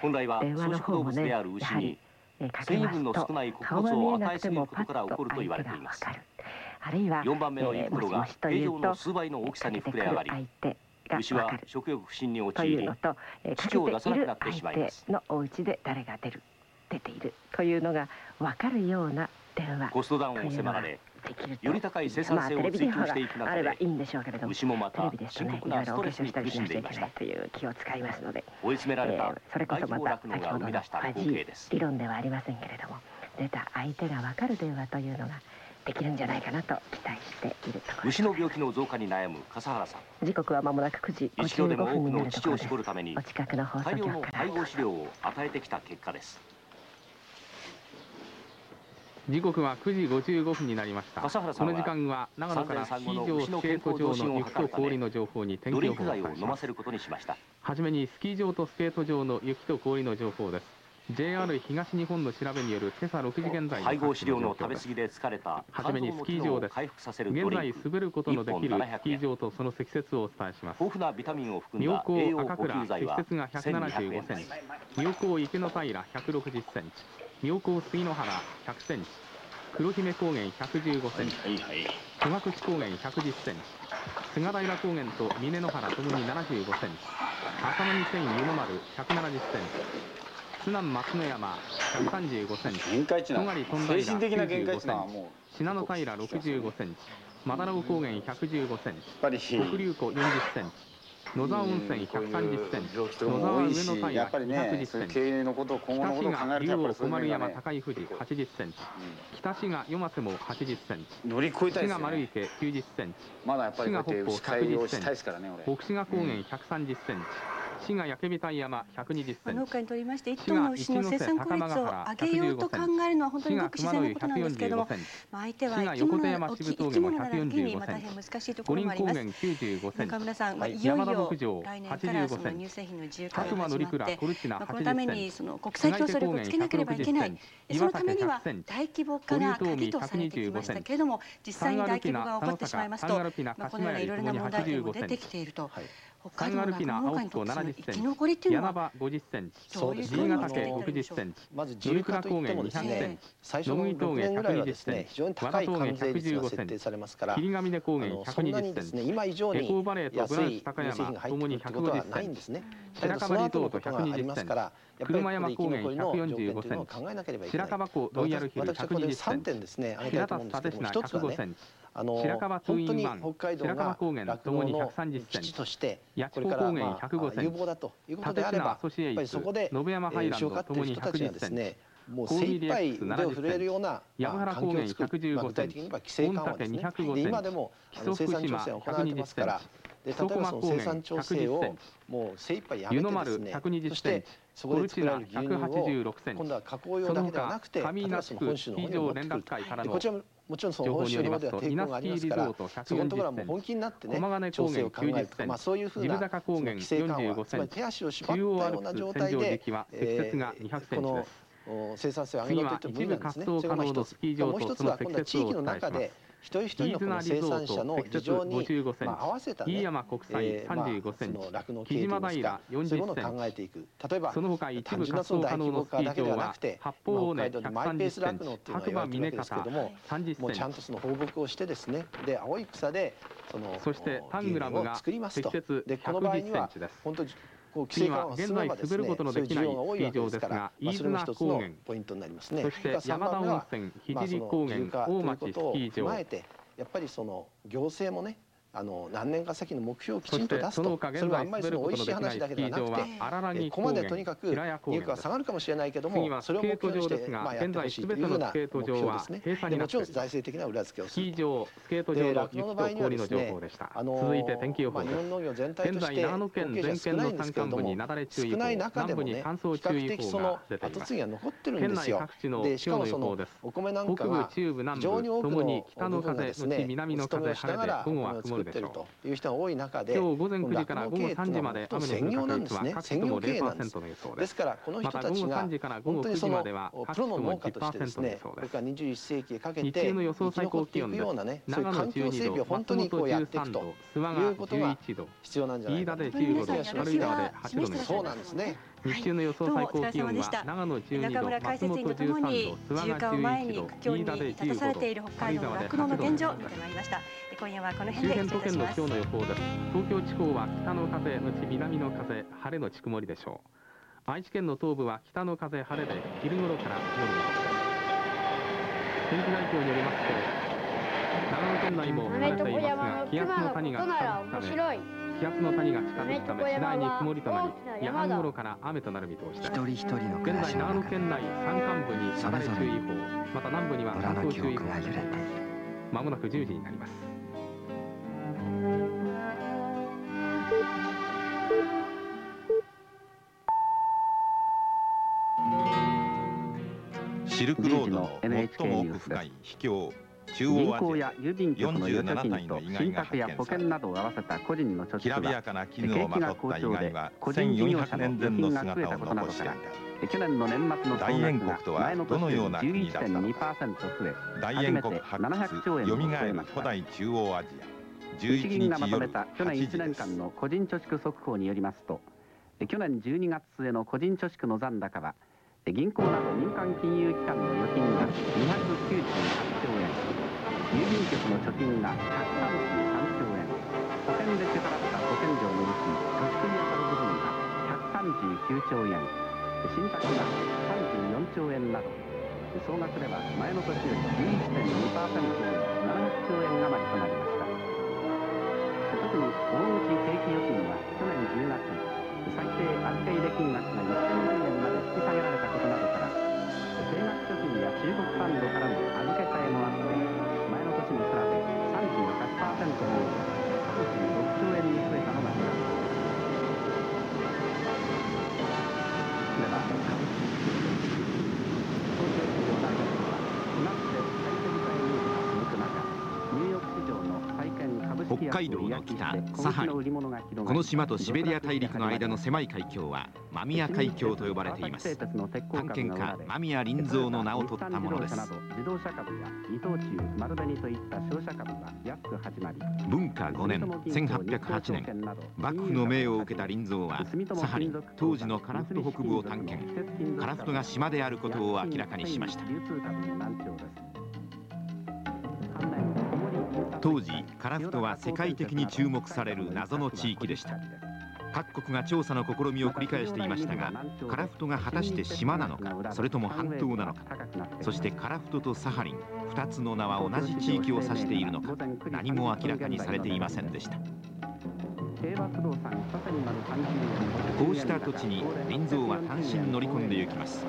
本来は草食動物である牛に繊維分の少ない穀物を与えすぎることから起こると言われています。あるいは4番目の胃袋が平常の数倍の大きさに膨れ上がり牛は食欲不振に陥り父を出さなくなってしまいますのお家で誰が出る出ているというのが分かるような電話コストダウンを迫られより高い生産性を追求していく中で牛もまた深刻なストレスに苦しんでいました。という気を使いますので。追い詰められたそれこそまた先ほどの理論ではありませんけれども出た相手が分かる電話というのができるんじゃないかなと期待しているところ牛の病気の増加に悩む笠原さん。時刻は間もなく9時55分になるところです。お近くの放送局から。配合飼料を与えてきた結果です時刻は9時55分になりました。この時間は長野からスキー場スケート場の雪と氷の情報に天気予報をお伝えしますはじめにスキー場とスケート場の雪と氷の情報です JR 東日本の調べによる今朝6時現在の配合飼料の食べ過ぎで疲れた。はじめにスキー場です現在滑ることのできるスキー場とその積雪をお伝えします。豊富なビタミンを含ん妙だ高赤倉積雪が175センチ。妙高池の平160センチ。妙高杉野原100センチ。黒姫高原115センチ。戸隠高原110センチ。菅平高原と峰野原ともに75センチ。浅野線湯の丸170センチ津南松の山135センチ限界値な精神的な限界値なもう信濃平65センチマダラオ高原115センチ北竜湖40センチ野沢温泉130センチ、野沢上の平110センチ、経営のこと今後のことを考えるとやっぱり小丸山高井富士80センチ、北志賀与松も80センチ、乗り越えたい滋賀丸池90センチ、まだやっぱりこうやって110センチ、北志賀高原130センチ、滋賀焼び山120センチ。農家にとりまして一頭の牛の生産効率を上げようと考えるのは本当にごく自然なことなんですけれども、まあ、相手は生き物な生き物なだけにまあ大変難しいところもあります。中村さん、まあ、いよいよ来年からその乳製品の自由化が始まって、まあ、このためにその国際競争力をつけなければいけない。そのためには大規模化が鍵とされてきましたけれども実際に大規模化が起こってしまいますと、まあ、このようないろいろな問題点も出てきていると。北海道の酪農家にとっての生き残りっていうのは50センチ、新潟県60センチ、まず自由化といってもですね、最初の6年ぐらいはですね、非常に高い関税率が設定されますから、霧ヶ峰高原120センチ、今以上に安い乳製品が入ってくるってことはないんですね。だけどその後のことがありますから、やっぱりこれ生き残りの条件というのを考えなければいけない。私はこれ3点ですね、挙げたいと思うんですけども、一つはね、あの本当に北海道が酪農の基地としてこれからまあ有望だということであればやっぱりそこで塩化っていう人たちがですねもう精一杯腕を振れるような、まあ、環境を作る、まあ、具体的に言えば規制緩和ですね。で今でもあの生産調整が行われてますからで例えばその生産調整をもう精一杯やめてですねそしてそこで作られる牛乳を今度は加工用だけではなくて例えばその本州の方に持ってくるとこちらももちろんその本州の方では抵抗がありますからそこのところはもう本気になってね調整を考えるとか、まあ、そういうふうな規制緩和つまり手足を縛ったような状態で、えー、この生産性を上げようといっても無理なんですね。それが一つ。もう一つは今度は地域の中で一人一人のこの生産者の事情に、まあ、合わせたね、えー、まあ、その酪農経営とか、そういうものを考えていく。例えば、単純なその大規模化だけではなくて、まあ、北海道でマイペース酪農っていうのが言われてるわけですけれども、もうちゃんとその放牧をしてですね、で、青い草で、その、そしてタングラムが作りますと。で、この場合には、本当こう規制緩和すればですね、そういう需要が多いわけですから、まあ、それも一つのポイントになりますね。そして山田温泉、聖高原、大町スキー場。やっぱりその行政もねあの何年か先の目標をきちんと出すと。それはあんまりその美味しい話だけではなくてここまでとにかく入力は下がるかもしれないけどもそれを目標にしてまあやってほしいというふうな目標ですね。でもちろん財政的な裏付けをするで酪農の場合にはですねあのまあ日本農業全体として後継者少ないんですけれども少ない中でもね比較的その後継ぎが残ってるんですよ。でしかもそのお米なんかは非常に多くの部分がですねお勤めをしながらってるという人が多い中で、今日午前9時から午後3時まで雨専業なんですね。専業経営なんです。ですからこの人たちが本当にそのプロの農家としてですね、これから21世紀へかけて生き残っていくようなね、そういう環境整備を本当にこうやっていくということが必要なんじゃないかという気がします。そうなんですね。日中の予想最高気温は長野12度、松本13度、諏訪が11度、飯田で15度、軽井沢で8度です。今夜はこの辺で周辺都県の今日の予報です。東京地方は北の風のち南の風、晴れのち曇りでしょう。愛知県の東部は北の風晴れで昼頃から曇る見込みです。天気概況によりますと、長野県内も晴れていますが、気圧の谷が近づくため。気圧の谷が近づくため次第に曇りとなり夜半頃から雨となる見通しです一人一人の現在長野県内山間部に雪崩注意報また南部には乾燥注意報まもなく10時になりますシルクロードの最も奥深い秘境銀行や郵便局の預貯金と信託や保険などを合わせた個人の貯蓄は景気が好調で個人事業者の預金が増えたことなどから去年の年末の総額が前の年より11.2%増え初めて700兆円を超えました日銀がまとめた去年1年間の個人貯蓄速報によりますと去年12月末の個人貯蓄の残高は銀行など民間金融機関の預金が298兆円郵便局の貯金が133兆円。保険で支払った保険料のうち貯蓄に当たる部分が139兆円。新宅が34兆円など総額では前の年より11.2%多い700兆円余りとなりました。特に大口定期預金は去年10月最低預け入れ金額が1000万円まで引き下げられたことなどから定額貯金や中国ファンドからの北海道の北サハリンこの島とシベリア大陸の間の狭い海峡は間宮海峡と呼ばれています。探検家間宮林蔵の名を取ったものです。文化5年1808年幕府の命を受けた林蔵はサハリン当時のカラフト北部を探検。カラフトが島であることを明らかにしました当時カラフトは世界的に注目される謎の地域でした。各国が調査の試みを繰り返していましたがカラフトが果たして島なのかそれとも半島なのかそしてカラフトとサハリン2つの名は同じ地域を指しているのか何も明らかにされていませんでした。こうした土地に林蔵は単身乗り込んで行きます。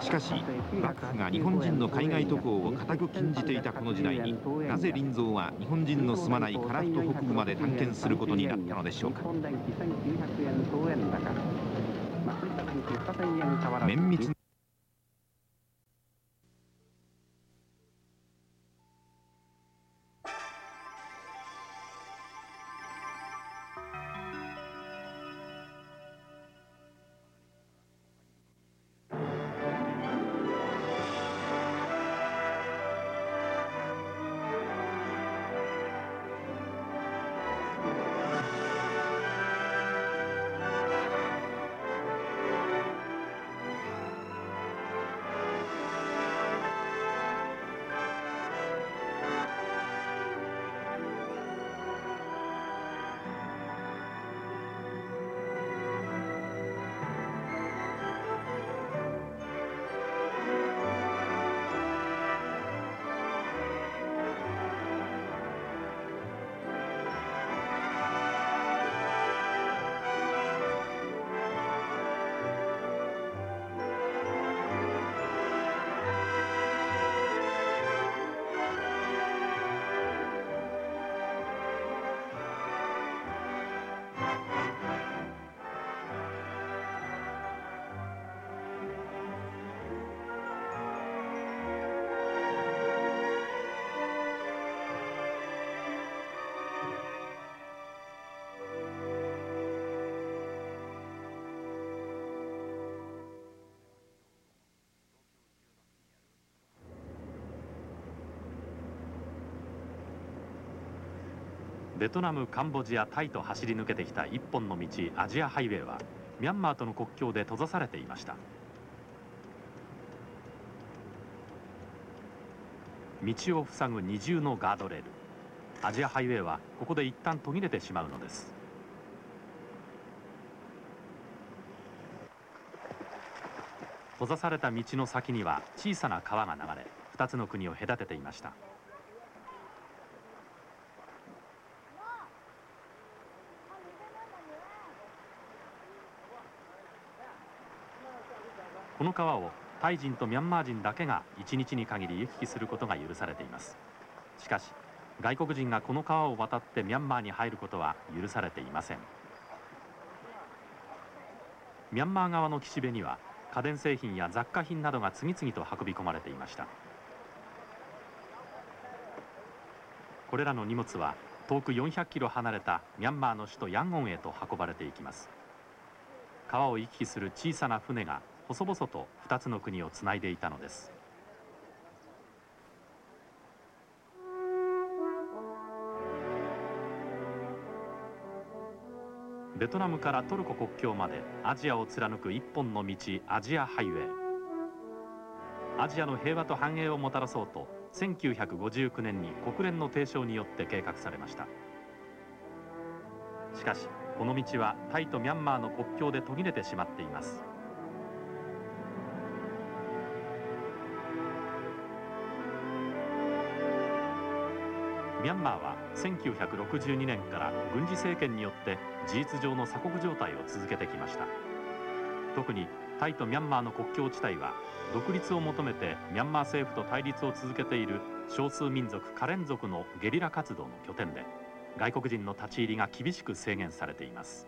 しかし幕府が日本人の海外渡航を固く禁じていたこの時代になぜ林蔵は日本人の住まない樺太北部まで探検することになったのでしょうか。綿密ベトナムカンボジアタイと走り抜けてきた一本の道アジアハイウェイはミャンマーとの国境で閉ざされていました。道を塞ぐ二重のガードレール。アジアハイウェイはここで一旦途切れてしまうのです。閉ざされた道の先には小さな川が流れ2つの国を隔てていました。この川をタイ人とミャンマー人だけが1日に限り行き来することが許されています。しかし外国人がこの川を渡ってミャンマーに入ることは許されていません。ミャンマー側の岸辺には家電製品や雑貨品などが次々と運び込まれていました。これらの荷物は遠く400キロ離れたミャンマーの首都ヤンゴンへと運ばれていきます。川を行き来する小さな船が細々と2つの国をつないでいたのです。ベトナムからトルコ国境までアジアを貫く一本の道アジアハイウェイ。アジアの平和と繁栄をもたらそうと1959年に国連の提唱によって計画されました。しかしこの道はタイとミャンマーの国境で途切れてしまっています。ミャンマーは1962年から軍事政権によって事実上の鎖国状態を続けてきました。特にタイとミャンマーの国境地帯は独立を求めてミャンマー政府と対立を続けている少数民族カレン族のゲリラ活動の拠点で外国人の立ち入りが厳しく制限されています。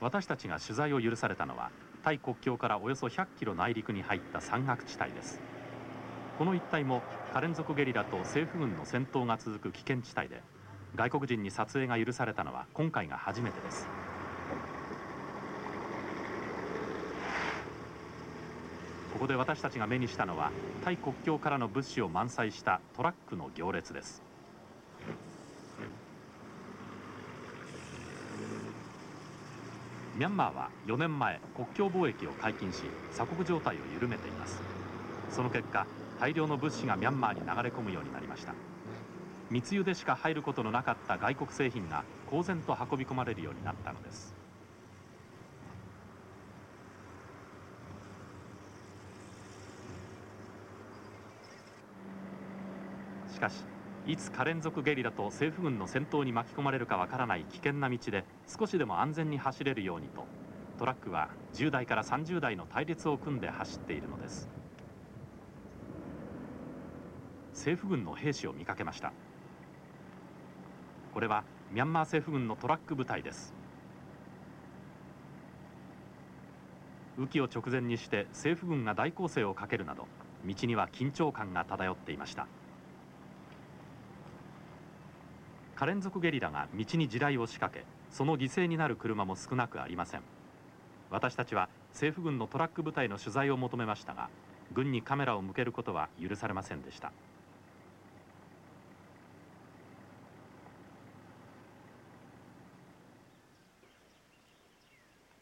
私たちが取材を許されたのはタイ国境からおよそ100キロ内陸に入った山岳地帯です。この一帯もカレン族ゲリラと政府軍の戦闘が続く危険地帯で外国人に撮影が許されたのは今回が初めてです。ここで私たちが目にしたのはタイ国境からの物資を満載したトラックの行列です。ミャンマーは4年前国境貿易を解禁し鎖国状態を緩めています。その結果大量の物資がミャンマーに流れ込むようになりました。密輸でしか入ることのなかった外国製品が公然と運び込まれるようになったのです。しかしいつ可連続ゲリラと政府軍の戦闘に巻き込まれるかわからない危険な道で少しでも安全に走れるようにとトラックは10台から30台の隊列を組んで走っているのです。政府軍の兵士を見かけました。これはミャンマー政府軍のトラック部隊です。雨季を直前にして政府軍が大攻勢をかけるなど道には緊張感が漂っていました。可連続ゲリラが道に地雷を仕掛けその犠牲になる車も少なくありません。私たちは政府軍のトラック部隊の取材を求めましたが軍にカメラを向けることは許されませんでした。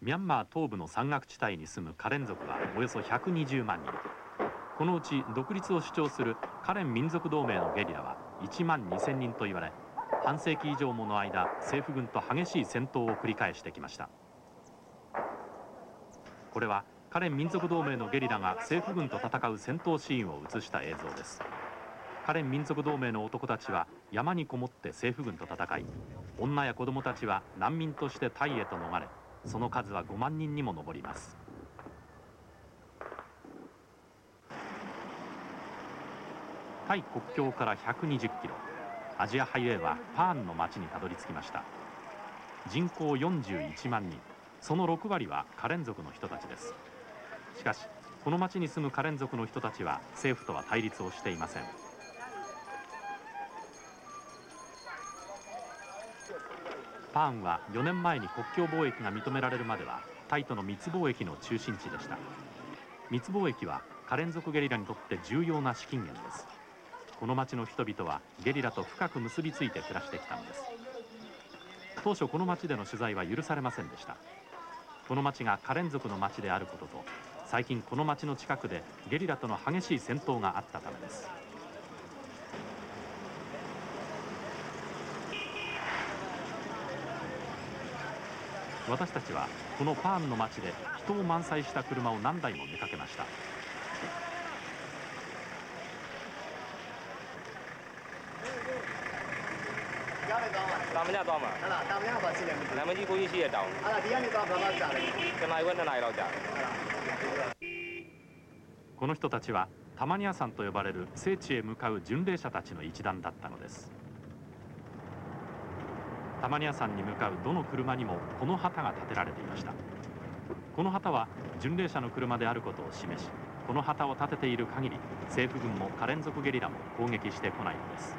ミャンマー東部の山岳地帯に住むカレン族はおよそ120万人。このうち独立を主張するカレン民族同盟のゲリラは1万2000人と言われ半世紀以上もの間政府軍と激しい戦闘を繰り返してきました。これはカレン民族同盟のゲリラが政府軍と戦う戦闘シーンを映した映像です。カレン民族同盟の男たちは山にこもって政府軍と戦い女や子供たちは難民としてタイへと逃れその数は5万人にも上ります。タイ国境から120キロ。アジアハイウェイはパーンの町にたどり着きました。人口41万人。その6割はカレン族の人たちです。しかしこの町に住むカレン族の人たちは政府とは対立をしていません。パーンは4年前に国境貿易が認められるまではタイとの密貿易の中心地でした。密貿易はカレン族ゲリラにとって重要な資金源です。この町の人々はゲリラと深く結びついて暮らしてきたのです。当初この町での取材は許されませんでした。この町がカレン族の町であることと最近この町の近くでゲリラとの激しい戦闘があったためです。私たちはこのパーンの町で人を満載した車を何台も見かけましたတာ မညသွားမှာဟုတ်လားတာမညပါစီတယ်နာမကြီးကိုကြီးရှိရတောင်းအဲ့ဒါဒီကနေသွားဘာမှကြာတယ်တနာရီဝက်2နာရီလောက်ကြာこの人たちはタマニア山と呼ばれる聖地へ向かう巡礼者たちの一団だったのですタマニア山に向かうどの車にもこの旗が立てられていましたこの旗は巡礼者の車であることを示しこの旗を立てている限り政府軍も可連続ゲリラも攻撃してこないのです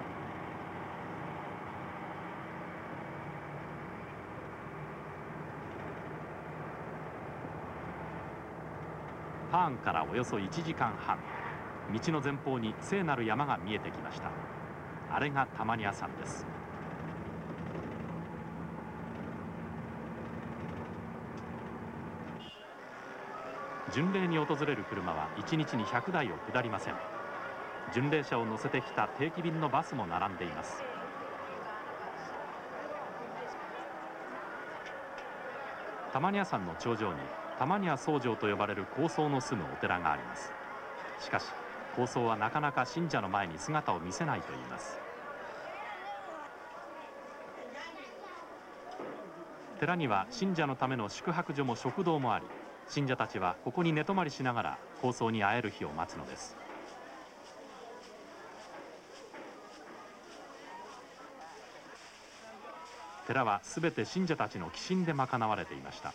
パーンからおよそ1時間半。道の前方に聖なる山が見えてきました。あれがタマニア山です。巡礼に訪れる車は1日に100台を下りません。巡礼者を乗せてきた定期便のバスも並んでいます。タマニア山の頂上にタマニア僧正と呼ばれる高僧の住むお寺があります。しかし高僧はなかなか信者の前に姿を見せないと言います。寺には信者のための宿泊所も食堂もあり信者たちはここに寝泊まりしながら高僧に会える日を待つのです。寺は全て信者たちの寄進で賄われていました。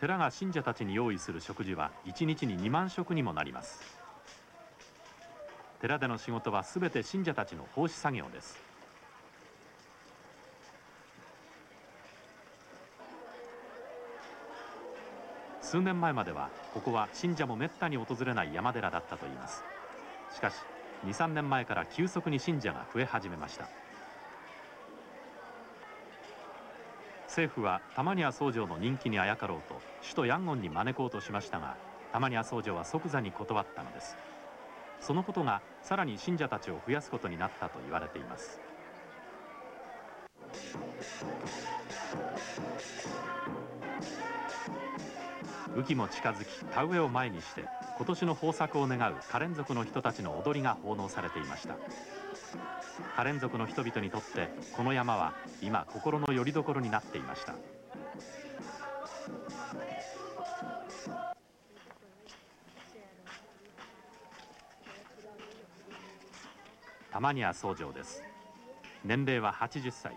寺が信者たちに用意する食事は1日に2万食にもなります。寺での仕事は全て信者たちの奉仕作業です。数年前まではここは信者もめったに訪れない山寺だったといいます。しかし23年前から急速に信者が増え始めました。政府はタマニア総長の人気にあやかろうと首都ヤンゴンに招こうとしましたがタマニア総長は即座に断ったのです。そのことがさらに信者たちを増やすことになったと言われています。雨季も近づき田植えを前にして今年の豊作を願うカレン族の人たちの踊りが奉納されていました。カレン族の人々にとってこの山は今心の拠り所になっていました。タマニア総長です。年齢は80歳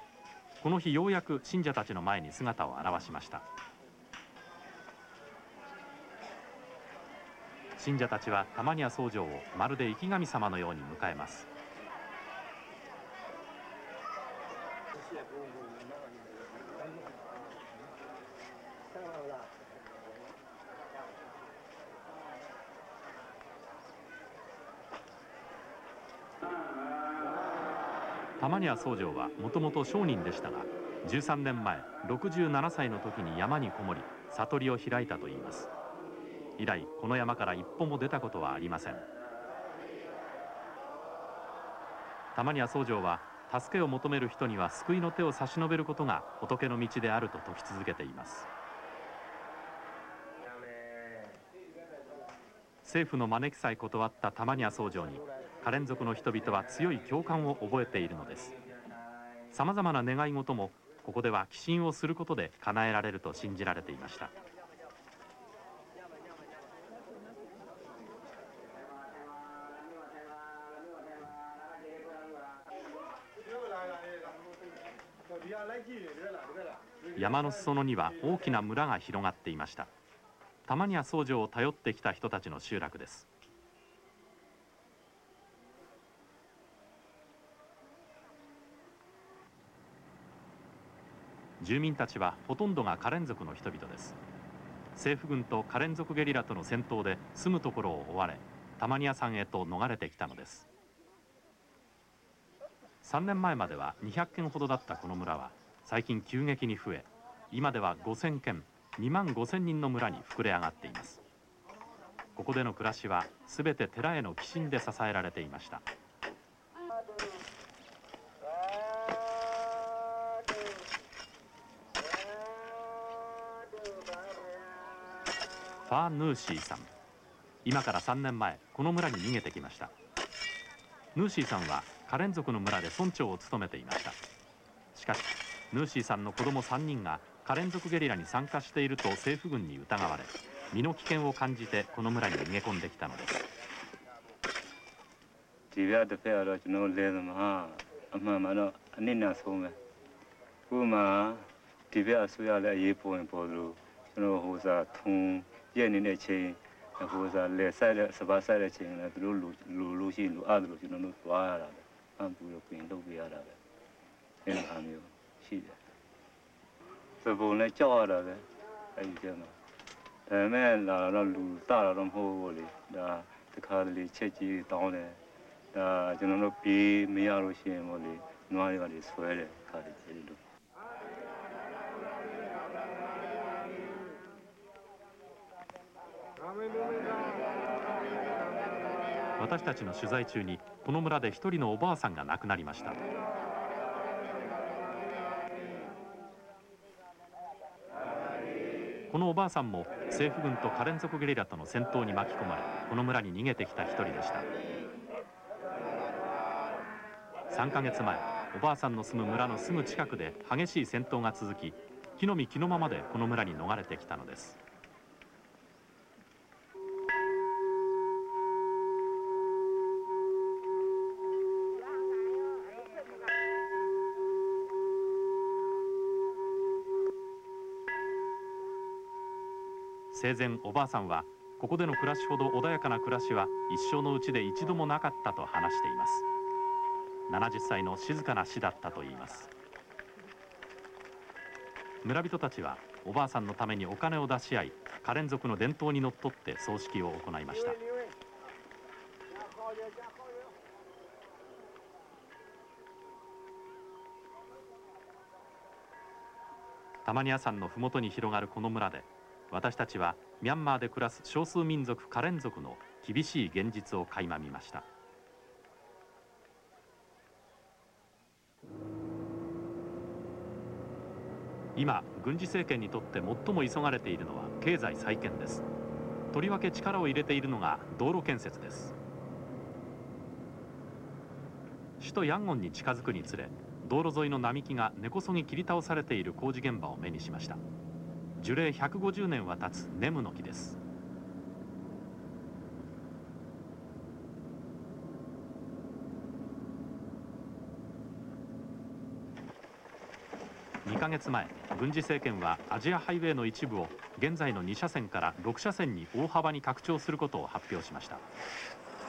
この日ようやく信者たちの前に姿を現しました。信者たちはタマニア総長をまるで生神様のように迎えます。タマニア総長はもともと商人でしたが13年前67歳の時に山にこもり悟りを開いたといいます。以来この山から一歩も出たことはありません。たまには僧正は助けを求める人には救いの手を差し伸べることが仏の道であると説き続けています。政府の招きさえ断ったタマニア僧正にカレン族の人々は強い共感を覚えているのです。さまざまな願い事もここでは寄進をすることで叶えられると信じられていました。山の裾野には大きな村が広がっていました。たまには僧正を頼ってきた人たちの集落です。住民たちはほとんどがカレン族の人々です。政府軍とカレン族ゲリラとの戦闘で住むところを追われタマニア山へと逃れてきたのです。3年前までは200軒ほどだったこの村は最近急激に増え今では5000軒2万5000人の村に膨れ上がっています。ここでの暮らしは全て寺への寄進で支えられていました。ファー・ヌーシーさん今から3年前この村に逃げてきましたヌーシーさんはカレン族の村で村長を務めていましたしかしヌーシーさんの子供3人がカレン族ゲリラに参加していると政府軍に疑われ身の危険を感じてこの村に逃げ込んできたのですဒီဘက်တစ်ဖက်ကတော့ကျွန်တော်လဲသမားအမှန်မှတော့အနစ်နာဆုံးပဲခုမှဒီဘက်အစိုးရလည်းအရေးပေါ်ရင်ပေါ်လို့ကျွန်တော်ဟိုစားထုံ ရဲ့နေတဲ့ချိန်ဟိုစားလဲဆိုင်တဲ့စပါးဆိုင်တဲ့ချိန်လည်းသူတို့လူလူလူရှိလူအားလို့ကျွန်တော်တို့သွားရတာပဲအမ်ပူလို့ပြင်လုပ်ပြရတာပဲအဲ့လိုအားမျိုးရှိတယ်စပုံနဲ့ကြောက်ရတာပဲအဲ့ဒီကျမှဒါပေမဲ့လာတော့လူစတာတော့မဟုတ်ဘူးလေဒါတခါတလေချက်ကြီးတောင်းတယ်ဒါကျွန်တော်တို့ပြေးမရလို့ရှိရင်ပေါ့လေနွားတွေကလေဆွဲတယ်ခါတည်းအဲ့ဒီလို 私たちの取材中にこの村で一人のおばあさんが亡くなりました。このおばあさんも政府軍とカレン族ゲリラとの戦闘に巻き込まれこの村に逃げてきた一人でした。3ヶ月前おばあさんの住む村のすぐ近くで激しい戦闘が続き木の実木のままでこの村に逃れてきたのです。生前おばあさんはここでの暮らしほど穏やかな暮らしは一生のうちで一度もなかったと話しています。70歳の静かな死だったといいます。村人たちはおばあさんのためにお金を出し合いカレン族の伝統にのっとって葬式を行いました。タマニア山の麓に広がるこの村で私たちはミャンマーで暮らす少数民族カレン族の厳しい現実を垣間見ました。今軍事政権にとって最も急がれているのは経済再建です。とりわけ力を入れているのが道路建設です。首都ヤンゴンに近づくにつれ道路沿いの並木が根こそぎ切り倒されている工事現場を目にしました。樹齢150年は経つネムの木です。2ヶ月前軍事政権はアジアハイウェイの一部を現在の2車線から6車線に大幅に拡張することを発表しました。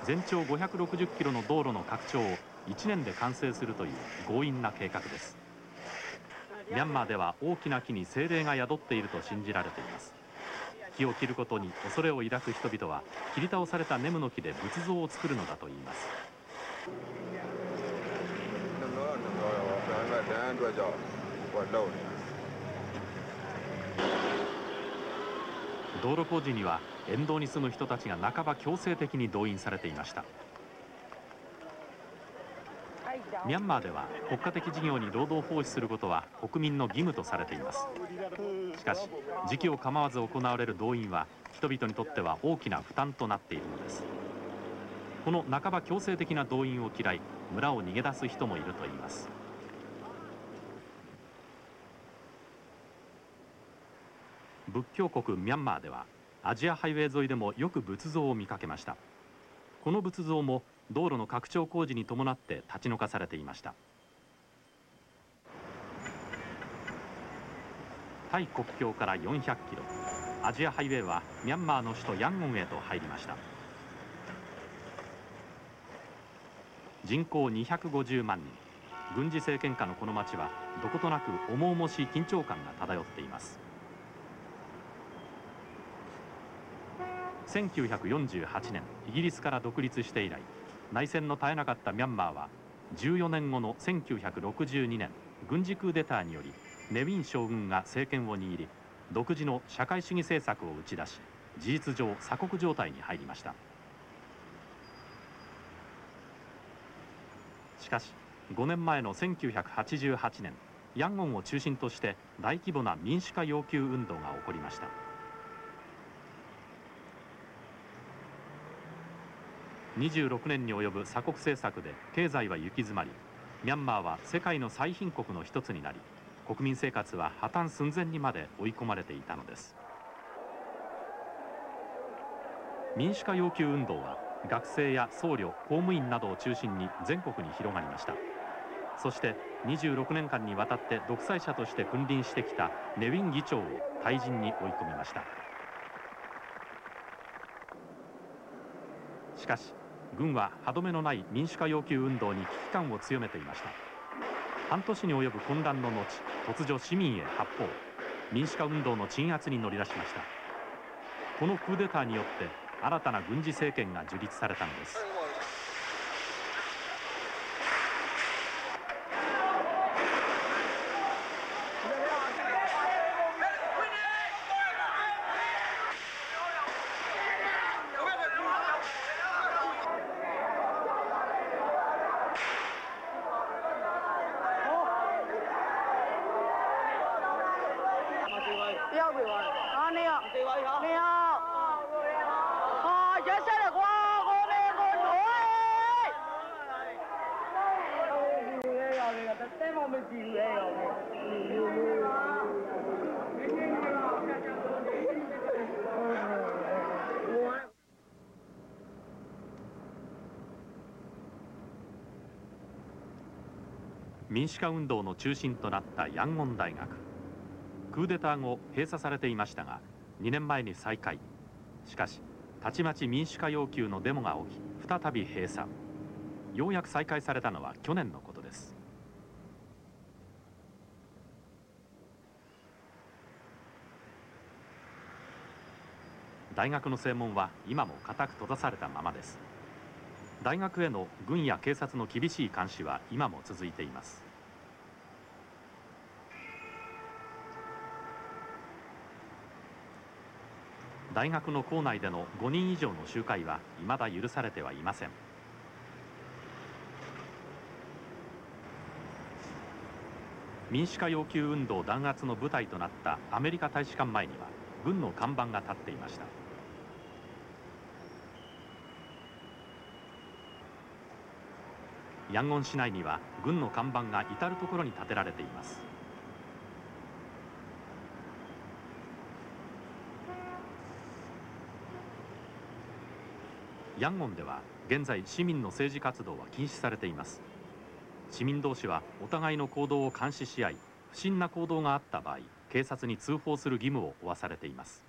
全長560キロの道路の拡張を1年で完成するという強引な計画です。ミャンマーでは大きな木に精霊が宿っていると信じられています。木を切ることに恐れを抱く人々は切り倒されたネムの木で仏像を作るのだといいます。道路工事には沿道に住む人たちが半ば強制的に動員されていました。ミャンマーでは国家的事業に労働奉仕することは国民の義務とされています。しかし時期を構わず行われる動員は人々にとっては大きな負担となっているのです。この半ば強制的な動員を嫌い村を逃げ出す人もいるといいます。仏教国ミャンマーではアジアハイウェイ沿いでもよく仏像を見かけました。この仏像も道路の拡張工事に伴って立ち退かされていました。タイ国境から400キロアジアハイウェイはミャンマーの首都ヤンゴンへと入りました。人口250万人軍事政権下のこの町はどことなく重々しい緊張感が漂っています。1948年イギリスから独立して以来内戦の絶えなかったミャンマーは14年後の1962年軍事クーデターによりネウィン将軍が政権を握り独自の社会主義政策を打ち出し事実上鎖国状態に入りました。しかし5年前の1988年ヤンゴンを中心として大規模な民主化要求運動が起こりました。26年に及ぶ鎖国政策で経済は行き詰まりミャンマーは世界の最貧国の一つになり国民生活は破綻寸前にまで追い込まれていたのです。民主化要求運動は学生や僧侶公務員などを中心に全国に広がりました。そして26年間にわたって独裁者として君臨してきたネウィン議長を退陣に追い込みました。しかし軍は歯止めのない民主化要求運動に危機感を強めていました。半年に及ぶ混乱の後突如市民へ発砲。民主化運動の鎮圧に乗り出しました。このクーデターによって新たな軍事政権が樹立されたのです。主化運動の中心となったヤンゴン大学。クーデター後閉鎖されていましたが2年前に再開。しかしたちまち民主化要求のデモが起き再び閉鎖。ようやく再開されたのは去年のことです。大学の正門は今も固く閉ざされたままです。大学への軍や警察の厳しい監視は今も続いています。大学の校内での5人以上の集会は未だ許されてはいません。民主化要求運動弾圧の舞台となったアメリカ大使館前には軍の看板が立っていました。ヤンゴン市内には軍の看板が至る所に建てられています。ヤンゴンでは現在市民の政治活動は禁止されています。市民同士はお互いの行動を監視し合い不審な行動があった場合警察に通報する義務を負わされています。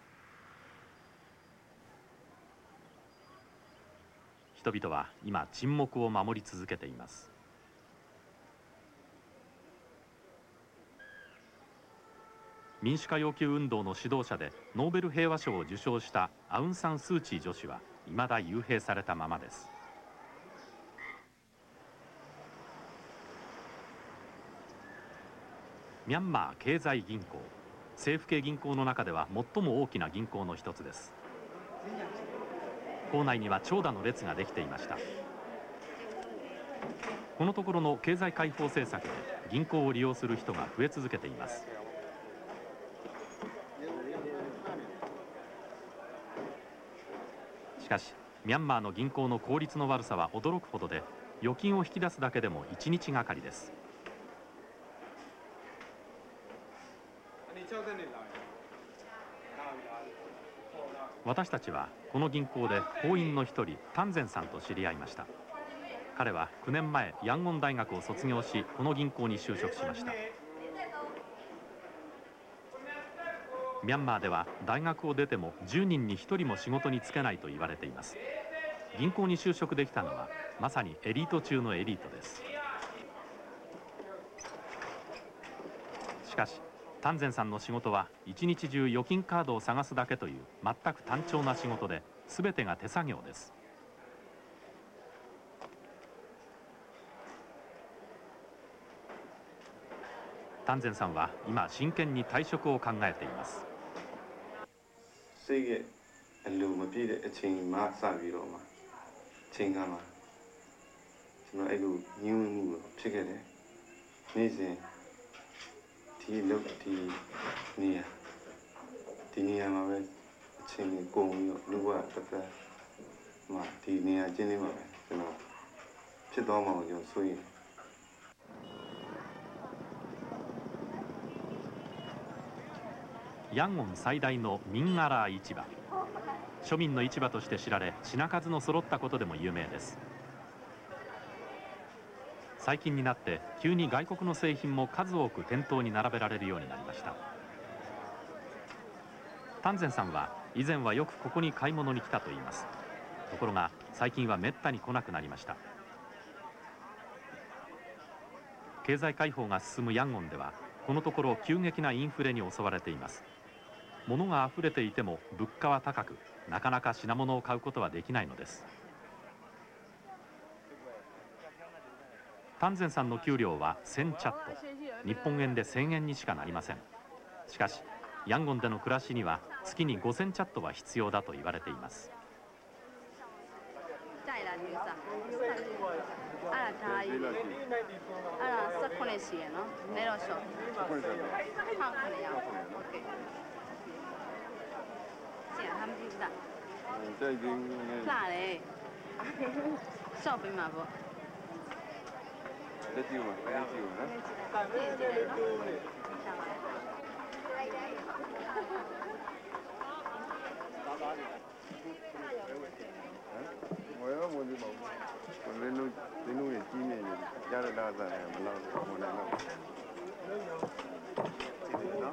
人々は今沈黙を守り続けています。民主化要求運動の指導者でノーベル平和賞を受賞したアウン・サン・スー・チー女子は未だ幽閉されたままです。ミャンマー経済銀行。政府系銀行の中では最も大きな銀行の一つです。構内には長蛇の列ができていました。このところの経済開放政策で銀行を利用する人が増え続けています。しかしミャンマーの銀行の効率の悪さは驚くほどで預金を引き出すだけでも1日がかりです。私たちはこの銀行で行員の一人丹前さんと知り合いました。彼は9年前ヤンゴン大学を卒業しこの銀行に就職しました。ミャンマーでは大学を出ても10人に1人も仕事に就けないと言われています。銀行に就職できたのはまさにエリート中のエリートです。しかし丹前さんの仕事は一日中預金カードを探すだけという全く単調な仕事で全てが手作業です。丹前さんは今真剣に退職を考えています。 စိတ်ရဲ့အလိုမပြည့်တဲ့အချိန်မှစပြီးတော့မှချိန်ကမှကျွန်တော်အဲ့လိုညှင်းမှုဖြစ်ခဲ့တယ်နေ့စဉ်ဒီလောက်ဒီနေရာဒီနေရာမှာပဲအချိန်ကြီးကုန်ပြီးတော့လူကတစ်သက်မှဒီနေရာကျင်းနေမှာပဲကျွန်တော်ဖြစ်သွားမှာကိုကျွန်တော်ဆိုရင် ヤンゴン最大のミンアラー市場。庶民の市場として知られ品数の揃ったことでも有名です。最近になって急に外国の製品も数多く店頭に並べられるようになりました。丹前さんは以前はよくここに買い物に来たと言います。ところが最近はめったに来なくなりました。経済開放が進むヤンゴンではこのところ急激なインフレに襲われています。物が溢れていても物価は高くなかなか品物を買うことはできないのです。丹前さんの給料は1000チャット。日本円で1000円にしかなりません。しかしヤンゴンでの暮らしには月に5000チャットは必要だと言われています。他们知道。这已经。辣嘞，少肥嘛不？这几碗，这几碗呢？这几碗呢？我要我就冇，我那弄那弄也几年了，家里大仔没捞，我来捞。这个呢？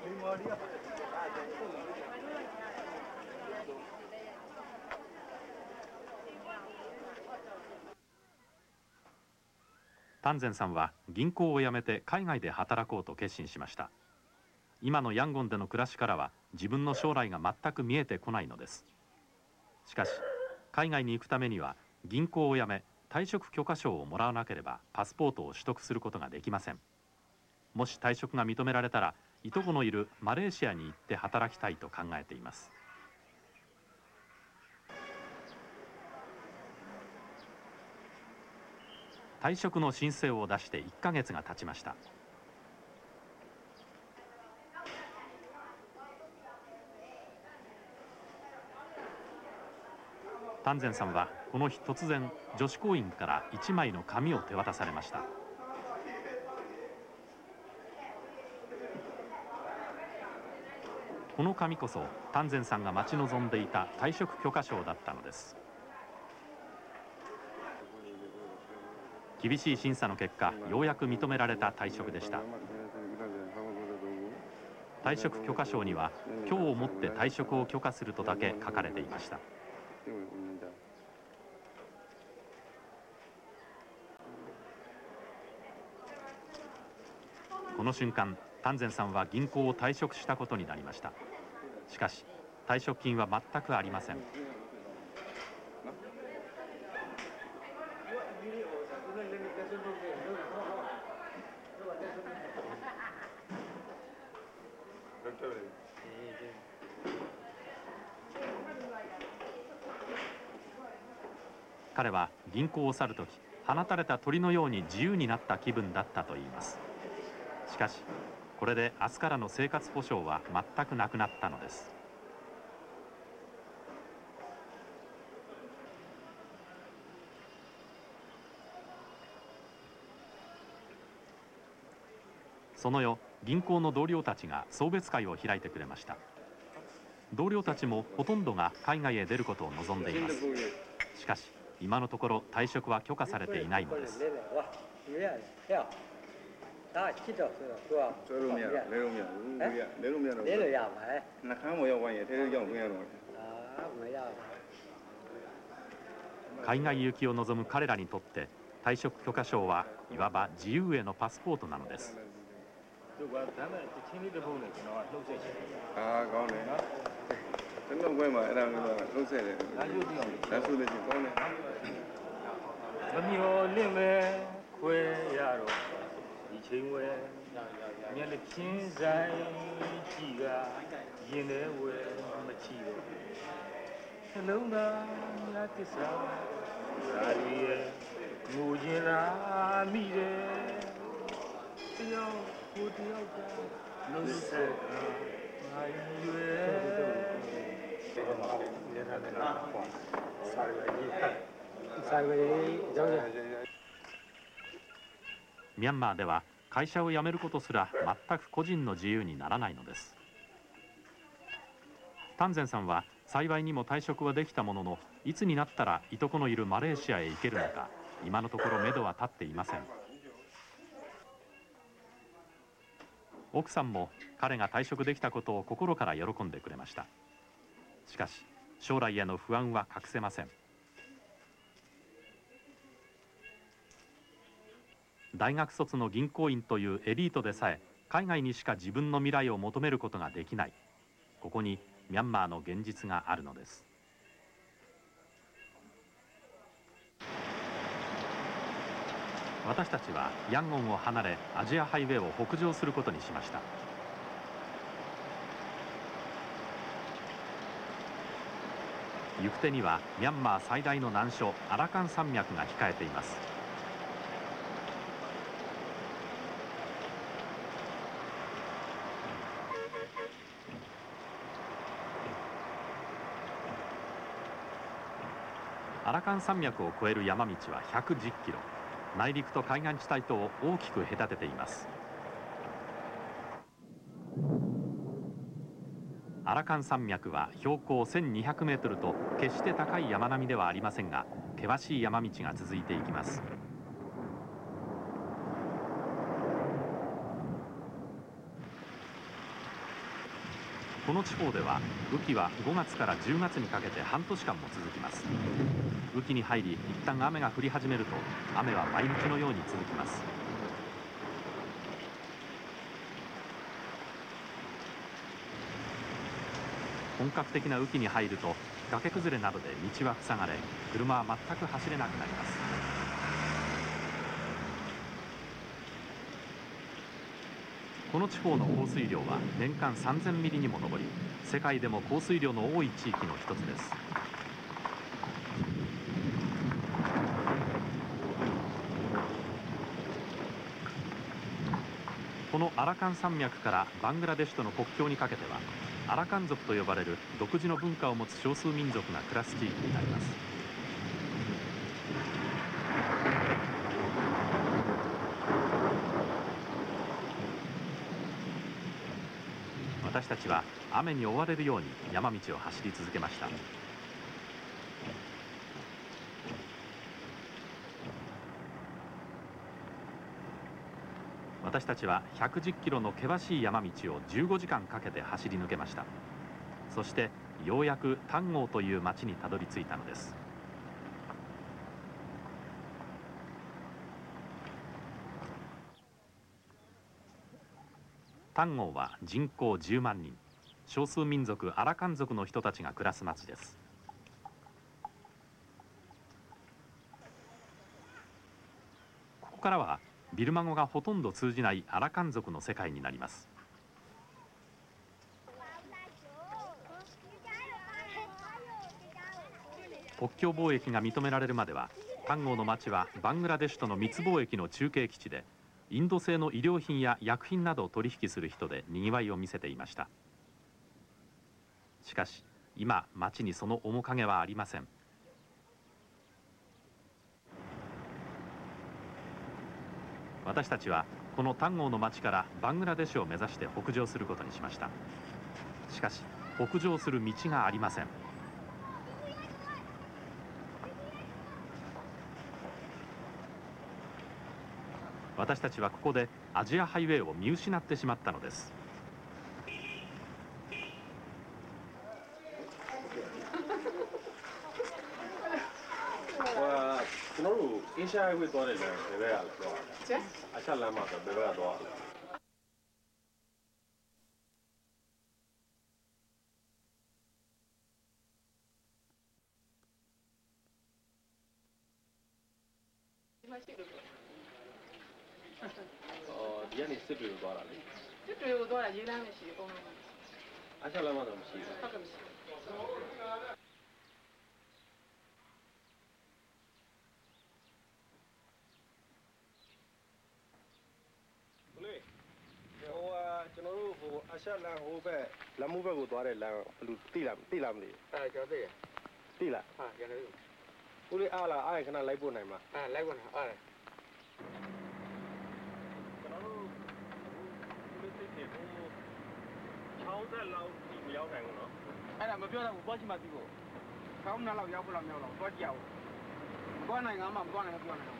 丹前さんは銀行を辞めて海外で働こうと決心しました。今のヤンゴンでの暮らしからは自分の将来が全く見えてこないのです。しかし海外に行くためには銀行を辞め退職許可証をもらわなければパスポートを取得することができません。もし退職が認められたらいとこのいるマレーシアに行って働きたいと考えています。退職の申請を出して1ヶ月が経ちました。丹前さんはこの日突然女子高院から1枚の紙を手渡されました。この紙こそ丹前さんが待ち望んでいた退職許可証だったのです。厳しい審査の結果ようやく認められた退職でした。退職許可証には今日をもって退職を許可するとだけ書かれていました。この瞬間丹前さんは銀行を退職したことになりました。しかし退職金は全くありません。彼は銀行を去る時放たれた鳥のように自由になった気分だったといいます。しかしこれで明日からの生活保障は全くなくなったのです。その夜銀行の同僚たちが送別会を開いてくれました。同僚たちもほとんどが海外へ出ることを望んでいます。しかし今のところ退職は許可されていないのです。海外行きを望む彼らにとって退職許可証はいわば自由へのパスポートなのです。 ကောင်းတယ်ကျွန်တော်ဘက်မှာအဲ့ဒါမျိုးကလုံးဆက်တယ်ဒါဆိုဒီအောင်ဒါဆိုလည်းကောင်းတယ်မမျော်လင့်မဲ့ခွဲရတော့ချိန်ဝဲမျက်နှဖြင်းဆိုင်ကြည့်ကရင်ထဲဝဲမချီတော့နှလုံးသားများတစ္ဆာဓာရီရဲ့ငိုရင်လာမိတယ်တယောက်ကိုတယောက်ကနှုတ်ဆက်ကမာရွယ် ミャンマーでは会社を辞めることすら全く個人の自由にならないのです。丹前さんは幸いにも退職はできたもののいつになったらいとこのいるマレーシアへ行けるのか今のところ目処は立っていません。奥さんも彼が退職できたことを心から喜んでくれました。しかし将来への不安は隠せません。大学卒の銀行員というエリートでさえ海外にしか自分の未来を求めることができない。ここにミャンマーの現実があるのです。私たちはヤンゴンを離れアジアハイウェイを北上することにしました。行く手にはミャンマー最大の難所アラカン山脈が控えています。アラカン山脈を越える山道は110キロ。内陸と海岸地帯とを大きく隔てています。アラカン山脈は標高1200メートルと決して高い山並みではありませんが険しい山道が続いていきます。この地方では雨季は5月から10月にかけて半年間も続きます。雨季に入り一旦雨が降り始めると雨は毎日のように続きます。本格的な雨季に入ると崖崩れなどで道は塞がれ車は全く走れなくなります。この地方の降水量は年間3000ミリにも上り世界でも降水量の多い地域の一つです。このアラカン山脈からバングラデシュとの国境にかけてはアラカン族と呼ばれる独自の文化を持つ少数民族が暮らす地域になります。私たちは雨に追われるように山道を走り続けました私たちは110キロの険しい山道を15時間かけて走り抜けました。そしてようやく丹後という町にたどり着いたのです。丹後は人口10万人。少数民族アラカン族の人たちが暮らす町です。ここからはビルマ語がほとんど通じないアラカン族の世界になります。国境貿易が認められるまでは丹後の町はバングラデシュとの密貿易の中継基地でインド製の医療品や薬品などを取引する人でにぎわいを見せていました。しかし今町にその面影はありません。私たちはこの丹後の町からバングラデシュを目指して北上することにしました。しかし北上する道がありません。私たちはここでアジアハイウェイを見失ってしまったのです。 တို့အေးရှားဝေးသွားတယ်လည်းဘယ်ဘက်ကလဲပြောတာကျအချက်လမ်းမှာဆိုဘယ်ဘက်ကသွားလဲအော်ဒီကနေစစ်တွေကိုသွားတာလေစစ်တွေကိုသွားတာရေးလမ်းမရှိဘူးအကုန်လုံးအချက်လမ်းမှာတော့မရှိဘူးဟုတ်ကဲ့မရှိဘူးကျွန်တော်တို့ဟိုအ ရှက်လန်ဟိုဘက်လမ်းမှုဘက်ကိုသွားတဲ့လမ်းဘယ်လိုတိလားတိလားမသိအဲကျွန်တော်သိရတိလားဟာကျွန်တော်ဦးလေးအားလားအားရခဏလိုက်ပို့နိုင်မှာအဲလိုက်ပို့နိုင်အားရကျွန်တော်တို့ဦးလေးသိတယ်ဟို60လောက်ဒီမရောက်နိုင်ဘူးနော်အဲ့ဒါမပြောတော့ဘူးသွားချင်မှသိဖို့ကောင်းနာလောက်ရောက်ဖို့လောက်မရောက်တော့သွားကြည့်အောင်သွားနိုင်ငါမှမသွားနိုင်ဘူးပြောနိုင်ရှေ့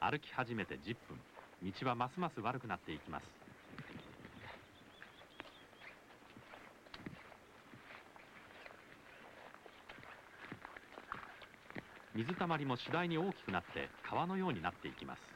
歩き始めて10分。道はますます悪くなっていきます。水たまりも次第に大きくなって川のようになっていきます。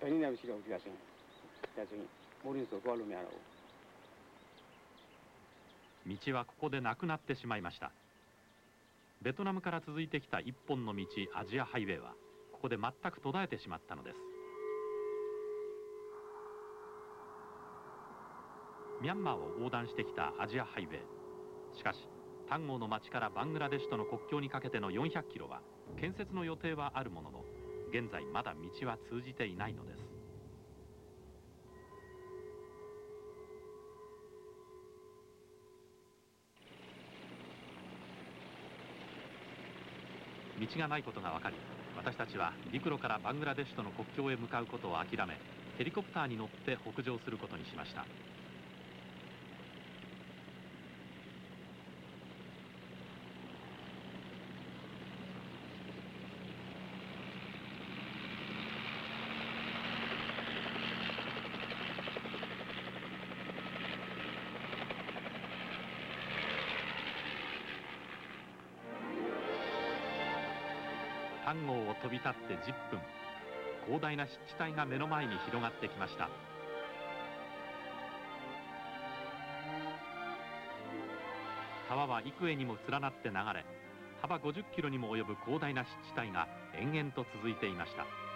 ဘယ်နည်းနဲ့မရှိတော့ဘူးဒီကစင်းဒီကစင်းမိုးရင်းဆိုသွားလို့မရတော့ဘူး道はここでなくなってしまいましたベトナムから続いてきた一本の道アジアハイウェイはここで全く途絶えてしまったのですミャンマーを横断してきたアジアハイウェイしかしタンゴの町からバングラデシュとの国境にかけての400キロは建設の予定はあるものの 現在まだ道は通じていないのです。道がないことが分かり私たちは陸路からバングラデシュとの国境へ向かうことを諦めヘリコプターに乗って北上することにしました。丹後を飛び立って10分広大な湿地帯が目の前に広がってきました。川は幾重にも連なって流れ幅50キロにも及ぶ広大な湿地帯が延々と続いていました。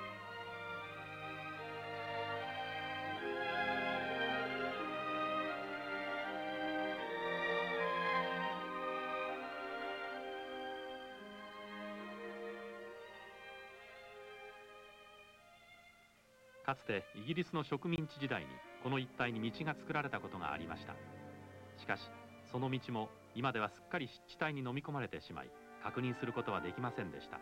かつてイギリスの植民地時代にこの一帯に道が作られたことがありました。しかしその道も今ではすっかり湿地帯に飲み込まれてしまい確認することはできませんでした。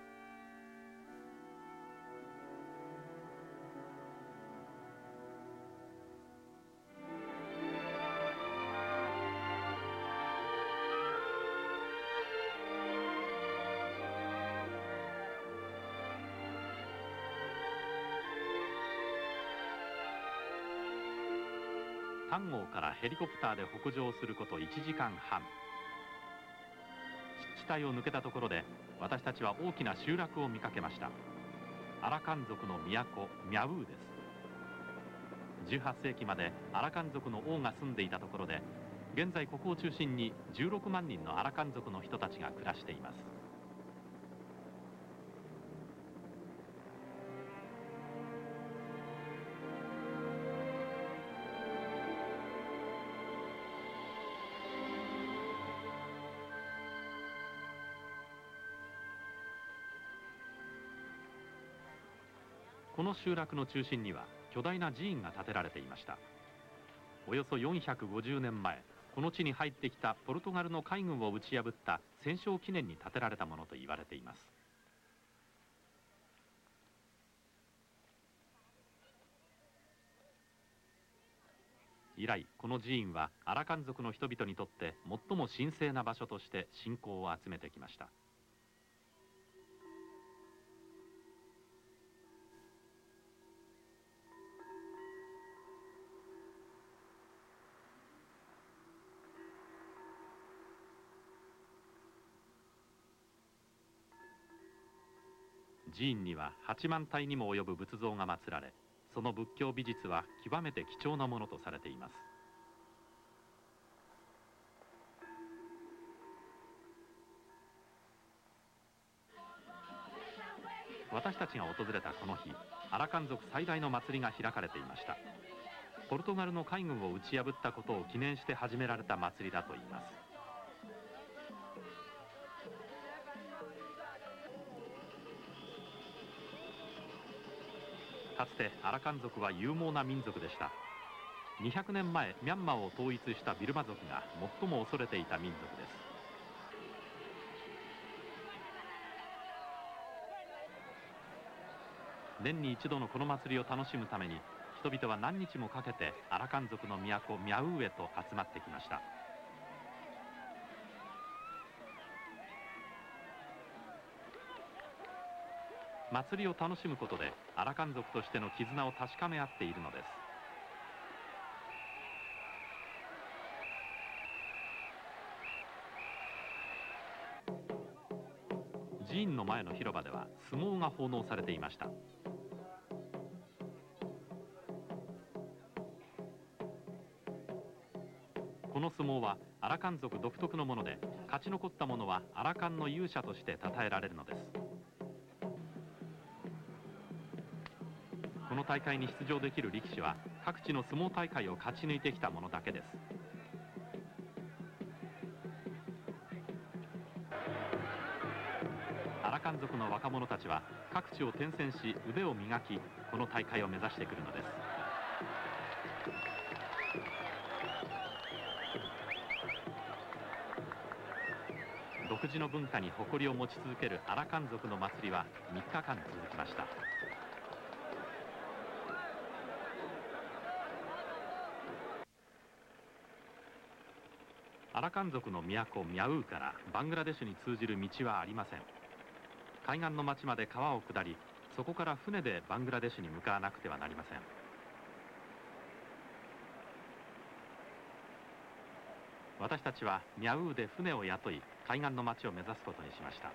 丹後からヘリコプターで北上すること1時間半。湿地帯を抜けたところで私たちは大きな集落を見かけました。アラカン族の都ミャウーです。18世紀までアラカン族の王が住んでいたところで現在ここを中心に16万人のアラカン族の人たちが暮らしています。集落の中心には巨大な寺院が建てられていました。およそ450年前この地に入ってきたポルトガルの海軍を打ち破った戦勝記念に建てられたものと言われています。以来この寺院はアラカン族の人々にとって最も神聖な場所として信仰を集めてきました。寺院には8万体にも及ぶ仏像が祀られその仏教美術は極めて貴重なものとされています。私たちが訪れたこの日アラカン族最大の祭りが開かれていました。ポルトガルの海軍を打ち破ったことを記念して始められた祭りだといいます。かつてアラカン族は勇猛な民族でした。200年前ミャンマーを統一したビルマ族が最も恐れていた民族です。年に一度のこの祭りを楽しむために人々は何日もかけてアラカン族の都ミャウーへと集まってきました。祭りを楽しむことでアラカン族としての絆を確かめ合っているのです。寺院の前の広場では相撲が奉納されていました。この相撲はアラカン族独特のもので勝ち残った者はアラカンの勇者として称えられるのです。大会に出場できる力士は各地の相撲大会を勝ち抜いてきた者だけです。アラカン族の若者たちは各地を転戦し腕を磨きこの大会を目指してくるのです。独自の文化に誇りを持ち続けるアラカン族の祭りは3日間続きました。アラカン族の都ミャウーからバングラデシュに通じる道はありません海岸の町まで川を下りそこから船でバングラデシュに向かわなくてはなりません私たちはミャウーで船を雇い海岸の町を目指すことにしました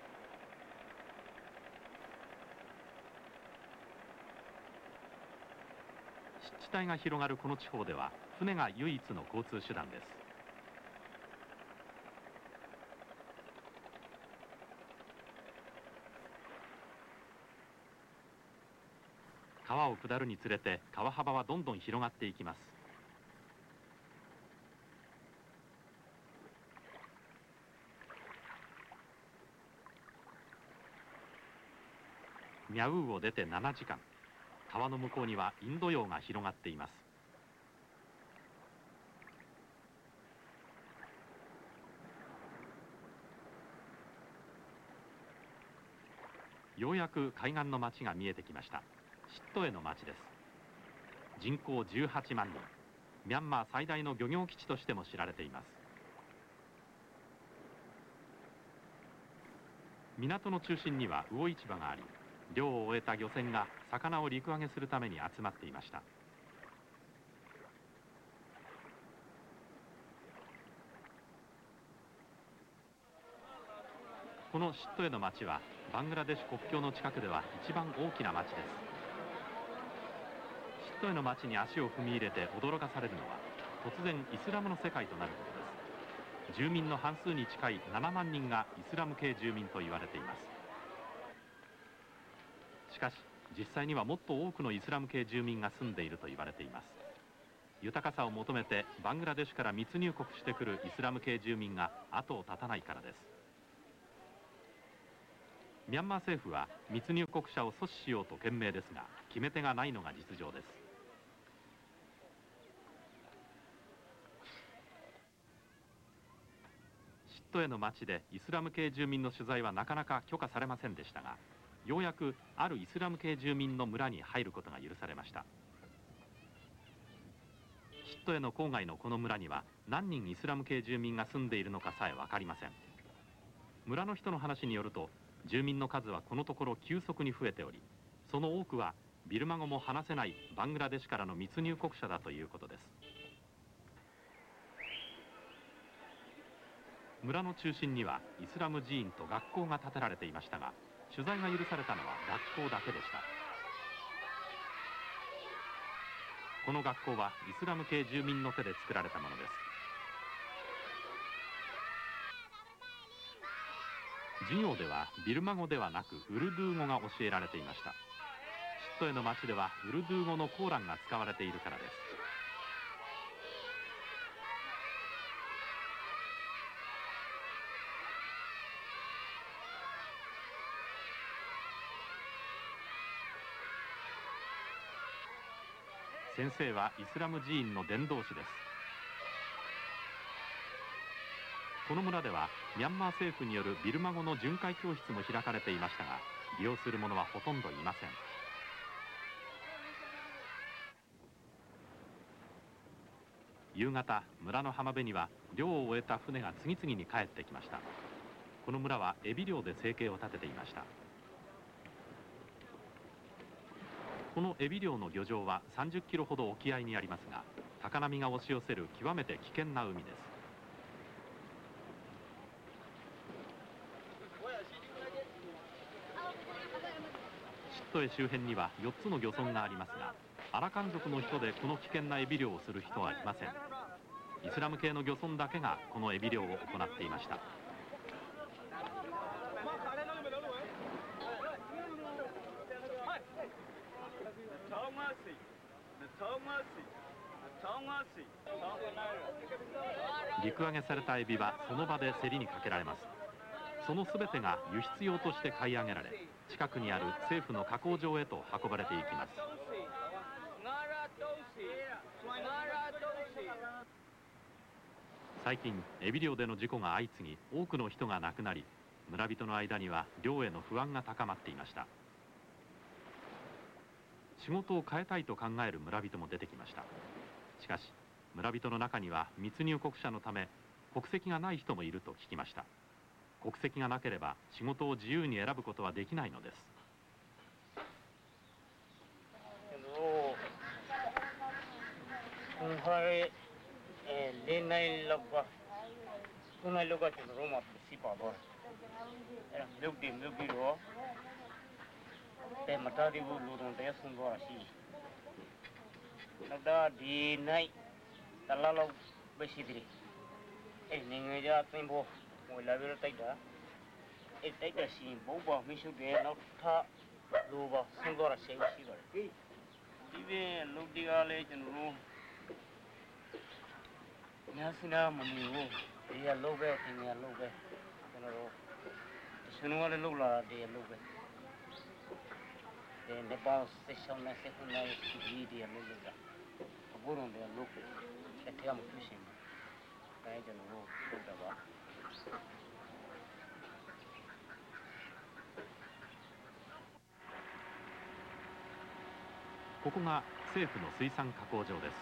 湿地帯が広がるこの地方では船が唯一の交通手段です川を下るにつれて川幅はどんどん広がっていきます。ミャウーを出て7時間。川の向こうにはインド洋が広がっています。ようやく海岸の町が見えてきました。ットへの町です人口18万人。ミャンマー最大の漁業基地としても知られています。港の中心には魚市場があり漁を終えた漁船が魚を陸揚げするために集まっていました。このシットへの町はバングラデシュ国境の近くでは一番大きな町です。シットへの町に足を踏み入れて驚かされるのは突然イスラムの世界となることです。住民の半数に近い7万人がイスラム系住民と言われています。しかし実際にはもっと多くのイスラム系住民が住んでいると言われています。豊かさを求めてバングラデシュから密入国してくるイスラム系住民が後を絶たないからです。ミャンマー政府は密入国者を阻止しようと懸命ですが決め手がないのが実情ですシットへの町でイスラム系住民の取材はなかなか許可されませんでしたがようやくあるイスラム系住民の村に入ることが許されました。シットへの郊外のこの村には何人イスラム系住民が住んでいるのかさえ分かりません。村の人の話によると住民の数はこのところ急速に増えておりその多くはビルマ語も話せないバングラデシュからの密入国者だということです。村の中心にはイスラム寺院と学校が建てられていましたが取材が許されたのは学校だけでした。この学校はイスラム系住民の手で作られたものです。授業ではビルマ語ではなくウルドゥー語が教えられていました。シットへの町ではウルドゥー語のコーランが使われているからです。先生はイスラム寺院の伝道師です。この村ではミャンマー政府によるビルマ語の巡回教室も開かれていましたが利用する者はほとんどいません。夕方村の浜辺には漁を終えた船が次々に帰ってきました。この村はエビ漁で生計を立てていました。このエビ漁の漁場は30キロほど沖合にありますが高波が押し寄せる極めて危険な海です。シットエ周辺には4つの漁村がありますがアラカン族の人でこの危険なエビ漁をする人はいません。イスラム系の漁村だけがこのエビ漁を行っていました。陸揚げされたエビはその場で競りにかけられます。その全てが輸出用として買い上げられ近くにある政府の加工場へと運ばれていきます。最近エビ漁での事故が相次ぎ多くの人が亡くなり村人の間には漁への不安が高まっていました。仕事を変えたいと考える村人も出てきました。しかし村人の中には密入国者のため国籍がない人もいると聞きました。国籍がなければ仕事を自由に選ぶことはできないのです。 တဲ့မတော်သေးဘူးလူတုံတဲဆုံးသွားရှိနောက်တော့ဒီနိုင်တလားလောက်ပဲရှိသေးတယ်အဲ့နေငယ်ကြသင်ဖို့ဟိုလာပြီးတော့တိုက်တာအဲ့တိုက်တဲ့ရှင်ဘုံပေါ်မရှိတယ်နောက်ထလူပေါ်ဆုံးသွားတာရှိရှိပါတယ်ဒီပြင်လူတီကလည်းကျွန်တော်တို့ညာစနာမမီဘူးဒီရလုံးပဲဒီရလုံးပဲကျွန်တော်တို့ရှင်တော်ကလည်းလုံးလာတယ်လုံးပဲ de Nepal session na secondary degree de aluga aburon de aluga ete am kushin kai jan ro da ba ここが政府の水産加工場です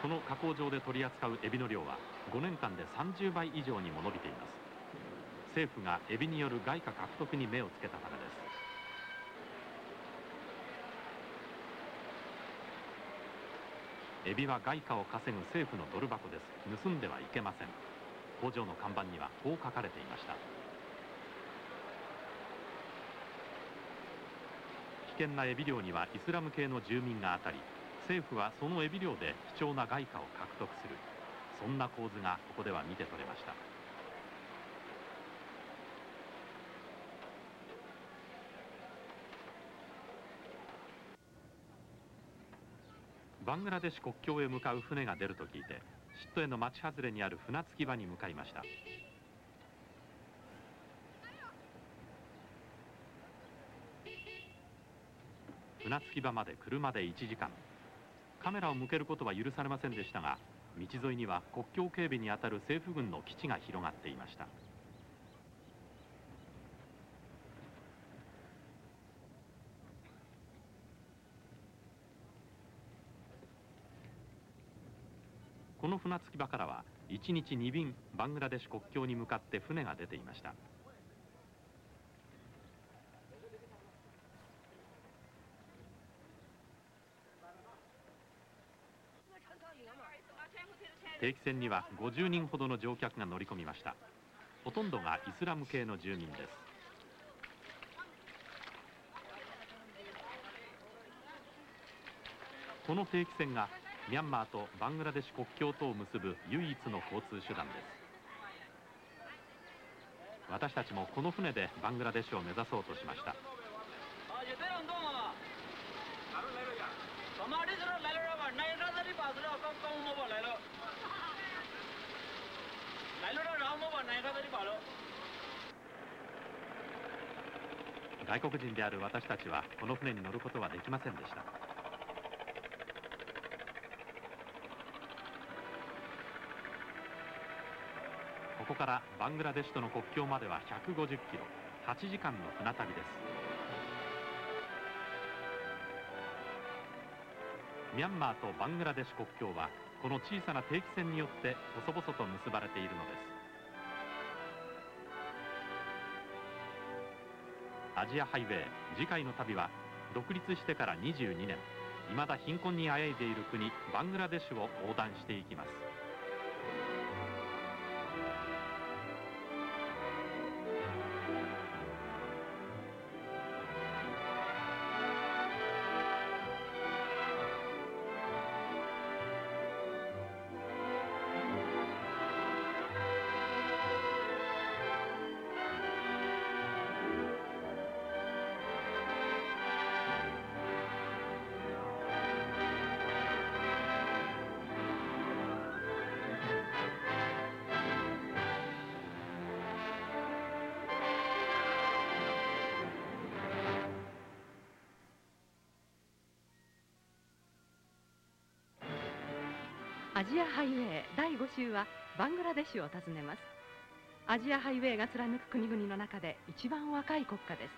この加工場で取り扱うエビの量は5年間で30倍以上にも伸びています政府がエビによる外貨獲得に目をつけたためです。エビは外貨を稼ぐ政府のドル箱です。盗んではいけません。工場の看板にはこう書かれていました。危険なエビ漁にはイスラム系の住民が当たり政府はそのエビ漁で貴重な外貨を獲得する。そんな構図がここでは見て取れました。バングラデシュ国境へ向かう船が出ると聞いてシットへの町外れにある船着き場に向かいました。船着き場まで車で1時間。カメラを向けることは許されませんでしたが道沿いには国境警備にあたる政府軍の基地が広がっていました。この船着き場からは1日2便バングラデシュ国境に向かって船が出ていました。定期船には50人ほどの乗客が乗り込みました。ほとんどがイスラム系の住民です。この定期船がミャンマーとバングラデシュ国境とを結ぶ唯一の交通手段です。私たちもこの船でバングラデシュを目指そうとしました。外国人である私たちはこの船に乗ることはできませんでしたここからバングラデシュとの国境までは150キロ。8時間の船旅です。ミャンマーとバングラデシュ国境はこの小さな定期船によって細々と結ばれているのです。アジアハイウェイ次回の旅は独立してから22年。未だ貧困にあえいでいる国バングラデシュを横断していきます。ジアハイウェイ第5週はバングラデシュを訪ねます。アジアハイウェイが貫く国々の中で一番若い国家です。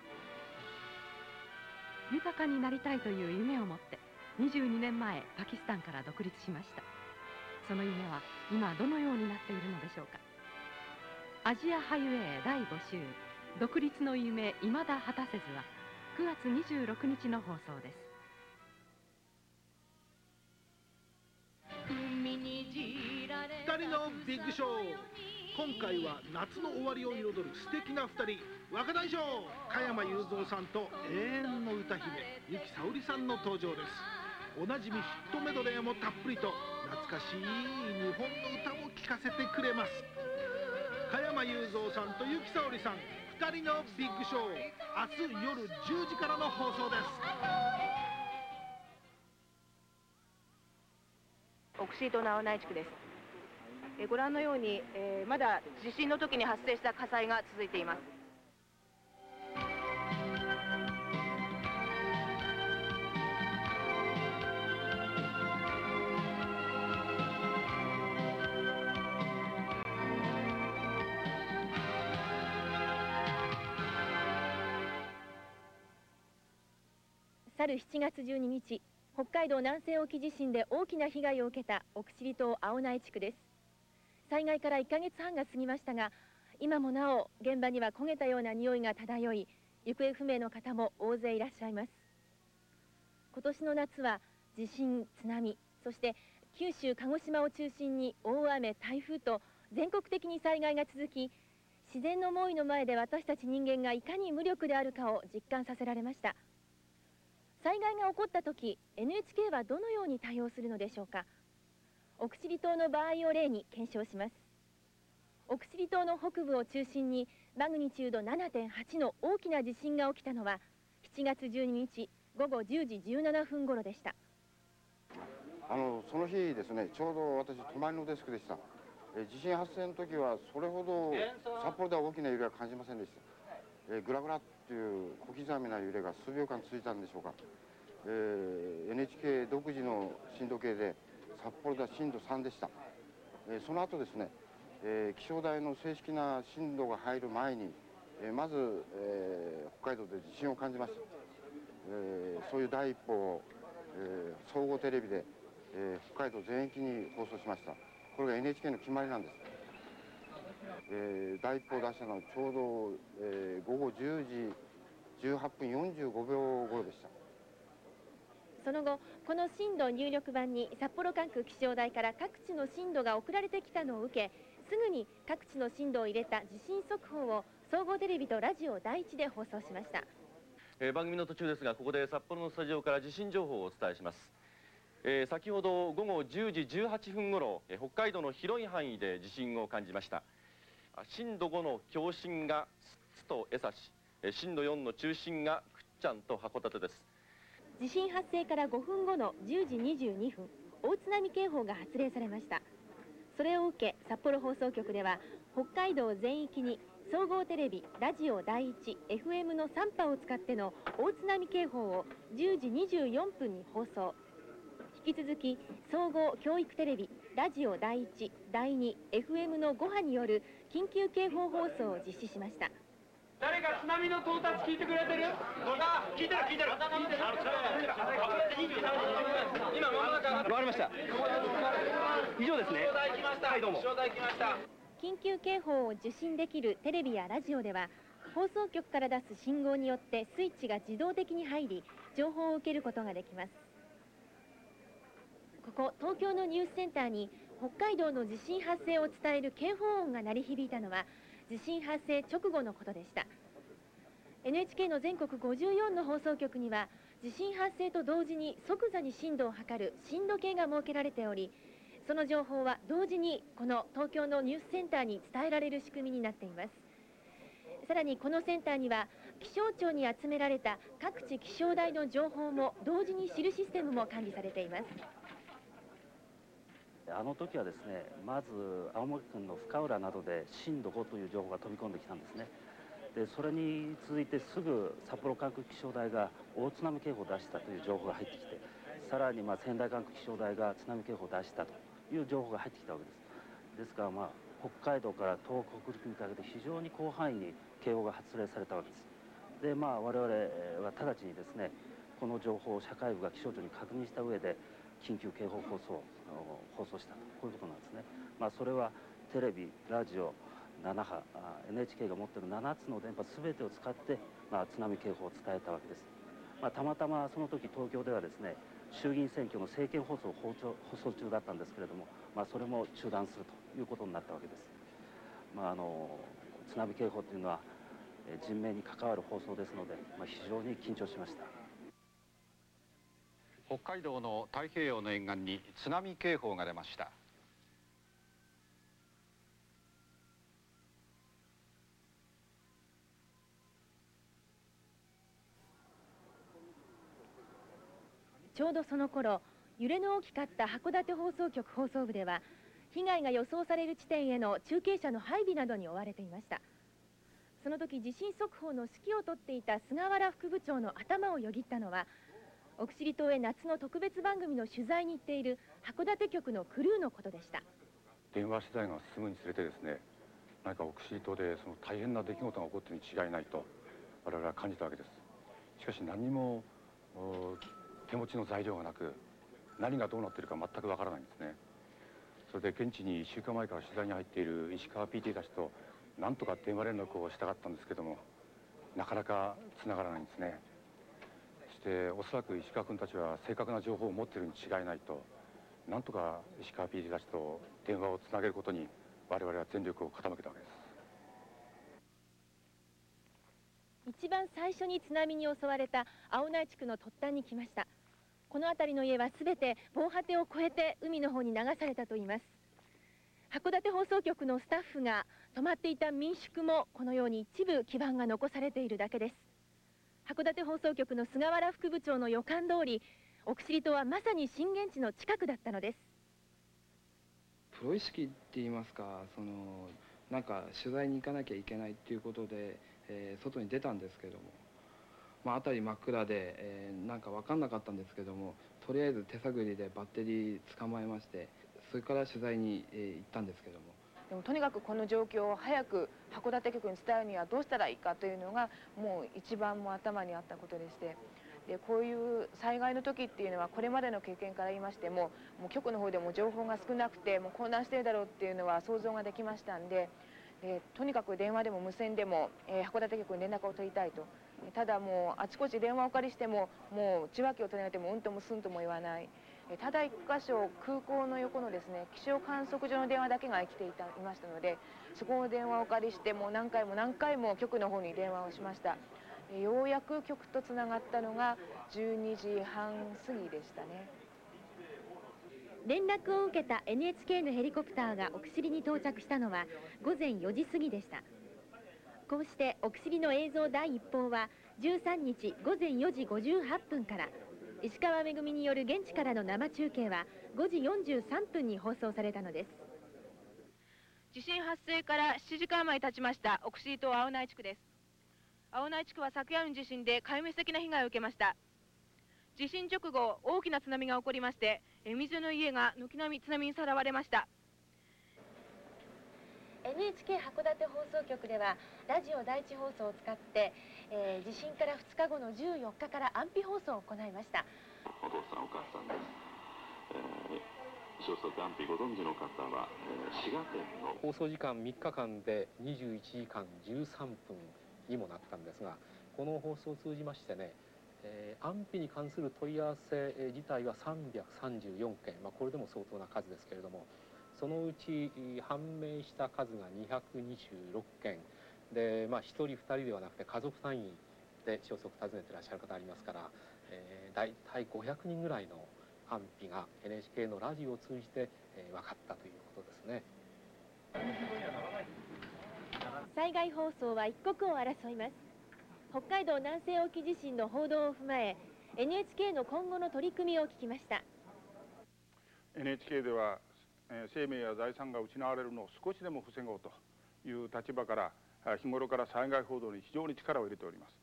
豊かになりたいという夢を持って22年前パキスタンから独立しました。その夢は今どのようになっているのでしょうか。アジアハイウェイ第5週独立の夢未だ果たせずは9月26日の放送です。人のビッグショー今回は夏の終わりを彩る素敵な2人若大将加山雄三さんと永遠の歌姫由紀さおりさんの登場です。おなじみヒットメドレーもたっぷりと懐かしい日本の歌も聴かせてくれます。加山雄三さんと由紀さおりさん2人のビッグショー明日夜10時からの放送です。奥シートの青内地区です。えご覧のように、えー、まだ地震の時に発生した火災が続いています。去る7月12日北海道南西沖地震で大きな被害を受けた奥尻島青苗地区です災害から1ヶ月半が過ぎましたが今もなお現場には焦げたような匂いが漂い行方不明の方も大勢いらっしゃいます。今年の夏は地震津波そして九州鹿児島を中心に大雨台風と全国的に災害が続き自然の猛威の前で私たち人間がいかに無力であるかを実感させられました。災害が起こった時 NHK はどのように対応するのでしょうか。奥尻島の場合を例に検証します。奥尻島の北部を中心にマグニチュード7.8の大きな地震が起きたのは7月12日午後10時17分頃でした。あのその日ですねちょうど私隣のデスクでした。え地震発生の時はそれほど札幌では大きな揺れは感じませんでした。えグラグラっていう小刻みな揺れが数秒間続いたんでしょうか、えー、NHK 独自の震度計で札幌では震度3でした、えー、その後ですね、えー、気象台の正式な震度が入る前に、えー、まず、えー、北海道で地震を感じました、えー、そういう第一歩を、えー、総合テレビで、えー、北海道全域に放送しました。これが NHK の決まりなんです、えー、第一歩を出したのはちょうど、えー、午後10時18分45秒頃でした。その後この震度入力版に札幌管区気象台から各地の震度が送られてきたのを受けすぐに各地の震度を入れた地震速報を総合テレビとラジオ第一で放送しました、えー、番組の途中ですがここで札幌のスタジオから地震情報をお伝えします、えー、先ほど午後10時18分ごろ、えー、北海道の広い範囲で地震を感じました。震度5の強震が津と江差し震度4の中心がくっちゃんと函館です。地震発生から5分後の10時22分大津波警報が発令されました。それを受け札幌放送局では北海道全域に総合テレビラジオ第一 FM の3波を使っての大津波警報を10時24分に放送。引き続き総合教育テレビラジオ第一第2 FM の5波による緊急警報放送を実施しました。誰か津波の到達聞いてくれてる？聞いてる聞いてる。りました以上ですねはいどうも緊急警報を受信できるテレビやラジオでは放送局から出す信号によってスイッチが自動的に入り情報を受けることができますここ東京のニュースセンターに北海道の地震発生を伝える警報音が鳴り響いたのは地震発生直後のことでした。NHK の全国54の放送局には地震発生と同時に即座に震度を測る震度計が設けられておりその情報は同時にこの東京のニュースセンターに伝えられる仕組みになっています。さらにこのセンターには気象庁に集められた各地気象台の情報も同時に知るシステムも管理されています。あの時はですねまず青森県の深浦などで震度5という情報が飛び込んできたんですね。でそれに続いてすぐ札幌管区気象台が大津波警報を出したという情報が入ってきてさらにま仙台管区気象台が津波警報を出したという情報が入ってきたわけです。ですからまあ北海道から東北北陸にかけて非常に広範囲に警報が発令されたわけです。でまあ我々は直ちにですねこの情報を社会部が気象庁に確認した上で緊急警報放送放送したと。こういうことなんですね。まあそれはテレビラジオ7波 NHK が持ってる7つの電波全てを使って、まあ、津波警報を伝えたわけです、まあ、たまたまその時東京ではですね衆議院選挙の政見放送放送中だったんですけれども、まあ、それも中断するということになったわけです、まあ、あの津波警報というのは人命に関わる放送ですので、まあ、非常に緊張しました。北海道の太平洋の沿岸に津波警報が出ました。ちょうどその頃揺れの大きかった函館放送局放送部では被害が予想される地点への中継車の配備などに追われていました。その時地震速報の指揮を執っていた菅原副部長の頭をよぎったのは奥尻島へ夏の特別番組の取材に行っている函館局のクルーのことでした。電話取材が進むにつれてですね何か奥尻島でその大変な出来事が起こってるに違いないと我々は感じたわけです。しかし何も手持ちの材料がなく何がどうなっているか全くわからないんですね。それで現地に1週間前から取材に入っている石川 PT たちとなんとか電話連絡をしたかったんですけどもなかなか繋がらないんですね。しておそらく石川君たちは正確な情報を持っているに違いないとなんとか石川 PT たちと電話をつなげることに我々は全力を傾けたわけです。一番最初に津波に襲われた青内地区の突端に来ました。この辺りの家はすべて防波堤を越えて海の方に流されたといいます。函館放送局のスタッフが泊まっていた民宿もこのように一部基盤が残されているだけです。函館放送局の菅原副部長の予感通り奥尻島はまさに震源地の近くだったのです。プロ意識って言いますかそのなんか取材に行かなきゃいけないっていうことで、えー、外に出たんですけども。まあ、辺り真っ暗で、えー、なんか分かんなかったんですけどもとりあえず手探りでバッテリー捕まえましてそれから取材に、えー、行ったんですけども。でもとにかくこの状況を早く函館局に伝えるにはどうしたらいいかというのがもう一番も頭にあったことでしてでこういう災害の時っていうのはこれまでの経験から言いましてももう局の方でも情報が少なくてもう混乱してるだろうっていうのは想像ができましたんででとにかく電話でも無線でも、えー、函館局に連絡を取りたいと。ただもうあちこち電話をお借りしてももう受話器を取られてもうんともすんとも言わない。ただ一箇所空港の横のですね気象観測所の電話だけが生きていたいましたのでそこを電話をお借りしてもう何回も何回も局の方に電話をしました。ようやく局とつながったのが12時半過ぎでしたね。連絡を受けた NHK のヘリコプターが奥尻に到着したのは午前4時過ぎでした。こうして奥尻の映像第一報は13日午前4時58分から石川めぐみによる現地からの生中継は5時43分に放送されたのです。地震発生から7時間前経ちました奥尻島青内地区です。青内地区は昨夜の地震で壊滅的な被害を受けました。地震直後大きな津波が起こりまして水の家が軒並み津波にさらわれました。NHK 函館放送局ではラジオ第一放送を使って、えー、地震から2日後の14日から安否放送を行いました。お父さんお母さんです、えー、消息安否ご存知の方は、えー、滋賀県の放送時間3日間で21時間13分にもなったんですがこの放送を通じましてね、えー、安否に関する問い合わせ自体は334件、まあ、これでも相当な数ですけれどもそのうち判明した数が226件。で、まあ、1人2人ではなくて家族単位で消息を訪ねていらっしゃる方ありますから、えー、大体500人ぐらいの安否が NHK のラジオを通じて、えー、分かったということですね。災害放送は一刻を争います。北海道南西沖地震の報道を踏まえ NHK の今後の取り組みを聞きました。NHK では生命や財産が失われるのを少しでも防ごうという立場から日頃から災害報道に非常に力を入れております。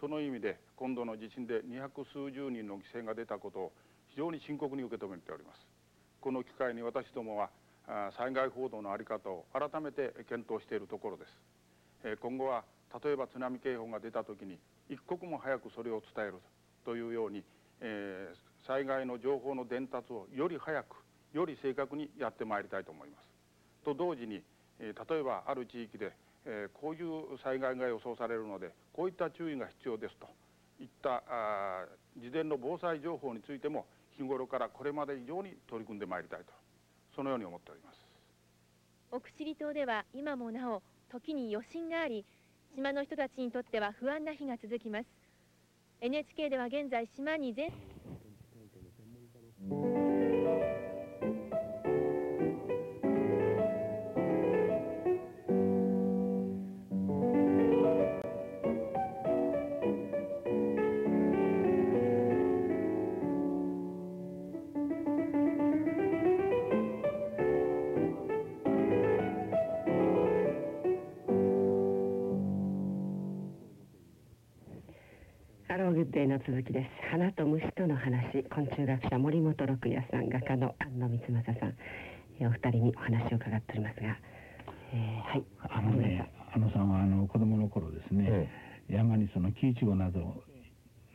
その意味で今度の地震で二百数十人の犠牲が出たことを非常に深刻に受け止めております。この機会に私どもは災害報道の在り方を改めて検討しているところです。今後は例えば津波警報が出た時に一刻も早くそれを伝えるというように、えー、災害の情報の伝達をより早くより正確にやってまいりたいと思います。と同時に、え、例えばある地域で、え、こういう災害が予想されるのでこういった注意が必要ですといった事前の防災情報についても日頃からこれまで以上に取り組んでまいりたいとそのように思っております。奥尻島では今もなお時に余震があり島の人たちにとっては不安な日が続きます。NHK では現在島に全定の続きです。花と虫との話。昆虫学者森本六也さん画家の安野光正さん、えお二人にお話を伺っておりますが、えー、はい。あのねあのさんはあの子供の頃ですね、ええ、山にその木いちごなど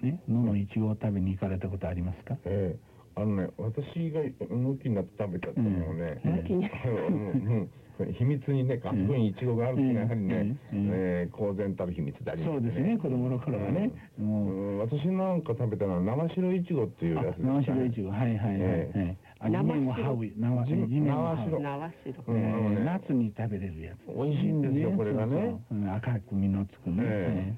ね野のいちごを食べに行かれたことありますか、ええ。あのね、私が抜きになって食べたっていうのはね、抜きに、うん秘密にね、あそこにいちごがあるってやはりね、え公然たる秘密でありますね。そうですね、子供の頃はね。私なんか食べたのは生白いちごっていうやつ生白いちご、はいはいはい。生白。生白。生白。夏に食べれるやつ。美味しいんですよ、これがね。赤く実のつくね。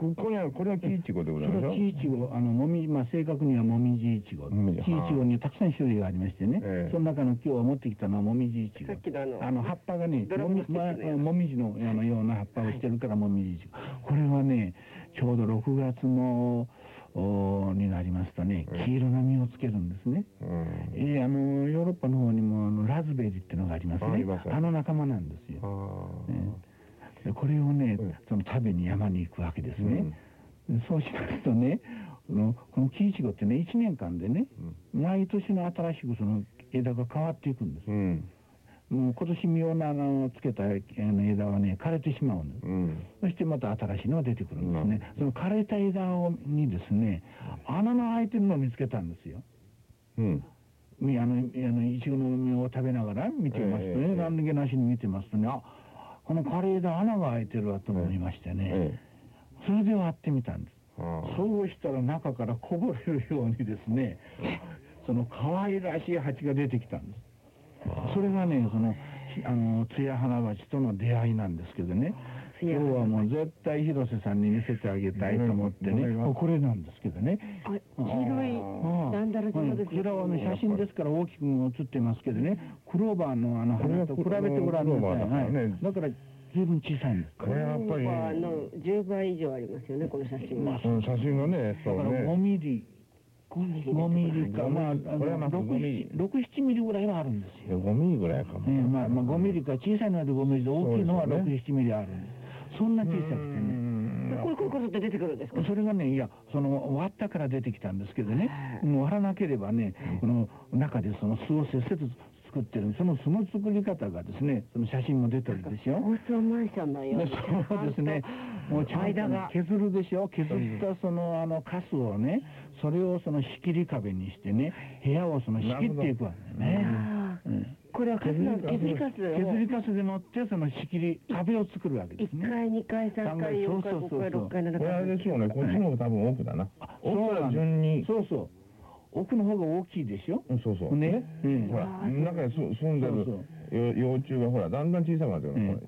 ここにはこれは木いちごでございます木いちごあのもみまあ正確にはもみじいちご。木いちごにたくさん種類がありましてね、えー、その中の今日持ってきたのはもみじいちご。あの葉っぱがねもみ,、まあ、もみじのあのような葉っぱをしてるからもみじいちご。これはねちょうど6月のおになりますとね黄色な実をつけるんですね、うん、えー、あのヨーロッパの方にもあのラズベリーっていうのがありますね。あの仲間なんですよ、えーこれをね、その食べに山に行くわけですね。そうしますとね、このこの木いちごってね、1年間でね、毎年の新しくその枝が変わっていくんです。もう今年実をあのつけた枝はね枯れてしまうんです、うん、そしてまた新しいのが出てくるんですね、うん、その枯れた枝をにですね穴の開いてるのを見つけたんですよ、うん、あのあのいちごの実を食べながら見てますとね、えー、何気なしに見てますとねあこのカレーで穴が開いてるわと思いましてね、それで割ってみたんです。そうしたら中からこぼれるようにですね、その可愛らしい蜂が出てきたんです。それがね、その、あの、ツヤ花鉢との出会いなんですけどね、今日はもう絶対広瀬さんに見せてあげたいと思ってね、これなんですけどね。あ、黄色いダンダラ状ですこちらはね、写真ですから大きく写ってますけどね、クローバーのあの花と比べてごらんなさい。はい、だから随分小さいんです。これやっぱり。の10倍以上ありますよね、この写真は。写真がね、そうね。だから5ミリ。5ミリか、まあ、これは6、7ミリぐらいはあるんですよ。5ミリぐらいかも。ね、まあ、まあ、5ミリか、小さいのは5ミリで、大きいのは6、7ミリあるんです。そんな小さくてね。これ、これ、これって出てくるんですか？それがね、いや、その、割ったから出てきたんですけどね、割らなければね、この中でその巣をせっせと作ってるその巣の作り方がですねその写真も出てるでしょ高層マンションのようにそうですね。もうちゃんと削るでしょ？削ったそのあのカスをねそれをその仕切り壁にしてね部屋をその仕切っていくわけね、うん、これは削りかす削りかすでもってその仕切り壁を作るわけですね。1回2回3回4回5回6回7回これあれですよねこっちの方が多分奥だな奥から順にそうそう奥の方が大きいでしょそうそうねほら中に住んでる幼虫がほらだんだん小さくなってるの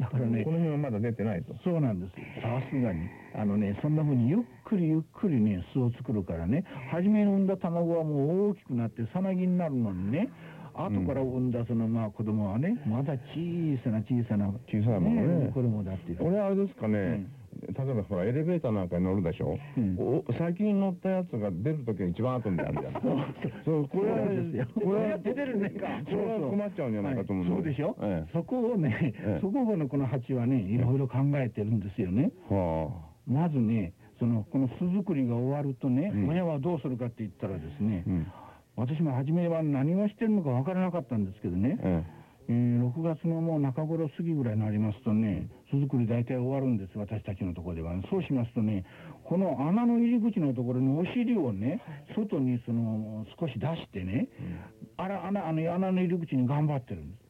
だからねこの辺はまだ出てないとそうなんですさすがにあのねそんなふうにゆっくりゆっくりね巣を作るからね初めに産んだ卵はもう大きくなってさなぎになるのにね後から産んだそのまあ子供はねまだ小さな小さな小さなものね。子供だっていう。これあれですかね、例えばほらエレベーターなんかに乗るでしょ、お先に乗ったやつが出るときが一番後にあるじゃん そうこれはこれは出てるね。かこれは困っちゃうんじゃないかと思う、そうでしょ、そこをね、そこをのこの蜂はねいろいろ考えてるんですよね、まずねそのこの巣作りが終わるとね、親はどうするかって言ったらですね、私も初めは何をしてるのか分からなかったんですけどね、えー、6月のもう中頃過ぎぐらいになりますとね巣作り大体終わるんです私たちのところでは、ね、そうしますとねこの穴の入り口のところにお尻をね外にその少し出してね、うん、あら穴あの穴の入り口に頑張ってるんです。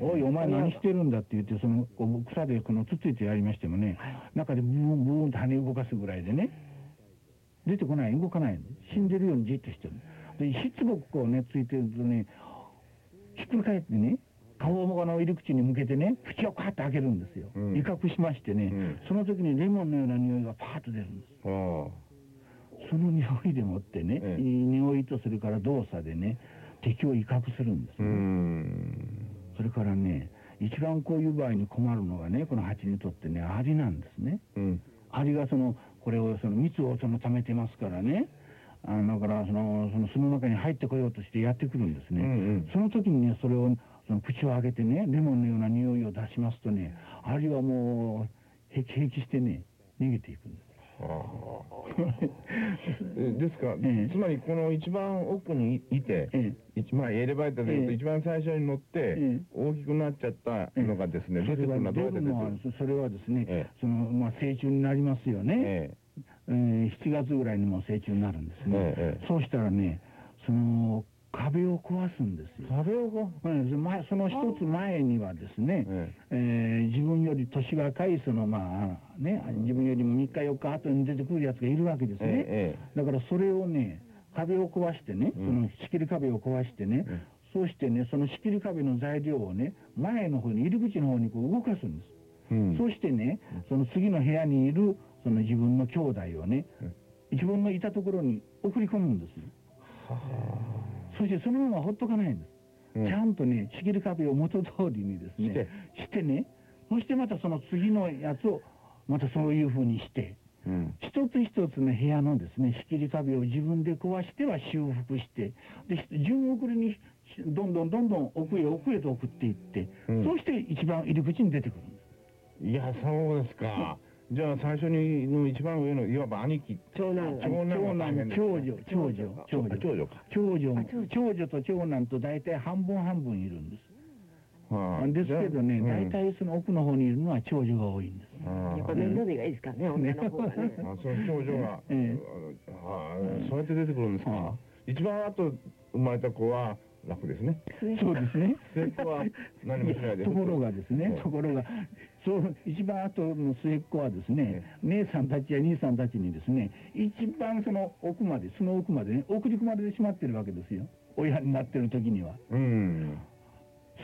おいお前何してるんだって言ってその草でこのつついてやりましてもね、中でブーンブーンって羽動かすぐらいでね出てこない動かない死んでるようにじっとしてるでしつこくこうねついてるとねひっくり返ってね顔をの入り口に向けてね口をカーッと開けるんですよ、うん、威嚇しましてね、うん、その時にレモンのような匂いがパーッと出るんです。その匂いでもってね、いい匂いとそれから動作でね敵を威嚇するんです、ね、それからね一番こういう場合に困るのがねこの蜂にとってねアリなんですね、うん、アリがそのこれをその蜜をその貯めてますからねあのだからそのその巣の中に入ってこようとしてやってくるんですね、うんうん、その時にねそれをその口を開けてねレモンのような匂いを出しますとねアリはもうへきへきしてね逃げていくんです。ですか、ええ、つまりこの一番奥にいて、ええ、まあエレベーターでいうと一番最初に乗って大きくなっちゃったのがですね、出てくるのはどうやって出てくるそれはですね、そのまあ成虫になりますよね、ええー、7月ぐらいにも成虫になるんですね、そうしたらねその壁を壊すんですよ。壁を壊す、その一つ前にはですね、ええ。ー、自分より年が若いそのまあね、自分よりも3日4日後に出てくるやつがいるわけですね。え、だからそれをね、壁を壊してね、その仕切り壁を壊してね、うん、そうしてね、その仕切り壁の材料をね、前の方に、入り口の方にこう動かすんです。うん、そしてね、その次の部屋にいるその自分の兄弟をね、うん、自分のいたところに送り込むんです。そしてそのままほっとかないんです。うん、ちゃんとね、仕切り壁を元通りにですね、してね、そしてまたその次のやつをまたそういうふうにして、うん、一つ一つの部屋のですね、仕切り壁を自分で壊しては修復して、で、順送りにどんどんどんどん奥へ奥へと送っていって、うん、そうして一番入り口に出てくるんです。いや、そうですか。じゃあ最初にの一番上のいわば兄貴長男。長男。長女長女長女長女か長女長女と長男。と大体半分半分いるんですはあ、ですけどね、大体その奥の方にいるのは長女が多いんです。やっぱ面倒見がいいですかね、女の方がね。あ、その長女が、ええ、そうやって出てくるんですか。一番後生まれた子は楽ですね。そうですね。末っ子は何もしないでところがですね、ところが、そう一番後の末っ子はですね、姉さんたちや兄さんたちにですね、一番その奥まで、その奥までね、送り込まれてしまってるわけですよ。親になってる時には。うん。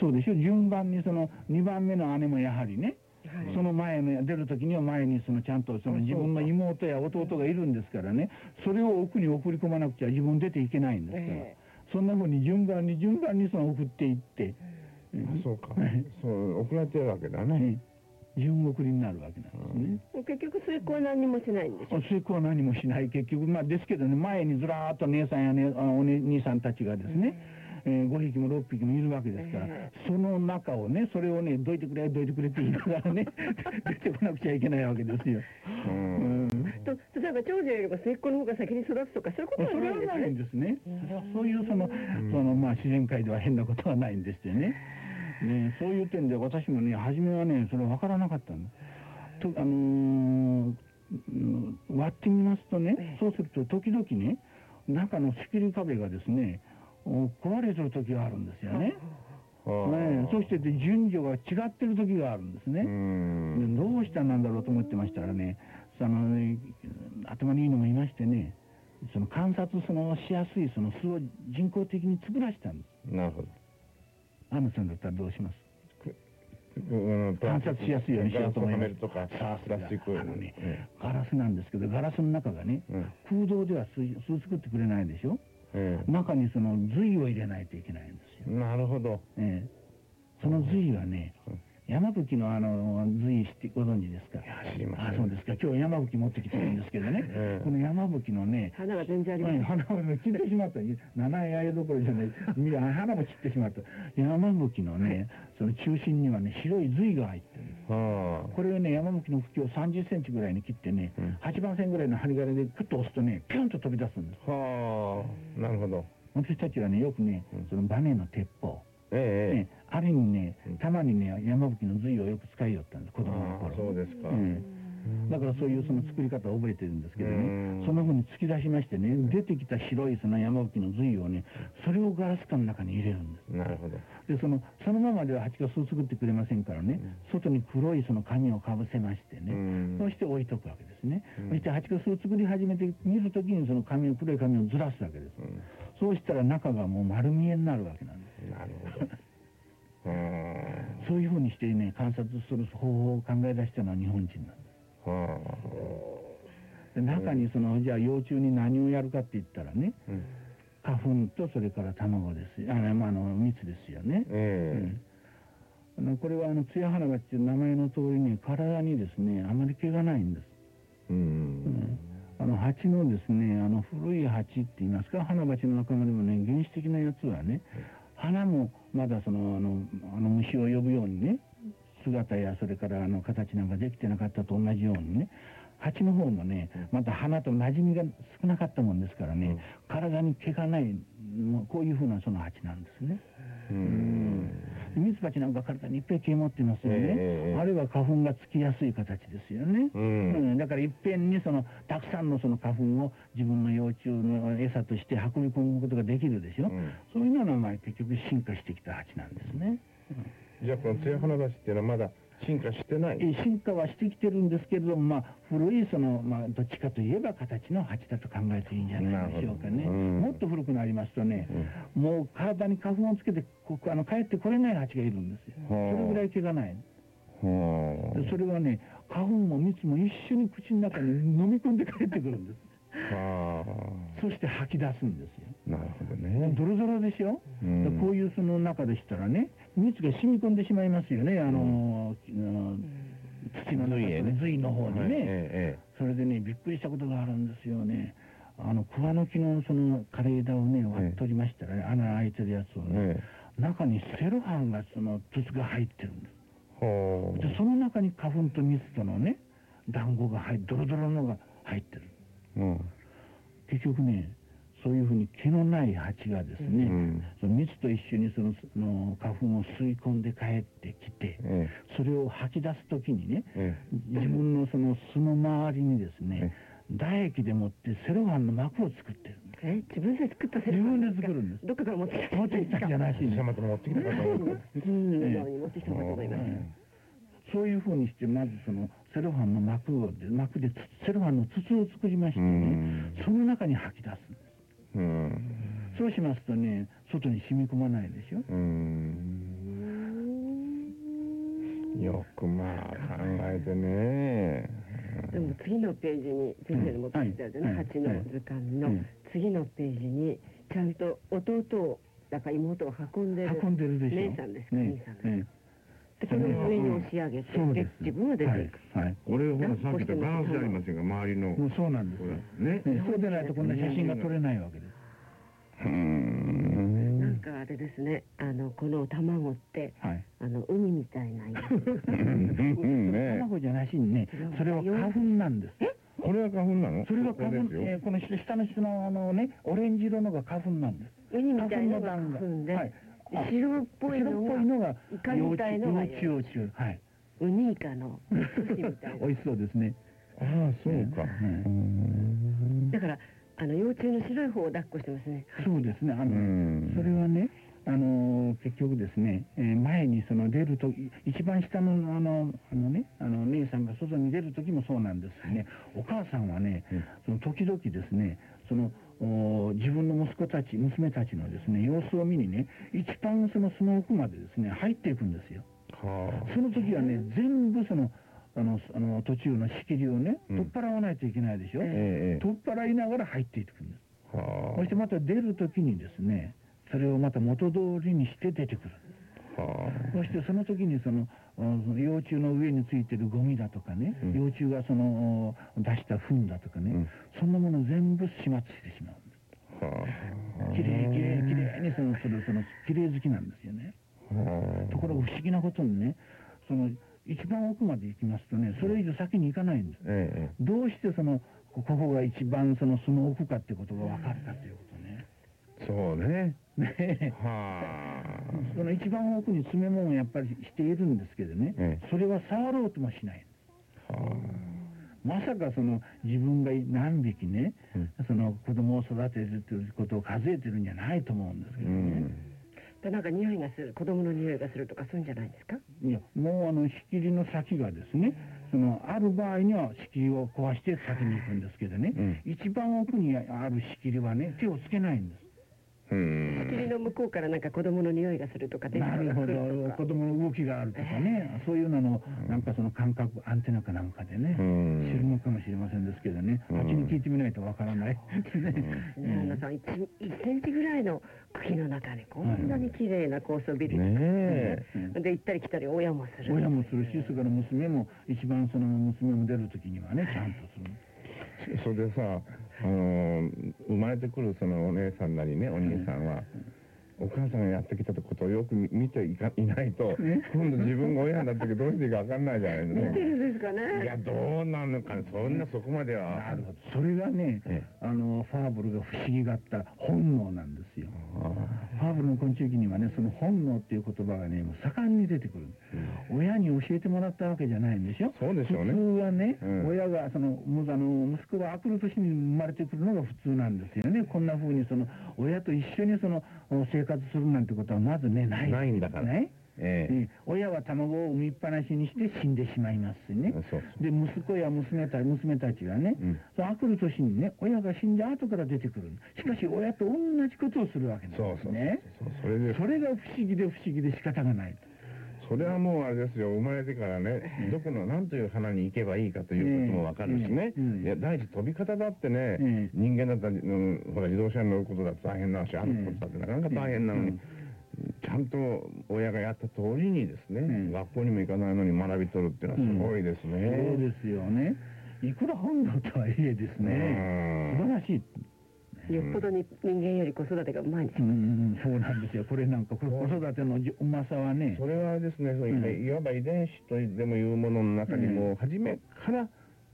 そうでしょ？順番にその2番目の姉もやはりね、はい、その前の出る時には前にそのちゃんとその自分の妹や弟がいるんですからねそれを奥に送り込まなくちゃ自分出ていけないんですから、えそんなふうに順番に順番にその送っていって、うん、そうか、そう送られてるわけだね、順送りになるわけなんですね、うん、結局末っ子は何もしないんです末っ子は何もしない。結局まあですけどね前にずらーっと姉さんや、ね、お、ね、兄さんたちがですね、えー、5匹も6匹もいるわけですから、えー、その中をねそれをねどいてくれどいてくれって言いながらね 出てこなくちゃいけないわけですよ。うん、と例えば長女よりも末っ子の方が先に育つとかそういうことはないんですね。それはないんですね。そういうその,、そのまあ自然界では変なことはないんですよね。ねそういう点で私もね初めはねそれ分からなかったんです。とあのー、割ってみますとね、そうすると時々ね中の仕切り壁がですね壊れてる時があるんですよね。ね、そして順序が違ってる時があるんですね。どうしたなんだろうと思ってましたらね、その頭にいいのがいましてね、その観察そのしやすいその巣を人工的に作らせたんです。なるほど。アムさんだったらどうします？観察しやすいようにしようと思います。とかさすがあのね、ガラスなんですけど、ガラスの中がね、空洞では巣作ってくれないでしょ？中にその髄を入れないといけないんですよ。なるほど。ええ、その髄はね、山吹のあの随してご存知ですか？知りまあ、そうですか。今日山吹持ってきてるんですけどね。この山吹のね。花が全然ありません。花を切ってしまった。七重あやどころじゃない。花も切ってしまった。山吹のね、その中心にはね、白い髄が入ってる。これをね、山吹の茎を30センチぐらいに切ってね、8番線ぐらいの針金でクッと押すとね、ピュンと飛び出すんです。はあ、なるほど。私たちはね、よくね、そのバネの鉄砲。ええ、ね、あれにね、たまにね、山吹の髄をよく使いよったんです、子供の頃。そうですか。ええだからそういうその作り方を覚えてるんですけどね、そんなふうに突き出しましてね、出てきた白いその山吹の髄をね、それをガラス管の中に入れるんです。なるほど。で、その、そのままでは蜂が巣作ってくれませんからね、外に黒いその紙をかぶせましてね、そして置いとくわけですね。そして蜂が巣作り始めて見るときにその紙を、黒い紙をずらすわけです。そうしたら中がもう丸見えになるわけなんです。なるほど。そういうふうにしてね観察する方法を考え出したのは日本人なんです。で中にそのじゃあ幼虫に何をやるかって言ったらね、うん、花粉とそれから卵ですあの、まあ、あの蜜ですよね。えー、うん、あのこれはあのツヤ花がっていう名前の通りに体にですねあまり毛がないんです。うん、うん。あの蜂のですねあの古い蜂って言いますか花鉢の仲間でもね原始的なやつはね花もまだそのあのあの虫を呼ぶようにね姿やそれからあの形なんかできてなかったと同じようにね蜂の方もねまた花と馴染みが少なかったもんですからね、うん、体に毛がないこういうふうなその蜂なんですね。ミツバチなんか体にいっぺん毛持ってますよね、えー、あるいは花粉がつきやすい形ですよね、うん、うん、だからいっぺんにそのたくさんのその花粉を自分の幼虫の餌として運び込むことができるでしょ、うん、そういうのはまあ結局進化してきた蜂なんですね。うん。じゃあこのツヤ花橋っていうのはまだ進化してない。進化はしてきてるんですけれども、まあ、古いその、まあ、どっちかといえば形の鉢だと考えていいんじゃないでしょうかね、うん、もっと古くなりますとね、うん、もう体に花粉をつけてここあの帰ってこれない鉢がいるんですよ、それぐらい毛がない、でそれはね花粉も蜜も一緒に口の中に飲み込んで帰ってくるんです。そして吐き出すんですよ。なるほどね。ドロドロでしょ、うん、こういうその中でしたらね、蜜が染み込んでしまいますよね、あの、うん、土の中の髄の方にね、それでね、びっくりしたことがあるんですよね。あの、桑の木のその枯れ枝をね、割っとりましたらね、穴開いてるやつをね、中にセロハンがその筒が入ってるんです。で、その中に花粉と蜜とのね、団子が入って、ドロドロのが入ってる。うん、結局ねそういうふうに毛のない蜂がですね、うん、その蜜と一緒にそのの花粉を吸い込んで帰ってきて、ええ、それを吐き出す時にね、え、自分のその巣の周りにですね、唾液でもってセロハンの膜を作ってるえ自分で作ったセロハン自分で作るんです。どっかから持ってきた。持ってきたじゃないしね。持ってきたかと思ううん。持ってきたかと思いますそういうふうにしてまずそのセロハンの膜を膜でセロハンの筒を作りましてね、その中に吐き出す。うん、そうしますとね外に染み込まないでしょ？よくまあ考えてね。でも次のページに先生の持ってきたよね、蜂の図鑑の次のページにちゃんと弟をだから妹を運んでる運んでるでしょ。姉さんですか、兄さんです。それを上に押し上げて、自分は出ていく。はい。これほらさっきとガラスじゃありませんか、周りの。もうそうなんです。ね。そうでないとこんな写真が撮れないわけです。うん。なんかあれですね、あのこの卵って、あの海みたいな 卵じゃなしにね、それは花粉なんです。これは花粉なの？それが花粉。えこの下の下のあのね、オレンジ色のが花粉なんです。ウニみたいな花粉で。はい。白っぽいのがのがイカみたいのが幼虫はい。ウニイカの 美味しそうですね。ああそうか、だからあの幼虫の白い方を抱っこしてますね。そうですね。あの、それはね、あの結局ですね、えー、前にその出ると一番下のあのあのねあの姉さんが外に出る時もそうなんですね。お母さんはね、その時々ですね、その自分の息子たち娘たちのですね様子を見にね、一番そのその奥までですね入っていくんですよ。その時はね全部そのあのあの途中の仕切りをね、取っ払わないといけないでしょ、えー、取っ払いながら入っていくんです。そしてまた出る時にですねそれをまた元通りにして出てくるそしてその時にその幼虫の上についてるゴミだとかね、うん、幼虫がその出した糞だとかね、うん、そんなもの全部始末してしまうんです。きれいきれいきれいにそのそれそのきれい好きなんですよね。ところが不思議なことにねその一番奥まで行きますとねそれ以上先に行かないんです。ええ、どうしてそのここが一番そのその奥かってことが分かったということね。そうね。ね。はあ。その一番奥に詰め物をやっぱりしているんですけどね、ええ、それは触ろうともしない。はあ。まさかその自分が何匹ね、うん、その子供を育てるということを数えてるんじゃないと思うんですけどね。うん。でなんか匂いがする子供の匂いがするとかそういうんじゃないですか？いやもうあの仕切りの先がですねそのある場合には仕切りを壊して先に行くんですけどね、うん、一番奥にある仕切りはね手をつけないんです霧の向こうからなんか子供の匂いがするとかなるほど子供の動きがあるとかね、そういうののなんかその感覚アンテナかなんかでね、知るのかもしれませんですけどね。蜂に聞いてみないとわからない。皆さん 1, 1センチぐらいの茎の中にこんなに綺麗な高層ビルねで行ったり来たり親もする。親もするしそれから娘も一番その娘も出る時にはねちゃんとする。それでさあの生まれてくるそのお姉さんなりねお兄さんは、お母さんがやってきたことをよく見ていかいないと、今度自分が親になった時どうしていいか分かんないじゃないですか。見てるんですかね。いや、どうなのか、そんなそこまでは。なるほど。それがね、あの、ファーブルが不思議があった本能なんですよ。ファーブルの昆虫記にはね、その本能っていう言葉がね、もう盛んに出てくる。親に教えてもらったわけじゃないんでしょ。そうでしょうね。普通はね、親が、その、あの、息子が悪の年に生まれてくるのが普通なんですよね。こんな風にその、親と一緒にその、生活するなんてことはまずねないないんだから。ね。ええ、親は卵を産みっぱなしにして死んでしまいますしね。で息子や娘た娘たちがね、うん、そのあくる年にね親が死んだ後から出てくるしかし親と同じことをするわけなんですね。それで。それが不思議で不思議で仕方がないそれはもうあれですよ生まれてからねどこの何という花に行けばいいかということも分かるしね、いや第一飛び方だってね、人間だったら、うん、ほら自動車に乗ることだって大変なし歩くことだってなかなか大変なのに。ちゃんと親がやった通りにですね、うん、学校にも行かないのに学び取るっていうのはすごいですね。うん、そうですよね。いくら本能とはいえですね、素晴らしい。よっぽどに人間より子育てがうまいんですよ、うん、そうなんですよ。これなんか、これ子育てのうまさはね。それはですね、いわば遺伝子とでもいうものの中にも、初めから、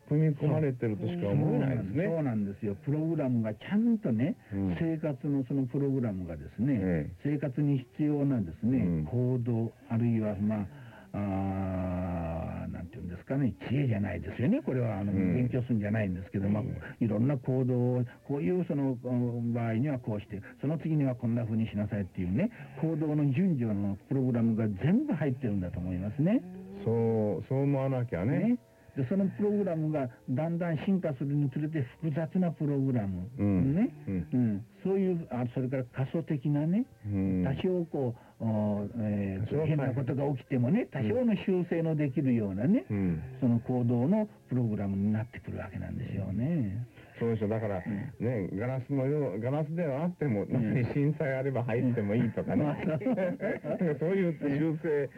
組み込まれてるとしか思えないですね。そうなんですよ。プログラムがちゃんとね、うん、生活のそのプログラムがですね、ええ、生活に必要なですね、うん、行動、あるいはまあ、あなんていうんですかね、知恵じゃないですよね。これはあの、うん、勉強するんじゃないんですけど、まあ、いろんな行動を、こういうその場合にはこうして、その次にはこんな風にしなさいっていうね、行動の順序のプログラムが全部入ってるんだと思いますね。そう、そう思わなきゃね。ね。でそのプログラムがだんだん進化するにつれて複雑なプログラム、うん、ね、うん、うん、そういうあそれから仮想的なね、うん、多少こう、えー、変なことが起きてもね多少の修正のできるようなね、その行動のプログラムになってくるわけなんですよね。そうでしょだから、ねガラスのよガラスではあっても中に震災あれば入ってもいいとかね、そう。いう修正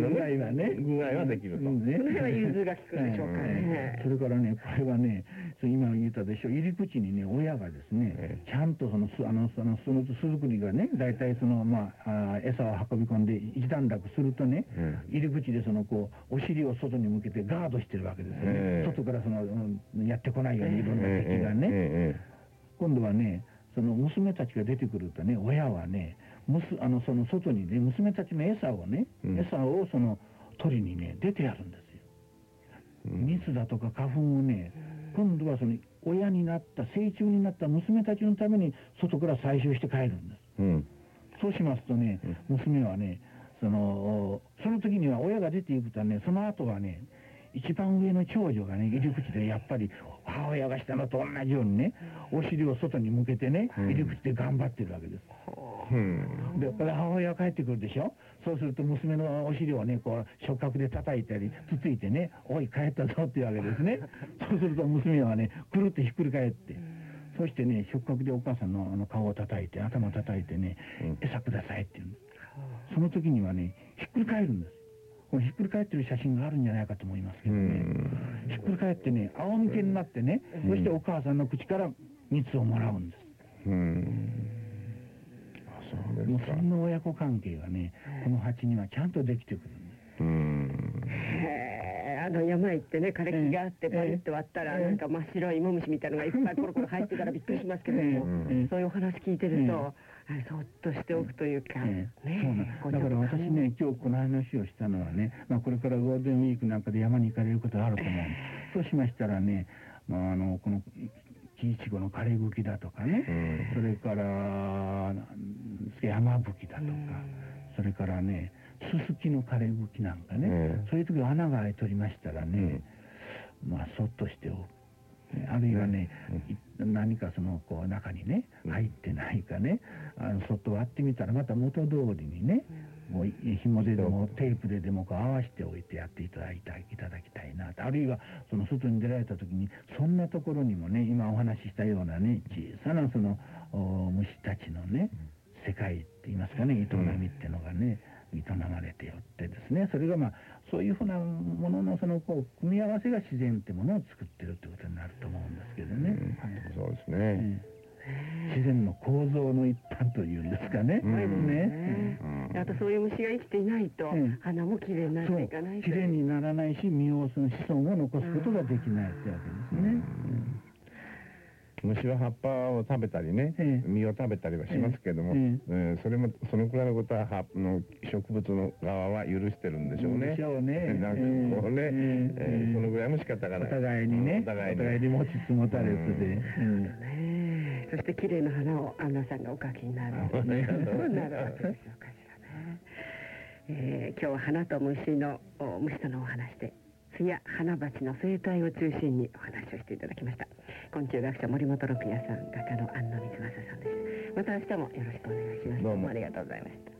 の具合はね具合はできると、ね、その辺は融通が利くでしょうかね、それからねこれはね今言ったでしょ。入り口にね親がですね、ちゃんとそのあのそのその巣作りがね大体そのまああ餌を運び込んで一段落するとね、入り口でそのこうお尻を外に向けてガードしてるわけですよね、外からその、やってこないようにいろんな敵がね、ええ、今度はねその娘たちが出てくるとね親はねむすあのその外にね娘たちの餌をね、うん、餌をその取りにね出てやるんですよ、うん、蜜だとか花粉をね今度はその親になった成虫になった娘たちのために外から採集して帰るんです、うん、そうしますとね、娘はねそのその時には親が出ていくとねその後はね一番上の長女がね入り口でやっぱり母親がしたのと同じようにねお尻を外に向けてね入り口で頑張ってるわけです。うん、でこれ母親が帰ってくるでしょ？そうすると娘のお尻をねこう触覚で叩いたりつついてね「おい帰ったぞ」っていうわけですね。そうすると娘はねくるってひっくり返って。そしてね触覚でお母さんのあの顔を叩いて頭を叩いてね「餌ください」って言うその時にはねひっくり返るんですこひっくり返ってる写真があるんじゃないかと思いますけどね。ひっくり返ってね仰向けになってねそしてお母さんの口から蜜をもらうんです。そうですか。そんな親子関係がねこの蜂にはちゃんとできてくるんです。あの山行ってね枯れ木があってパリッと割ったらなんか真っ白い芋虫みたいのがいっぱいコロコロ入ってからびっくりしますけどもそういうお話聞いてるとそっとしておくというか、ね、そうだから私ね今日この話をしたのはね、まあ、これからゴールデンウィークなんかで山に行かれることがあると思う、そうしましたらね、まあ、あのこの木いちごの枯れ茎だとかね、それから山吹だとか、それからねススキの枯れ茎なんかね、そういう時穴が開いておりましたらね、まあそっとしておく。あるいはね、何かそのこう中にね入ってないかねあの外割ってみたらまた元通りにね、もう紐ででもテープででもこう合わせておいてやっていただきたいいただきたいなと。あるいはその外に出られた時にそんなところにもね今お話ししたようなね小さなその虫たちのね世界って言いますかね営みっていうのがね、営まれてよってですね。それがまあそういうふうなもののそのこう組み合わせが自然ってものを作ってるってことになると思うんですけどね。うん、そうですね、自然の構造の一端というんですかね。ね、うん、あとそういう虫が生きていないと、花も綺麗になっていかない。綺麗にならないし、身をその子孫を残すことができないってわけですね。虫は葉っぱを食べたりね、実を食べたりはしますけども、えそれもそのくらいのことは葉の植物の側は許してるんでしょうね。でしょうね。なんかこうね、えそのぐらいも仕方がない。お互いにね、お互いに持ちつ持たれつで。そして綺麗な花をアンナさんがお描きになる。なるわけでしょうかしらね。えー、今日は花と虫の虫とのお話で巣や花鉢の生態を中心にお話をしていただきました。昆虫学者森本六也さん画家の安野光正さんです。また明日もよろしくお願いします。どうも。ありがとうございました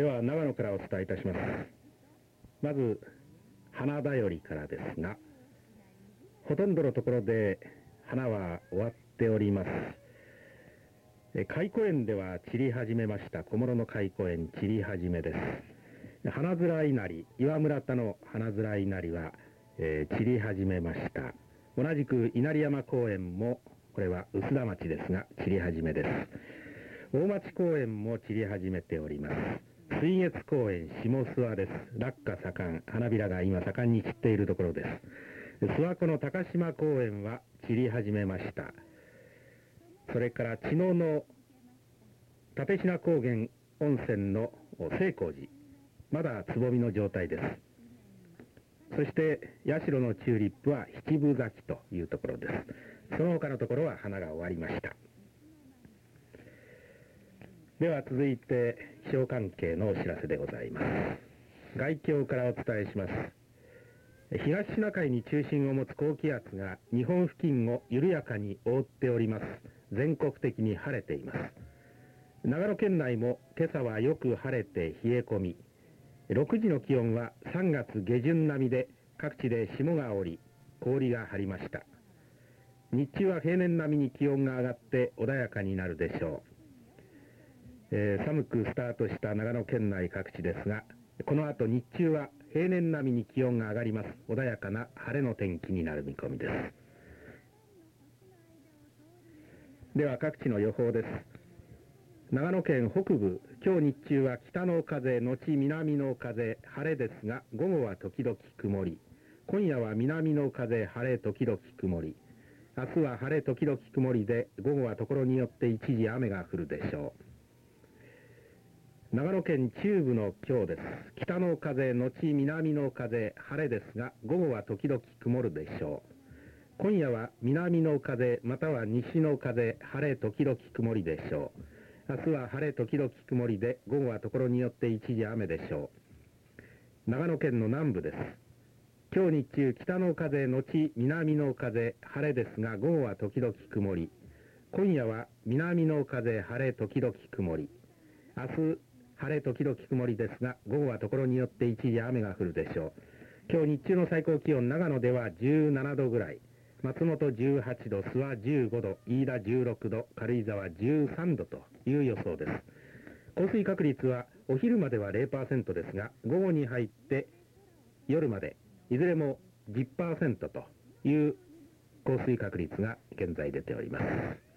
では長野からお伝えいたします。まず花だよりからですがほとんどのところで花は終わっております。蚕園では散り始めました。小諸の蚕園散り始めです。花面稲荷岩村田の花面稲荷は、えー、散り始めました。同じく稲荷山公園もこれは薄田町ですが散り始めです。大町公園も散り始めております。水月公園下諏訪です。落下盛ん、花びらが今盛んに散っているところです。諏訪湖の高島公園は散り始めました。それから茅野の立品高原温泉の聖光寺、まだつぼみの状態です。そして社のチューリップは七分咲きというところです。その他のところは花が終わりました。では続いて気象関係のお知らせでございます。外境からお伝えします。東シナ海に中心を持つ高気圧が日本付近を緩やかに覆っております。全国的に晴れています。長野県内も今朝はよく晴れて冷え込み。6時の気温は3月下旬並みで各地で霜が降り氷が張りました。日中は平年並みに気温が上がって穏やかになるでしょう。えー、寒くスタートした長野県内各地ですがこの後日中は平年並みに気温が上がります。穏やかな晴れの天気になる見込みです。では各地の予報です。長野県北部今日日中は北の風後南の風晴れですが午後は時々曇り。今夜は南の風晴れ時々曇り。明日は晴れ時々曇りで午後はところによって一時雨が降るでしょう。長野県中部の今日です。北の風後南の風晴れですが午後は時々曇るでしょう今夜は南の風または西の風晴れ時々曇りでしょう明日は晴れ時々曇りで午後はところによって一時雨でしょう長野県の南部です今日日中北の風後南の風晴れですが午後は時々曇り今夜は南の風晴れ時々曇り明日晴れ時々曇りですが午後はところによって一時雨が降るでしょう。今日日中の最高気温長野では17度ぐらい。松本18度諏訪15度飯田16度軽井沢13度という予想です。降水確率はお昼までは0%ですが午後に入って夜までいずれも10%という降水確率が現在出ております。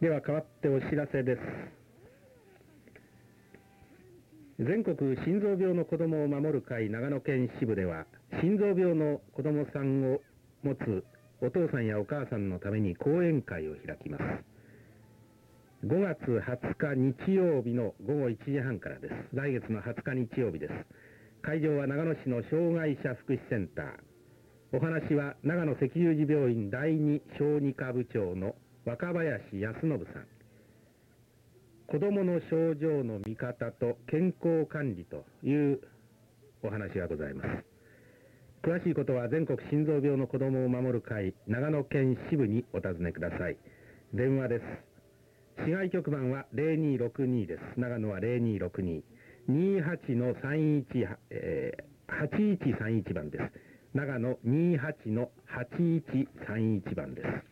では代わってお知らせです。全国心臓病の子どもを守る会長野県支部では心臓病の子どもさんを持つお父さんやお母さんのために講演会を開きます。5月20日日曜日の午後1時半からです。来月の20日日曜日です。会場は長野市の障害者福祉センター。お話は長野赤十字病院第二小児科部長の若林康信さん。子どもの症状の見方と健康管理というお話がございます。詳しいことは全国心臓病の子どもを守る会長野県支部にお尋ねください。電話です。市外局番は0262です。長野は0262 28の31、えー、8131番です。長野28の8131番です。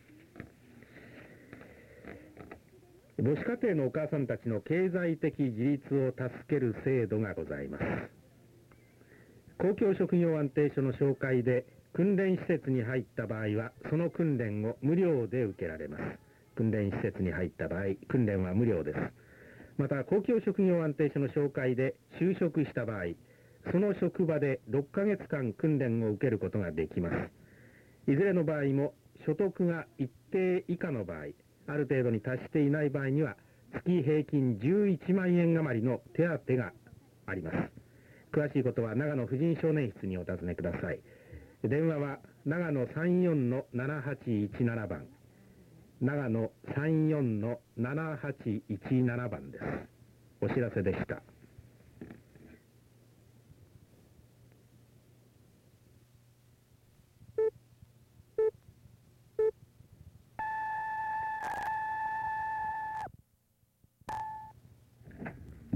母子家庭のお母さんたちの経済的自立を助ける制度がございます。公共職業安定所の紹介で訓練施設に入った場合はその訓練を無料で受けられます。訓練施設に入った場合訓練は無料ですまた公共職業安定所の紹介で就職した場合その職場で6ヶ月間訓練を受けることができます。いずれの場合も所得が一定以下の場合ある程度に達していない場合には月平均11万円余りの手当があります。詳しいことは長野婦人少年室にお尋ねください。電話は長野34の7817番。長野34の7817番です。お知らせでした。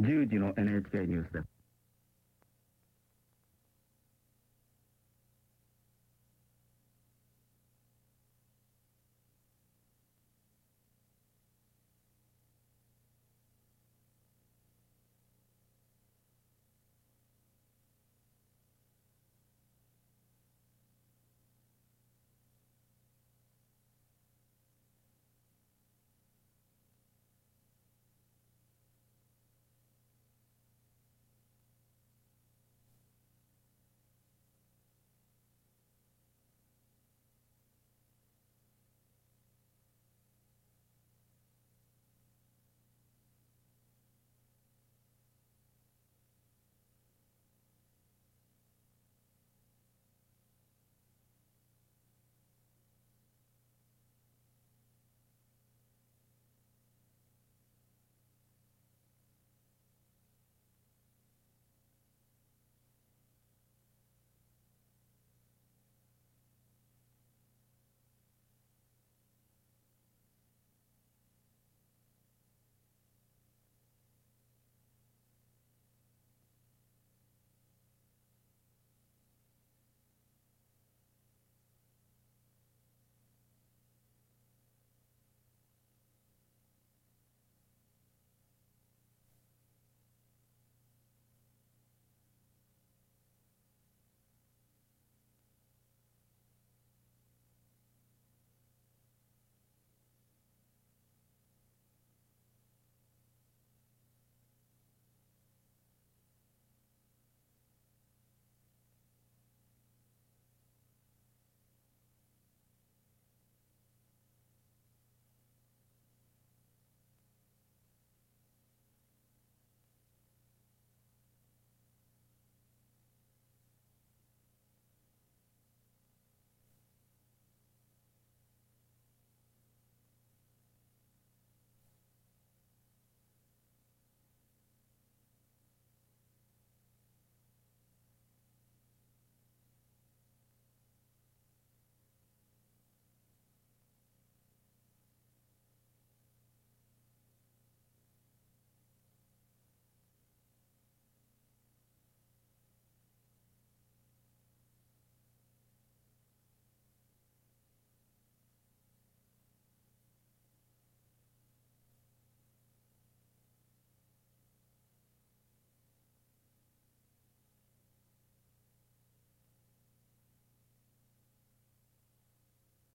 10時の NHK ニュースです。